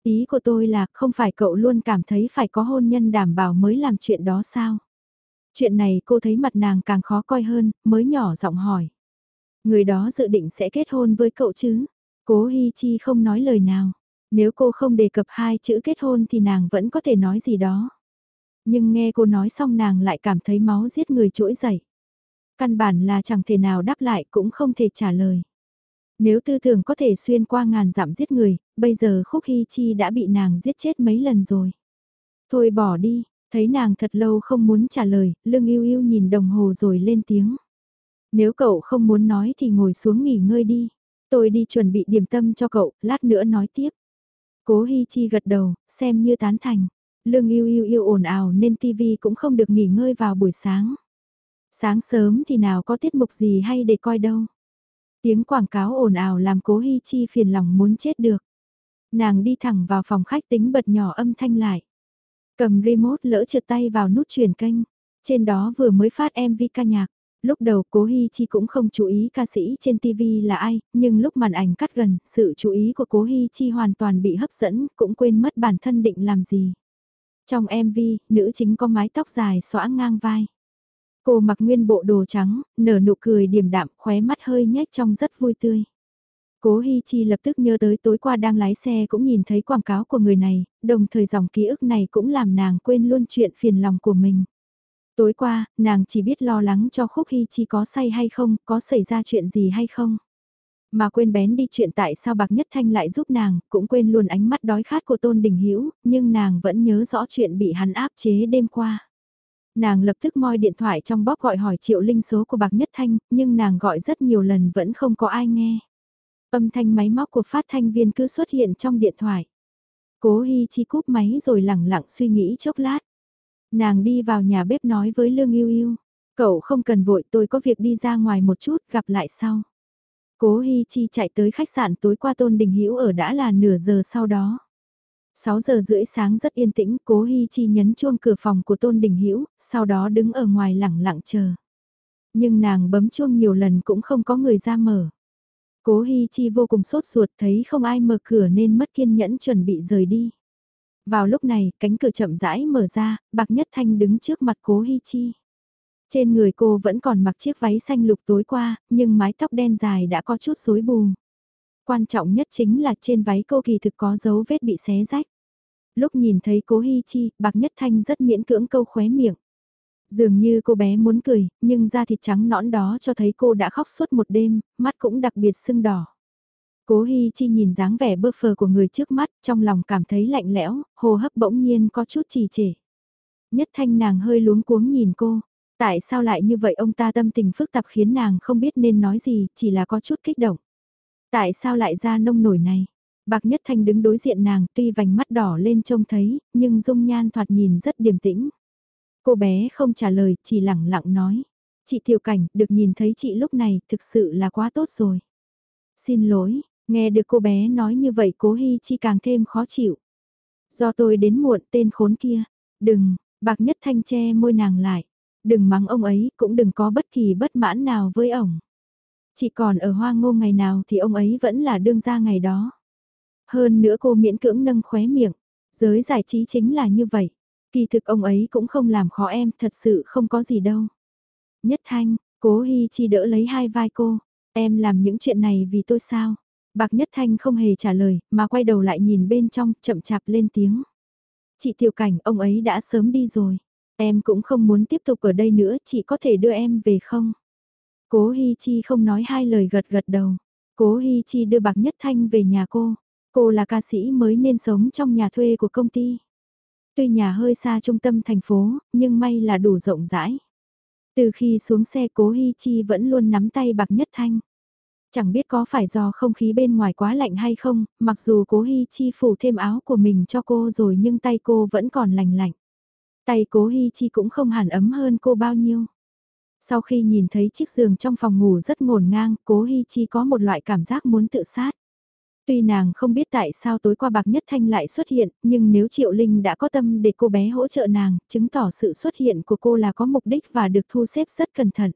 Ý của tôi là không phải cậu luôn cảm thấy phải có hôn nhân đảm bảo mới làm chuyện đó sao? Chuyện này cô thấy mặt nàng càng khó coi hơn, mới nhỏ giọng hỏi. Người đó dự định sẽ kết hôn với cậu chứ? Cố Hi Chi không nói lời nào. Nếu cô không đề cập hai chữ kết hôn thì nàng vẫn có thể nói gì đó. Nhưng nghe cô nói xong nàng lại cảm thấy máu giết người trỗi dậy. Căn bản là chẳng thể nào đáp lại cũng không thể trả lời. Nếu tư tưởng có thể xuyên qua ngàn dặm giết người, bây giờ Khúc Hy Chi đã bị nàng giết chết mấy lần rồi. Thôi bỏ đi, thấy nàng thật lâu không muốn trả lời, lưng yêu yêu nhìn đồng hồ rồi lên tiếng. Nếu cậu không muốn nói thì ngồi xuống nghỉ ngơi đi. Tôi đi chuẩn bị điểm tâm cho cậu, lát nữa nói tiếp. Cố Hi Chi gật đầu, xem như tán thành. Lương yêu yêu yêu ồn ào nên TV cũng không được nghỉ ngơi vào buổi sáng. Sáng sớm thì nào có tiết mục gì hay để coi đâu. Tiếng quảng cáo ồn ào làm cố Hi Chi phiền lòng muốn chết được. Nàng đi thẳng vào phòng khách tính bật nhỏ âm thanh lại. Cầm remote lỡ trượt tay vào nút chuyển kênh. Trên đó vừa mới phát MV ca nhạc. Lúc đầu cố Hi Chi cũng không chú ý ca sĩ trên TV là ai, nhưng lúc màn ảnh cắt gần, sự chú ý của cố Hi Chi hoàn toàn bị hấp dẫn, cũng quên mất bản thân định làm gì. Trong MV, nữ chính có mái tóc dài xõa ngang vai. Cô mặc nguyên bộ đồ trắng, nở nụ cười điềm đạm, khóe mắt hơi nhếch trong rất vui tươi. Cố Hi Chi lập tức nhớ tới tối qua đang lái xe cũng nhìn thấy quảng cáo của người này, đồng thời dòng ký ức này cũng làm nàng quên luôn chuyện phiền lòng của mình. Tối qua, nàng chỉ biết lo lắng cho Khúc Hy Chi có say hay không, có xảy ra chuyện gì hay không. Mà quên bén đi chuyện tại sao Bạc Nhất Thanh lại giúp nàng, cũng quên luôn ánh mắt đói khát của Tôn Đình Hữu nhưng nàng vẫn nhớ rõ chuyện bị hắn áp chế đêm qua. Nàng lập tức moi điện thoại trong bóp gọi hỏi Triệu Linh số của Bạc Nhất Thanh, nhưng nàng gọi rất nhiều lần vẫn không có ai nghe. Âm thanh máy móc của phát thanh viên cứ xuất hiện trong điện thoại. Cố Hi Chi cúp máy rồi lẳng lặng suy nghĩ chốc lát. Nàng đi vào nhà bếp nói với Lương Yêu Yêu, cậu không cần vội tôi có việc đi ra ngoài một chút gặp lại sau. Cố Hi Chi chạy tới khách sạn tối qua Tôn Đình Hữu ở đã là nửa giờ sau đó. 6 giờ rưỡi sáng rất yên tĩnh, Cố Hi Chi nhấn chuông cửa phòng của Tôn Đình Hữu sau đó đứng ở ngoài lẳng lặng chờ. Nhưng nàng bấm chuông nhiều lần cũng không có người ra mở. Cố Hi Chi vô cùng sốt ruột thấy không ai mở cửa nên mất kiên nhẫn chuẩn bị rời đi. Vào lúc này, cánh cửa chậm rãi mở ra, Bạc Nhất Thanh đứng trước mặt Cố Hi Chi. Trên người cô vẫn còn mặc chiếc váy xanh lục tối qua, nhưng mái tóc đen dài đã có chút rối bù. Quan trọng nhất chính là trên váy cô kỳ thực có dấu vết bị xé rách. Lúc nhìn thấy Cố Hi Chi, Bạc Nhất Thanh rất miễn cưỡng câu khóe miệng. Dường như cô bé muốn cười, nhưng da thịt trắng nõn đó cho thấy cô đã khóc suốt một đêm, mắt cũng đặc biệt sưng đỏ. Cố Hi Chi nhìn dáng vẻ bơ phờ của người trước mắt, trong lòng cảm thấy lạnh lẽo, hô hấp bỗng nhiên có chút trì trệ. Nhất thanh nàng hơi luống cuống nhìn cô, tại sao lại như vậy ông ta tâm tình phức tạp khiến nàng không biết nên nói gì, chỉ là có chút kích động. Tại sao lại ra nông nổi này? Bạc Nhất Thanh đứng đối diện nàng tuy vành mắt đỏ lên trông thấy, nhưng dung nhan thoạt nhìn rất điềm tĩnh. Cô bé không trả lời, chỉ lẳng lặng nói. Chị Tiểu Cảnh, được nhìn thấy chị lúc này, thực sự là quá tốt rồi. Xin lỗi, nghe được cô bé nói như vậy cố Hi Chi càng thêm khó chịu. Do tôi đến muộn tên khốn kia. Đừng, bạc nhất thanh che môi nàng lại. Đừng mắng ông ấy, cũng đừng có bất kỳ bất mãn nào với ổng. Chỉ còn ở hoa ngô ngày nào thì ông ấy vẫn là đương gia ngày đó. Hơn nữa cô miễn cưỡng nâng khóe miệng. Giới giải trí chính là như vậy. Kỳ thực ông ấy cũng không làm khó em, thật sự không có gì đâu. Nhất Thanh, cố Hi Chi đỡ lấy hai vai cô. Em làm những chuyện này vì tôi sao? Bạc Nhất Thanh không hề trả lời, mà quay đầu lại nhìn bên trong, chậm chạp lên tiếng. Chị Tiểu Cảnh, ông ấy đã sớm đi rồi. Em cũng không muốn tiếp tục ở đây nữa, chị có thể đưa em về không? Cố Hi Chi không nói hai lời gật gật đầu. Cố Hi Chi đưa Bạc Nhất Thanh về nhà cô. Cô là ca sĩ mới nên sống trong nhà thuê của công ty. Tuy nhà hơi xa trung tâm thành phố, nhưng may là đủ rộng rãi. Từ khi xuống xe cố Hi Chi vẫn luôn nắm tay bạc nhất thanh. Chẳng biết có phải do không khí bên ngoài quá lạnh hay không, mặc dù cố Hi Chi phủ thêm áo của mình cho cô rồi nhưng tay cô vẫn còn lành lạnh. Tay cố Hi Chi cũng không hẳn ấm hơn cô bao nhiêu. Sau khi nhìn thấy chiếc giường trong phòng ngủ rất ngổn ngang, cố Hi Chi có một loại cảm giác muốn tự sát. Tuy nàng không biết tại sao tối qua Bạc Nhất Thanh lại xuất hiện, nhưng nếu Triệu Linh đã có tâm để cô bé hỗ trợ nàng, chứng tỏ sự xuất hiện của cô là có mục đích và được thu xếp rất cẩn thận.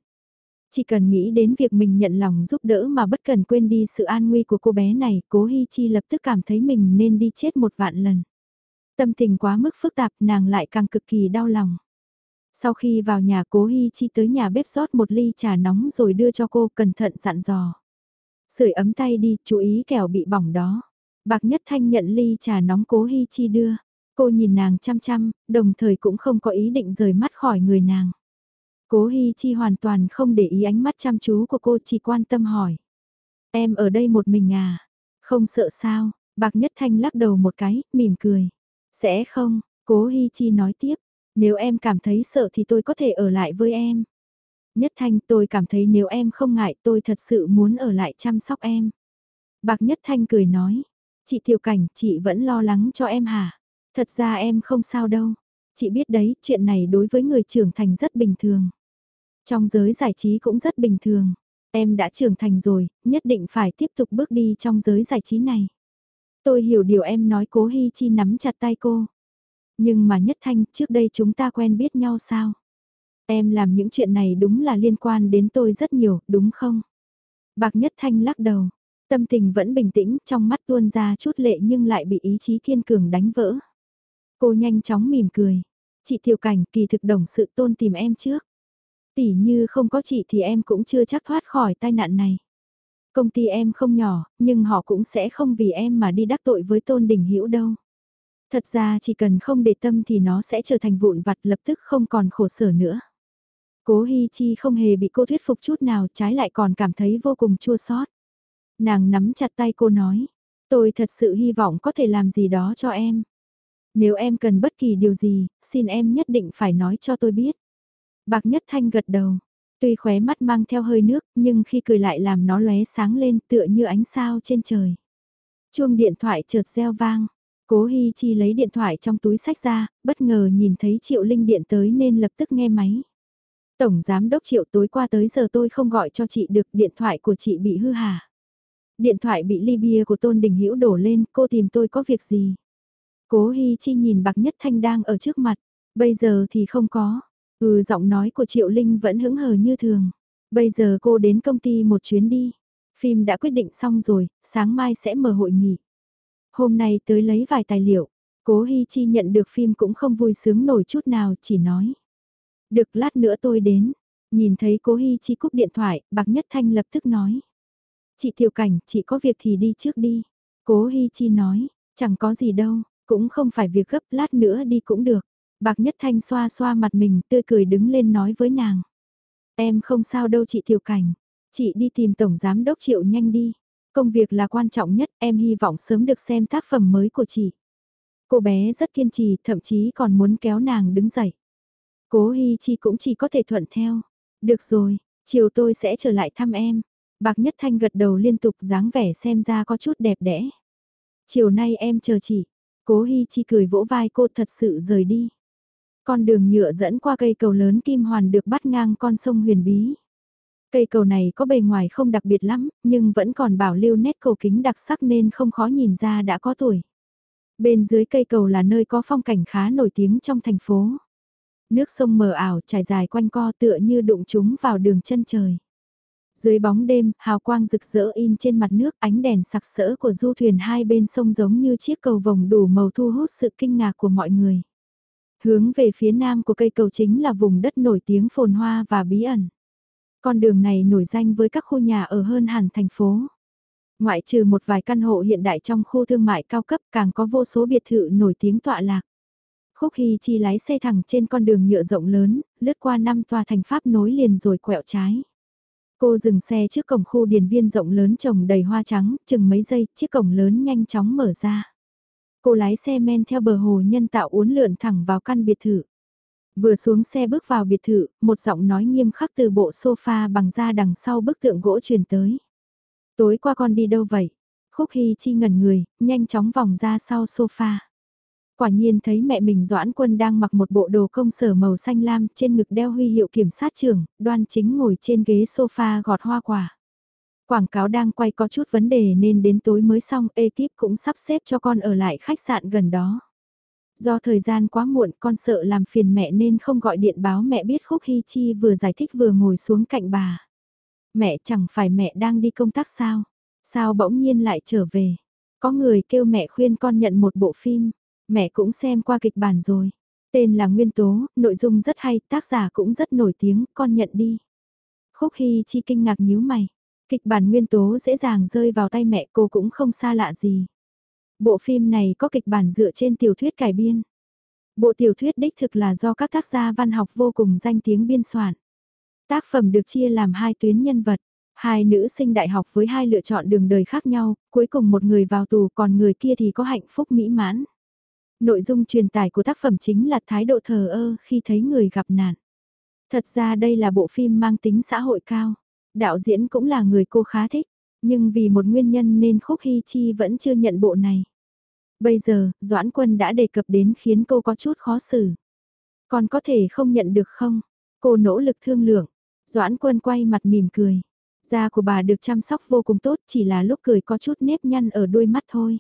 Chỉ cần nghĩ đến việc mình nhận lòng giúp đỡ mà bất cần quên đi sự an nguy của cô bé này, cố Hi Chi lập tức cảm thấy mình nên đi chết một vạn lần. Tâm tình quá mức phức tạp nàng lại càng cực kỳ đau lòng. Sau khi vào nhà cố Hi Chi tới nhà bếp rót một ly trà nóng rồi đưa cho cô cẩn thận dặn dò. Sưởi ấm tay đi, chú ý kẻo bị bỏng đó. Bạc Nhất Thanh nhận ly trà nóng cố Hi Chi đưa. Cô nhìn nàng chăm chăm, đồng thời cũng không có ý định rời mắt khỏi người nàng. Cố Hi Chi hoàn toàn không để ý ánh mắt chăm chú của cô chỉ quan tâm hỏi. Em ở đây một mình à? Không sợ sao? Bạc Nhất Thanh lắc đầu một cái, mỉm cười. Sẽ không, Cố Hi Chi nói tiếp. Nếu em cảm thấy sợ thì tôi có thể ở lại với em. Nhất Thanh tôi cảm thấy nếu em không ngại tôi thật sự muốn ở lại chăm sóc em. Bạc Nhất Thanh cười nói, Chị Tiểu Cảnh, chị vẫn lo lắng cho em hả? Thật ra em không sao đâu. Chị biết đấy, chuyện này đối với người trưởng thành rất bình thường. Trong giới giải trí cũng rất bình thường. Em đã trưởng thành rồi, nhất định phải tiếp tục bước đi trong giới giải trí này. Tôi hiểu điều em nói cố Hi Chi nắm chặt tay cô. Nhưng mà Nhất Thanh, trước đây chúng ta quen biết nhau sao? Em làm những chuyện này đúng là liên quan đến tôi rất nhiều, đúng không? Bạc Nhất Thanh lắc đầu. Tâm tình vẫn bình tĩnh, trong mắt tuôn ra chút lệ nhưng lại bị ý chí kiên cường đánh vỡ. Cô nhanh chóng mỉm cười. Chị Tiểu Cảnh kỳ thực đồng sự tôn tìm em trước. Tỷ như không có chị thì em cũng chưa chắc thoát khỏi tai nạn này. Công ty em không nhỏ, nhưng họ cũng sẽ không vì em mà đi đắc tội với tôn đình hữu đâu. Thật ra chỉ cần không để tâm thì nó sẽ trở thành vụn vặt lập tức không còn khổ sở nữa. Cố Hi Chi không hề bị cô thuyết phục chút nào trái lại còn cảm thấy vô cùng chua xót. Nàng nắm chặt tay cô nói, tôi thật sự hy vọng có thể làm gì đó cho em. Nếu em cần bất kỳ điều gì, xin em nhất định phải nói cho tôi biết. Bạc Nhất Thanh gật đầu, tuy khóe mắt mang theo hơi nước nhưng khi cười lại làm nó lóe sáng lên tựa như ánh sao trên trời. Chuông điện thoại chợt reo vang, cố Hi Chi lấy điện thoại trong túi sách ra, bất ngờ nhìn thấy Triệu Linh điện tới nên lập tức nghe máy. Tổng Giám Đốc Triệu tối qua tới giờ tôi không gọi cho chị được điện thoại của chị bị hư hả. Điện thoại bị ly bia của Tôn Đình Hữu đổ lên, cô tìm tôi có việc gì? Cố Hi Chi nhìn Bạc Nhất Thanh đang ở trước mặt, bây giờ thì không có. Ừ giọng nói của Triệu Linh vẫn hững hờ như thường. Bây giờ cô đến công ty một chuyến đi. Phim đã quyết định xong rồi, sáng mai sẽ mở hội nghị. Hôm nay tới lấy vài tài liệu. Cố Hi Chi nhận được phim cũng không vui sướng nổi chút nào, chỉ nói. Được lát nữa tôi đến. Nhìn thấy cố Hi Chi cúp điện thoại, Bạc Nhất Thanh lập tức nói. Chị Tiểu Cảnh, chị có việc thì đi trước đi. Cố Hi Chi nói, chẳng có gì đâu, cũng không phải việc gấp lát nữa đi cũng được. Bạc Nhất Thanh xoa xoa mặt mình tươi cười đứng lên nói với nàng. Em không sao đâu chị Tiểu Cảnh, chị đi tìm Tổng Giám Đốc Triệu nhanh đi. Công việc là quan trọng nhất, em hy vọng sớm được xem tác phẩm mới của chị. Cô bé rất kiên trì, thậm chí còn muốn kéo nàng đứng dậy. Cố Hi Chi cũng chỉ có thể thuận theo. Được rồi, chiều tôi sẽ trở lại thăm em. Bạc Nhất Thanh gật đầu liên tục dáng vẻ xem ra có chút đẹp đẽ. Chiều nay em chờ chị. Cố Hi Chi cười vỗ vai cô thật sự rời đi. Con đường nhựa dẫn qua cây cầu lớn Kim Hoàn được bắt ngang con sông huyền bí. Cây cầu này có bề ngoài không đặc biệt lắm, nhưng vẫn còn bảo lưu nét cầu kính đặc sắc nên không khó nhìn ra đã có tuổi. Bên dưới cây cầu là nơi có phong cảnh khá nổi tiếng trong thành phố. Nước sông mờ ảo trải dài quanh co tựa như đụng chúng vào đường chân trời. Dưới bóng đêm, hào quang rực rỡ in trên mặt nước, ánh đèn sặc sỡ của du thuyền hai bên sông giống như chiếc cầu vồng đủ màu thu hút sự kinh ngạc của mọi người. Hướng về phía nam của cây cầu chính là vùng đất nổi tiếng phồn hoa và bí ẩn. Con đường này nổi danh với các khu nhà ở hơn hẳn thành phố. Ngoại trừ một vài căn hộ hiện đại trong khu thương mại cao cấp càng có vô số biệt thự nổi tiếng tọa lạc. Khúc Hy Chi lái xe thẳng trên con đường nhựa rộng lớn, lướt qua năm tòa thành pháp nối liền rồi quẹo trái. Cô dừng xe trước cổng khu điền viên rộng lớn trồng đầy hoa trắng, chừng mấy giây, chiếc cổng lớn nhanh chóng mở ra. Cô lái xe men theo bờ hồ nhân tạo uốn lượn thẳng vào căn biệt thự. Vừa xuống xe bước vào biệt thự, một giọng nói nghiêm khắc từ bộ sofa bằng da đằng sau bức tượng gỗ truyền tới. Tối qua con đi đâu vậy? Khúc Hy Chi ngẩn người, nhanh chóng vòng ra sau sofa. Quả nhiên thấy mẹ mình Doãn Quân đang mặc một bộ đồ công sở màu xanh lam trên ngực đeo huy hiệu kiểm sát trưởng, đoan chính ngồi trên ghế sofa gọt hoa quả. Quảng cáo đang quay có chút vấn đề nên đến tối mới xong, ekip cũng sắp xếp cho con ở lại khách sạn gần đó. Do thời gian quá muộn con sợ làm phiền mẹ nên không gọi điện báo mẹ biết Khúc Hy Chi vừa giải thích vừa ngồi xuống cạnh bà. Mẹ chẳng phải mẹ đang đi công tác sao? Sao bỗng nhiên lại trở về? Có người kêu mẹ khuyên con nhận một bộ phim. Mẹ cũng xem qua kịch bản rồi. Tên là Nguyên Tố, nội dung rất hay, tác giả cũng rất nổi tiếng, con nhận đi. Khúc Hy Chi kinh ngạc nhíu mày. Kịch bản Nguyên Tố dễ dàng rơi vào tay mẹ cô cũng không xa lạ gì. Bộ phim này có kịch bản dựa trên tiểu thuyết cải biên. Bộ tiểu thuyết đích thực là do các tác gia văn học vô cùng danh tiếng biên soạn. Tác phẩm được chia làm hai tuyến nhân vật. Hai nữ sinh đại học với hai lựa chọn đường đời khác nhau, cuối cùng một người vào tù còn người kia thì có hạnh phúc mỹ mãn. Nội dung truyền tải của tác phẩm chính là thái độ thờ ơ khi thấy người gặp nạn. Thật ra đây là bộ phim mang tính xã hội cao. Đạo diễn cũng là người cô khá thích. Nhưng vì một nguyên nhân nên Khúc Hy Chi vẫn chưa nhận bộ này. Bây giờ, Doãn Quân đã đề cập đến khiến cô có chút khó xử. Còn có thể không nhận được không? Cô nỗ lực thương lượng. Doãn Quân quay mặt mỉm cười. Da của bà được chăm sóc vô cùng tốt chỉ là lúc cười có chút nếp nhăn ở đôi mắt thôi.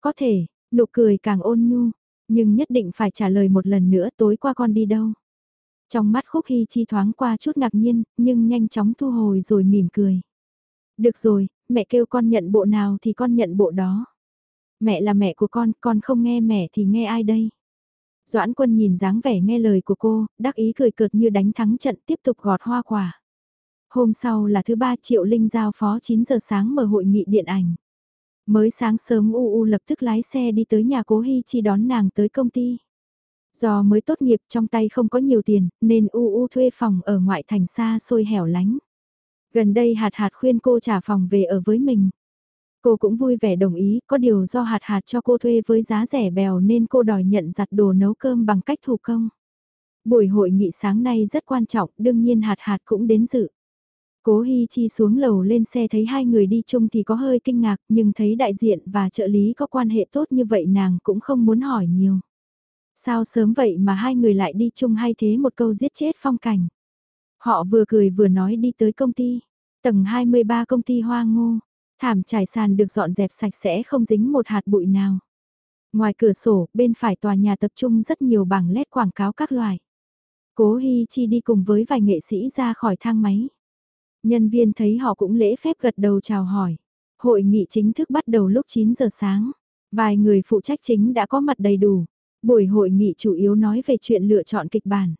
Có thể, nụ cười càng ôn nhu, nhưng nhất định phải trả lời một lần nữa tối qua con đi đâu. Trong mắt Khúc Hy Chi thoáng qua chút ngạc nhiên, nhưng nhanh chóng thu hồi rồi mỉm cười. Được rồi, mẹ kêu con nhận bộ nào thì con nhận bộ đó. Mẹ là mẹ của con, con không nghe mẹ thì nghe ai đây? Doãn quân nhìn dáng vẻ nghe lời của cô, đắc ý cười cợt như đánh thắng trận tiếp tục gọt hoa quả. Hôm sau là thứ ba Triệu Linh giao phó 9 giờ sáng mở hội nghị điện ảnh. Mới sáng sớm U U lập tức lái xe đi tới nhà cố Hi Chi đón nàng tới công ty. Do mới tốt nghiệp trong tay không có nhiều tiền, nên U U thuê phòng ở ngoại thành xa xôi hẻo lánh. Gần đây hạt hạt khuyên cô trả phòng về ở với mình. Cô cũng vui vẻ đồng ý, có điều do hạt hạt cho cô thuê với giá rẻ bèo nên cô đòi nhận giặt đồ nấu cơm bằng cách thủ công. Buổi hội nghị sáng nay rất quan trọng, đương nhiên hạt hạt cũng đến dự. Cố Hi Chi xuống lầu lên xe thấy hai người đi chung thì có hơi kinh ngạc nhưng thấy đại diện và trợ lý có quan hệ tốt như vậy nàng cũng không muốn hỏi nhiều. Sao sớm vậy mà hai người lại đi chung hay thế một câu giết chết phong cảnh. Họ vừa cười vừa nói đi tới công ty. Tầng 23 công ty hoa ngô. Thảm trải sàn được dọn dẹp sạch sẽ không dính một hạt bụi nào. Ngoài cửa sổ, bên phải tòa nhà tập trung rất nhiều bảng led quảng cáo các loại. Cố Hi Chi đi cùng với vài nghệ sĩ ra khỏi thang máy. Nhân viên thấy họ cũng lễ phép gật đầu chào hỏi. Hội nghị chính thức bắt đầu lúc 9 giờ sáng. Vài người phụ trách chính đã có mặt đầy đủ. Buổi hội nghị chủ yếu nói về chuyện lựa chọn kịch bản.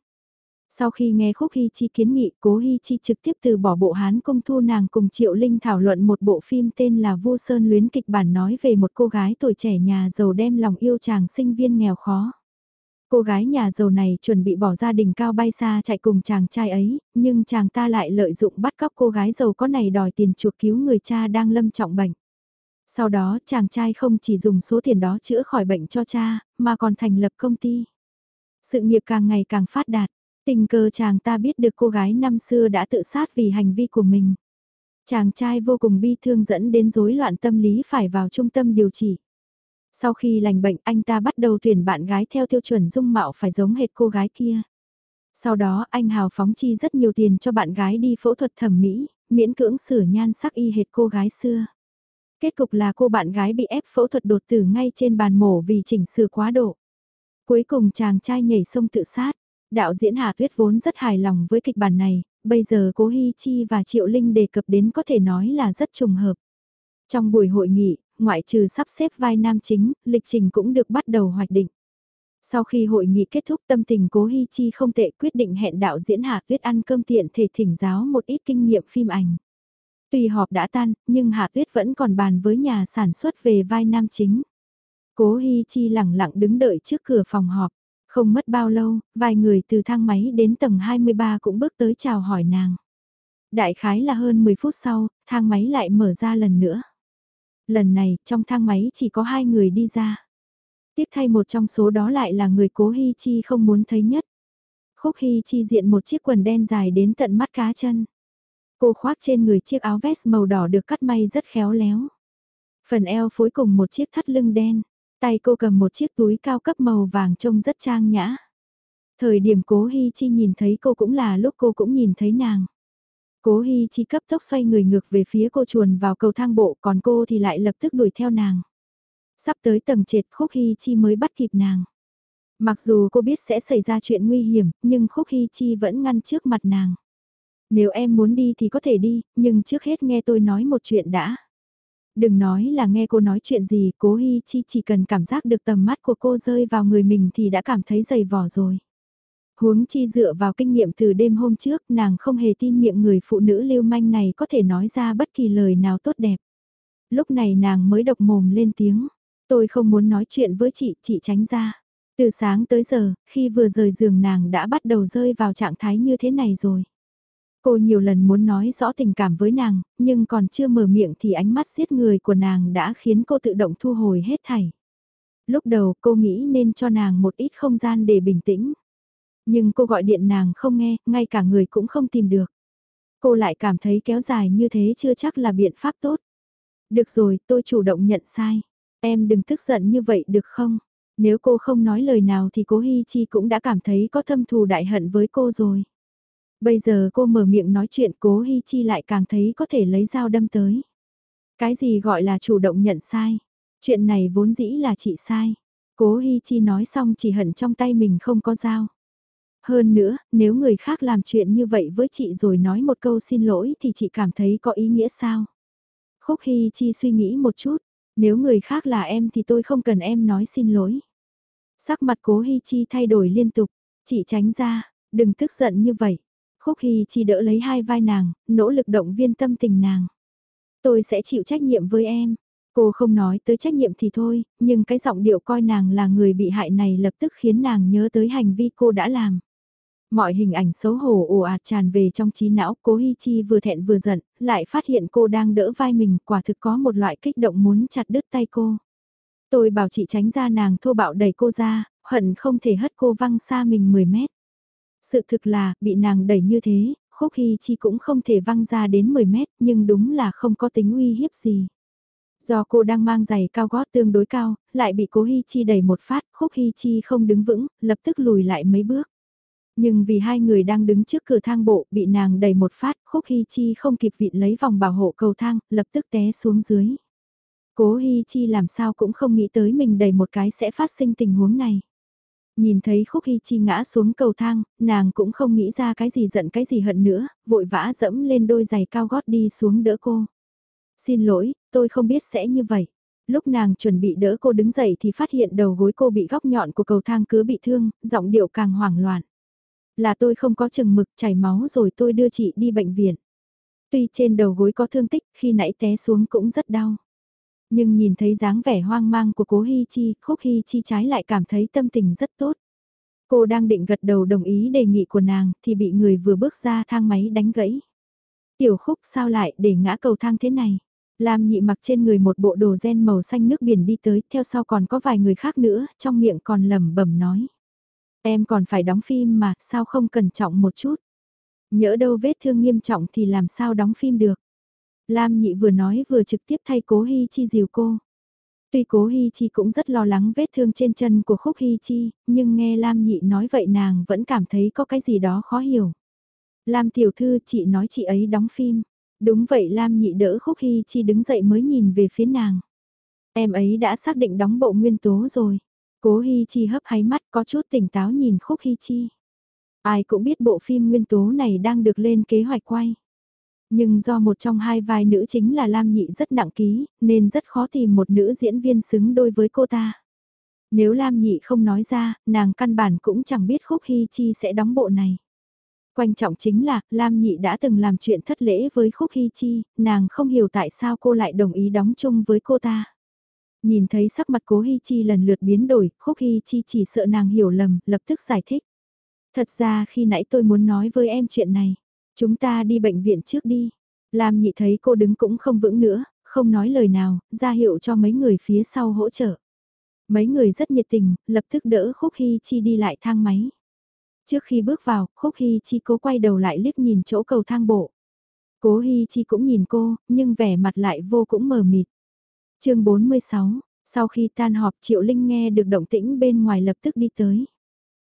Sau khi nghe Khúc Hy Chi kiến nghị, Cố Hy Chi trực tiếp từ bỏ bộ Hán công thu nàng cùng Triệu Linh thảo luận một bộ phim tên là Vu Sơn Luyến kịch bản nói về một cô gái tuổi trẻ nhà giàu đem lòng yêu chàng sinh viên nghèo khó. Cô gái nhà giàu này chuẩn bị bỏ gia đình cao bay xa chạy cùng chàng trai ấy, nhưng chàng ta lại lợi dụng bắt cóc cô gái giàu có này đòi tiền chuộc cứu người cha đang lâm trọng bệnh. Sau đó chàng trai không chỉ dùng số tiền đó chữa khỏi bệnh cho cha, mà còn thành lập công ty. Sự nghiệp càng ngày càng phát đạt, tình cờ chàng ta biết được cô gái năm xưa đã tự sát vì hành vi của mình. Chàng trai vô cùng bi thương dẫn đến rối loạn tâm lý phải vào trung tâm điều trị. Sau khi lành bệnh anh ta bắt đầu tuyển bạn gái theo tiêu chuẩn dung mạo phải giống hệt cô gái kia. Sau đó anh hào phóng chi rất nhiều tiền cho bạn gái đi phẫu thuật thẩm mỹ, miễn cưỡng sửa nhan sắc y hệt cô gái xưa. Kết cục là cô bạn gái bị ép phẫu thuật đột tử ngay trên bàn mổ vì chỉnh sửa quá độ. Cuối cùng chàng trai nhảy sông tự sát. Đạo diễn Hà Tuyết vốn rất hài lòng với kịch bản này, bây giờ Cố Hi Chi và Triệu Linh đề cập đến có thể nói là rất trùng hợp. Trong buổi hội nghị, ngoại trừ sắp xếp vai nam chính, lịch trình cũng được bắt đầu hoạch định. Sau khi hội nghị kết thúc tâm tình Cố Hi Chi không tệ quyết định hẹn đạo diễn Hà Tuyết ăn cơm tiện thể thỉnh giáo một ít kinh nghiệm phim ảnh. Tuy họp đã tan, nhưng Hạ Tuyết vẫn còn bàn với nhà sản xuất về vai nam chính. Cố Hi Chi lẳng lặng đứng đợi trước cửa phòng họp. Không mất bao lâu, vài người từ thang máy đến tầng 23 cũng bước tới chào hỏi nàng. Đại khái là hơn 10 phút sau, thang máy lại mở ra lần nữa. Lần này, trong thang máy chỉ có hai người đi ra. tiếp thay một trong số đó lại là người cố Hi Chi không muốn thấy nhất. Khúc Hi Chi diện một chiếc quần đen dài đến tận mắt cá chân. Cô khoác trên người chiếc áo vest màu đỏ được cắt may rất khéo léo. Phần eo phối cùng một chiếc thắt lưng đen. Tay cô cầm một chiếc túi cao cấp màu vàng trông rất trang nhã. Thời điểm cố Hi Chi nhìn thấy cô cũng là lúc cô cũng nhìn thấy nàng. Cố Hi Chi cấp tốc xoay người ngược về phía cô chuồn vào cầu thang bộ còn cô thì lại lập tức đuổi theo nàng. Sắp tới tầng trệt Khúc Hi Chi mới bắt kịp nàng. Mặc dù cô biết sẽ xảy ra chuyện nguy hiểm, nhưng Khúc Hi Chi vẫn ngăn trước mặt nàng. Nếu em muốn đi thì có thể đi, nhưng trước hết nghe tôi nói một chuyện đã. Đừng nói là nghe cô nói chuyện gì, cố Hi Chi chỉ cần cảm giác được tầm mắt của cô rơi vào người mình thì đã cảm thấy dày vỏ rồi. Huống chi dựa vào kinh nghiệm từ đêm hôm trước nàng không hề tin miệng người phụ nữ lưu manh này có thể nói ra bất kỳ lời nào tốt đẹp. Lúc này nàng mới độc mồm lên tiếng, tôi không muốn nói chuyện với chị, chị tránh ra. Từ sáng tới giờ, khi vừa rời giường nàng đã bắt đầu rơi vào trạng thái như thế này rồi. Cô nhiều lần muốn nói rõ tình cảm với nàng, nhưng còn chưa mở miệng thì ánh mắt giết người của nàng đã khiến cô tự động thu hồi hết thảy. Lúc đầu cô nghĩ nên cho nàng một ít không gian để bình tĩnh. Nhưng cô gọi điện nàng không nghe, ngay cả người cũng không tìm được. Cô lại cảm thấy kéo dài như thế chưa chắc là biện pháp tốt. Được rồi, tôi chủ động nhận sai. Em đừng tức giận như vậy được không? Nếu cô không nói lời nào thì cố Hi Chi cũng đã cảm thấy có thâm thù đại hận với cô rồi. Bây giờ cô mở miệng nói chuyện cố Hi Chi lại càng thấy có thể lấy dao đâm tới. Cái gì gọi là chủ động nhận sai? Chuyện này vốn dĩ là chị sai. Cố Hi Chi nói xong chỉ hận trong tay mình không có dao. Hơn nữa, nếu người khác làm chuyện như vậy với chị rồi nói một câu xin lỗi thì chị cảm thấy có ý nghĩa sao? Khúc Hi Chi suy nghĩ một chút, nếu người khác là em thì tôi không cần em nói xin lỗi. Sắc mặt cố Hi Chi thay đổi liên tục, chị tránh ra, đừng tức giận như vậy. Khúc Hy chỉ đỡ lấy hai vai nàng, nỗ lực động viên tâm tình nàng. Tôi sẽ chịu trách nhiệm với em. Cô không nói tới trách nhiệm thì thôi, nhưng cái giọng điệu coi nàng là người bị hại này lập tức khiến nàng nhớ tới hành vi cô đã làm. Mọi hình ảnh xấu hổ ồ ạt tràn về trong trí não, cố Hi Chi vừa thẹn vừa giận, lại phát hiện cô đang đỡ vai mình, quả thực có một loại kích động muốn chặt đứt tay cô. Tôi bảo chị tránh ra nàng thô bạo đẩy cô ra, hận không thể hất cô văng xa mình 10 mét. Sự thực là, bị nàng đẩy như thế, khúc hy Chi cũng không thể văng ra đến 10 mét, nhưng đúng là không có tính uy hiếp gì. Do cô đang mang giày cao gót tương đối cao, lại bị cố Hi Chi đẩy một phát, khúc Hi Chi không đứng vững, lập tức lùi lại mấy bước. Nhưng vì hai người đang đứng trước cửa thang bộ bị nàng đẩy một phát, khúc Hi Chi không kịp vịn lấy vòng bảo hộ cầu thang, lập tức té xuống dưới. Cố Hi Chi làm sao cũng không nghĩ tới mình đẩy một cái sẽ phát sinh tình huống này. Nhìn thấy khúc hy Chi ngã xuống cầu thang, nàng cũng không nghĩ ra cái gì giận cái gì hận nữa, vội vã dẫm lên đôi giày cao gót đi xuống đỡ cô. Xin lỗi, tôi không biết sẽ như vậy. Lúc nàng chuẩn bị đỡ cô đứng dậy thì phát hiện đầu gối cô bị góc nhọn của cầu thang cứ bị thương, giọng điệu càng hoảng loạn. Là tôi không có chừng mực chảy máu rồi tôi đưa chị đi bệnh viện. Tuy trên đầu gối có thương tích, khi nãy té xuống cũng rất đau. Nhưng nhìn thấy dáng vẻ hoang mang của cố Hi Chi, khúc Hi Chi trái lại cảm thấy tâm tình rất tốt. Cô đang định gật đầu đồng ý đề nghị của nàng thì bị người vừa bước ra thang máy đánh gãy. Tiểu khúc sao lại để ngã cầu thang thế này? Lam nhị mặc trên người một bộ đồ gen màu xanh nước biển đi tới, theo sau còn có vài người khác nữa, trong miệng còn lẩm bẩm nói. Em còn phải đóng phim mà, sao không cẩn trọng một chút? Nhỡ đâu vết thương nghiêm trọng thì làm sao đóng phim được? Lam nhị vừa nói vừa trực tiếp thay cố Hi Chi dìu cô. Tuy cố Hi Chi cũng rất lo lắng vết thương trên chân của khúc Hi Chi, nhưng nghe Lam nhị nói vậy nàng vẫn cảm thấy có cái gì đó khó hiểu. Lam tiểu thư chị nói chị ấy đóng phim. Đúng vậy Lam nhị đỡ khúc Hi Chi đứng dậy mới nhìn về phía nàng. Em ấy đã xác định đóng bộ nguyên tố rồi. Cố Hi Chi hấp háy mắt có chút tỉnh táo nhìn khúc Hi Chi. Ai cũng biết bộ phim nguyên tố này đang được lên kế hoạch quay. Nhưng do một trong hai vai nữ chính là Lam Nhị rất nặng ký, nên rất khó tìm một nữ diễn viên xứng đôi với cô ta. Nếu Lam Nhị không nói ra, nàng căn bản cũng chẳng biết Khúc Hy Chi sẽ đóng bộ này. Quan trọng chính là, Lam Nhị đã từng làm chuyện thất lễ với Khúc Hy Chi, nàng không hiểu tại sao cô lại đồng ý đóng chung với cô ta. Nhìn thấy sắc mặt cố Hy Chi lần lượt biến đổi, Khúc Hy Chi chỉ sợ nàng hiểu lầm, lập tức giải thích. Thật ra khi nãy tôi muốn nói với em chuyện này. Chúng ta đi bệnh viện trước đi. Lam nhị thấy cô đứng cũng không vững nữa, không nói lời nào, ra hiệu cho mấy người phía sau hỗ trợ. Mấy người rất nhiệt tình, lập tức đỡ Khúc Hy Chi đi lại thang máy. Trước khi bước vào, Khúc Hy Chi cố quay đầu lại liếc nhìn chỗ cầu thang bộ. Cố Hy Chi cũng nhìn cô, nhưng vẻ mặt lại vô cũng mờ mịt. chương 46, sau khi tan họp Triệu Linh nghe được động tĩnh bên ngoài lập tức đi tới.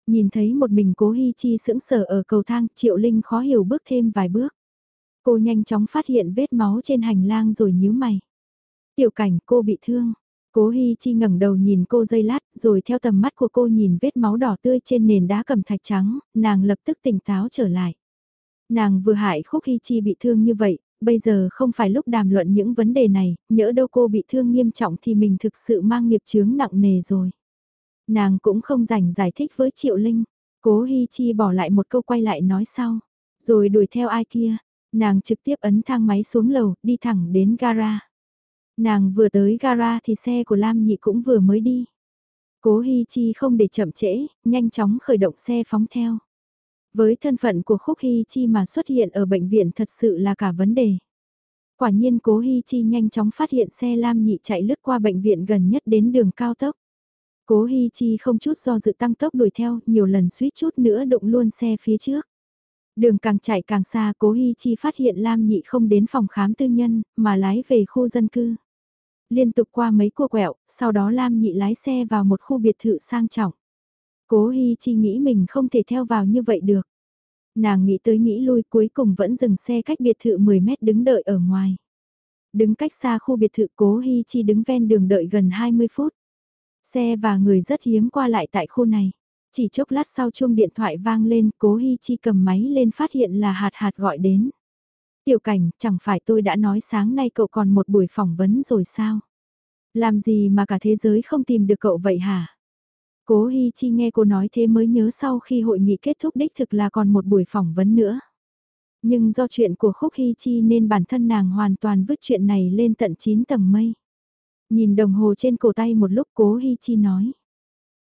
Nhìn thấy một mình cố Hi Chi sững sờ ở cầu thang, Triệu Linh khó hiểu bước thêm vài bước. Cô nhanh chóng phát hiện vết máu trên hành lang rồi nhíu mày. Tiểu cảnh cô bị thương. Cố Hi Chi ngẩng đầu nhìn cô dây lát, rồi theo tầm mắt của cô nhìn vết máu đỏ tươi trên nền đá cẩm thạch trắng, nàng lập tức tỉnh táo trở lại. Nàng vừa hại Khúc Hi Chi bị thương như vậy, bây giờ không phải lúc đàm luận những vấn đề này, nhỡ đâu cô bị thương nghiêm trọng thì mình thực sự mang nghiệp chướng nặng nề rồi. Nàng cũng không rảnh giải thích với Triệu Linh. Cố Hi Chi bỏ lại một câu quay lại nói sau. Rồi đuổi theo ai kia. Nàng trực tiếp ấn thang máy xuống lầu, đi thẳng đến gara. Nàng vừa tới gara thì xe của Lam Nhị cũng vừa mới đi. Cố Hi Chi không để chậm trễ, nhanh chóng khởi động xe phóng theo. Với thân phận của Khúc Hi Chi mà xuất hiện ở bệnh viện thật sự là cả vấn đề. Quả nhiên Cố Hi Chi nhanh chóng phát hiện xe Lam Nhị chạy lướt qua bệnh viện gần nhất đến đường cao tốc. Cố Hi Chi không chút do dự tăng tốc đuổi theo, nhiều lần suýt chút nữa đụng luôn xe phía trước. Đường càng chạy càng xa cố Hi Chi phát hiện Lam Nhị không đến phòng khám tư nhân, mà lái về khu dân cư. Liên tục qua mấy cua quẹo, sau đó Lam Nhị lái xe vào một khu biệt thự sang trọng. Cố Hi Chi nghĩ mình không thể theo vào như vậy được. Nàng nghĩ tới nghĩ lui cuối cùng vẫn dừng xe cách biệt thự 10 mét đứng đợi ở ngoài. Đứng cách xa khu biệt thự cố Hi Chi đứng ven đường đợi gần 20 phút. Xe và người rất hiếm qua lại tại khu này. Chỉ chốc lát sau chuông điện thoại vang lên, cố Hi Chi cầm máy lên phát hiện là hạt hạt gọi đến. Tiểu cảnh, chẳng phải tôi đã nói sáng nay cậu còn một buổi phỏng vấn rồi sao? Làm gì mà cả thế giới không tìm được cậu vậy hả? Cố Hi Chi nghe cô nói thế mới nhớ sau khi hội nghị kết thúc đích thực là còn một buổi phỏng vấn nữa. Nhưng do chuyện của Khúc Hi Chi nên bản thân nàng hoàn toàn vứt chuyện này lên tận 9 tầng mây. Nhìn đồng hồ trên cổ tay một lúc Cố Hi Chi nói.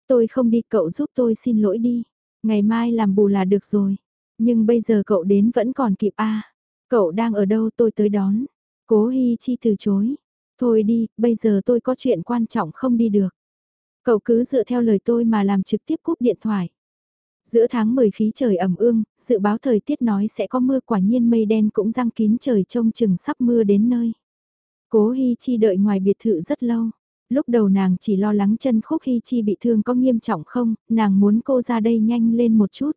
Tôi không đi cậu giúp tôi xin lỗi đi. Ngày mai làm bù là được rồi. Nhưng bây giờ cậu đến vẫn còn kịp à. Cậu đang ở đâu tôi tới đón. Cố Hi Chi từ chối. Thôi đi, bây giờ tôi có chuyện quan trọng không đi được. Cậu cứ dựa theo lời tôi mà làm trực tiếp cúp điện thoại. Giữa tháng 10 khí trời ẩm ương, dự báo thời tiết nói sẽ có mưa quả nhiên mây đen cũng răng kín trời trông chừng sắp mưa đến nơi. Cố Hi Chi đợi ngoài biệt thự rất lâu. Lúc đầu nàng chỉ lo lắng chân khúc Hi Chi bị thương có nghiêm trọng không, nàng muốn cô ra đây nhanh lên một chút.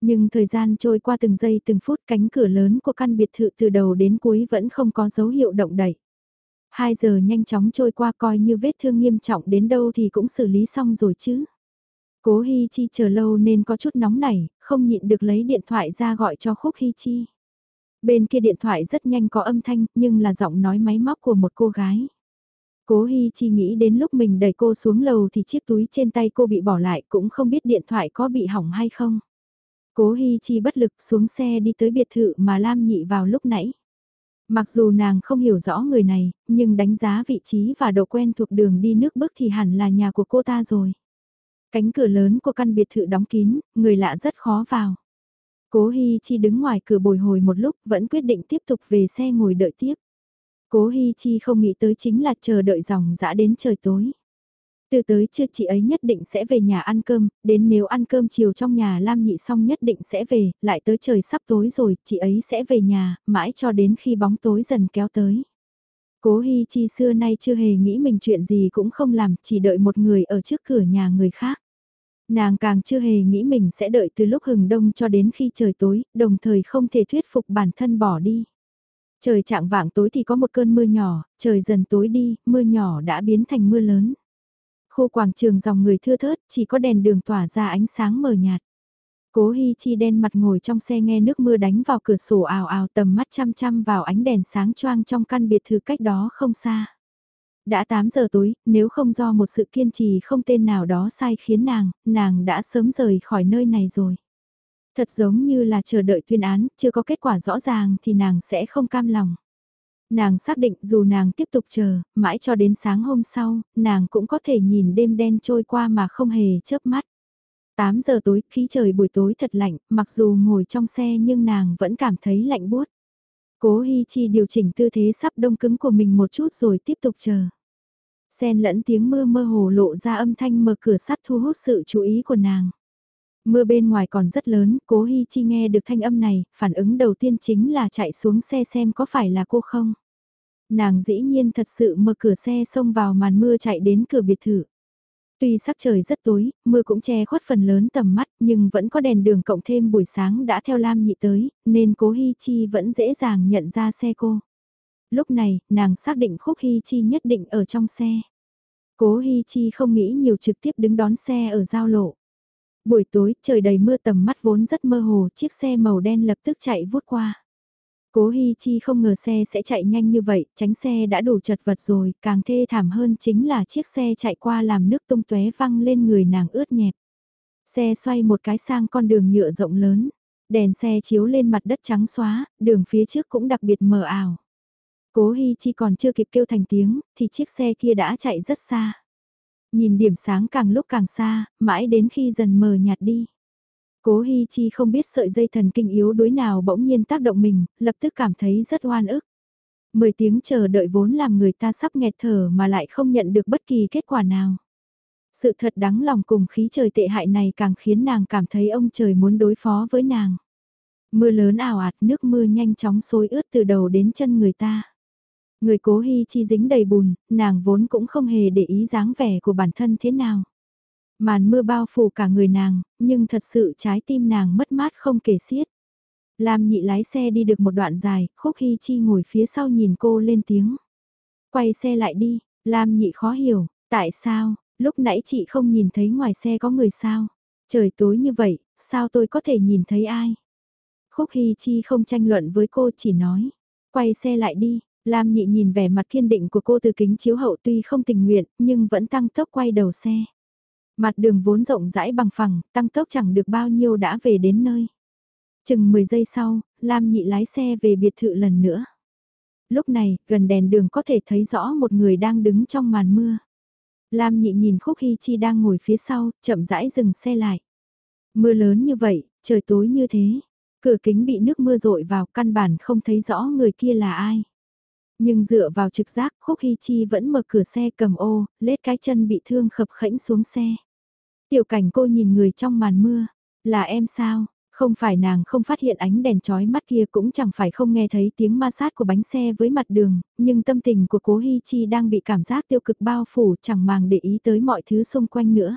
Nhưng thời gian trôi qua từng giây từng phút cánh cửa lớn của căn biệt thự từ đầu đến cuối vẫn không có dấu hiệu động đẩy. Hai giờ nhanh chóng trôi qua coi như vết thương nghiêm trọng đến đâu thì cũng xử lý xong rồi chứ. Cố Hi Chi chờ lâu nên có chút nóng nảy, không nhịn được lấy điện thoại ra gọi cho Khúc Hi Chi. Bên kia điện thoại rất nhanh có âm thanh nhưng là giọng nói máy móc của một cô gái. Cố Hi Chi nghĩ đến lúc mình đẩy cô xuống lầu thì chiếc túi trên tay cô bị bỏ lại cũng không biết điện thoại có bị hỏng hay không. Cố Hi Chi bất lực xuống xe đi tới biệt thự mà Lam Nhị vào lúc nãy. Mặc dù nàng không hiểu rõ người này, nhưng đánh giá vị trí và độ quen thuộc đường đi nước bước thì hẳn là nhà của cô ta rồi. Cánh cửa lớn của căn biệt thự đóng kín, người lạ rất khó vào. Cố Hi Chi đứng ngoài cửa bồi hồi một lúc vẫn quyết định tiếp tục về xe ngồi đợi tiếp. Cố Hi Chi không nghĩ tới chính là chờ đợi dòng dã đến trời tối. Từ tới chưa chị ấy nhất định sẽ về nhà ăn cơm, đến nếu ăn cơm chiều trong nhà Lam Nhị xong nhất định sẽ về, lại tới trời sắp tối rồi, chị ấy sẽ về nhà, mãi cho đến khi bóng tối dần kéo tới. Cố Hi Chi xưa nay chưa hề nghĩ mình chuyện gì cũng không làm, chỉ đợi một người ở trước cửa nhà người khác. Nàng càng chưa hề nghĩ mình sẽ đợi từ lúc hừng đông cho đến khi trời tối, đồng thời không thể thuyết phục bản thân bỏ đi. Trời trạng vạng tối thì có một cơn mưa nhỏ, trời dần tối đi, mưa nhỏ đã biến thành mưa lớn. Khu quảng trường dòng người thưa thớt, chỉ có đèn đường tỏa ra ánh sáng mờ nhạt. Cố Hi Chi đen mặt ngồi trong xe nghe nước mưa đánh vào cửa sổ ào ào tầm mắt chăm chăm vào ánh đèn sáng choang trong căn biệt thự cách đó không xa. Đã 8 giờ tối, nếu không do một sự kiên trì không tên nào đó sai khiến nàng, nàng đã sớm rời khỏi nơi này rồi. Thật giống như là chờ đợi tuyên án, chưa có kết quả rõ ràng thì nàng sẽ không cam lòng. Nàng xác định dù nàng tiếp tục chờ, mãi cho đến sáng hôm sau, nàng cũng có thể nhìn đêm đen trôi qua mà không hề chớp mắt. 8 giờ tối, khí trời buổi tối thật lạnh, mặc dù ngồi trong xe nhưng nàng vẫn cảm thấy lạnh buốt. Cố Hi Chi điều chỉnh tư thế sắp đông cứng của mình một chút rồi tiếp tục chờ. Xen lẫn tiếng mưa mơ hồ lộ ra âm thanh mở cửa sắt thu hút sự chú ý của nàng. Mưa bên ngoài còn rất lớn, cố Hi Chi nghe được thanh âm này, phản ứng đầu tiên chính là chạy xuống xe xem có phải là cô không. Nàng dĩ nhiên thật sự mở cửa xe xông vào màn mưa chạy đến cửa biệt thự. Tuy sắc trời rất tối, mưa cũng che khuất phần lớn tầm mắt nhưng vẫn có đèn đường cộng thêm buổi sáng đã theo Lam Nhị tới, nên cố Hi Chi vẫn dễ dàng nhận ra xe cô. Lúc này, nàng xác định Khúc Hi Chi nhất định ở trong xe. Cố Hi Chi không nghĩ nhiều trực tiếp đứng đón xe ở giao lộ. Buổi tối, trời đầy mưa tầm mắt vốn rất mơ hồ, chiếc xe màu đen lập tức chạy vút qua. Cố Hi Chi không ngờ xe sẽ chạy nhanh như vậy, tránh xe đã đủ chật vật rồi, càng thê thảm hơn chính là chiếc xe chạy qua làm nước tung tóe văng lên người nàng ướt nhẹp. Xe xoay một cái sang con đường nhựa rộng lớn, đèn xe chiếu lên mặt đất trắng xóa, đường phía trước cũng đặc biệt mờ ảo. Cố Hi Chi còn chưa kịp kêu thành tiếng, thì chiếc xe kia đã chạy rất xa. Nhìn điểm sáng càng lúc càng xa, mãi đến khi dần mờ nhạt đi. Cố Hi Chi không biết sợi dây thần kinh yếu đuối nào bỗng nhiên tác động mình, lập tức cảm thấy rất oan ức. Mười tiếng chờ đợi vốn làm người ta sắp nghẹt thở mà lại không nhận được bất kỳ kết quả nào. Sự thật đáng lòng cùng khí trời tệ hại này càng khiến nàng cảm thấy ông trời muốn đối phó với nàng. Mưa lớn ảo ạt, nước mưa nhanh chóng xối ướt từ đầu đến chân người ta. Người cố hy chi dính đầy bùn, nàng vốn cũng không hề để ý dáng vẻ của bản thân thế nào. Màn mưa bao phủ cả người nàng, nhưng thật sự trái tim nàng mất mát không kể xiết. Lam nhị lái xe đi được một đoạn dài, khúc hy chi ngồi phía sau nhìn cô lên tiếng. Quay xe lại đi, Lam nhị khó hiểu, tại sao, lúc nãy chị không nhìn thấy ngoài xe có người sao? Trời tối như vậy, sao tôi có thể nhìn thấy ai? Khúc Hy Chi không tranh luận với cô chỉ nói, quay xe lại đi, Lam nhị nhìn vẻ mặt kiên định của cô từ kính chiếu hậu tuy không tình nguyện, nhưng vẫn tăng tốc quay đầu xe. Mặt đường vốn rộng rãi bằng phẳng, tăng tốc chẳng được bao nhiêu đã về đến nơi. Chừng 10 giây sau, Lam nhị lái xe về biệt thự lần nữa. Lúc này, gần đèn đường có thể thấy rõ một người đang đứng trong màn mưa. Lam nhị nhìn Khúc Hy Chi đang ngồi phía sau, chậm rãi dừng xe lại. Mưa lớn như vậy, trời tối như thế. Cửa kính bị nước mưa rội vào căn bản không thấy rõ người kia là ai. Nhưng dựa vào trực giác Khúc Hy Chi vẫn mở cửa xe cầm ô, lết cái chân bị thương khập khẽnh xuống xe. Tiểu cảnh cô nhìn người trong màn mưa, là em sao? Không phải nàng không phát hiện ánh đèn chói mắt kia cũng chẳng phải không nghe thấy tiếng ma sát của bánh xe với mặt đường, nhưng tâm tình của cố Hi Chi đang bị cảm giác tiêu cực bao phủ chẳng màng để ý tới mọi thứ xung quanh nữa.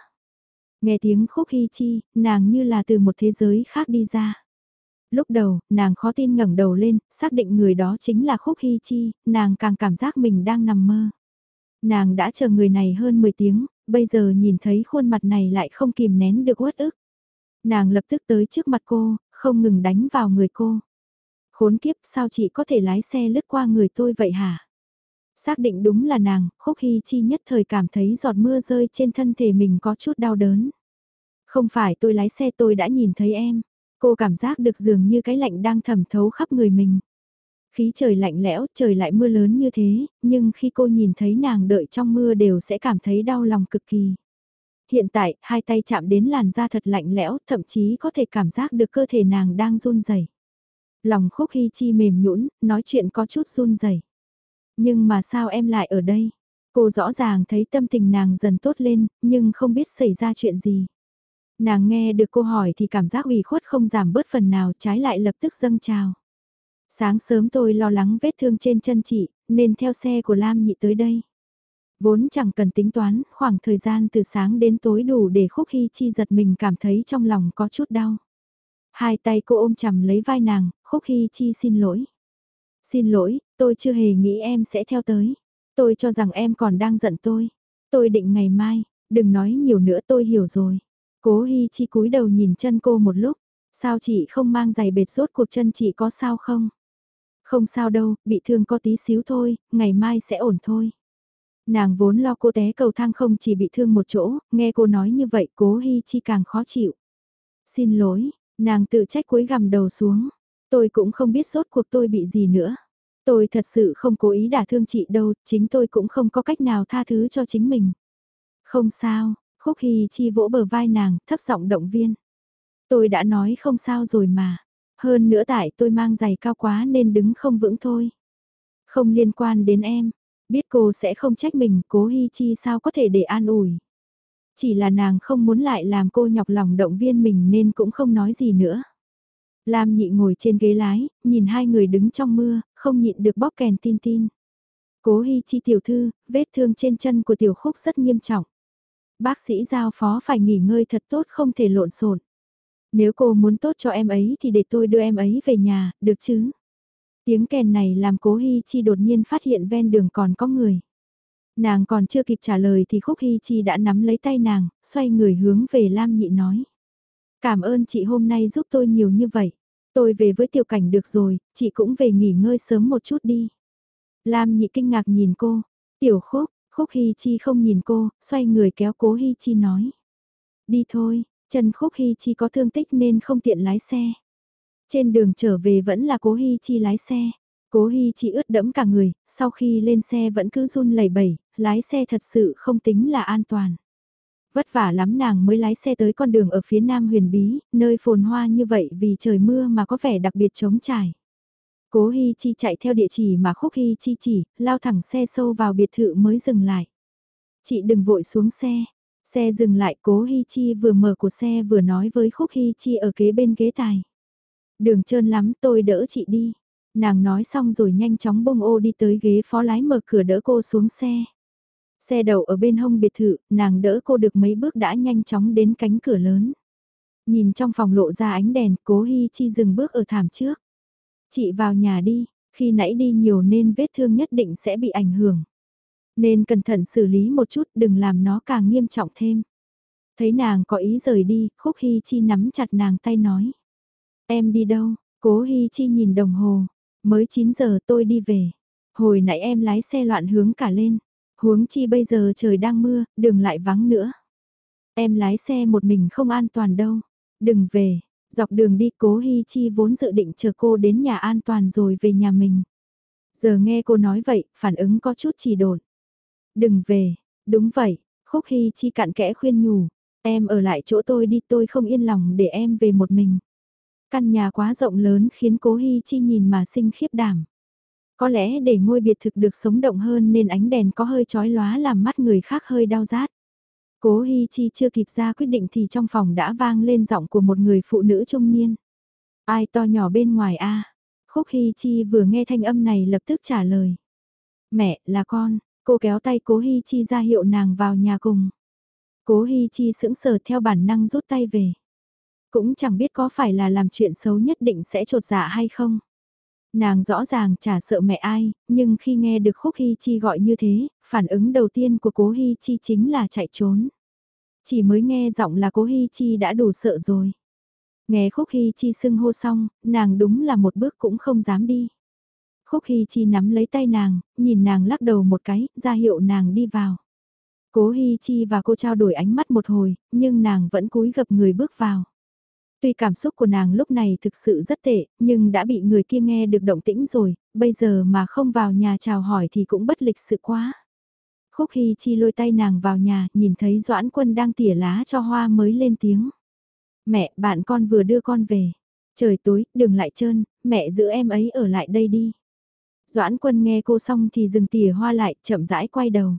Nghe tiếng khúc Hi Chi, nàng như là từ một thế giới khác đi ra. Lúc đầu, nàng khó tin ngẩng đầu lên, xác định người đó chính là khúc Hi Chi, nàng càng cảm giác mình đang nằm mơ. Nàng đã chờ người này hơn 10 tiếng, bây giờ nhìn thấy khuôn mặt này lại không kìm nén được uất ức. Nàng lập tức tới trước mặt cô, không ngừng đánh vào người cô. Khốn kiếp sao chị có thể lái xe lướt qua người tôi vậy hả? Xác định đúng là nàng, khúc hy chi nhất thời cảm thấy giọt mưa rơi trên thân thể mình có chút đau đớn. Không phải tôi lái xe tôi đã nhìn thấy em. Cô cảm giác được dường như cái lạnh đang thẩm thấu khắp người mình. Khí trời lạnh lẽo, trời lại mưa lớn như thế, nhưng khi cô nhìn thấy nàng đợi trong mưa đều sẽ cảm thấy đau lòng cực kỳ hiện tại hai tay chạm đến làn da thật lạnh lẽo, thậm chí có thể cảm giác được cơ thể nàng đang run rẩy. Lòng khúc hy chi mềm nhũn, nói chuyện có chút run rẩy. Nhưng mà sao em lại ở đây? Cô rõ ràng thấy tâm tình nàng dần tốt lên, nhưng không biết xảy ra chuyện gì. Nàng nghe được cô hỏi thì cảm giác ủy khuất không giảm bớt phần nào trái lại lập tức dâng trào. Sáng sớm tôi lo lắng vết thương trên chân chị, nên theo xe của Lam Nhị tới đây. Vốn chẳng cần tính toán, khoảng thời gian từ sáng đến tối đủ để khúc hy chi giật mình cảm thấy trong lòng có chút đau. Hai tay cô ôm chầm lấy vai nàng, khúc hy chi xin lỗi. Xin lỗi, tôi chưa hề nghĩ em sẽ theo tới. Tôi cho rằng em còn đang giận tôi. Tôi định ngày mai, đừng nói nhiều nữa tôi hiểu rồi. Cố hy chi cúi đầu nhìn chân cô một lúc. Sao chị không mang giày bệt rốt cuộc chân chị có sao không? Không sao đâu, bị thương có tí xíu thôi, ngày mai sẽ ổn thôi. Nàng vốn lo cô té cầu thang không chỉ bị thương một chỗ, nghe cô nói như vậy cố Hi Chi càng khó chịu. Xin lỗi, nàng tự trách cúi gằm đầu xuống. Tôi cũng không biết sốt cuộc tôi bị gì nữa. Tôi thật sự không cố ý đả thương chị đâu, chính tôi cũng không có cách nào tha thứ cho chính mình. Không sao, Khúc hy Chi vỗ bờ vai nàng, thấp giọng động viên. Tôi đã nói không sao rồi mà. Hơn nữa tại tôi mang giày cao quá nên đứng không vững thôi. Không liên quan đến em, Biết cô sẽ không trách mình, cố Hi Chi sao có thể để an ủi. Chỉ là nàng không muốn lại làm cô nhọc lòng động viên mình nên cũng không nói gì nữa. Lam nhị ngồi trên ghế lái, nhìn hai người đứng trong mưa, không nhịn được bóp kèn tin tin. Cố Hi Chi tiểu thư, vết thương trên chân của tiểu khúc rất nghiêm trọng. Bác sĩ giao phó phải nghỉ ngơi thật tốt không thể lộn xộn. Nếu cô muốn tốt cho em ấy thì để tôi đưa em ấy về nhà, được chứ? Tiếng kèn này làm cố Hi Chi đột nhiên phát hiện ven đường còn có người. Nàng còn chưa kịp trả lời thì Khúc Hi Chi đã nắm lấy tay nàng, xoay người hướng về Lam Nhị nói. Cảm ơn chị hôm nay giúp tôi nhiều như vậy. Tôi về với tiểu cảnh được rồi, chị cũng về nghỉ ngơi sớm một chút đi. Lam Nhị kinh ngạc nhìn cô. Tiểu Khúc, Khúc Hi Chi không nhìn cô, xoay người kéo cố Hi Chi nói. Đi thôi, chân Khúc hy Chi có thương tích nên không tiện lái xe. Trên đường trở về vẫn là cố hy Chi lái xe. Cố hy Chi ướt đẫm cả người, sau khi lên xe vẫn cứ run lẩy bẩy, lái xe thật sự không tính là an toàn. Vất vả lắm nàng mới lái xe tới con đường ở phía nam huyền bí, nơi phồn hoa như vậy vì trời mưa mà có vẻ đặc biệt trống trải. Cố Hi Chi chạy theo địa chỉ mà Khúc Hi Chi chỉ, lao thẳng xe sâu vào biệt thự mới dừng lại. Chị đừng vội xuống xe. Xe dừng lại Cố Hi Chi vừa mở của xe vừa nói với Khúc Hi Chi ở kế bên ghế tài. Đường trơn lắm tôi đỡ chị đi. Nàng nói xong rồi nhanh chóng bông ô đi tới ghế phó lái mở cửa đỡ cô xuống xe. Xe đậu ở bên hông biệt thự, nàng đỡ cô được mấy bước đã nhanh chóng đến cánh cửa lớn. Nhìn trong phòng lộ ra ánh đèn, cố Hi Chi dừng bước ở thảm trước. Chị vào nhà đi, khi nãy đi nhiều nên vết thương nhất định sẽ bị ảnh hưởng. Nên cẩn thận xử lý một chút đừng làm nó càng nghiêm trọng thêm. Thấy nàng có ý rời đi, Khúc hy Chi nắm chặt nàng tay nói. Em đi đâu? Cố hy Chi nhìn đồng hồ. Mới 9 giờ tôi đi về. Hồi nãy em lái xe loạn hướng cả lên. Huống chi bây giờ trời đang mưa, đường lại vắng nữa. Em lái xe một mình không an toàn đâu. Đừng về, dọc đường đi cố Hi Chi vốn dự định chờ cô đến nhà an toàn rồi về nhà mình. Giờ nghe cô nói vậy, phản ứng có chút trì đột. Đừng về, đúng vậy, Khúc Hi Chi cạn kẽ khuyên nhủ, em ở lại chỗ tôi đi tôi không yên lòng để em về một mình. Căn nhà quá rộng lớn khiến cố Hi Chi nhìn mà sinh khiếp đảm. Có lẽ để ngôi biệt thực được sống động hơn nên ánh đèn có hơi chói lóa làm mắt người khác hơi đau rát. Cố Hi Chi chưa kịp ra quyết định thì trong phòng đã vang lên giọng của một người phụ nữ trung niên. Ai to nhỏ bên ngoài a? Khúc Hi Chi vừa nghe thanh âm này lập tức trả lời. Mẹ, là con, cô kéo tay Cố Hi Chi ra hiệu nàng vào nhà cùng. Cố Hi Chi sững sờ theo bản năng rút tay về. Cũng chẳng biết có phải là làm chuyện xấu nhất định sẽ trột dạ hay không. Nàng rõ ràng chả sợ mẹ ai, nhưng khi nghe được Khúc Hy Chi gọi như thế, phản ứng đầu tiên của cố Hy Chi chính là chạy trốn. Chỉ mới nghe giọng là cố Hy Chi đã đủ sợ rồi. Nghe Khúc Hy Chi xưng hô xong, nàng đúng là một bước cũng không dám đi. Khúc Hy Chi nắm lấy tay nàng, nhìn nàng lắc đầu một cái, ra hiệu nàng đi vào. Cố Hy Chi và cô trao đổi ánh mắt một hồi, nhưng nàng vẫn cúi gập người bước vào. Tuy cảm xúc của nàng lúc này thực sự rất tệ, nhưng đã bị người kia nghe được động tĩnh rồi, bây giờ mà không vào nhà chào hỏi thì cũng bất lịch sự quá. Khúc Hy Chi lôi tay nàng vào nhà, nhìn thấy Doãn Quân đang tỉa lá cho hoa mới lên tiếng. Mẹ, bạn con vừa đưa con về. Trời tối, đừng lại trơn, mẹ giữ em ấy ở lại đây đi. Doãn Quân nghe cô xong thì dừng tỉa hoa lại, chậm rãi quay đầu.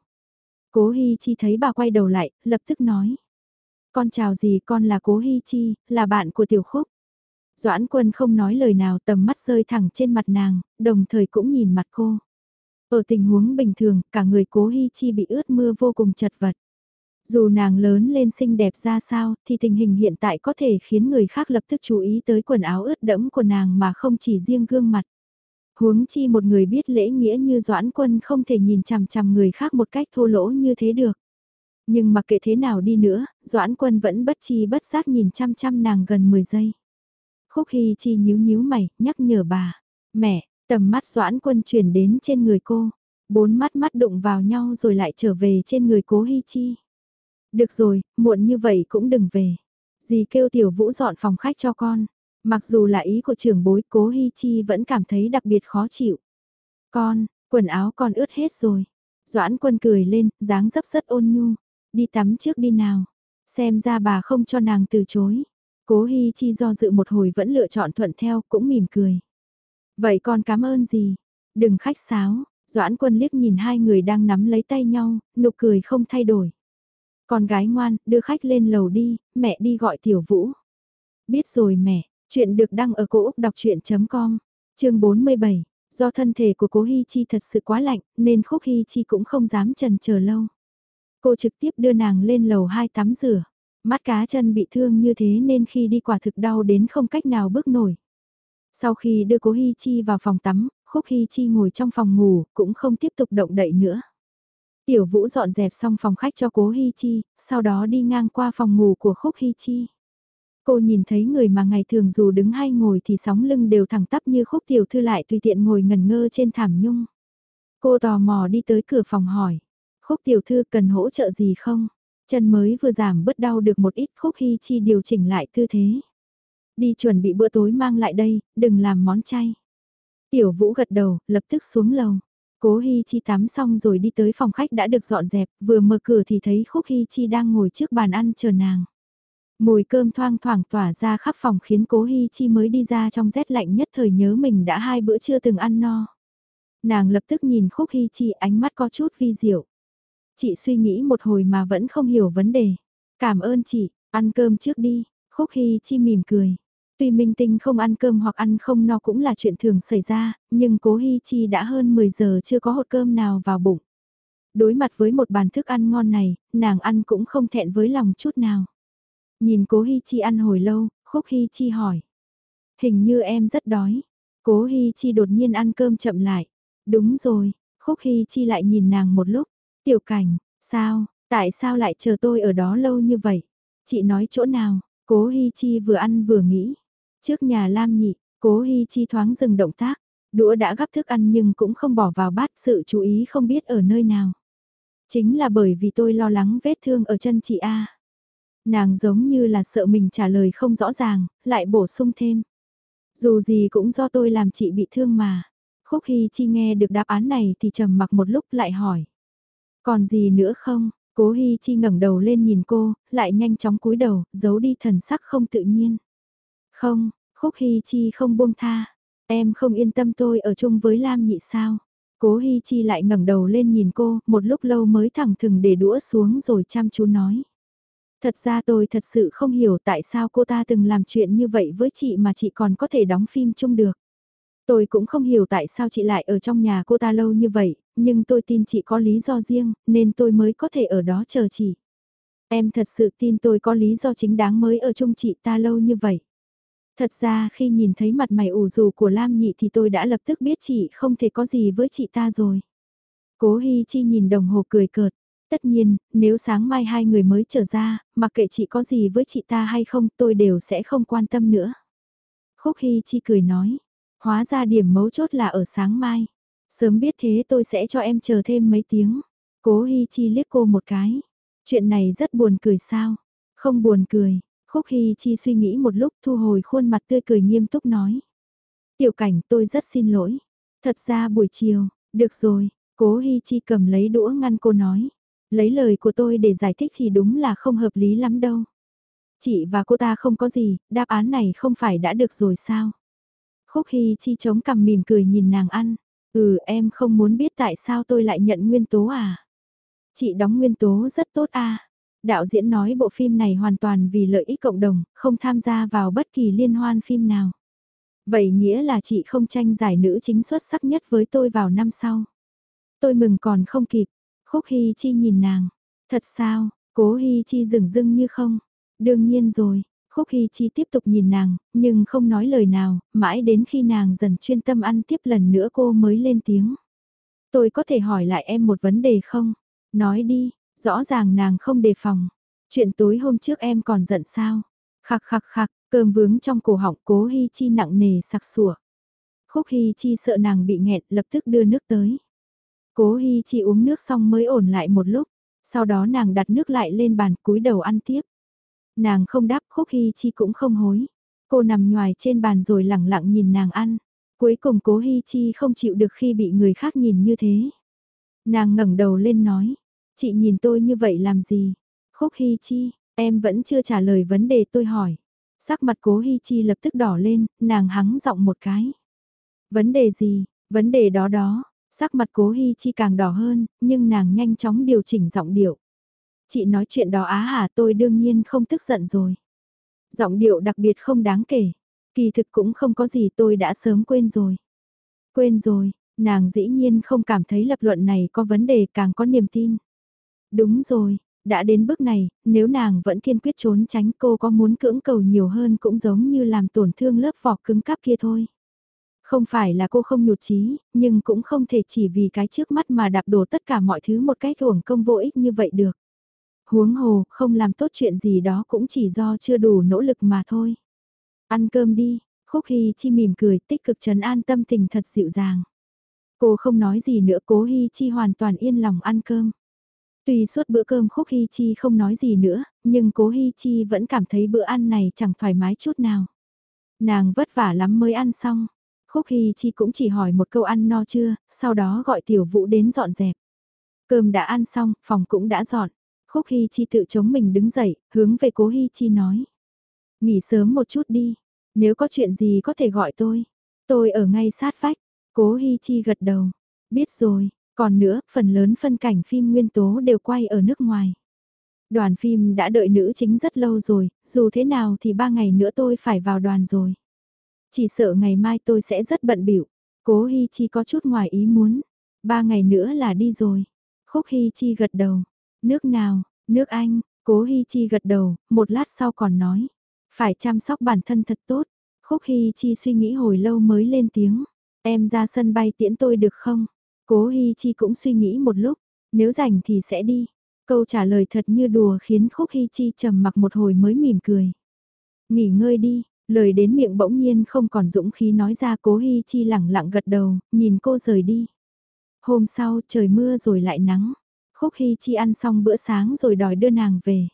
Cố Hi Chi thấy bà quay đầu lại, lập tức nói. Con chào gì con là Cố Hi Chi, là bạn của Tiểu Khúc. Doãn quân không nói lời nào tầm mắt rơi thẳng trên mặt nàng, đồng thời cũng nhìn mặt cô. Ở tình huống bình thường, cả người Cố Hi Chi bị ướt mưa vô cùng chật vật. Dù nàng lớn lên xinh đẹp ra sao, thì tình hình hiện tại có thể khiến người khác lập tức chú ý tới quần áo ướt đẫm của nàng mà không chỉ riêng gương mặt. Huống chi một người biết lễ nghĩa như Doãn Quân không thể nhìn chằm chằm người khác một cách thô lỗ như thế được. Nhưng mặc kệ thế nào đi nữa, Doãn Quân vẫn bất chi bất giác nhìn chăm chăm nàng gần 10 giây. Khúc Hy Chi nhíu nhíu mày, nhắc nhở bà. Mẹ, tầm mắt Doãn Quân chuyển đến trên người cô. Bốn mắt mắt đụng vào nhau rồi lại trở về trên người cố Hy Chi. Được rồi, muộn như vậy cũng đừng về. Dì kêu tiểu vũ dọn phòng khách cho con. Mặc dù là ý của trưởng bối cố Hi Chi vẫn cảm thấy đặc biệt khó chịu. Con, quần áo con ướt hết rồi. Doãn quân cười lên, dáng dấp rất ôn nhu. Đi tắm trước đi nào. Xem ra bà không cho nàng từ chối. Cố Hi Chi do dự một hồi vẫn lựa chọn thuận theo cũng mỉm cười. Vậy con cảm ơn gì? Đừng khách sáo. Doãn quân liếc nhìn hai người đang nắm lấy tay nhau, nụ cười không thay đổi. Con gái ngoan, đưa khách lên lầu đi, mẹ đi gọi tiểu vũ. Biết rồi mẹ, chuyện được đăng ở cổ Úc đọc chuyện.com, chương 47. Do thân thể của cố Hi Chi thật sự quá lạnh, nên Khúc Hi Chi cũng không dám trần chờ lâu. Cô trực tiếp đưa nàng lên lầu 2 tắm rửa. Mắt cá chân bị thương như thế nên khi đi quả thực đau đến không cách nào bước nổi. Sau khi đưa cố Hi Chi vào phòng tắm, Khúc Hi Chi ngồi trong phòng ngủ, cũng không tiếp tục động đậy nữa. Tiểu Vũ dọn dẹp xong phòng khách cho cố Hi Chi, sau đó đi ngang qua phòng ngủ của Khúc Hi Chi. Cô nhìn thấy người mà ngày thường dù đứng hay ngồi thì sóng lưng đều thẳng tắp như Khúc Tiểu Thư lại tùy tiện ngồi ngần ngơ trên thảm nhung. Cô tò mò đi tới cửa phòng hỏi. Khúc tiểu thư cần hỗ trợ gì không? Chân mới vừa giảm bớt đau được một ít khúc hy chi điều chỉnh lại tư thế. Đi chuẩn bị bữa tối mang lại đây, đừng làm món chay. Tiểu vũ gật đầu, lập tức xuống lầu. Cố Hi Chi tắm xong rồi đi tới phòng khách đã được dọn dẹp, vừa mở cửa thì thấy Khúc Hi Chi đang ngồi trước bàn ăn chờ nàng. Mùi cơm thoang thoảng tỏa ra khắp phòng khiến Cố Hi Chi mới đi ra trong rét lạnh nhất thời nhớ mình đã hai bữa chưa từng ăn no. Nàng lập tức nhìn Khúc Hi Chi ánh mắt có chút vi diệu. Chị suy nghĩ một hồi mà vẫn không hiểu vấn đề. Cảm ơn chị, ăn cơm trước đi, Khúc Hi Chi mỉm cười. Tuy minh tinh không ăn cơm hoặc ăn không no cũng là chuyện thường xảy ra, nhưng cố Hi Chi đã hơn 10 giờ chưa có hột cơm nào vào bụng. Đối mặt với một bàn thức ăn ngon này, nàng ăn cũng không thẹn với lòng chút nào. Nhìn cố Hi Chi ăn hồi lâu, Khúc Hi Chi hỏi. Hình như em rất đói. Cố Hi Chi đột nhiên ăn cơm chậm lại. Đúng rồi, Khúc Hi Chi lại nhìn nàng một lúc. Tiểu cảnh, sao, tại sao lại chờ tôi ở đó lâu như vậy? Chị nói chỗ nào? Cố Hi Chi vừa ăn vừa nghĩ. Trước nhà Lam Nhị, Cố Hi Chi thoáng dừng động tác. Đũa đã gắp thức ăn nhưng cũng không bỏ vào bát sự chú ý không biết ở nơi nào. Chính là bởi vì tôi lo lắng vết thương ở chân chị A. Nàng giống như là sợ mình trả lời không rõ ràng, lại bổ sung thêm. Dù gì cũng do tôi làm chị bị thương mà. Khúc Hy Chi nghe được đáp án này thì trầm mặc một lúc lại hỏi. Còn gì nữa không? Cố Hy Chi ngẩng đầu lên nhìn cô, lại nhanh chóng cúi đầu, giấu đi thần sắc không tự nhiên. Không, Khúc Hy Chi không buông tha. Em không yên tâm tôi ở chung với Lam Nhị sao? Cố Hi Chi lại ngẩng đầu lên nhìn cô, một lúc lâu mới thẳng thừng để đũa xuống rồi chăm chú nói. Thật ra tôi thật sự không hiểu tại sao cô ta từng làm chuyện như vậy với chị mà chị còn có thể đóng phim chung được. Tôi cũng không hiểu tại sao chị lại ở trong nhà cô ta lâu như vậy, nhưng tôi tin chị có lý do riêng, nên tôi mới có thể ở đó chờ chị. Em thật sự tin tôi có lý do chính đáng mới ở chung chị ta lâu như vậy. Thật ra khi nhìn thấy mặt mày ủ rù của Lam Nhị thì tôi đã lập tức biết chị không thể có gì với chị ta rồi. Cố Hi Chi nhìn đồng hồ cười cợt. Tất nhiên, nếu sáng mai hai người mới trở ra, mặc kệ chị có gì với chị ta hay không tôi đều sẽ không quan tâm nữa. Khúc hy Chi cười nói. Hóa ra điểm mấu chốt là ở sáng mai. Sớm biết thế tôi sẽ cho em chờ thêm mấy tiếng. Cố hy Chi liếc cô một cái. Chuyện này rất buồn cười sao? Không buồn cười, Khúc Hy Chi suy nghĩ một lúc thu hồi khuôn mặt tươi cười nghiêm túc nói. Tiểu cảnh tôi rất xin lỗi. Thật ra buổi chiều, được rồi, cố Hy Chi cầm lấy đũa ngăn cô nói. Lấy lời của tôi để giải thích thì đúng là không hợp lý lắm đâu. Chị và cô ta không có gì, đáp án này không phải đã được rồi sao? Khúc Hy Chi chống cằm mỉm cười nhìn nàng ăn. Ừ em không muốn biết tại sao tôi lại nhận nguyên tố à? Chị đóng nguyên tố rất tốt à? Đạo diễn nói bộ phim này hoàn toàn vì lợi ích cộng đồng, không tham gia vào bất kỳ liên hoan phim nào. Vậy nghĩa là chị không tranh giải nữ chính xuất sắc nhất với tôi vào năm sau. Tôi mừng còn không kịp. Khúc Hy Chi nhìn nàng. Thật sao, cố Hy Chi dừng dưng như không. Đương nhiên rồi, Khúc Hy Chi tiếp tục nhìn nàng, nhưng không nói lời nào, mãi đến khi nàng dần chuyên tâm ăn tiếp lần nữa cô mới lên tiếng. Tôi có thể hỏi lại em một vấn đề không? Nói đi, Rõ ràng nàng không đề phòng. Chuyện tối hôm trước em còn giận sao? Khắc khắc khắc, cơm vướng trong cổ họng cố Hi Chi nặng nề sặc sủa. Khúc Hi Chi sợ nàng bị nghẹn lập tức đưa nước tới. Cố Hi Chi uống nước xong mới ổn lại một lúc. Sau đó nàng đặt nước lại lên bàn cúi đầu ăn tiếp. Nàng không đáp Khúc Hi Chi cũng không hối. Cô nằm nhoài trên bàn rồi lặng lặng nhìn nàng ăn. Cuối cùng cố Hi Chi không chịu được khi bị người khác nhìn như thế. Nàng ngẩng đầu lên nói, Chị nhìn tôi như vậy làm gì? Khúc Hi Chi, em vẫn chưa trả lời vấn đề tôi hỏi. Sắc mặt cố Hi Chi lập tức đỏ lên, nàng hắng giọng một cái. Vấn đề gì? Vấn đề đó đó. Sắc mặt cố Hy Chi càng đỏ hơn, nhưng nàng nhanh chóng điều chỉnh giọng điệu. Chị nói chuyện đó á hả tôi đương nhiên không tức giận rồi. Giọng điệu đặc biệt không đáng kể. Kỳ thực cũng không có gì tôi đã sớm quên rồi. Quên rồi, nàng dĩ nhiên không cảm thấy lập luận này có vấn đề càng có niềm tin. Đúng rồi, đã đến bước này, nếu nàng vẫn kiên quyết trốn tránh cô có muốn cưỡng cầu nhiều hơn cũng giống như làm tổn thương lớp vỏ cứng cáp kia thôi. Không phải là cô không nhụt chí, nhưng cũng không thể chỉ vì cái trước mắt mà đạp đổ tất cả mọi thứ một cách uổng công vô ích như vậy được. Huống hồ, không làm tốt chuyện gì đó cũng chỉ do chưa đủ nỗ lực mà thôi. Ăn cơm đi, Khúc Hy Chi mỉm cười tích cực trấn an tâm tình thật dịu dàng. Cô không nói gì nữa cố Hy Chi hoàn toàn yên lòng ăn cơm. Tuy suốt bữa cơm Khúc Hy Chi không nói gì nữa, nhưng cố Hy Chi vẫn cảm thấy bữa ăn này chẳng thoải mái chút nào. Nàng vất vả lắm mới ăn xong. Khúc Hy Chi cũng chỉ hỏi một câu ăn no chưa, sau đó gọi Tiểu Vũ đến dọn dẹp. Cơm đã ăn xong, phòng cũng đã dọn. Khúc Hy Chi tự chống mình đứng dậy, hướng về cố Hy Chi nói. Nghỉ sớm một chút đi, nếu có chuyện gì có thể gọi tôi. Tôi ở ngay sát vách. Cố Hy Chi gật đầu. Biết rồi, còn nữa, phần lớn phân cảnh phim nguyên tố đều quay ở nước ngoài. Đoàn phim đã đợi nữ chính rất lâu rồi, dù thế nào thì ba ngày nữa tôi phải vào đoàn rồi. Chỉ sợ ngày mai tôi sẽ rất bận biểu. Cố Hi Chi có chút ngoài ý muốn. Ba ngày nữa là đi rồi. Khúc Hi Chi gật đầu. Nước nào, nước Anh, Cố Hi Chi gật đầu, một lát sau còn nói. Phải chăm sóc bản thân thật tốt. Khúc Hi Chi suy nghĩ hồi lâu mới lên tiếng. Em ra sân bay tiễn tôi được không? Cố Hi Chi cũng suy nghĩ một lúc. Nếu rảnh thì sẽ đi. Câu trả lời thật như đùa khiến Khúc Hi Chi trầm mặc một hồi mới mỉm cười. Nghỉ ngơi đi, lời đến miệng bỗng nhiên không còn dũng khí nói ra Cố Hi Chi lẳng lặng gật đầu, nhìn cô rời đi. Hôm sau trời mưa rồi lại nắng. Khúc Hi Chi ăn xong bữa sáng rồi đòi đưa nàng về.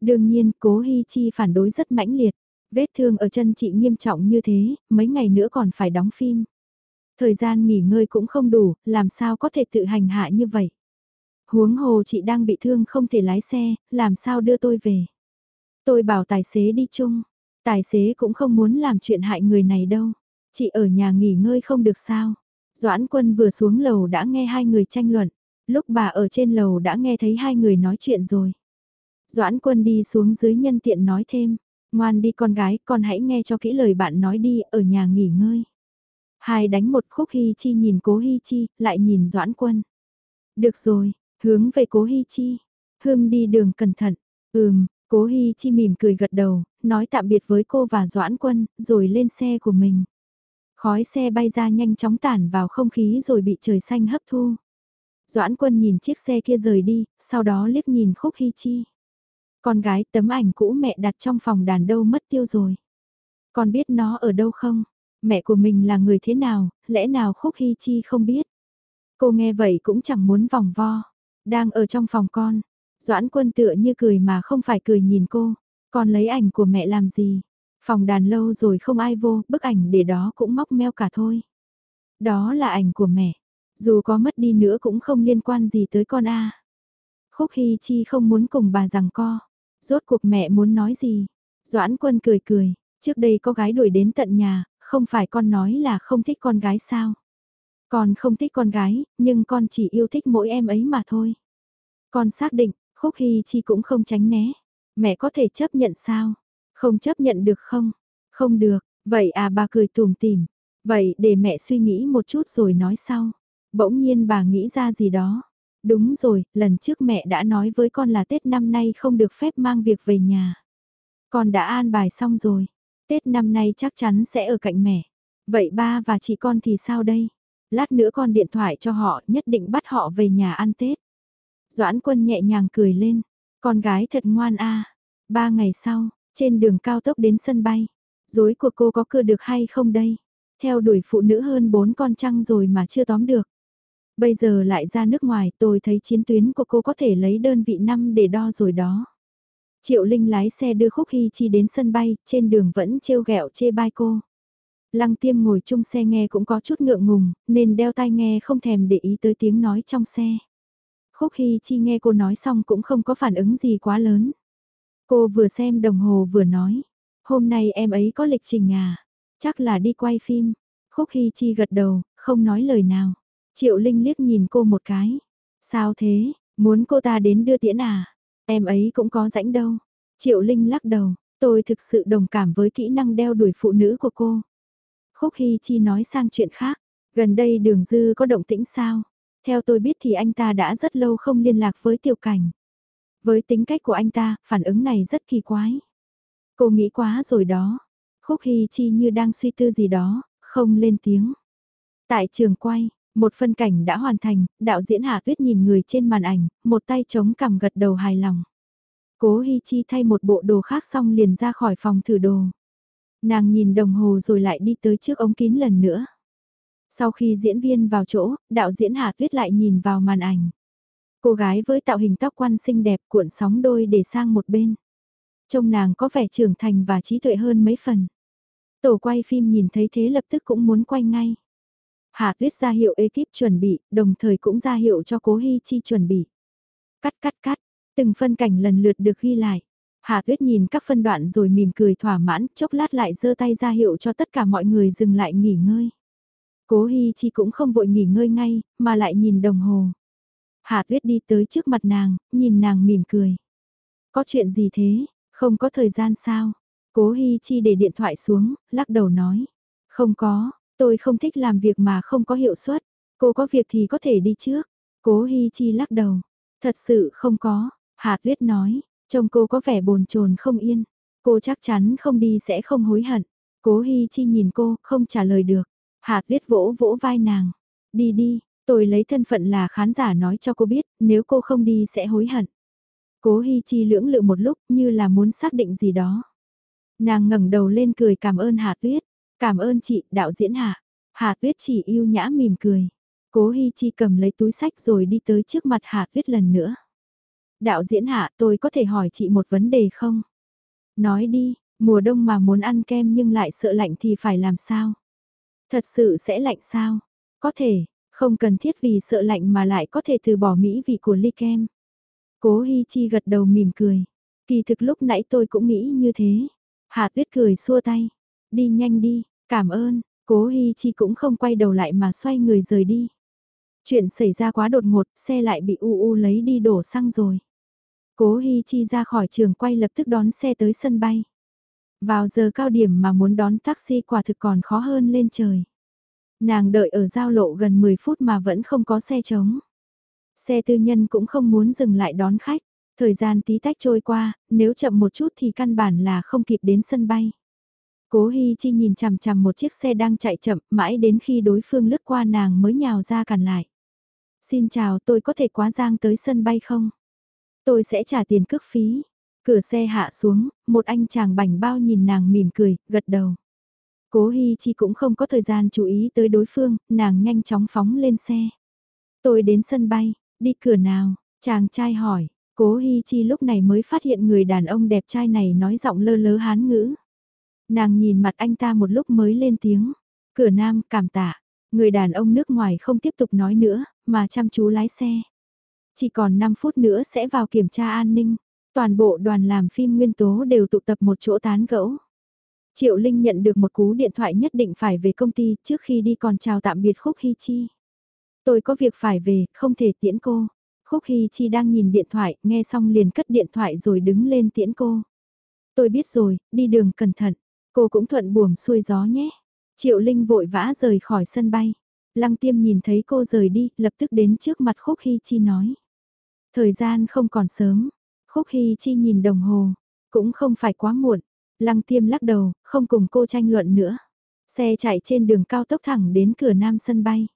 Đương nhiên, Cố Hi Chi phản đối rất mãnh liệt. Vết thương ở chân chị nghiêm trọng như thế, mấy ngày nữa còn phải đóng phim. Thời gian nghỉ ngơi cũng không đủ, làm sao có thể tự hành hạ như vậy. Huống hồ chị đang bị thương không thể lái xe, làm sao đưa tôi về. Tôi bảo tài xế đi chung, tài xế cũng không muốn làm chuyện hại người này đâu. Chị ở nhà nghỉ ngơi không được sao. Doãn quân vừa xuống lầu đã nghe hai người tranh luận, lúc bà ở trên lầu đã nghe thấy hai người nói chuyện rồi. Doãn quân đi xuống dưới nhân tiện nói thêm, ngoan đi con gái, con hãy nghe cho kỹ lời bạn nói đi, ở nhà nghỉ ngơi. Hai đánh một khúc Hi Chi nhìn cố Hi Chi, lại nhìn Doãn quân. Được rồi, hướng về cố Hi Chi. Hương đi đường cẩn thận. Ừm, cố Hi Chi mỉm cười gật đầu, nói tạm biệt với cô và Doãn quân, rồi lên xe của mình. Khói xe bay ra nhanh chóng tản vào không khí rồi bị trời xanh hấp thu. Doãn quân nhìn chiếc xe kia rời đi, sau đó liếc nhìn khúc Hi Chi. Con gái tấm ảnh cũ mẹ đặt trong phòng đàn đâu mất tiêu rồi. Con biết nó ở đâu không? Mẹ của mình là người thế nào, lẽ nào khúc Hi Chi không biết? Cô nghe vậy cũng chẳng muốn vòng vo. Đang ở trong phòng con. Doãn quân tựa như cười mà không phải cười nhìn cô. còn lấy ảnh của mẹ làm gì? Phòng đàn lâu rồi không ai vô, bức ảnh để đó cũng móc meo cả thôi. Đó là ảnh của mẹ. Dù có mất đi nữa cũng không liên quan gì tới con a. Khúc Hy Chi không muốn cùng bà rằng co. Rốt cuộc mẹ muốn nói gì? Doãn quân cười cười, trước đây có gái đuổi đến tận nhà, không phải con nói là không thích con gái sao? Con không thích con gái, nhưng con chỉ yêu thích mỗi em ấy mà thôi. Con xác định, Khúc Hy Chi cũng không tránh né. Mẹ có thể chấp nhận sao? Không chấp nhận được không? Không được, vậy à bà cười tùm tìm. Vậy để mẹ suy nghĩ một chút rồi nói sau. Bỗng nhiên bà nghĩ ra gì đó. Đúng rồi, lần trước mẹ đã nói với con là Tết năm nay không được phép mang việc về nhà. Con đã an bài xong rồi. Tết năm nay chắc chắn sẽ ở cạnh mẹ. Vậy ba và chị con thì sao đây? Lát nữa con điện thoại cho họ nhất định bắt họ về nhà ăn Tết. Doãn quân nhẹ nhàng cười lên. Con gái thật ngoan a. Ba ngày sau, trên đường cao tốc đến sân bay. Dối của cô có cưa được hay không đây? Theo đuổi phụ nữ hơn bốn con trăng rồi mà chưa tóm được. Bây giờ lại ra nước ngoài tôi thấy chiến tuyến của cô có thể lấy đơn vị năm để đo rồi đó. Triệu Linh lái xe đưa Khúc Hy Chi đến sân bay, trên đường vẫn trêu ghẹo chê bai cô. Lăng tiêm ngồi chung xe nghe cũng có chút ngượng ngùng, nên đeo tai nghe không thèm để ý tới tiếng nói trong xe. Khúc Hy Chi nghe cô nói xong cũng không có phản ứng gì quá lớn. Cô vừa xem đồng hồ vừa nói, hôm nay em ấy có lịch trình à, chắc là đi quay phim. Khúc Hy Chi gật đầu, không nói lời nào. Triệu Linh liếc nhìn cô một cái. Sao thế, muốn cô ta đến đưa tiễn à? Em ấy cũng có rãnh đâu. Triệu Linh lắc đầu, tôi thực sự đồng cảm với kỹ năng đeo đuổi phụ nữ của cô. Khúc Hy Chi nói sang chuyện khác, gần đây đường dư có động tĩnh sao? Theo tôi biết thì anh ta đã rất lâu không liên lạc với tiểu cảnh. Với tính cách của anh ta, phản ứng này rất kỳ quái. Cô nghĩ quá rồi đó. Khúc Hy Chi như đang suy tư gì đó, không lên tiếng. Tại trường quay, một phân cảnh đã hoàn thành, đạo diễn Hà Tuyết nhìn người trên màn ảnh, một tay chống cằm gật đầu hài lòng. Cố Hi Chi thay một bộ đồ khác xong liền ra khỏi phòng thử đồ. Nàng nhìn đồng hồ rồi lại đi tới trước ống kín lần nữa. Sau khi diễn viên vào chỗ, đạo diễn Hà Tuyết lại nhìn vào màn ảnh. Cô gái với tạo hình tóc quăn xinh đẹp cuộn sóng đôi để sang một bên. Trông nàng có vẻ trưởng thành và trí tuệ hơn mấy phần. Tổ quay phim nhìn thấy thế lập tức cũng muốn quay ngay. Hà Tuyết ra hiệu ekip chuẩn bị, đồng thời cũng ra hiệu cho Cố Hi Chi chuẩn bị. Cắt cắt cắt, từng phân cảnh lần lượt được ghi lại. Hà Tuyết nhìn các phân đoạn rồi mỉm cười thỏa mãn, chốc lát lại giơ tay ra hiệu cho tất cả mọi người dừng lại nghỉ ngơi. Cố Hi Chi cũng không vội nghỉ ngơi ngay, mà lại nhìn đồng hồ. Hà Tuyết đi tới trước mặt nàng, nhìn nàng mỉm cười. Có chuyện gì thế, không có thời gian sao? Cố Hi Chi để điện thoại xuống, lắc đầu nói. Không có, tôi không thích làm việc mà không có hiệu suất. Cô có việc thì có thể đi trước. Cố Hi Chi lắc đầu. Thật sự không có, Hà Tuyết nói, trông cô có vẻ bồn chồn không yên. Cô chắc chắn không đi sẽ không hối hận. Cố Hi Chi nhìn cô, không trả lời được. Hà Tuyết vỗ vỗ vai nàng. Đi đi, tôi lấy thân phận là khán giả nói cho cô biết, nếu cô không đi sẽ hối hận. Cố Hi Chi lưỡng lự một lúc như là muốn xác định gì đó. Nàng ngẩng đầu lên cười cảm ơn Hà Tuyết. Cảm ơn chị, đạo diễn Hạ. Hà Tuyết chỉ yêu nhã mỉm cười. Cố Hi Chi cầm lấy túi sách rồi đi tới trước mặt Hà Tuyết lần nữa. Đạo diễn Hạ tôi có thể hỏi chị một vấn đề không? Nói đi, mùa đông mà muốn ăn kem nhưng lại sợ lạnh thì phải làm sao? Thật sự sẽ lạnh sao? Có thể, không cần thiết vì sợ lạnh mà lại có thể từ bỏ mỹ vị của ly kem. Cố Hi Chi gật đầu mỉm cười. Kỳ thực lúc nãy tôi cũng nghĩ như thế. Hà Tuyết cười xua tay. Đi nhanh đi, cảm ơn. Cố Hi Chi cũng không quay đầu lại mà xoay người rời đi. Chuyện xảy ra quá đột ngột, xe lại bị u u lấy đi đổ xăng rồi. Cố Hi Chi ra khỏi trường quay lập tức đón xe tới sân bay. Vào giờ cao điểm mà muốn đón taxi quả thực còn khó hơn lên trời. Nàng đợi ở giao lộ gần 10 phút mà vẫn không có xe trống. Xe tư nhân cũng không muốn dừng lại đón khách. Thời gian tí tách trôi qua, nếu chậm một chút thì căn bản là không kịp đến sân bay. Cố Hi Chi nhìn chằm chằm một chiếc xe đang chạy chậm, mãi đến khi đối phương lướt qua nàng mới nhào ra cản lại. Xin chào tôi có thể quá giang tới sân bay không? Tôi sẽ trả tiền cước phí. Cửa xe hạ xuống, một anh chàng bảnh bao nhìn nàng mỉm cười, gật đầu. Cố Hi Chi cũng không có thời gian chú ý tới đối phương, nàng nhanh chóng phóng lên xe. Tôi đến sân bay, đi cửa nào? Chàng trai hỏi, Cố Hi Chi lúc này mới phát hiện người đàn ông đẹp trai này nói giọng lơ lớ hán ngữ. Nàng nhìn mặt anh ta một lúc mới lên tiếng. Cửa nam, cảm tạ. Người đàn ông nước ngoài không tiếp tục nói nữa, mà chăm chú lái xe. Chỉ còn 5 phút nữa sẽ vào kiểm tra an ninh. Toàn bộ đoàn làm phim nguyên tố đều tụ tập một chỗ tán gẫu. Triệu Linh nhận được một cú điện thoại nhất định phải về công ty trước khi đi còn chào tạm biệt Khúc Hy Chi. Tôi có việc phải về, không thể tiễn cô. Khúc Hy Chi đang nhìn điện thoại, nghe xong liền cất điện thoại rồi đứng lên tiễn cô. Tôi biết rồi, đi đường cẩn thận. Cô cũng thuận buồm xuôi gió nhé. Triệu Linh vội vã rời khỏi sân bay. Lăng tiêm nhìn thấy cô rời đi, lập tức đến trước mặt Khúc Hy Chi nói. Thời gian không còn sớm. Khúc Hy Chi nhìn đồng hồ. Cũng không phải quá muộn. Lăng tiêm lắc đầu, không cùng cô tranh luận nữa. Xe chạy trên đường cao tốc thẳng đến cửa nam sân bay.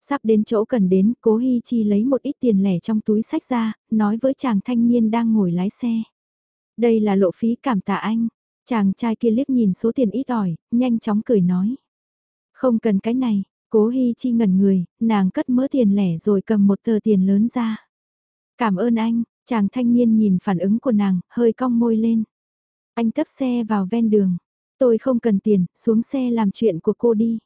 Sắp đến chỗ cần đến, cố Hi Chi lấy một ít tiền lẻ trong túi sách ra, nói với chàng thanh niên đang ngồi lái xe. Đây là lộ phí cảm tạ anh. Chàng trai kia liếc nhìn số tiền ít ỏi, nhanh chóng cười nói. Không cần cái này, cố Hi Chi ngẩn người, nàng cất mớ tiền lẻ rồi cầm một tờ tiền lớn ra. Cảm ơn anh, chàng thanh niên nhìn phản ứng của nàng, hơi cong môi lên. Anh tấp xe vào ven đường. Tôi không cần tiền, xuống xe làm chuyện của cô đi.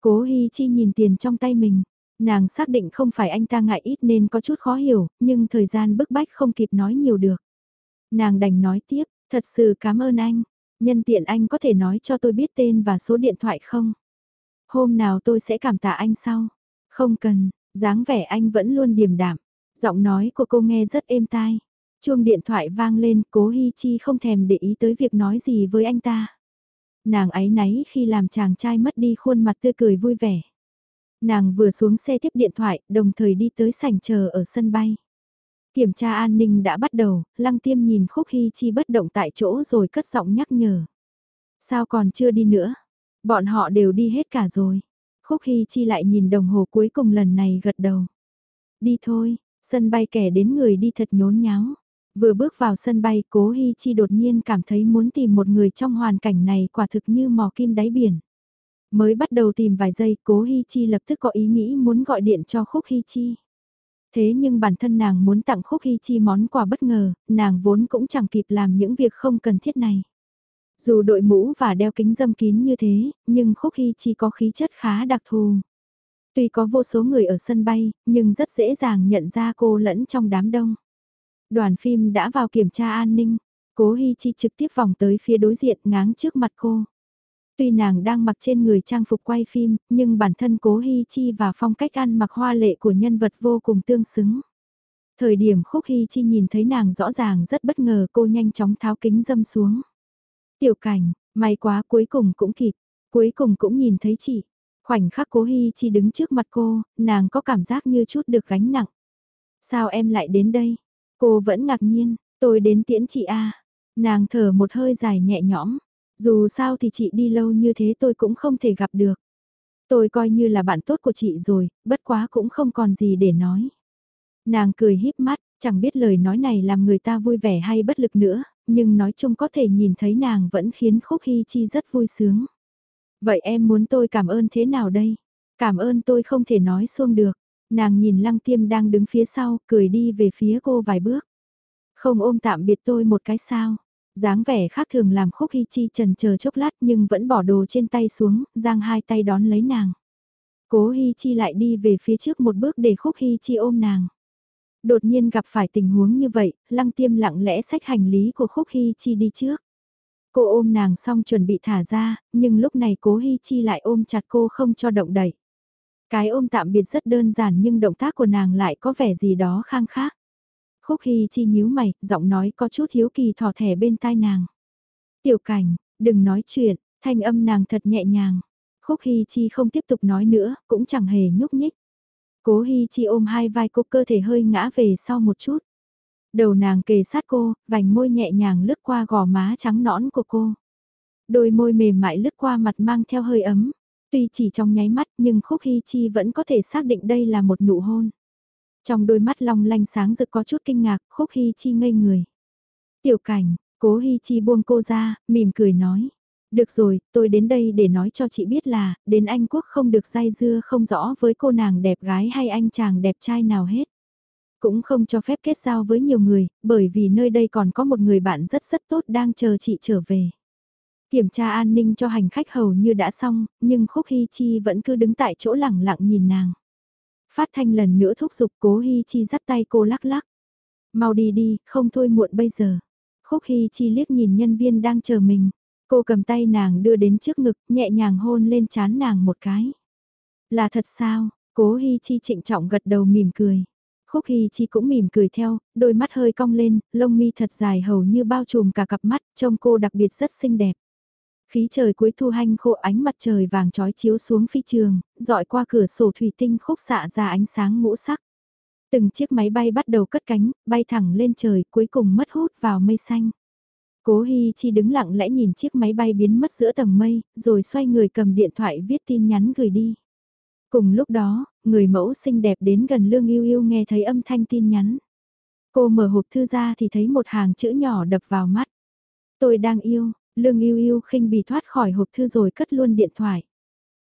Cố Hi Chi nhìn tiền trong tay mình. Nàng xác định không phải anh ta ngại ít nên có chút khó hiểu, nhưng thời gian bức bách không kịp nói nhiều được. Nàng đành nói tiếp, thật sự cảm ơn anh. Nhân tiện anh có thể nói cho tôi biết tên và số điện thoại không? Hôm nào tôi sẽ cảm tạ anh sau. Không cần, dáng vẻ anh vẫn luôn điềm đạm. Giọng nói của cô nghe rất êm tai. Chuông điện thoại vang lên, cố Hi Chi không thèm để ý tới việc nói gì với anh ta. Nàng ấy náy khi làm chàng trai mất đi khuôn mặt tươi cười vui vẻ. Nàng vừa xuống xe tiếp điện thoại, đồng thời đi tới sảnh chờ ở sân bay. Kiểm tra an ninh đã bắt đầu, lăng tiêm nhìn khúc Hi Chi bất động tại chỗ rồi cất giọng nhắc nhở. Sao còn chưa đi nữa? Bọn họ đều đi hết cả rồi. Khúc Hi Chi lại nhìn đồng hồ cuối cùng lần này gật đầu. Đi thôi, Sân bay kẻ đến người đi thật nhốn nháo. Vừa bước vào sân bay, cố Hi Chi đột nhiên cảm thấy muốn tìm một người trong hoàn cảnh này quả thực như mò kim đáy biển. Mới bắt đầu tìm vài giây, cố Hi Chi lập tức có ý nghĩ muốn gọi điện cho Khúc Hi Chi. Thế nhưng bản thân nàng muốn tặng Khúc Hi Chi món quà bất ngờ, nàng vốn cũng chẳng kịp làm những việc không cần thiết này. Dù đội mũ và đeo kính dâm kín như thế, nhưng Khúc Hi Chi có khí chất khá đặc thù. Tuy có vô số người ở sân bay, nhưng rất dễ dàng nhận ra cô lẫn trong đám đông. Đoàn phim đã vào kiểm tra an ninh, cố Hi Chi trực tiếp vòng tới phía đối diện ngáng trước mặt cô. Tuy nàng đang mặc trên người trang phục quay phim, nhưng bản thân cố Hi Chi và phong cách ăn mặc hoa lệ của nhân vật vô cùng tương xứng. Thời điểm Khúc Hi Chi nhìn thấy nàng rõ ràng rất bất ngờ cô nhanh chóng tháo kính dâm xuống. Tiểu cảnh, may quá cuối cùng cũng kịp, cuối cùng cũng nhìn thấy chị. Khoảnh khắc cố Hy Chi đứng trước mặt cô, nàng có cảm giác như chút được gánh nặng. Sao em lại đến đây? Cô vẫn ngạc nhiên, tôi đến tiễn chị A. Nàng thở một hơi dài nhẹ nhõm. Dù sao thì chị đi lâu như thế tôi cũng không thể gặp được. Tôi coi như là bạn tốt của chị rồi, bất quá cũng không còn gì để nói. Nàng cười híp mắt, chẳng biết lời nói này làm người ta vui vẻ hay bất lực nữa, nhưng nói chung có thể nhìn thấy nàng vẫn khiến Khúc Hy Chi rất vui sướng. Vậy em muốn tôi cảm ơn thế nào đây? Cảm ơn tôi không thể nói xuông được. Nàng nhìn lăng tiêm đang đứng phía sau, cười đi về phía cô vài bước. Không ôm tạm biệt tôi một cái sao. dáng vẻ khác thường làm khúc hy chi trần chờ chốc lát nhưng vẫn bỏ đồ trên tay xuống, giang hai tay đón lấy nàng. Cố hy chi lại đi về phía trước một bước để khúc hy chi ôm nàng. Đột nhiên gặp phải tình huống như vậy, lăng tiêm lặng lẽ xách hành lý của khúc hy chi đi trước. Cô ôm nàng xong chuẩn bị thả ra, nhưng lúc này cố hy chi lại ôm chặt cô không cho động đẩy. Cái ôm tạm biệt rất đơn giản nhưng động tác của nàng lại có vẻ gì đó khang khác. Khúc Hi Chi nhíu mày, giọng nói có chút hiếu kỳ thò thẻ bên tai nàng. Tiểu cảnh, đừng nói chuyện, thanh âm nàng thật nhẹ nhàng. Khúc Hi Chi không tiếp tục nói nữa, cũng chẳng hề nhúc nhích. Cố Hy Chi ôm hai vai cô cơ thể hơi ngã về sau một chút. Đầu nàng kề sát cô, vành môi nhẹ nhàng lướt qua gò má trắng nõn của cô. Đôi môi mềm mại lướt qua mặt mang theo hơi ấm. Tuy chỉ trong nháy mắt nhưng Khúc Hy Chi vẫn có thể xác định đây là một nụ hôn. Trong đôi mắt long lanh sáng rực có chút kinh ngạc, Khúc Hy Chi ngây người. Tiểu cảnh, cố Hy Chi buông cô ra, mỉm cười nói. Được rồi, tôi đến đây để nói cho chị biết là, đến Anh Quốc không được dai dưa không rõ với cô nàng đẹp gái hay anh chàng đẹp trai nào hết. Cũng không cho phép kết giao với nhiều người, bởi vì nơi đây còn có một người bạn rất rất tốt đang chờ chị trở về. Kiểm tra an ninh cho hành khách hầu như đã xong, nhưng Khúc Hy Chi vẫn cứ đứng tại chỗ lẳng lặng nhìn nàng. Phát thanh lần nữa thúc giục cố Hy Chi dắt tay cô lắc lắc. Mau đi đi, không thôi muộn bây giờ. Khúc Hy Chi liếc nhìn nhân viên đang chờ mình. Cô cầm tay nàng đưa đến trước ngực, nhẹ nhàng hôn lên chán nàng một cái. Là thật sao? Cố Hy Chi trịnh trọng gật đầu mỉm cười. Khúc Hy Chi cũng mỉm cười theo, đôi mắt hơi cong lên, lông mi thật dài hầu như bao trùm cả cặp mắt, trông cô đặc biệt rất xinh đẹp. Khí trời cuối thu hanh khô ánh mặt trời vàng trói chiếu xuống phi trường, dọi qua cửa sổ thủy tinh khúc xạ ra ánh sáng ngũ sắc. Từng chiếc máy bay bắt đầu cất cánh, bay thẳng lên trời cuối cùng mất hút vào mây xanh. Cố Hi Chi đứng lặng lẽ nhìn chiếc máy bay biến mất giữa tầng mây, rồi xoay người cầm điện thoại viết tin nhắn gửi đi. Cùng lúc đó, người mẫu xinh đẹp đến gần Lương Yêu Yêu nghe thấy âm thanh tin nhắn. Cô mở hộp thư ra thì thấy một hàng chữ nhỏ đập vào mắt. Tôi đang yêu, Lương yêu yêu khinh bỉ thoát khỏi hộp thư rồi cất luôn điện thoại.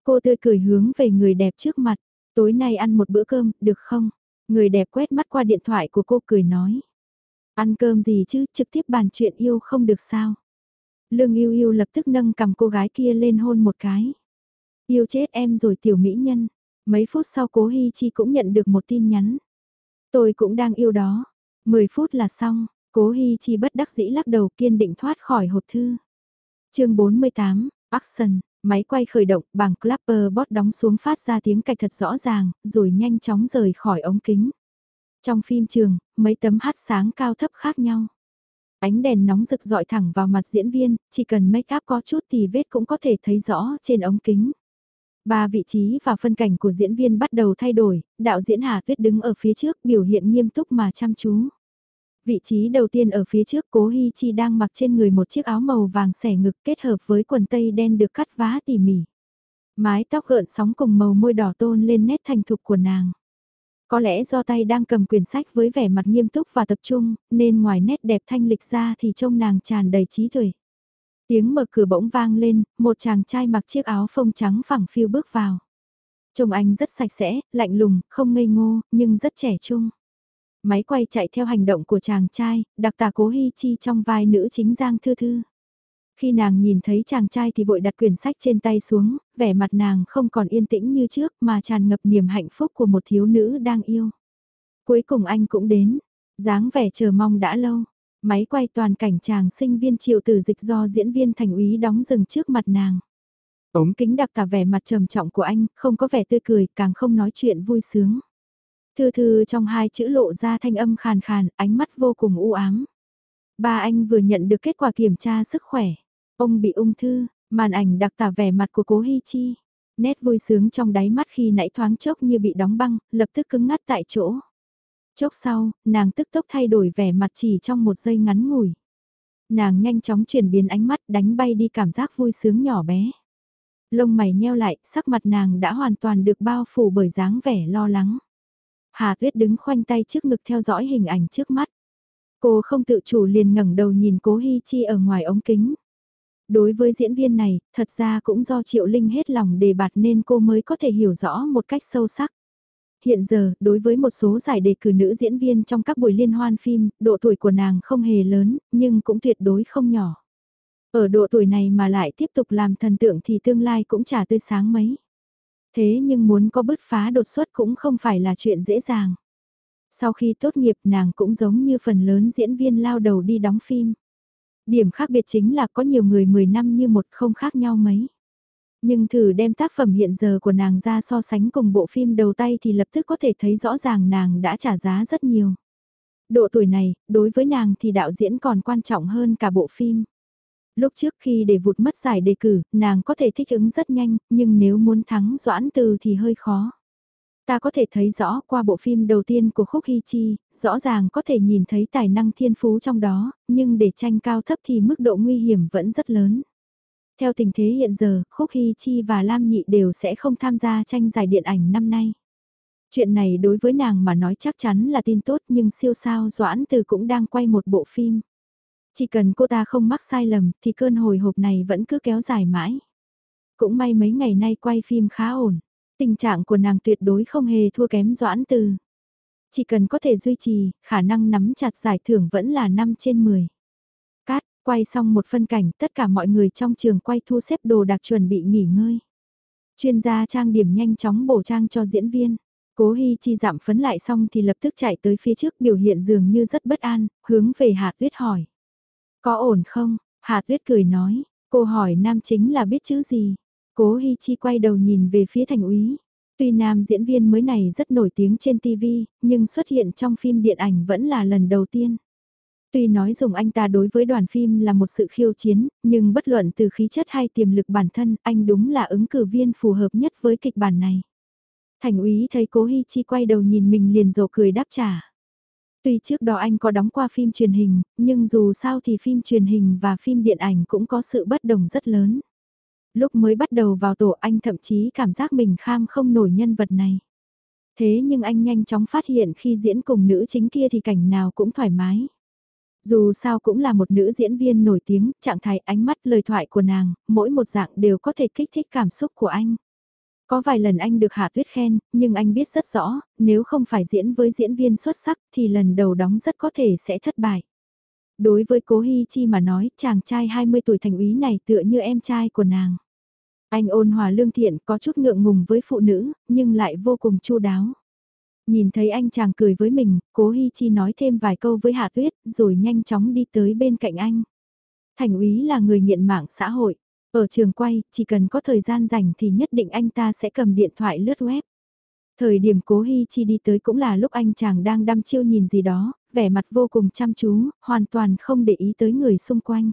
Cô tươi cười hướng về người đẹp trước mặt, tối nay ăn một bữa cơm, được không? Người đẹp quét mắt qua điện thoại của cô cười nói. Ăn cơm gì chứ, trực tiếp bàn chuyện yêu không được sao? Lương yêu yêu lập tức nâng cầm cô gái kia lên hôn một cái. Yêu chết em rồi tiểu mỹ nhân. Mấy phút sau cố Hi Chi cũng nhận được một tin nhắn. Tôi cũng đang yêu đó. Mười phút là xong, cố Hi Chi bất đắc dĩ lắc đầu kiên định thoát khỏi hộp thư chương 48, Action, máy quay khởi động, bảng clapper bot đóng xuống phát ra tiếng cạch thật rõ ràng, rồi nhanh chóng rời khỏi ống kính. Trong phim trường, mấy tấm hát sáng cao thấp khác nhau. Ánh đèn nóng rực dọi thẳng vào mặt diễn viên, chỉ cần make up có chút thì vết cũng có thể thấy rõ trên ống kính. Ba vị trí và phân cảnh của diễn viên bắt đầu thay đổi, đạo diễn Hà Tuyết đứng ở phía trước biểu hiện nghiêm túc mà chăm chú. Vị trí đầu tiên ở phía trước cố Hi Chi đang mặc trên người một chiếc áo màu vàng xẻ ngực kết hợp với quần tây đen được cắt vá tỉ mỉ. Mái tóc gợn sóng cùng màu môi đỏ tôn lên nét thành thục của nàng. Có lẽ do tay đang cầm quyển sách với vẻ mặt nghiêm túc và tập trung, nên ngoài nét đẹp thanh lịch ra thì trông nàng tràn đầy trí tuệ. Tiếng mở cửa bỗng vang lên, một chàng trai mặc chiếc áo phông trắng phẳng phiu bước vào. Trông anh rất sạch sẽ, lạnh lùng, không ngây ngô, nhưng rất trẻ trung. Máy quay chạy theo hành động của chàng trai, đặc tả cố hy chi trong vai nữ chính Giang Thư Thư. Khi nàng nhìn thấy chàng trai thì vội đặt quyển sách trên tay xuống, vẻ mặt nàng không còn yên tĩnh như trước mà tràn ngập niềm hạnh phúc của một thiếu nữ đang yêu. Cuối cùng anh cũng đến, dáng vẻ chờ mong đã lâu. Máy quay toàn cảnh chàng sinh viên triệu tử dịch do diễn viên thành úy đóng rừng trước mặt nàng. Ống kính đặc tả vẻ mặt trầm trọng của anh, không có vẻ tươi cười, càng không nói chuyện vui sướng. Thư thư trong hai chữ lộ ra thanh âm khàn khàn, ánh mắt vô cùng u ám. Ba anh vừa nhận được kết quả kiểm tra sức khỏe. Ông bị ung thư, màn ảnh đặc tả vẻ mặt của cố Hi Chi. Nét vui sướng trong đáy mắt khi nãy thoáng chốc như bị đóng băng, lập tức cứng ngắt tại chỗ. Chốc sau, nàng tức tốc thay đổi vẻ mặt chỉ trong một giây ngắn ngủi. Nàng nhanh chóng chuyển biến ánh mắt đánh bay đi cảm giác vui sướng nhỏ bé. Lông mày nheo lại, sắc mặt nàng đã hoàn toàn được bao phủ bởi dáng vẻ lo lắng. Hà Tuyết đứng khoanh tay trước ngực theo dõi hình ảnh trước mắt. Cô không tự chủ liền ngẩng đầu nhìn cố Hi Chi ở ngoài ống kính. Đối với diễn viên này, thật ra cũng do Triệu Linh hết lòng đề bạt nên cô mới có thể hiểu rõ một cách sâu sắc. Hiện giờ, đối với một số giải đề cử nữ diễn viên trong các buổi liên hoan phim, độ tuổi của nàng không hề lớn, nhưng cũng tuyệt đối không nhỏ. Ở độ tuổi này mà lại tiếp tục làm thần tượng thì tương lai cũng chả tươi sáng mấy. Thế nhưng muốn có bứt phá đột xuất cũng không phải là chuyện dễ dàng. Sau khi tốt nghiệp nàng cũng giống như phần lớn diễn viên lao đầu đi đóng phim. Điểm khác biệt chính là có nhiều người 10 năm như một không khác nhau mấy. Nhưng thử đem tác phẩm hiện giờ của nàng ra so sánh cùng bộ phim đầu tay thì lập tức có thể thấy rõ ràng nàng đã trả giá rất nhiều. Độ tuổi này, đối với nàng thì đạo diễn còn quan trọng hơn cả bộ phim. Lúc trước khi để vụt mất giải đề cử, nàng có thể thích ứng rất nhanh, nhưng nếu muốn thắng Doãn Từ thì hơi khó. Ta có thể thấy rõ qua bộ phim đầu tiên của Khúc Hy Chi, rõ ràng có thể nhìn thấy tài năng thiên phú trong đó, nhưng để tranh cao thấp thì mức độ nguy hiểm vẫn rất lớn. Theo tình thế hiện giờ, Khúc Hy Chi và Lam Nhị đều sẽ không tham gia tranh giải điện ảnh năm nay. Chuyện này đối với nàng mà nói chắc chắn là tin tốt nhưng siêu sao Doãn Từ cũng đang quay một bộ phim. Chỉ cần cô ta không mắc sai lầm thì cơn hồi hộp này vẫn cứ kéo dài mãi. Cũng may mấy ngày nay quay phim khá ổn. Tình trạng của nàng tuyệt đối không hề thua kém Doãn Từ. Chỉ cần có thể duy trì, khả năng nắm chặt giải thưởng vẫn là 5 trên 10. Quay xong một phân cảnh, tất cả mọi người trong trường quay thu xếp đồ đặc chuẩn bị nghỉ ngơi. Chuyên gia trang điểm nhanh chóng bổ trang cho diễn viên. Cố Hi Chi giảm phấn lại xong thì lập tức chạy tới phía trước biểu hiện dường như rất bất an, hướng về Hạ Tuyết hỏi. Có ổn không? Hạ Tuyết cười nói, cô hỏi nam chính là biết chữ gì? Cố Hi Chi quay đầu nhìn về phía thành úy. Tuy nam diễn viên mới này rất nổi tiếng trên TV, nhưng xuất hiện trong phim điện ảnh vẫn là lần đầu tiên. Tuy nói dùng anh ta đối với đoàn phim là một sự khiêu chiến, nhưng bất luận từ khí chất hay tiềm lực bản thân, anh đúng là ứng cử viên phù hợp nhất với kịch bản này. Thành úy thấy cố Hi Chi quay đầu nhìn mình liền rồ cười đáp trả. Tuy trước đó anh có đóng qua phim truyền hình, nhưng dù sao thì phim truyền hình và phim điện ảnh cũng có sự bất đồng rất lớn. Lúc mới bắt đầu vào tổ anh thậm chí cảm giác mình kham không nổi nhân vật này. Thế nhưng anh nhanh chóng phát hiện khi diễn cùng nữ chính kia thì cảnh nào cũng thoải mái. Dù sao cũng là một nữ diễn viên nổi tiếng, trạng thái ánh mắt lời thoại của nàng, mỗi một dạng đều có thể kích thích cảm xúc của anh. Có vài lần anh được Hạ Tuyết khen, nhưng anh biết rất rõ, nếu không phải diễn với diễn viên xuất sắc thì lần đầu đóng rất có thể sẽ thất bại. Đối với Cố Hi Chi mà nói, chàng trai 20 tuổi thành úy này tựa như em trai của nàng. Anh ôn hòa lương thiện có chút ngượng ngùng với phụ nữ, nhưng lại vô cùng chu đáo. Nhìn thấy anh chàng cười với mình, Cố Hi Chi nói thêm vài câu với Hạ Tuyết, rồi nhanh chóng đi tới bên cạnh anh. Thành úy là người nghiện mạng xã hội, ở trường quay, chỉ cần có thời gian rảnh thì nhất định anh ta sẽ cầm điện thoại lướt web. Thời điểm cố Hi Chi đi tới cũng là lúc anh chàng đang đăm chiêu nhìn gì đó, vẻ mặt vô cùng chăm chú, hoàn toàn không để ý tới người xung quanh.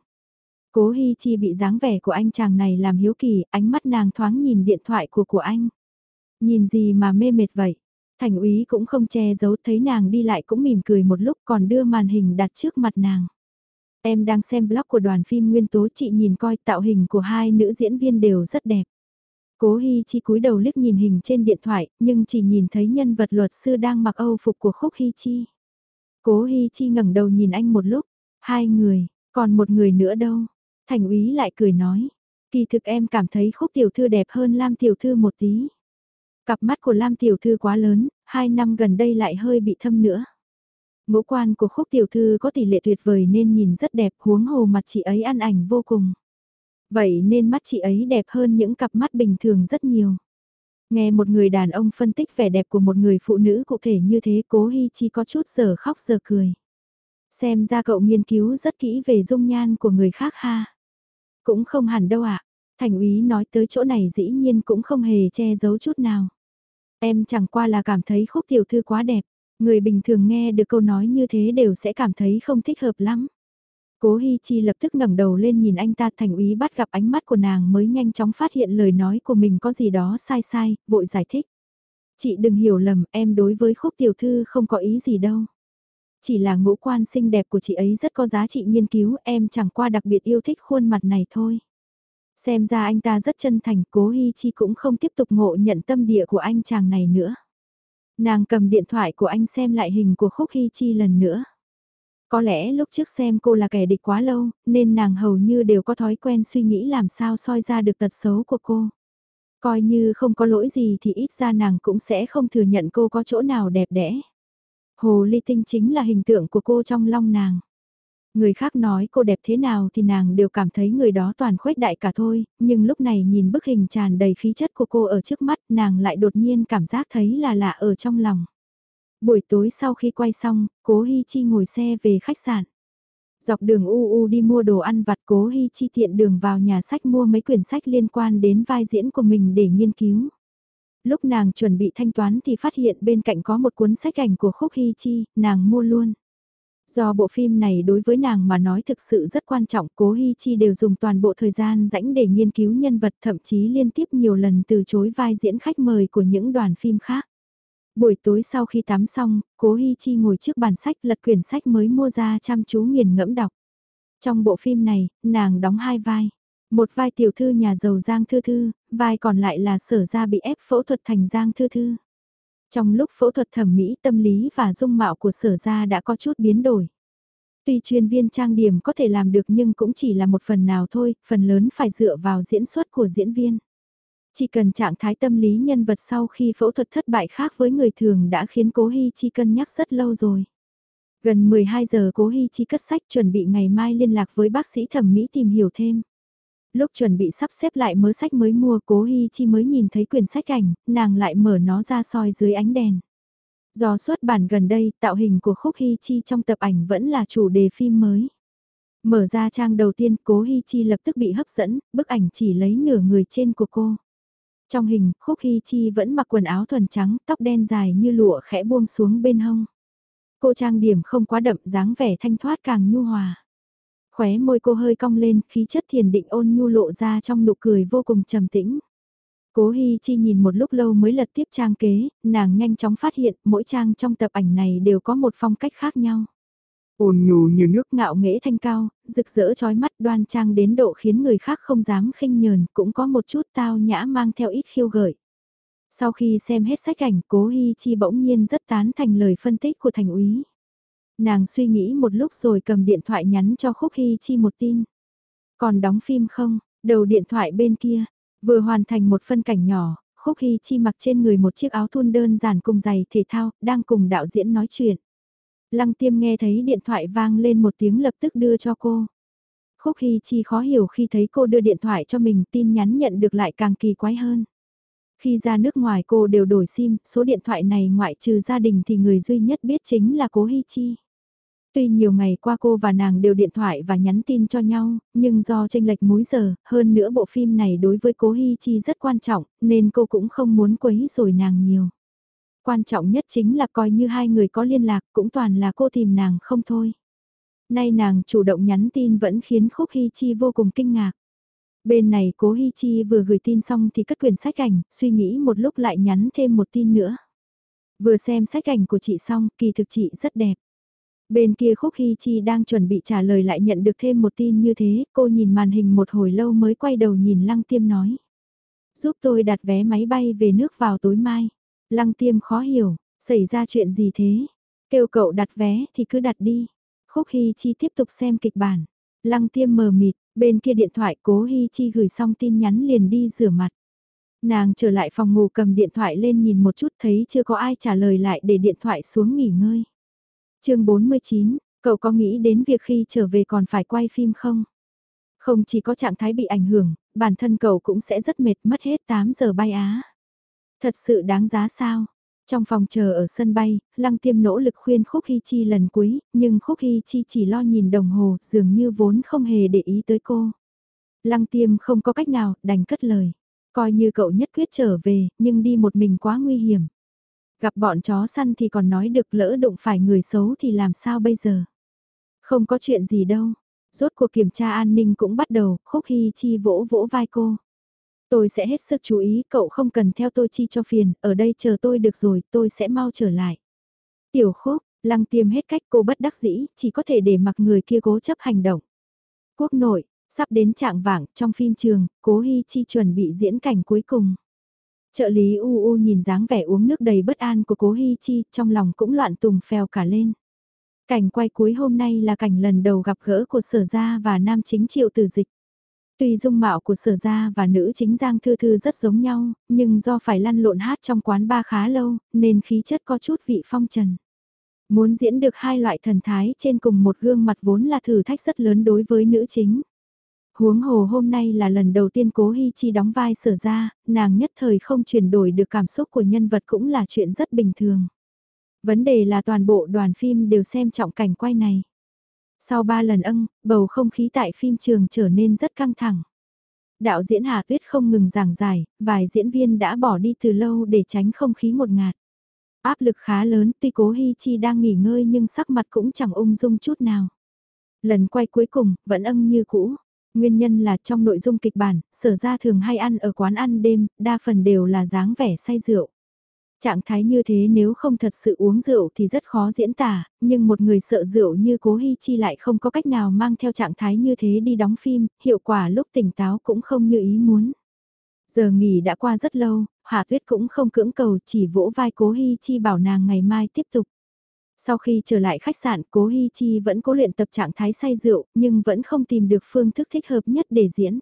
Cố Hi Chi bị dáng vẻ của anh chàng này làm hiếu kỳ, ánh mắt nàng thoáng nhìn điện thoại của của anh. Nhìn gì mà mê mệt vậy? Thành úy cũng không che giấu thấy nàng đi lại cũng mỉm cười một lúc còn đưa màn hình đặt trước mặt nàng. Em đang xem blog của đoàn phim Nguyên Tố chị nhìn coi tạo hình của hai nữ diễn viên đều rất đẹp. Cố Hi Chi cúi đầu liếc nhìn hình trên điện thoại, nhưng chỉ nhìn thấy nhân vật luật sư đang mặc âu phục của Khúc Hi Chi. Cố Hi Chi ngẩng đầu nhìn anh một lúc, hai người, còn một người nữa đâu? Thành úy lại cười nói, kỳ thực em cảm thấy Khúc Tiểu Thư đẹp hơn Lam Tiểu Thư một tí. Cặp mắt của Lam Tiểu Thư quá lớn, hai năm gần đây lại hơi bị thâm nữa. Ngũ quan của khúc tiểu thư có tỷ lệ tuyệt vời nên nhìn rất đẹp huống hồ mặt chị ấy ăn ảnh vô cùng. Vậy nên mắt chị ấy đẹp hơn những cặp mắt bình thường rất nhiều. Nghe một người đàn ông phân tích vẻ đẹp của một người phụ nữ cụ thể như thế cố Hi Chi có chút giờ khóc giờ cười. Xem ra cậu nghiên cứu rất kỹ về dung nhan của người khác ha. Cũng không hẳn đâu ạ. Thành úy nói tới chỗ này dĩ nhiên cũng không hề che giấu chút nào. Em chẳng qua là cảm thấy khúc tiểu thư quá đẹp. Người bình thường nghe được câu nói như thế đều sẽ cảm thấy không thích hợp lắm. Cố Hi Chi lập tức ngẩng đầu lên nhìn anh ta thành úy bắt gặp ánh mắt của nàng mới nhanh chóng phát hiện lời nói của mình có gì đó sai sai, vội giải thích. Chị đừng hiểu lầm, em đối với khúc tiểu thư không có ý gì đâu. Chỉ là ngũ quan xinh đẹp của chị ấy rất có giá trị nghiên cứu, em chẳng qua đặc biệt yêu thích khuôn mặt này thôi. Xem ra anh ta rất chân thành, cố Hi Chi cũng không tiếp tục ngộ nhận tâm địa của anh chàng này nữa. Nàng cầm điện thoại của anh xem lại hình của Khúc Hi Chi lần nữa. Có lẽ lúc trước xem cô là kẻ địch quá lâu, nên nàng hầu như đều có thói quen suy nghĩ làm sao soi ra được tật xấu của cô. Coi như không có lỗi gì thì ít ra nàng cũng sẽ không thừa nhận cô có chỗ nào đẹp đẽ. Hồ ly tinh chính là hình tượng của cô trong lòng nàng. Người khác nói cô đẹp thế nào thì nàng đều cảm thấy người đó toàn khuếch đại cả thôi, nhưng lúc này nhìn bức hình tràn đầy khí chất của cô ở trước mắt nàng lại đột nhiên cảm giác thấy là lạ ở trong lòng. Buổi tối sau khi quay xong, cố Hi Chi ngồi xe về khách sạn. Dọc đường U U đi mua đồ ăn vặt cố Hi Chi tiện đường vào nhà sách mua mấy quyển sách liên quan đến vai diễn của mình để nghiên cứu. Lúc nàng chuẩn bị thanh toán thì phát hiện bên cạnh có một cuốn sách ảnh của Khúc Hi Chi, nàng mua luôn. Do bộ phim này đối với nàng mà nói thực sự rất quan trọng, Cố Hi Chi đều dùng toàn bộ thời gian rãnh để nghiên cứu nhân vật thậm chí liên tiếp nhiều lần từ chối vai diễn khách mời của những đoàn phim khác. Buổi tối sau khi tắm xong, Cố Hi Chi ngồi trước bàn sách lật quyển sách mới mua ra chăm chú nghiền ngẫm đọc. Trong bộ phim này, nàng đóng hai vai. Một vai tiểu thư nhà giàu Giang Thư Thư, vai còn lại là sở ra bị ép phẫu thuật thành Giang Thư Thư. Trong lúc phẫu thuật thẩm mỹ tâm lý và dung mạo của sở ra đã có chút biến đổi. Tuy chuyên viên trang điểm có thể làm được nhưng cũng chỉ là một phần nào thôi, phần lớn phải dựa vào diễn xuất của diễn viên. Chỉ cần trạng thái tâm lý nhân vật sau khi phẫu thuật thất bại khác với người thường đã khiến cố Hi Chi cân nhắc rất lâu rồi. Gần 12 giờ cố Hi Chi cất sách chuẩn bị ngày mai liên lạc với bác sĩ thẩm mỹ tìm hiểu thêm. Lúc chuẩn bị sắp xếp lại mớ sách mới mua cố Hi Chi mới nhìn thấy quyển sách ảnh, nàng lại mở nó ra soi dưới ánh đèn. Do xuất bản gần đây, tạo hình của Khúc Hi Chi trong tập ảnh vẫn là chủ đề phim mới. Mở ra trang đầu tiên, cố Hi Chi lập tức bị hấp dẫn, bức ảnh chỉ lấy nửa người trên của cô. Trong hình, Khúc Hi Chi vẫn mặc quần áo thuần trắng, tóc đen dài như lụa khẽ buông xuống bên hông. Cô trang điểm không quá đậm, dáng vẻ thanh thoát càng nhu hòa. Khóe môi cô hơi cong lên, khí chất thiền định ôn nhu lộ ra trong nụ cười vô cùng trầm tĩnh. Cố Hi Chi nhìn một lúc lâu mới lật tiếp trang kế, nàng nhanh chóng phát hiện mỗi trang trong tập ảnh này đều có một phong cách khác nhau. Ôn nhu như nước ngạo nghễ thanh cao, rực rỡ trói mắt đoan trang đến độ khiến người khác không dám khinh nhờn, cũng có một chút tao nhã mang theo ít khiêu gợi. Sau khi xem hết sách ảnh, Cố Hi Chi bỗng nhiên rất tán thành lời phân tích của thành úy. Nàng suy nghĩ một lúc rồi cầm điện thoại nhắn cho Khúc Hy Chi một tin. Còn đóng phim không? Đầu điện thoại bên kia, vừa hoàn thành một phân cảnh nhỏ, Khúc Hy Chi mặc trên người một chiếc áo thun đơn giản cùng giày thể thao, đang cùng đạo diễn nói chuyện. Lăng tiêm nghe thấy điện thoại vang lên một tiếng lập tức đưa cho cô. Khúc Hy Chi khó hiểu khi thấy cô đưa điện thoại cho mình tin nhắn nhận được lại càng kỳ quái hơn. Khi ra nước ngoài cô đều đổi sim, số điện thoại này ngoại trừ gia đình thì người duy nhất biết chính là cố Hy Chi. Tuy nhiều ngày qua cô và nàng đều điện thoại và nhắn tin cho nhau, nhưng do tranh lệch múi giờ, hơn nữa bộ phim này đối với cố Hi Chi rất quan trọng, nên cô cũng không muốn quấy rồi nàng nhiều. Quan trọng nhất chính là coi như hai người có liên lạc cũng toàn là cô tìm nàng không thôi. Nay nàng chủ động nhắn tin vẫn khiến Khúc Hi Chi vô cùng kinh ngạc. Bên này cố Hi Chi vừa gửi tin xong thì cất quyển sách ảnh, suy nghĩ một lúc lại nhắn thêm một tin nữa. Vừa xem sách ảnh của chị xong, kỳ thực chị rất đẹp. Bên kia Khúc Hy Chi đang chuẩn bị trả lời lại nhận được thêm một tin như thế, cô nhìn màn hình một hồi lâu mới quay đầu nhìn Lăng Tiêm nói. Giúp tôi đặt vé máy bay về nước vào tối mai. Lăng Tiêm khó hiểu, xảy ra chuyện gì thế? Kêu cậu đặt vé thì cứ đặt đi. Khúc Hy Chi tiếp tục xem kịch bản. Lăng Tiêm mờ mịt, bên kia điện thoại cố Hy Chi gửi xong tin nhắn liền đi rửa mặt. Nàng trở lại phòng ngủ cầm điện thoại lên nhìn một chút thấy chưa có ai trả lời lại để điện thoại xuống nghỉ ngơi chương 49, cậu có nghĩ đến việc khi trở về còn phải quay phim không? Không chỉ có trạng thái bị ảnh hưởng, bản thân cậu cũng sẽ rất mệt mất hết 8 giờ bay Á. Thật sự đáng giá sao? Trong phòng chờ ở sân bay, Lăng Tiêm nỗ lực khuyên Khúc Hy Chi lần cuối, nhưng Khúc Hy Chi chỉ lo nhìn đồng hồ dường như vốn không hề để ý tới cô. Lăng Tiêm không có cách nào, đành cất lời. Coi như cậu nhất quyết trở về, nhưng đi một mình quá nguy hiểm. Gặp bọn chó săn thì còn nói được lỡ đụng phải người xấu thì làm sao bây giờ. Không có chuyện gì đâu. Rốt cuộc kiểm tra an ninh cũng bắt đầu, khúc hy chi vỗ vỗ vai cô. Tôi sẽ hết sức chú ý, cậu không cần theo tôi chi cho phiền, ở đây chờ tôi được rồi, tôi sẽ mau trở lại. Tiểu khúc, lăng tiêm hết cách cô bất đắc dĩ, chỉ có thể để mặc người kia cố chấp hành động. Quốc nội, sắp đến trạng vảng, trong phim trường, cố hy chi chuẩn bị diễn cảnh cuối cùng. Trợ lý u u nhìn dáng vẻ uống nước đầy bất an của cố hi chi, trong lòng cũng loạn tùng phèo cả lên. Cảnh quay cuối hôm nay là cảnh lần đầu gặp gỡ của sở gia và nam chính triệu tử dịch. Tuy dung mạo của sở gia và nữ chính Giang Thư Thư rất giống nhau, nhưng do phải lăn lộn hát trong quán ba khá lâu, nên khí chất có chút vị phong trần. Muốn diễn được hai loại thần thái trên cùng một gương mặt vốn là thử thách rất lớn đối với nữ chính. Huống hồ hôm nay là lần đầu tiên cố Hi Chi đóng vai sở ra, nàng nhất thời không chuyển đổi được cảm xúc của nhân vật cũng là chuyện rất bình thường. Vấn đề là toàn bộ đoàn phim đều xem trọng cảnh quay này. Sau ba lần âng, bầu không khí tại phim trường trở nên rất căng thẳng. Đạo diễn Hà Tuyết không ngừng giảng giải, vài diễn viên đã bỏ đi từ lâu để tránh không khí một ngạt. Áp lực khá lớn tuy cố Hi Chi đang nghỉ ngơi nhưng sắc mặt cũng chẳng ung dung chút nào. Lần quay cuối cùng, vẫn âng như cũ. Nguyên nhân là trong nội dung kịch bản, sở ra thường hay ăn ở quán ăn đêm, đa phần đều là dáng vẻ say rượu. Trạng thái như thế nếu không thật sự uống rượu thì rất khó diễn tả, nhưng một người sợ rượu như cố Hi Chi lại không có cách nào mang theo trạng thái như thế đi đóng phim, hiệu quả lúc tỉnh táo cũng không như ý muốn. Giờ nghỉ đã qua rất lâu, Hạ Tuyết cũng không cưỡng cầu chỉ vỗ vai cố Hi Chi bảo nàng ngày mai tiếp tục. Sau khi trở lại khách sạn, cố Hi Chi vẫn cố luyện tập trạng thái say rượu, nhưng vẫn không tìm được phương thức thích hợp nhất để diễn.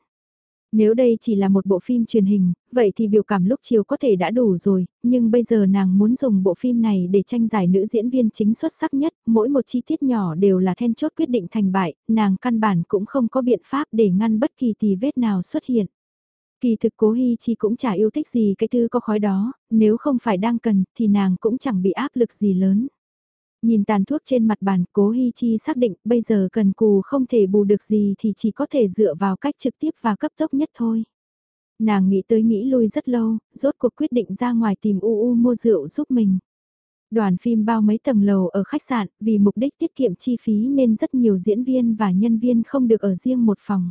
Nếu đây chỉ là một bộ phim truyền hình, vậy thì biểu cảm lúc chiều có thể đã đủ rồi, nhưng bây giờ nàng muốn dùng bộ phim này để tranh giải nữ diễn viên chính xuất sắc nhất, mỗi một chi tiết nhỏ đều là then chốt quyết định thành bại, nàng căn bản cũng không có biện pháp để ngăn bất kỳ tì vết nào xuất hiện. Kỳ thực cố Hi Chi cũng chả yêu thích gì cái thư có khói đó, nếu không phải đang cần thì nàng cũng chẳng bị áp lực gì lớn. Nhìn tàn thuốc trên mặt bàn, cố Hi Chi xác định bây giờ cần cù không thể bù được gì thì chỉ có thể dựa vào cách trực tiếp và cấp tốc nhất thôi. Nàng nghĩ tới nghĩ lui rất lâu, rốt cuộc quyết định ra ngoài tìm U U mua rượu giúp mình. Đoàn phim bao mấy tầng lầu ở khách sạn, vì mục đích tiết kiệm chi phí nên rất nhiều diễn viên và nhân viên không được ở riêng một phòng.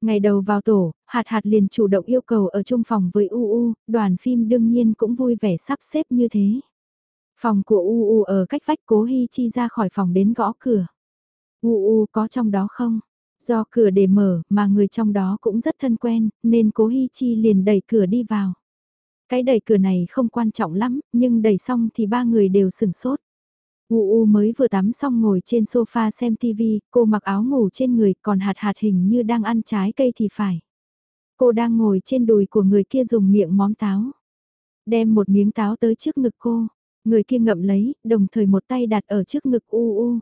Ngày đầu vào tổ, Hạt Hạt liền chủ động yêu cầu ở chung phòng với U U, đoàn phim đương nhiên cũng vui vẻ sắp xếp như thế. Phòng của U U ở cách vách cố Hi Chi ra khỏi phòng đến gõ cửa. U U có trong đó không? Do cửa để mở mà người trong đó cũng rất thân quen, nên cố Hi Chi liền đẩy cửa đi vào. Cái đẩy cửa này không quan trọng lắm, nhưng đẩy xong thì ba người đều sừng sốt. U U mới vừa tắm xong ngồi trên sofa xem TV, cô mặc áo ngủ trên người còn hạt hạt hình như đang ăn trái cây thì phải. Cô đang ngồi trên đùi của người kia dùng miệng móm táo. Đem một miếng táo tới trước ngực cô, người kia ngậm lấy, đồng thời một tay đặt ở trước ngực U U.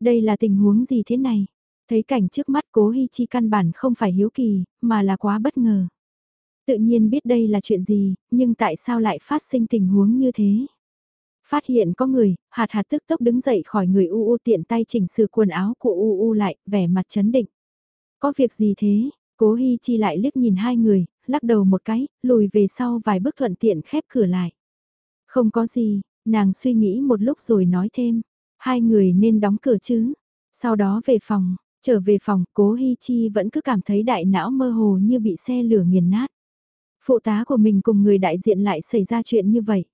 Đây là tình huống gì thế này? Thấy cảnh trước mắt cố Hi Chi căn bản không phải hiếu kỳ, mà là quá bất ngờ. Tự nhiên biết đây là chuyện gì, nhưng tại sao lại phát sinh tình huống như thế? Phát hiện có người, hạt hạt tức tốc đứng dậy khỏi người U U tiện tay chỉnh sửa quần áo của U U lại, vẻ mặt chấn định. Có việc gì thế? Cố Hi Chi lại liếc nhìn hai người, lắc đầu một cái, lùi về sau vài bước thuận tiện khép cửa lại. Không có gì, nàng suy nghĩ một lúc rồi nói thêm, hai người nên đóng cửa chứ. Sau đó về phòng, trở về phòng, cố Hi Chi vẫn cứ cảm thấy đại não mơ hồ như bị xe lửa nghiền nát. Phụ tá của mình cùng người đại diện lại xảy ra chuyện như vậy.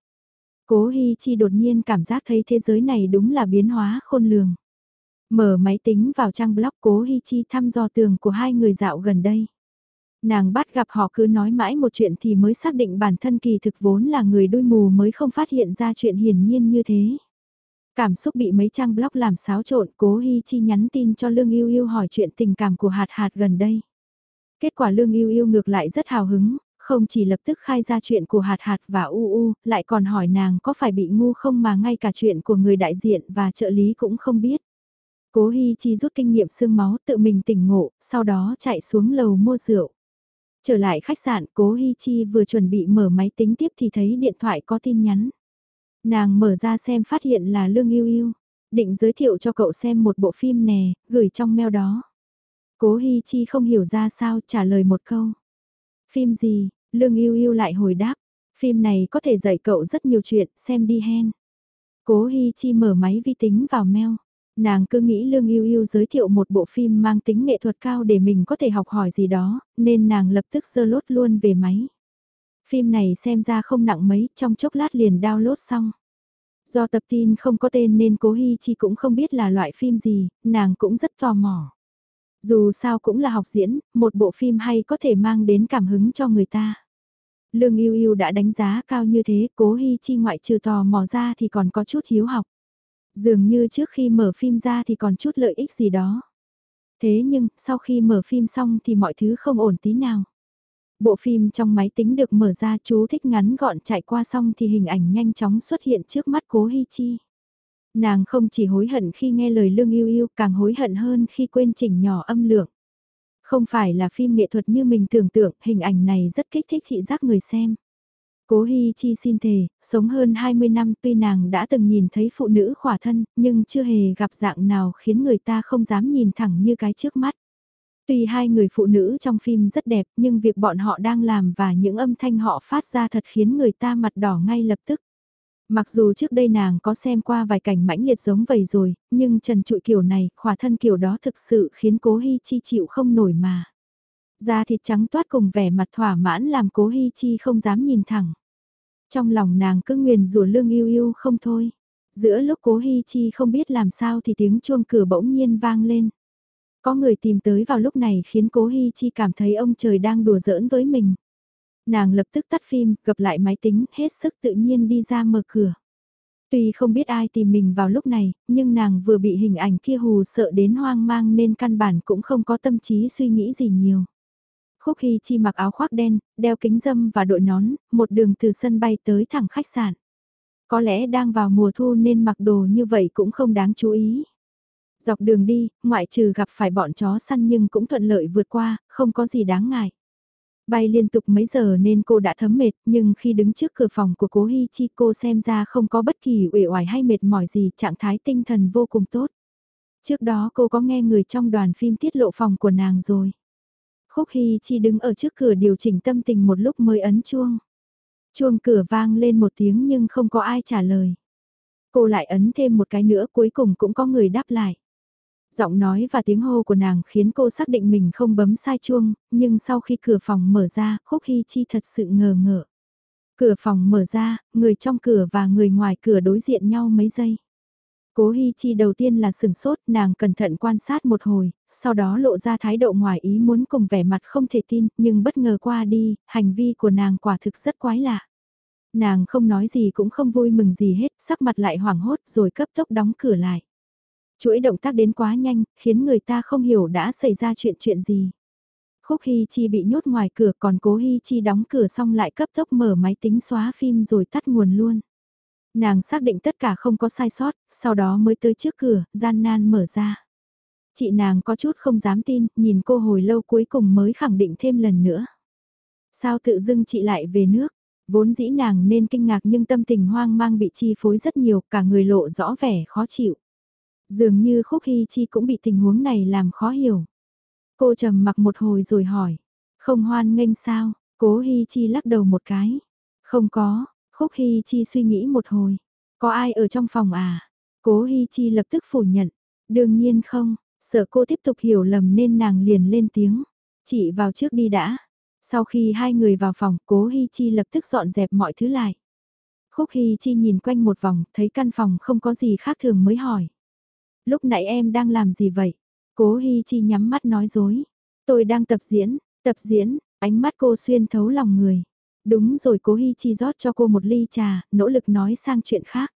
Cố Hi Chi đột nhiên cảm giác thấy thế giới này đúng là biến hóa khôn lường. Mở máy tính vào trang blog Cố Hi Chi thăm dò tường của hai người dạo gần đây. Nàng bắt gặp họ cứ nói mãi một chuyện thì mới xác định bản thân kỳ thực vốn là người đôi mù mới không phát hiện ra chuyện hiển nhiên như thế. Cảm xúc bị mấy trang blog làm xáo trộn, Cố Hi Chi nhắn tin cho Lương Yêu Yêu hỏi chuyện tình cảm của Hạt Hạt gần đây. Kết quả Lương Yêu Yêu ngược lại rất hào hứng, không chỉ lập tức khai ra chuyện của hạt hạt và u u, lại còn hỏi nàng có phải bị ngu không mà ngay cả chuyện của người đại diện và trợ lý cũng không biết. Cố Hi Chi rút kinh nghiệm xương máu tự mình tỉnh ngộ, sau đó chạy xuống lầu mua rượu. Trở lại khách sạn, Cố Hi Chi vừa chuẩn bị mở máy tính tiếp thì thấy điện thoại có tin nhắn. Nàng mở ra xem phát hiện là Lương Yêu Yêu, định giới thiệu cho cậu xem một bộ phim nè, gửi trong mail đó. Cố Hi Chi không hiểu ra sao trả lời một câu. Phim gì, Lương yêu yêu lại hồi đáp, phim này có thể dạy cậu rất nhiều chuyện, xem đi hen. Cố Hi Chi mở máy vi tính vào mail. Nàng cứ nghĩ Lương Yêu Yêu giới thiệu một bộ phim mang tính nghệ thuật cao để mình có thể học hỏi gì đó, nên nàng lập tức sơ lốt luôn về máy. Phim này xem ra không nặng mấy, trong chốc lát liền download xong. Do tập tin không có tên nên Cố Hi Chi cũng không biết là loại phim gì, nàng cũng rất tò mò. Dù sao cũng là học diễn, một bộ phim hay có thể mang đến cảm hứng cho người ta. Lương Yêu Yêu đã đánh giá cao như thế, Cố Hi Chi ngoại trừ tò mò ra thì còn có chút hiếu học. Dường như trước khi mở phim ra thì còn chút lợi ích gì đó. Thế nhưng, sau khi mở phim xong thì mọi thứ không ổn tí nào. Bộ phim trong máy tính được mở ra chú thích ngắn gọn chạy qua xong thì hình ảnh nhanh chóng xuất hiện trước mắt cố Hi Chi. Nàng không chỉ hối hận khi nghe lời lương yêu yêu càng hối hận hơn khi quên chỉnh nhỏ âm lượng. Không phải là phim nghệ thuật như mình tưởng tượng, hình ảnh này rất kích thích thị giác người xem. Cố Hi Chi xin thề, sống hơn 20 năm tuy nàng đã từng nhìn thấy phụ nữ khỏa thân, nhưng chưa hề gặp dạng nào khiến người ta không dám nhìn thẳng như cái trước mắt. Tuy hai người phụ nữ trong phim rất đẹp nhưng việc bọn họ đang làm và những âm thanh họ phát ra thật khiến người ta mặt đỏ ngay lập tức. Mặc dù trước đây nàng có xem qua vài cảnh mãnh liệt giống vậy rồi, nhưng trần trụi kiểu này, khỏa thân kiểu đó thực sự khiến cố Hi Chi chịu không nổi mà. Da thịt trắng toát cùng vẻ mặt thỏa mãn làm cố Hi Chi không dám nhìn thẳng. Trong lòng nàng cứ nguyền rủa lương yêu yêu không thôi. Giữa lúc cố Hi Chi không biết làm sao thì tiếng chuông cửa bỗng nhiên vang lên. Có người tìm tới vào lúc này khiến cố Hi Chi cảm thấy ông trời đang đùa giỡn với mình. Nàng lập tức tắt phim, gập lại máy tính, hết sức tự nhiên đi ra mở cửa. Tuy không biết ai tìm mình vào lúc này, nhưng nàng vừa bị hình ảnh kia hù sợ đến hoang mang nên căn bản cũng không có tâm trí suy nghĩ gì nhiều. Khúc Hy Chi mặc áo khoác đen, đeo kính dâm và đội nón, một đường từ sân bay tới thẳng khách sạn. Có lẽ đang vào mùa thu nên mặc đồ như vậy cũng không đáng chú ý. Dọc đường đi, ngoại trừ gặp phải bọn chó săn nhưng cũng thuận lợi vượt qua, không có gì đáng ngại. Bay liên tục mấy giờ nên cô đã thấm mệt, nhưng khi đứng trước cửa phòng của cố Hi Chi cô xem ra không có bất kỳ uể oải hay mệt mỏi gì, trạng thái tinh thần vô cùng tốt. Trước đó cô có nghe người trong đoàn phim tiết lộ phòng của nàng rồi. Khúc Hy Chi đứng ở trước cửa điều chỉnh tâm tình một lúc mới ấn chuông. Chuông cửa vang lên một tiếng nhưng không có ai trả lời. Cô lại ấn thêm một cái nữa cuối cùng cũng có người đáp lại. Giọng nói và tiếng hô của nàng khiến cô xác định mình không bấm sai chuông, nhưng sau khi cửa phòng mở ra, Khúc Hy Chi thật sự ngờ ngợ. Cửa phòng mở ra, người trong cửa và người ngoài cửa đối diện nhau mấy giây. Cố Hi Chi đầu tiên là sửng sốt, nàng cẩn thận quan sát một hồi, sau đó lộ ra thái độ ngoài ý muốn cùng vẻ mặt không thể tin, nhưng bất ngờ qua đi, hành vi của nàng quả thực rất quái lạ. Nàng không nói gì cũng không vui mừng gì hết, sắc mặt lại hoảng hốt rồi cấp tốc đóng cửa lại. Chuỗi động tác đến quá nhanh, khiến người ta không hiểu đã xảy ra chuyện chuyện gì. Khúc hy Chi bị nhốt ngoài cửa còn cố hy Chi đóng cửa xong lại cấp tốc mở máy tính xóa phim rồi tắt nguồn luôn. Nàng xác định tất cả không có sai sót, sau đó mới tới trước cửa, gian nan mở ra. Chị nàng có chút không dám tin, nhìn cô hồi lâu cuối cùng mới khẳng định thêm lần nữa. Sao tự dưng chị lại về nước? Vốn dĩ nàng nên kinh ngạc nhưng tâm tình hoang mang bị chi phối rất nhiều, cả người lộ rõ vẻ khó chịu. Dường như Khúc Hy Chi cũng bị tình huống này làm khó hiểu. Cô trầm mặc một hồi rồi hỏi, không hoan nghênh sao, cố Hy Chi lắc đầu một cái. Không có, Khúc Hy Chi suy nghĩ một hồi, có ai ở trong phòng à? Cố Hy Chi lập tức phủ nhận, đương nhiên không, sợ cô tiếp tục hiểu lầm nên nàng liền lên tiếng. Chị vào trước đi đã. Sau khi hai người vào phòng, cố Hi Chi lập tức dọn dẹp mọi thứ lại. Khúc Hi Chi nhìn quanh một vòng, thấy căn phòng không có gì khác thường mới hỏi. Lúc nãy em đang làm gì vậy? Cố Hi Chi nhắm mắt nói dối. Tôi đang tập diễn, tập diễn, ánh mắt cô xuyên thấu lòng người. Đúng rồi cố Hi Chi rót cho cô một ly trà, nỗ lực nói sang chuyện khác.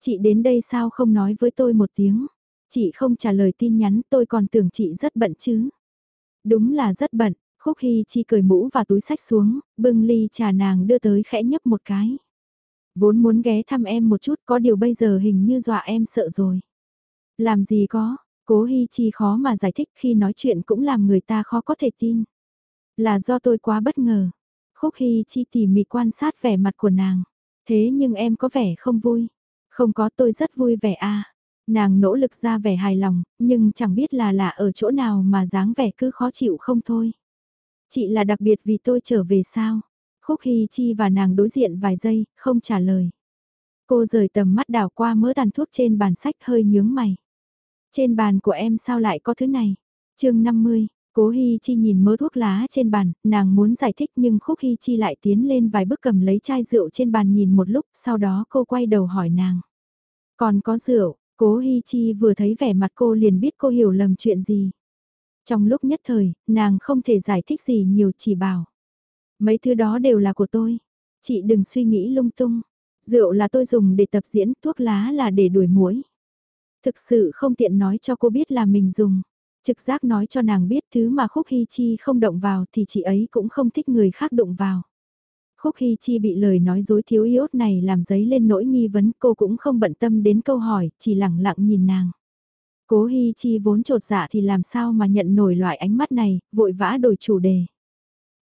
Chị đến đây sao không nói với tôi một tiếng? Chị không trả lời tin nhắn tôi còn tưởng chị rất bận chứ. Đúng là rất bận, Khúc Hy Chi cười mũ và túi sách xuống, bưng ly trà nàng đưa tới khẽ nhấp một cái. Vốn muốn ghé thăm em một chút có điều bây giờ hình như dọa em sợ rồi. Làm gì có, cố Hy Chi khó mà giải thích khi nói chuyện cũng làm người ta khó có thể tin. Là do tôi quá bất ngờ. Khúc Hy Chi tỉ mỉ quan sát vẻ mặt của nàng. Thế nhưng em có vẻ không vui. Không có tôi rất vui vẻ à. Nàng nỗ lực ra vẻ hài lòng, nhưng chẳng biết là lạ ở chỗ nào mà dáng vẻ cứ khó chịu không thôi. Chị là đặc biệt vì tôi trở về sao? Khúc Hy Chi và nàng đối diện vài giây, không trả lời. Cô rời tầm mắt đảo qua mớ tàn thuốc trên bàn sách hơi nhướng mày. Trên bàn của em sao lại có thứ này? chương 50, Cố Hi Chi nhìn mớ thuốc lá trên bàn, nàng muốn giải thích nhưng Khúc Hi Chi lại tiến lên vài bước cầm lấy chai rượu trên bàn nhìn một lúc, sau đó cô quay đầu hỏi nàng. Còn có rượu, Cố Hi Chi vừa thấy vẻ mặt cô liền biết cô hiểu lầm chuyện gì. Trong lúc nhất thời, nàng không thể giải thích gì nhiều chỉ bảo. Mấy thứ đó đều là của tôi. Chị đừng suy nghĩ lung tung. Rượu là tôi dùng để tập diễn, thuốc lá là để đuổi muỗi. Thực sự không tiện nói cho cô biết là mình dùng. Trực giác nói cho nàng biết thứ mà Khúc Hy Chi không động vào thì chị ấy cũng không thích người khác động vào. Khúc Hy Chi bị lời nói dối thiếu iốt này làm giấy lên nỗi nghi vấn cô cũng không bận tâm đến câu hỏi, chỉ lặng lặng nhìn nàng. Cố Hy Chi vốn trột dạ thì làm sao mà nhận nổi loại ánh mắt này, vội vã đổi chủ đề.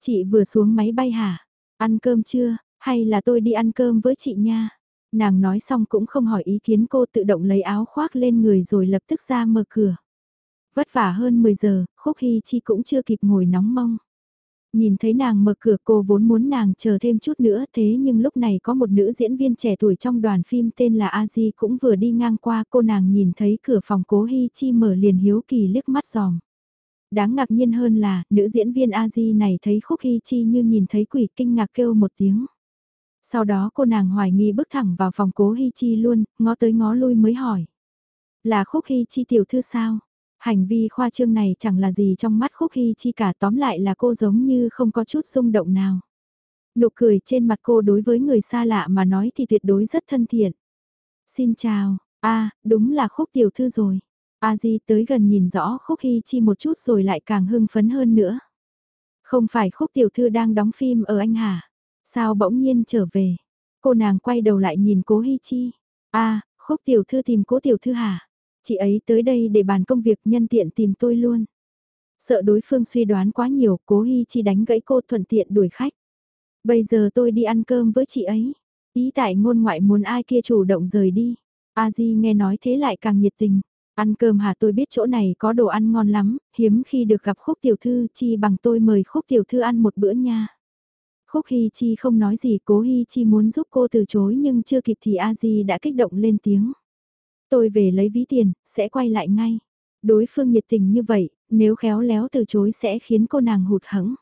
Chị vừa xuống máy bay hả? Ăn cơm chưa? Hay là tôi đi ăn cơm với chị nha? Nàng nói xong cũng không hỏi ý kiến cô tự động lấy áo khoác lên người rồi lập tức ra mở cửa. Vất vả hơn 10 giờ, Khúc Hy Chi cũng chưa kịp ngồi nóng mông. Nhìn thấy nàng mở cửa cô vốn muốn nàng chờ thêm chút nữa thế nhưng lúc này có một nữ diễn viên trẻ tuổi trong đoàn phim tên là A Di cũng vừa đi ngang qua cô nàng nhìn thấy cửa phòng cố Hi Chi mở liền hiếu kỳ liếc mắt giòm. Đáng ngạc nhiên hơn là, nữ diễn viên A Di này thấy Khúc Hi Chi như nhìn thấy quỷ kinh ngạc kêu một tiếng. Sau đó cô nàng hoài nghi bước thẳng vào phòng cố Hi Chi luôn, ngó tới ngó lui mới hỏi. Là Khúc Hi Chi tiểu thư sao? Hành vi khoa trương này chẳng là gì trong mắt Khúc Hy Chi cả tóm lại là cô giống như không có chút rung động nào. Nụ cười trên mặt cô đối với người xa lạ mà nói thì tuyệt đối rất thân thiện. Xin chào, a đúng là Khúc tiểu thư rồi. A Di tới gần nhìn rõ Khúc Hy Chi một chút rồi lại càng hưng phấn hơn nữa. Không phải Khúc tiểu thư đang đóng phim ở anh hả? Sao bỗng nhiên trở về? Cô nàng quay đầu lại nhìn cố Hy Chi. a Khúc tiểu thư tìm cố tiểu thư hả? Chị ấy tới đây để bàn công việc nhân tiện tìm tôi luôn. Sợ đối phương suy đoán quá nhiều, cố Hi Chi đánh gãy cô thuận tiện đuổi khách. Bây giờ tôi đi ăn cơm với chị ấy. Ý tại ngôn ngoại muốn ai kia chủ động rời đi. A Di nghe nói thế lại càng nhiệt tình. Ăn cơm hả tôi biết chỗ này có đồ ăn ngon lắm, hiếm khi được gặp khúc tiểu thư chi bằng tôi mời khúc tiểu thư ăn một bữa nha. Khúc Hi Chi không nói gì cố Hi Chi muốn giúp cô từ chối nhưng chưa kịp thì A Di đã kích động lên tiếng. Tôi về lấy ví tiền, sẽ quay lại ngay. Đối phương nhiệt tình như vậy, nếu khéo léo từ chối sẽ khiến cô nàng hụt hẫng.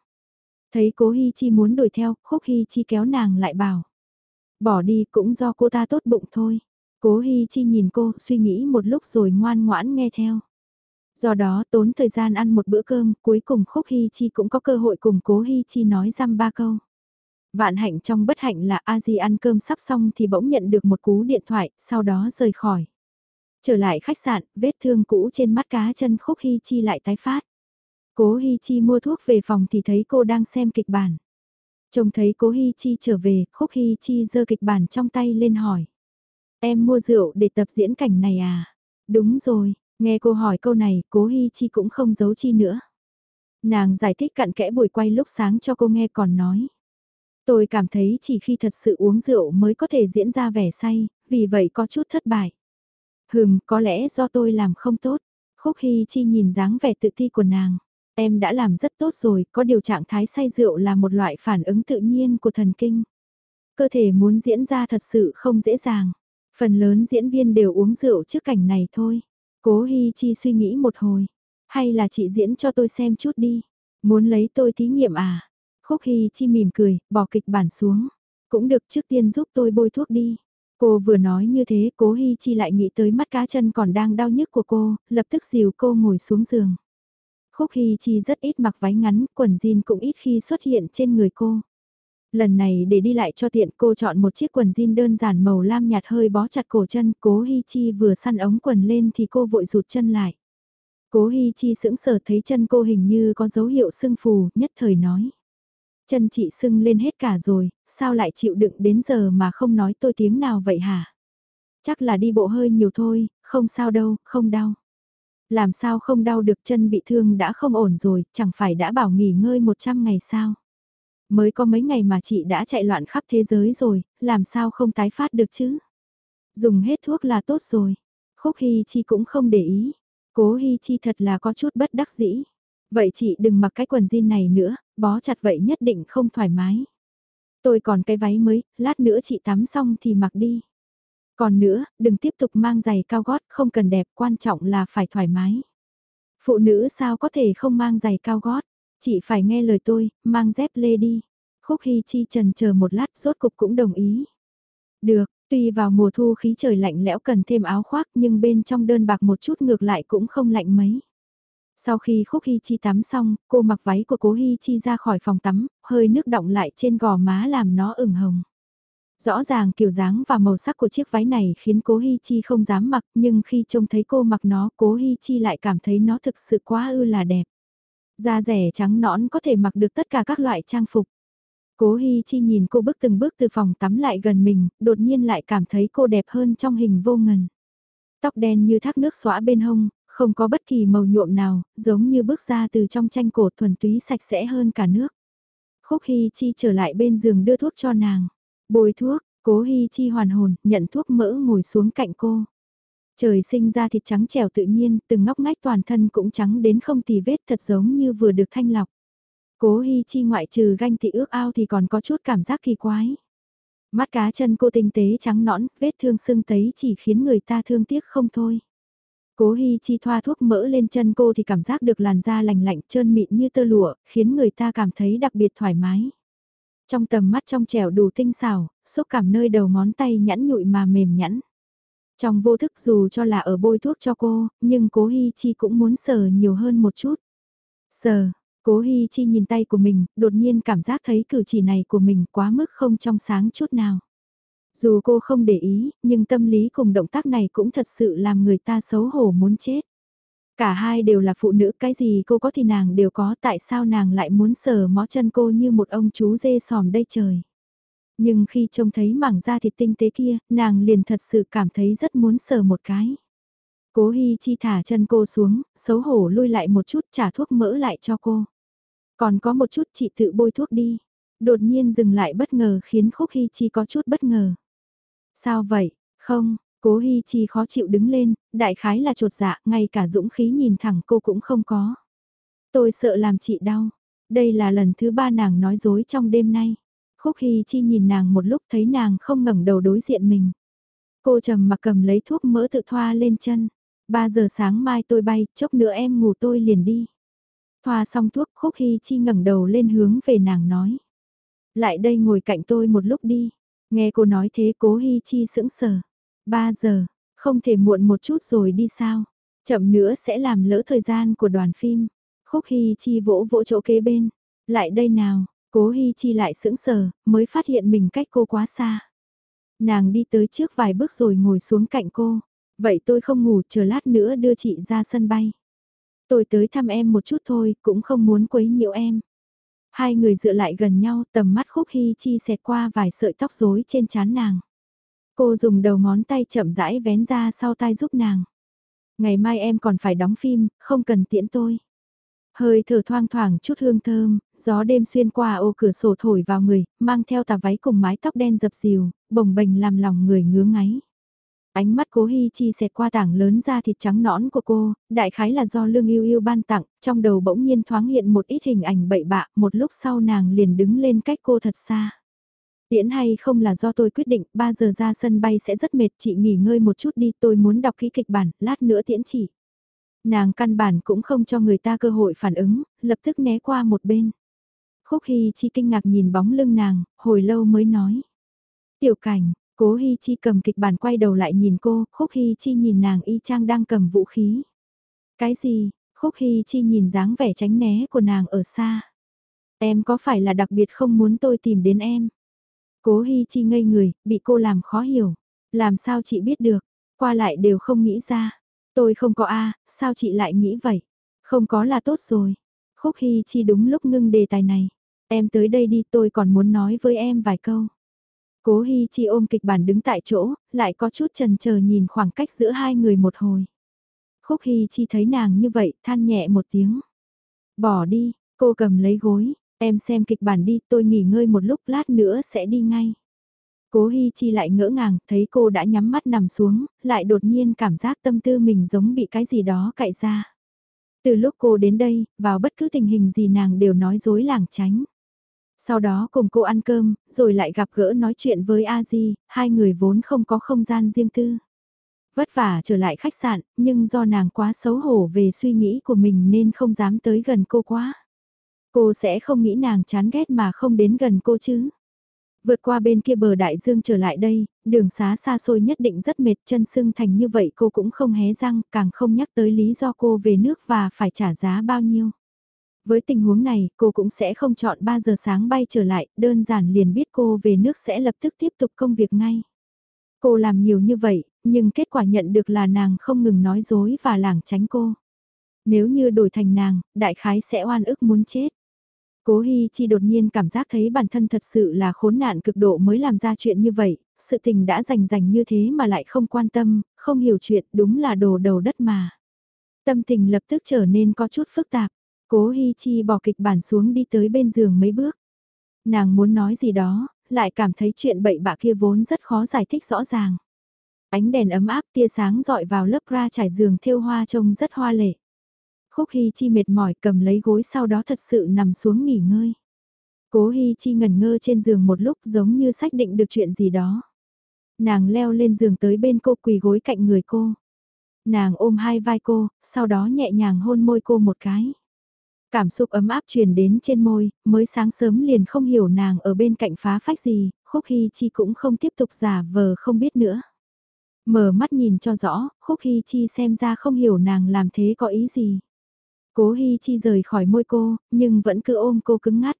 Thấy cố Hi Chi muốn đuổi theo, Khúc Hi Chi kéo nàng lại bảo. Bỏ đi cũng do cô ta tốt bụng thôi. Cố Hi Chi nhìn cô, suy nghĩ một lúc rồi ngoan ngoãn nghe theo. Do đó tốn thời gian ăn một bữa cơm, cuối cùng Khúc Hi Chi cũng có cơ hội cùng Cố Hi Chi nói răm ba câu. Vạn hạnh trong bất hạnh là A Di ăn cơm sắp xong thì bỗng nhận được một cú điện thoại, sau đó rời khỏi. Trở lại khách sạn, vết thương cũ trên mắt cá chân Khúc Hy Chi lại tái phát. Cố Hy Chi mua thuốc về phòng thì thấy cô đang xem kịch bản. Trông thấy Cố Hy Chi trở về, Khúc Hy Chi giơ kịch bản trong tay lên hỏi. Em mua rượu để tập diễn cảnh này à? Đúng rồi, nghe cô hỏi câu này, Cố Hy Chi cũng không giấu chi nữa. Nàng giải thích cặn kẽ buổi quay lúc sáng cho cô nghe còn nói. Tôi cảm thấy chỉ khi thật sự uống rượu mới có thể diễn ra vẻ say, vì vậy có chút thất bại. Hừm, có lẽ do tôi làm không tốt. Khúc Hy Chi nhìn dáng vẻ tự ti của nàng. Em đã làm rất tốt rồi, có điều trạng thái say rượu là một loại phản ứng tự nhiên của thần kinh. Cơ thể muốn diễn ra thật sự không dễ dàng. Phần lớn diễn viên đều uống rượu trước cảnh này thôi. Cố Hy Chi suy nghĩ một hồi. Hay là chị diễn cho tôi xem chút đi. Muốn lấy tôi thí nghiệm à? Khúc Hy Chi mỉm cười, bỏ kịch bản xuống. Cũng được trước tiên giúp tôi bôi thuốc đi. Cô vừa nói như thế cố Hi Chi lại nghĩ tới mắt cá chân còn đang đau nhức của cô, lập tức dìu cô ngồi xuống giường. Khúc Hi Chi rất ít mặc váy ngắn, quần jean cũng ít khi xuất hiện trên người cô. Lần này để đi lại cho tiện cô chọn một chiếc quần jean đơn giản màu lam nhạt hơi bó chặt cổ chân, cố Hi Chi vừa săn ống quần lên thì cô vội rụt chân lại. Cố Hi Chi sững sờ thấy chân cô hình như có dấu hiệu sưng phù, nhất thời nói. Chân chị sưng lên hết cả rồi, sao lại chịu đựng đến giờ mà không nói tôi tiếng nào vậy hả? Chắc là đi bộ hơi nhiều thôi, không sao đâu, không đau. Làm sao không đau được chân bị thương đã không ổn rồi, chẳng phải đã bảo nghỉ ngơi 100 ngày sao? Mới có mấy ngày mà chị đã chạy loạn khắp thế giới rồi, làm sao không tái phát được chứ? Dùng hết thuốc là tốt rồi. Khúc Hy Chi cũng không để ý. Cố Hy Chi thật là có chút bất đắc dĩ. Vậy chị đừng mặc cái quần jean này nữa, bó chặt vậy nhất định không thoải mái. Tôi còn cái váy mới, lát nữa chị tắm xong thì mặc đi. Còn nữa, đừng tiếp tục mang giày cao gót, không cần đẹp, quan trọng là phải thoải mái. Phụ nữ sao có thể không mang giày cao gót? Chị phải nghe lời tôi, mang dép lê đi. Khúc Hy Chi trần chờ một lát rốt cục cũng đồng ý. Được, tuy vào mùa thu khí trời lạnh lẽo cần thêm áo khoác nhưng bên trong đơn bạc một chút ngược lại cũng không lạnh mấy. Sau khi Khúc Hy Chi tắm xong, cô mặc váy của cố Hy Chi ra khỏi phòng tắm, hơi nước động lại trên gò má làm nó ửng hồng. Rõ ràng kiểu dáng và màu sắc của chiếc váy này khiến cố Hi Chi không dám mặc nhưng khi trông thấy cô mặc nó cố Hi Chi lại cảm thấy nó thực sự quá ư là đẹp. Da rẻ trắng nõn có thể mặc được tất cả các loại trang phục. Cố Hi Chi nhìn cô bước từng bước từ phòng tắm lại gần mình, đột nhiên lại cảm thấy cô đẹp hơn trong hình vô ngần. Tóc đen như thác nước xõa bên hông, không có bất kỳ màu nhuộm nào, giống như bước ra từ trong tranh cổ thuần túy sạch sẽ hơn cả nước. Khúc hy Chi trở lại bên giường đưa thuốc cho nàng. Bôi thuốc, cố hy Chi hoàn hồn, nhận thuốc mỡ ngồi xuống cạnh cô. Trời sinh ra thịt trắng trẻo tự nhiên, từng ngóc ngách toàn thân cũng trắng đến không tì vết thật giống như vừa được thanh lọc. Cố Hi Chi ngoại trừ ganh tị ước ao thì còn có chút cảm giác kỳ quái. Mắt cá chân cô tinh tế trắng nõn, vết thương sưng tấy chỉ khiến người ta thương tiếc không thôi. Cố Hi Chi thoa thuốc mỡ lên chân cô thì cảm giác được làn da lành lạnh trơn mịn như tơ lụa, khiến người ta cảm thấy đặc biệt thoải mái. Trong tầm mắt trong trẻo đủ tinh xảo, xúc cảm nơi đầu ngón tay nhẵn nhụi mà mềm nhẵn. Trong vô thức dù cho là ở bôi thuốc cho cô, nhưng cố Hi Chi cũng muốn sờ nhiều hơn một chút. Sờ, cố Hi Chi nhìn tay của mình, đột nhiên cảm giác thấy cử chỉ này của mình quá mức không trong sáng chút nào. Dù cô không để ý, nhưng tâm lý cùng động tác này cũng thật sự làm người ta xấu hổ muốn chết. Cả hai đều là phụ nữ, cái gì cô có thì nàng đều có, tại sao nàng lại muốn sờ mó chân cô như một ông chú dê sòm đây trời. Nhưng khi trông thấy mảng da thịt tinh tế kia, nàng liền thật sự cảm thấy rất muốn sờ một cái. Cố Hi Chi thả chân cô xuống, xấu hổ lui lại một chút trả thuốc mỡ lại cho cô. Còn có một chút chị tự bôi thuốc đi. Đột nhiên dừng lại bất ngờ khiến Khúc Hi Chi có chút bất ngờ. Sao vậy? Không, Cố Hi Chi khó chịu đứng lên, đại khái là trột dạ, ngay cả dũng khí nhìn thẳng cô cũng không có. Tôi sợ làm chị đau. Đây là lần thứ ba nàng nói dối trong đêm nay. Khúc Hi Chi nhìn nàng một lúc thấy nàng không ngẩng đầu đối diện mình. Cô trầm mặc cầm lấy thuốc mỡ tự thoa lên chân. ba giờ sáng mai tôi bay, chốc nữa em ngủ tôi liền đi. Thoa xong thuốc Khúc Hi Chi ngẩng đầu lên hướng về nàng nói. Lại đây ngồi cạnh tôi một lúc đi. Nghe cô nói thế cố Hi Chi sững sờ. Ba giờ, không thể muộn một chút rồi đi sao? Chậm nữa sẽ làm lỡ thời gian của đoàn phim. Khúc Hi Chi vỗ vỗ chỗ kế bên. Lại đây nào, cố Hi Chi lại sững sờ, mới phát hiện mình cách cô quá xa. Nàng đi tới trước vài bước rồi ngồi xuống cạnh cô. Vậy tôi không ngủ, chờ lát nữa đưa chị ra sân bay. Tôi tới thăm em một chút thôi, cũng không muốn quấy nhiễu em. Hai người dựa lại gần nhau, tầm mắt khúc Hy Chi xẹt qua vài sợi tóc rối trên trán nàng. Cô dùng đầu ngón tay chậm rãi vén ra sau tay giúp nàng. Ngày mai em còn phải đóng phim, không cần tiễn tôi. Hơi thở thoang thoảng chút hương thơm, gió đêm xuyên qua ô cửa sổ thổi vào người, mang theo tà váy cùng mái tóc đen dập dìu, bồng bềnh làm lòng người ngứa ngáy. Ánh mắt cố Hi Chi xẹt qua tảng lớn da thịt trắng nõn của cô, đại khái là do lương yêu yêu ban tặng, trong đầu bỗng nhiên thoáng hiện một ít hình ảnh bậy bạ, một lúc sau nàng liền đứng lên cách cô thật xa. Tiễn hay không là do tôi quyết định, 3 giờ ra sân bay sẽ rất mệt, chị nghỉ ngơi một chút đi, tôi muốn đọc kỹ kịch bản, lát nữa tiễn chị. Nàng căn bản cũng không cho người ta cơ hội phản ứng, lập tức né qua một bên. Khúc Hy Chi kinh ngạc nhìn bóng lưng nàng, hồi lâu mới nói. Tiểu cảnh, cố Hi Chi cầm kịch bản quay đầu lại nhìn cô, Khúc Hi Chi nhìn nàng y chang đang cầm vũ khí. Cái gì, Khúc Hi Chi nhìn dáng vẻ tránh né của nàng ở xa. Em có phải là đặc biệt không muốn tôi tìm đến em? Cố Hi Chi ngây người, bị cô làm khó hiểu. Làm sao chị biết được, qua lại đều không nghĩ ra. Tôi không có A, sao chị lại nghĩ vậy? Không có là tốt rồi. Khúc Hi Chi đúng lúc ngưng đề tài này. Em tới đây đi tôi còn muốn nói với em vài câu. Cố Hi Chi ôm kịch bản đứng tại chỗ, lại có chút chần chờ nhìn khoảng cách giữa hai người một hồi. Khúc Hi Chi thấy nàng như vậy, than nhẹ một tiếng. Bỏ đi, cô cầm lấy gối, Em xem kịch bản đi, tôi nghỉ ngơi một lúc lát nữa sẽ đi ngay. Cố Hi Chi lại ngỡ ngàng, thấy cô đã nhắm mắt nằm xuống, lại đột nhiên cảm giác tâm tư mình giống bị cái gì đó cạy ra. Từ lúc cô đến đây, vào bất cứ tình hình gì nàng đều nói dối làng tránh. Sau đó cùng cô ăn cơm, rồi lại gặp gỡ nói chuyện với A Di, hai người vốn không có không gian riêng tư. Vất vả trở lại khách sạn, nhưng do nàng quá xấu hổ về suy nghĩ của mình nên không dám tới gần cô quá. Cô sẽ không nghĩ nàng chán ghét mà không đến gần cô chứ. Vượt qua bên kia bờ đại dương trở lại đây, đường xá xa xôi nhất định rất mệt chân sưng thành như vậy cô cũng không hé răng, càng không nhắc tới lý do cô về nước và phải trả giá bao nhiêu. Với tình huống này, cô cũng sẽ không chọn 3 giờ sáng bay trở lại, đơn giản liền biết cô về nước sẽ lập tức tiếp tục công việc ngay. Cô làm nhiều như vậy, nhưng kết quả nhận được là nàng không ngừng nói dối và lảng tránh cô. Nếu như đổi thành nàng, đại khái sẽ oan ức muốn chết. Cố Hi Chi đột nhiên cảm giác thấy bản thân thật sự là khốn nạn cực độ mới làm ra chuyện như vậy, sự tình đã rành rành như thế mà lại không quan tâm, không hiểu chuyện đúng là đồ đầu đất mà. Tâm tình lập tức trở nên có chút phức tạp, cố Hi Chi bỏ kịch bản xuống đi tới bên giường mấy bước. Nàng muốn nói gì đó, lại cảm thấy chuyện bậy bạ kia vốn rất khó giải thích rõ ràng. Ánh đèn ấm áp tia sáng dọi vào lớp ra trải giường thêu hoa trông rất hoa lệ. Khúc Hi Chi mệt mỏi cầm lấy gối sau đó thật sự nằm xuống nghỉ ngơi. Cố Hi Chi ngẩn ngơ trên giường một lúc giống như xác định được chuyện gì đó. Nàng leo lên giường tới bên cô quỳ gối cạnh người cô. Nàng ôm hai vai cô, sau đó nhẹ nhàng hôn môi cô một cái. Cảm xúc ấm áp truyền đến trên môi, mới sáng sớm liền không hiểu nàng ở bên cạnh phá phách gì, Khúc Hy Chi cũng không tiếp tục giả vờ không biết nữa. Mở mắt nhìn cho rõ, Khúc Hy Chi xem ra không hiểu nàng làm thế có ý gì. Cố hy Chi rời khỏi môi cô, nhưng vẫn cứ ôm cô cứng ngắt.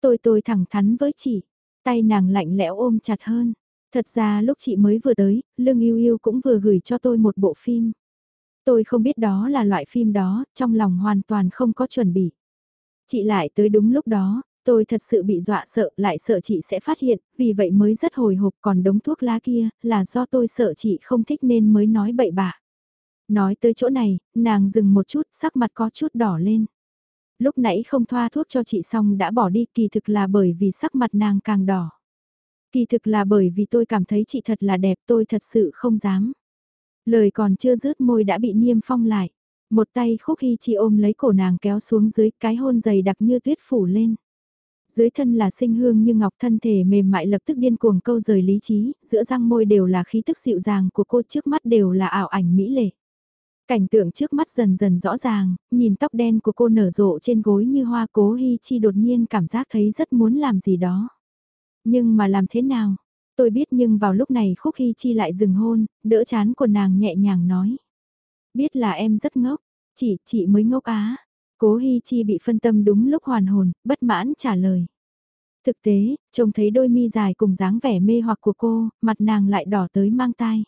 Tôi tôi thẳng thắn với chị, tay nàng lạnh lẽo ôm chặt hơn. Thật ra lúc chị mới vừa tới, Lương Yêu Yêu cũng vừa gửi cho tôi một bộ phim. Tôi không biết đó là loại phim đó, trong lòng hoàn toàn không có chuẩn bị. Chị lại tới đúng lúc đó, tôi thật sự bị dọa sợ, lại sợ chị sẽ phát hiện, vì vậy mới rất hồi hộp còn đống thuốc lá kia, là do tôi sợ chị không thích nên mới nói bậy bạ. Nói tới chỗ này, nàng dừng một chút, sắc mặt có chút đỏ lên. Lúc nãy không thoa thuốc cho chị xong đã bỏ đi, kỳ thực là bởi vì sắc mặt nàng càng đỏ. Kỳ thực là bởi vì tôi cảm thấy chị thật là đẹp, tôi thật sự không dám. Lời còn chưa rớt môi đã bị niêm phong lại. Một tay khúc hy chi ôm lấy cổ nàng kéo xuống dưới cái hôn dày đặc như tuyết phủ lên. Dưới thân là sinh hương như ngọc thân thể mềm mại lập tức điên cuồng câu rời lý trí, giữa răng môi đều là khí tức dịu dàng của cô trước mắt đều là ảo ảnh mỹ lệ. Cảnh tượng trước mắt dần dần rõ ràng, nhìn tóc đen của cô nở rộ trên gối như hoa cố hy chi đột nhiên cảm giác thấy rất muốn làm gì đó. Nhưng mà làm thế nào? Tôi biết nhưng vào lúc này khúc hy chi lại dừng hôn, đỡ chán của nàng nhẹ nhàng nói. Biết là em rất ngốc, chị, chị mới ngốc á. Cố hy chi bị phân tâm đúng lúc hoàn hồn, bất mãn trả lời. Thực tế, trông thấy đôi mi dài cùng dáng vẻ mê hoặc của cô, mặt nàng lại đỏ tới mang tai.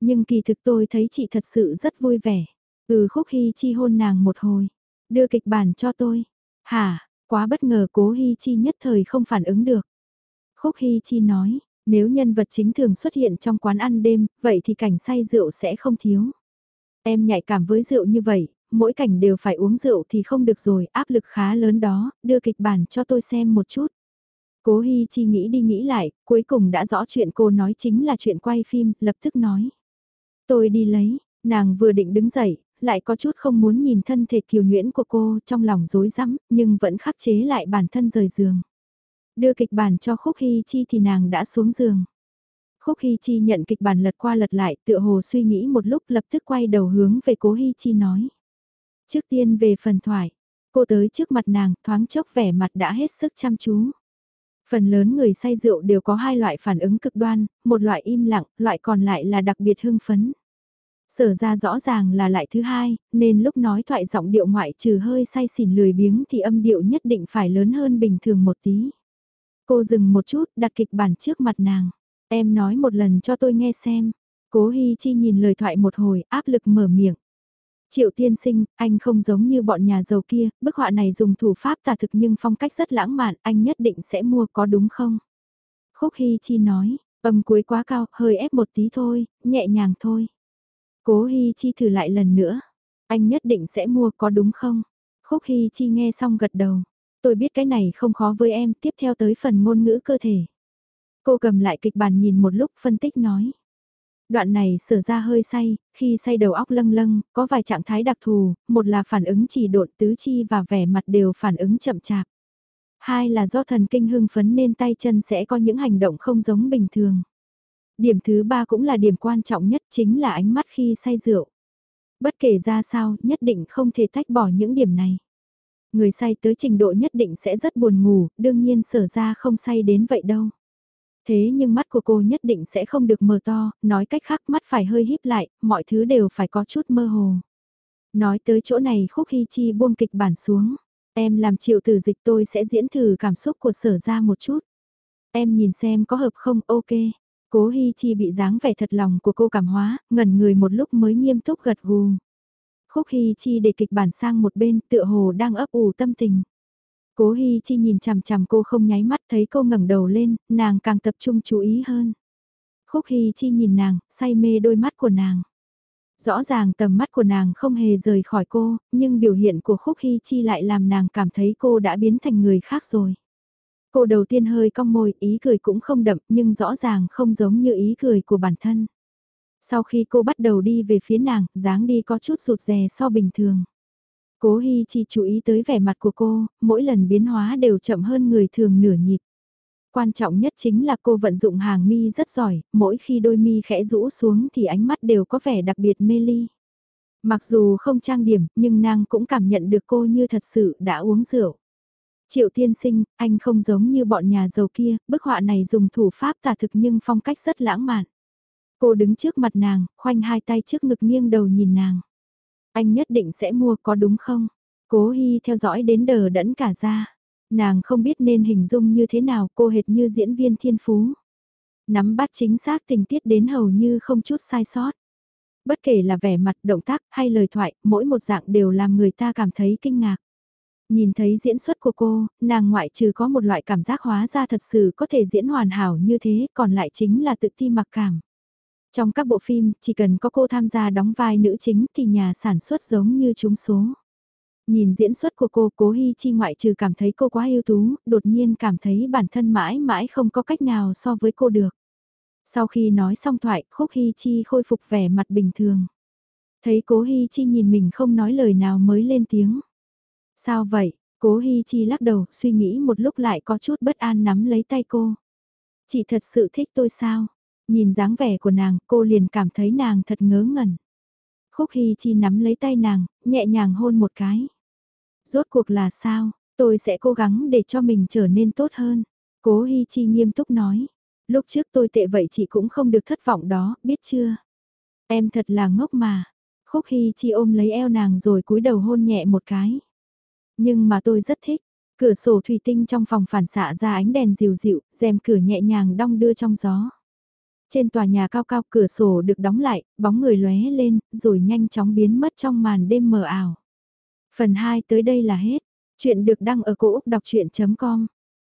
Nhưng kỳ thực tôi thấy chị thật sự rất vui vẻ. Ừ khúc hy chi hôn nàng một hồi. Đưa kịch bản cho tôi. Hả, quá bất ngờ cố hy chi nhất thời không phản ứng được. Khúc hy chi nói, nếu nhân vật chính thường xuất hiện trong quán ăn đêm, vậy thì cảnh say rượu sẽ không thiếu. Em nhạy cảm với rượu như vậy, mỗi cảnh đều phải uống rượu thì không được rồi, áp lực khá lớn đó, đưa kịch bản cho tôi xem một chút. Cố Hi Chi nghĩ đi nghĩ lại, cuối cùng đã rõ chuyện cô nói chính là chuyện quay phim, lập tức nói. Tôi đi lấy, nàng vừa định đứng dậy, lại có chút không muốn nhìn thân thể kiều nhuyễn của cô trong lòng rối rắm, nhưng vẫn khắc chế lại bản thân rời giường. Đưa kịch bản cho Khúc Hy Chi thì nàng đã xuống giường. Khúc Hy Chi nhận kịch bản lật qua lật lại tựa hồ suy nghĩ một lúc lập tức quay đầu hướng về cố Hy Chi nói. Trước tiên về phần thoại, cô tới trước mặt nàng thoáng chốc vẻ mặt đã hết sức chăm chú. Phần lớn người say rượu đều có hai loại phản ứng cực đoan, một loại im lặng, loại còn lại là đặc biệt hưng phấn. Sở ra rõ ràng là lại thứ hai, nên lúc nói thoại giọng điệu ngoại trừ hơi say xỉn lười biếng thì âm điệu nhất định phải lớn hơn bình thường một tí. Cô dừng một chút, đặt kịch bản trước mặt nàng. Em nói một lần cho tôi nghe xem. Cố Hi Chi nhìn lời thoại một hồi, áp lực mở miệng. Triệu tiên sinh, anh không giống như bọn nhà giàu kia, bức họa này dùng thủ pháp tà thực nhưng phong cách rất lãng mạn, anh nhất định sẽ mua có đúng không? Khúc Hi Chi nói, âm cuối quá cao, hơi ép một tí thôi, nhẹ nhàng thôi. Cố Hi Chi thử lại lần nữa. Anh nhất định sẽ mua có đúng không? Khúc Hi Chi nghe xong gật đầu. Tôi biết cái này không khó với em, tiếp theo tới phần ngôn ngữ cơ thể. Cô cầm lại kịch bản nhìn một lúc phân tích nói. Đoạn này sở ra hơi say, khi say đầu óc lâng lâng, có vài trạng thái đặc thù, một là phản ứng chỉ độn tứ chi và vẻ mặt đều phản ứng chậm chạp. Hai là do thần kinh hưng phấn nên tay chân sẽ có những hành động không giống bình thường. Điểm thứ ba cũng là điểm quan trọng nhất chính là ánh mắt khi say rượu. Bất kể ra sao, nhất định không thể tách bỏ những điểm này. Người say tới trình độ nhất định sẽ rất buồn ngủ, đương nhiên sở ra không say đến vậy đâu. Thế nhưng mắt của cô nhất định sẽ không được mở to, nói cách khác mắt phải hơi híp lại, mọi thứ đều phải có chút mơ hồ. Nói tới chỗ này Khúc Hy Chi buông kịch bản xuống. Em làm triệu từ dịch tôi sẽ diễn thử cảm xúc của sở ra một chút. Em nhìn xem có hợp không, ok. Cố Hi Chi bị dáng vẻ thật lòng của cô cảm hóa, ngẩn người một lúc mới nghiêm túc gật gù. Khúc Hi Chi để kịch bản sang một bên tựa hồ đang ấp ủ tâm tình. Cố Hi Chi nhìn chằm chằm cô không nháy mắt thấy cô ngẩng đầu lên, nàng càng tập trung chú ý hơn. Khúc Hi Chi nhìn nàng, say mê đôi mắt của nàng. Rõ ràng tầm mắt của nàng không hề rời khỏi cô, nhưng biểu hiện của Khúc Hi Chi lại làm nàng cảm thấy cô đã biến thành người khác rồi. Cô đầu tiên hơi cong môi, ý cười cũng không đậm nhưng rõ ràng không giống như ý cười của bản thân. Sau khi cô bắt đầu đi về phía nàng, dáng đi có chút rụt rè so bình thường. Cố Hi chỉ chú ý tới vẻ mặt của cô, mỗi lần biến hóa đều chậm hơn người thường nửa nhịp. Quan trọng nhất chính là cô vận dụng hàng mi rất giỏi, mỗi khi đôi mi khẽ rũ xuống thì ánh mắt đều có vẻ đặc biệt mê ly. Mặc dù không trang điểm, nhưng nàng cũng cảm nhận được cô như thật sự đã uống rượu. Triệu tiên sinh, anh không giống như bọn nhà giàu kia, bức họa này dùng thủ pháp tả thực nhưng phong cách rất lãng mạn. Cô đứng trước mặt nàng, khoanh hai tay trước ngực nghiêng đầu nhìn nàng. Anh nhất định sẽ mua có đúng không? Cố Hy theo dõi đến đờ đẫn cả ra. Nàng không biết nên hình dung như thế nào cô hệt như diễn viên thiên phú. Nắm bắt chính xác tình tiết đến hầu như không chút sai sót. Bất kể là vẻ mặt, động tác hay lời thoại, mỗi một dạng đều làm người ta cảm thấy kinh ngạc. Nhìn thấy diễn xuất của cô, nàng ngoại trừ có một loại cảm giác hóa ra thật sự có thể diễn hoàn hảo như thế, còn lại chính là tự ti mặc cảm. Trong các bộ phim, chỉ cần có cô tham gia đóng vai nữ chính thì nhà sản xuất giống như chúng số. Nhìn diễn xuất của cô, cố hy Chi ngoại trừ cảm thấy cô quá ưu tú, đột nhiên cảm thấy bản thân mãi mãi không có cách nào so với cô được. Sau khi nói xong thoại, Khúc hy Chi khôi phục vẻ mặt bình thường. Thấy cố hy Chi nhìn mình không nói lời nào mới lên tiếng. Sao vậy? Cố Hi Chi lắc đầu, suy nghĩ một lúc lại có chút bất an nắm lấy tay cô. Chị thật sự thích tôi sao? Nhìn dáng vẻ của nàng, cô liền cảm thấy nàng thật ngớ ngẩn. Khúc Hy Chi nắm lấy tay nàng, nhẹ nhàng hôn một cái. Rốt cuộc là sao, tôi sẽ cố gắng để cho mình trở nên tốt hơn. Cố Hy Chi nghiêm túc nói. Lúc trước tôi tệ vậy chị cũng không được thất vọng đó, biết chưa? Em thật là ngốc mà. Khúc Hy Chi ôm lấy eo nàng rồi cúi đầu hôn nhẹ một cái. Nhưng mà tôi rất thích. Cửa sổ thủy tinh trong phòng phản xạ ra ánh đèn dịu dịu, rèm cửa nhẹ nhàng đong đưa trong gió. Trên tòa nhà cao cao cửa sổ được đóng lại, bóng người lóe lên, rồi nhanh chóng biến mất trong màn đêm mờ ảo. Phần 2 tới đây là hết. Chuyện được đăng ở cổ Úc đọc chuyện.com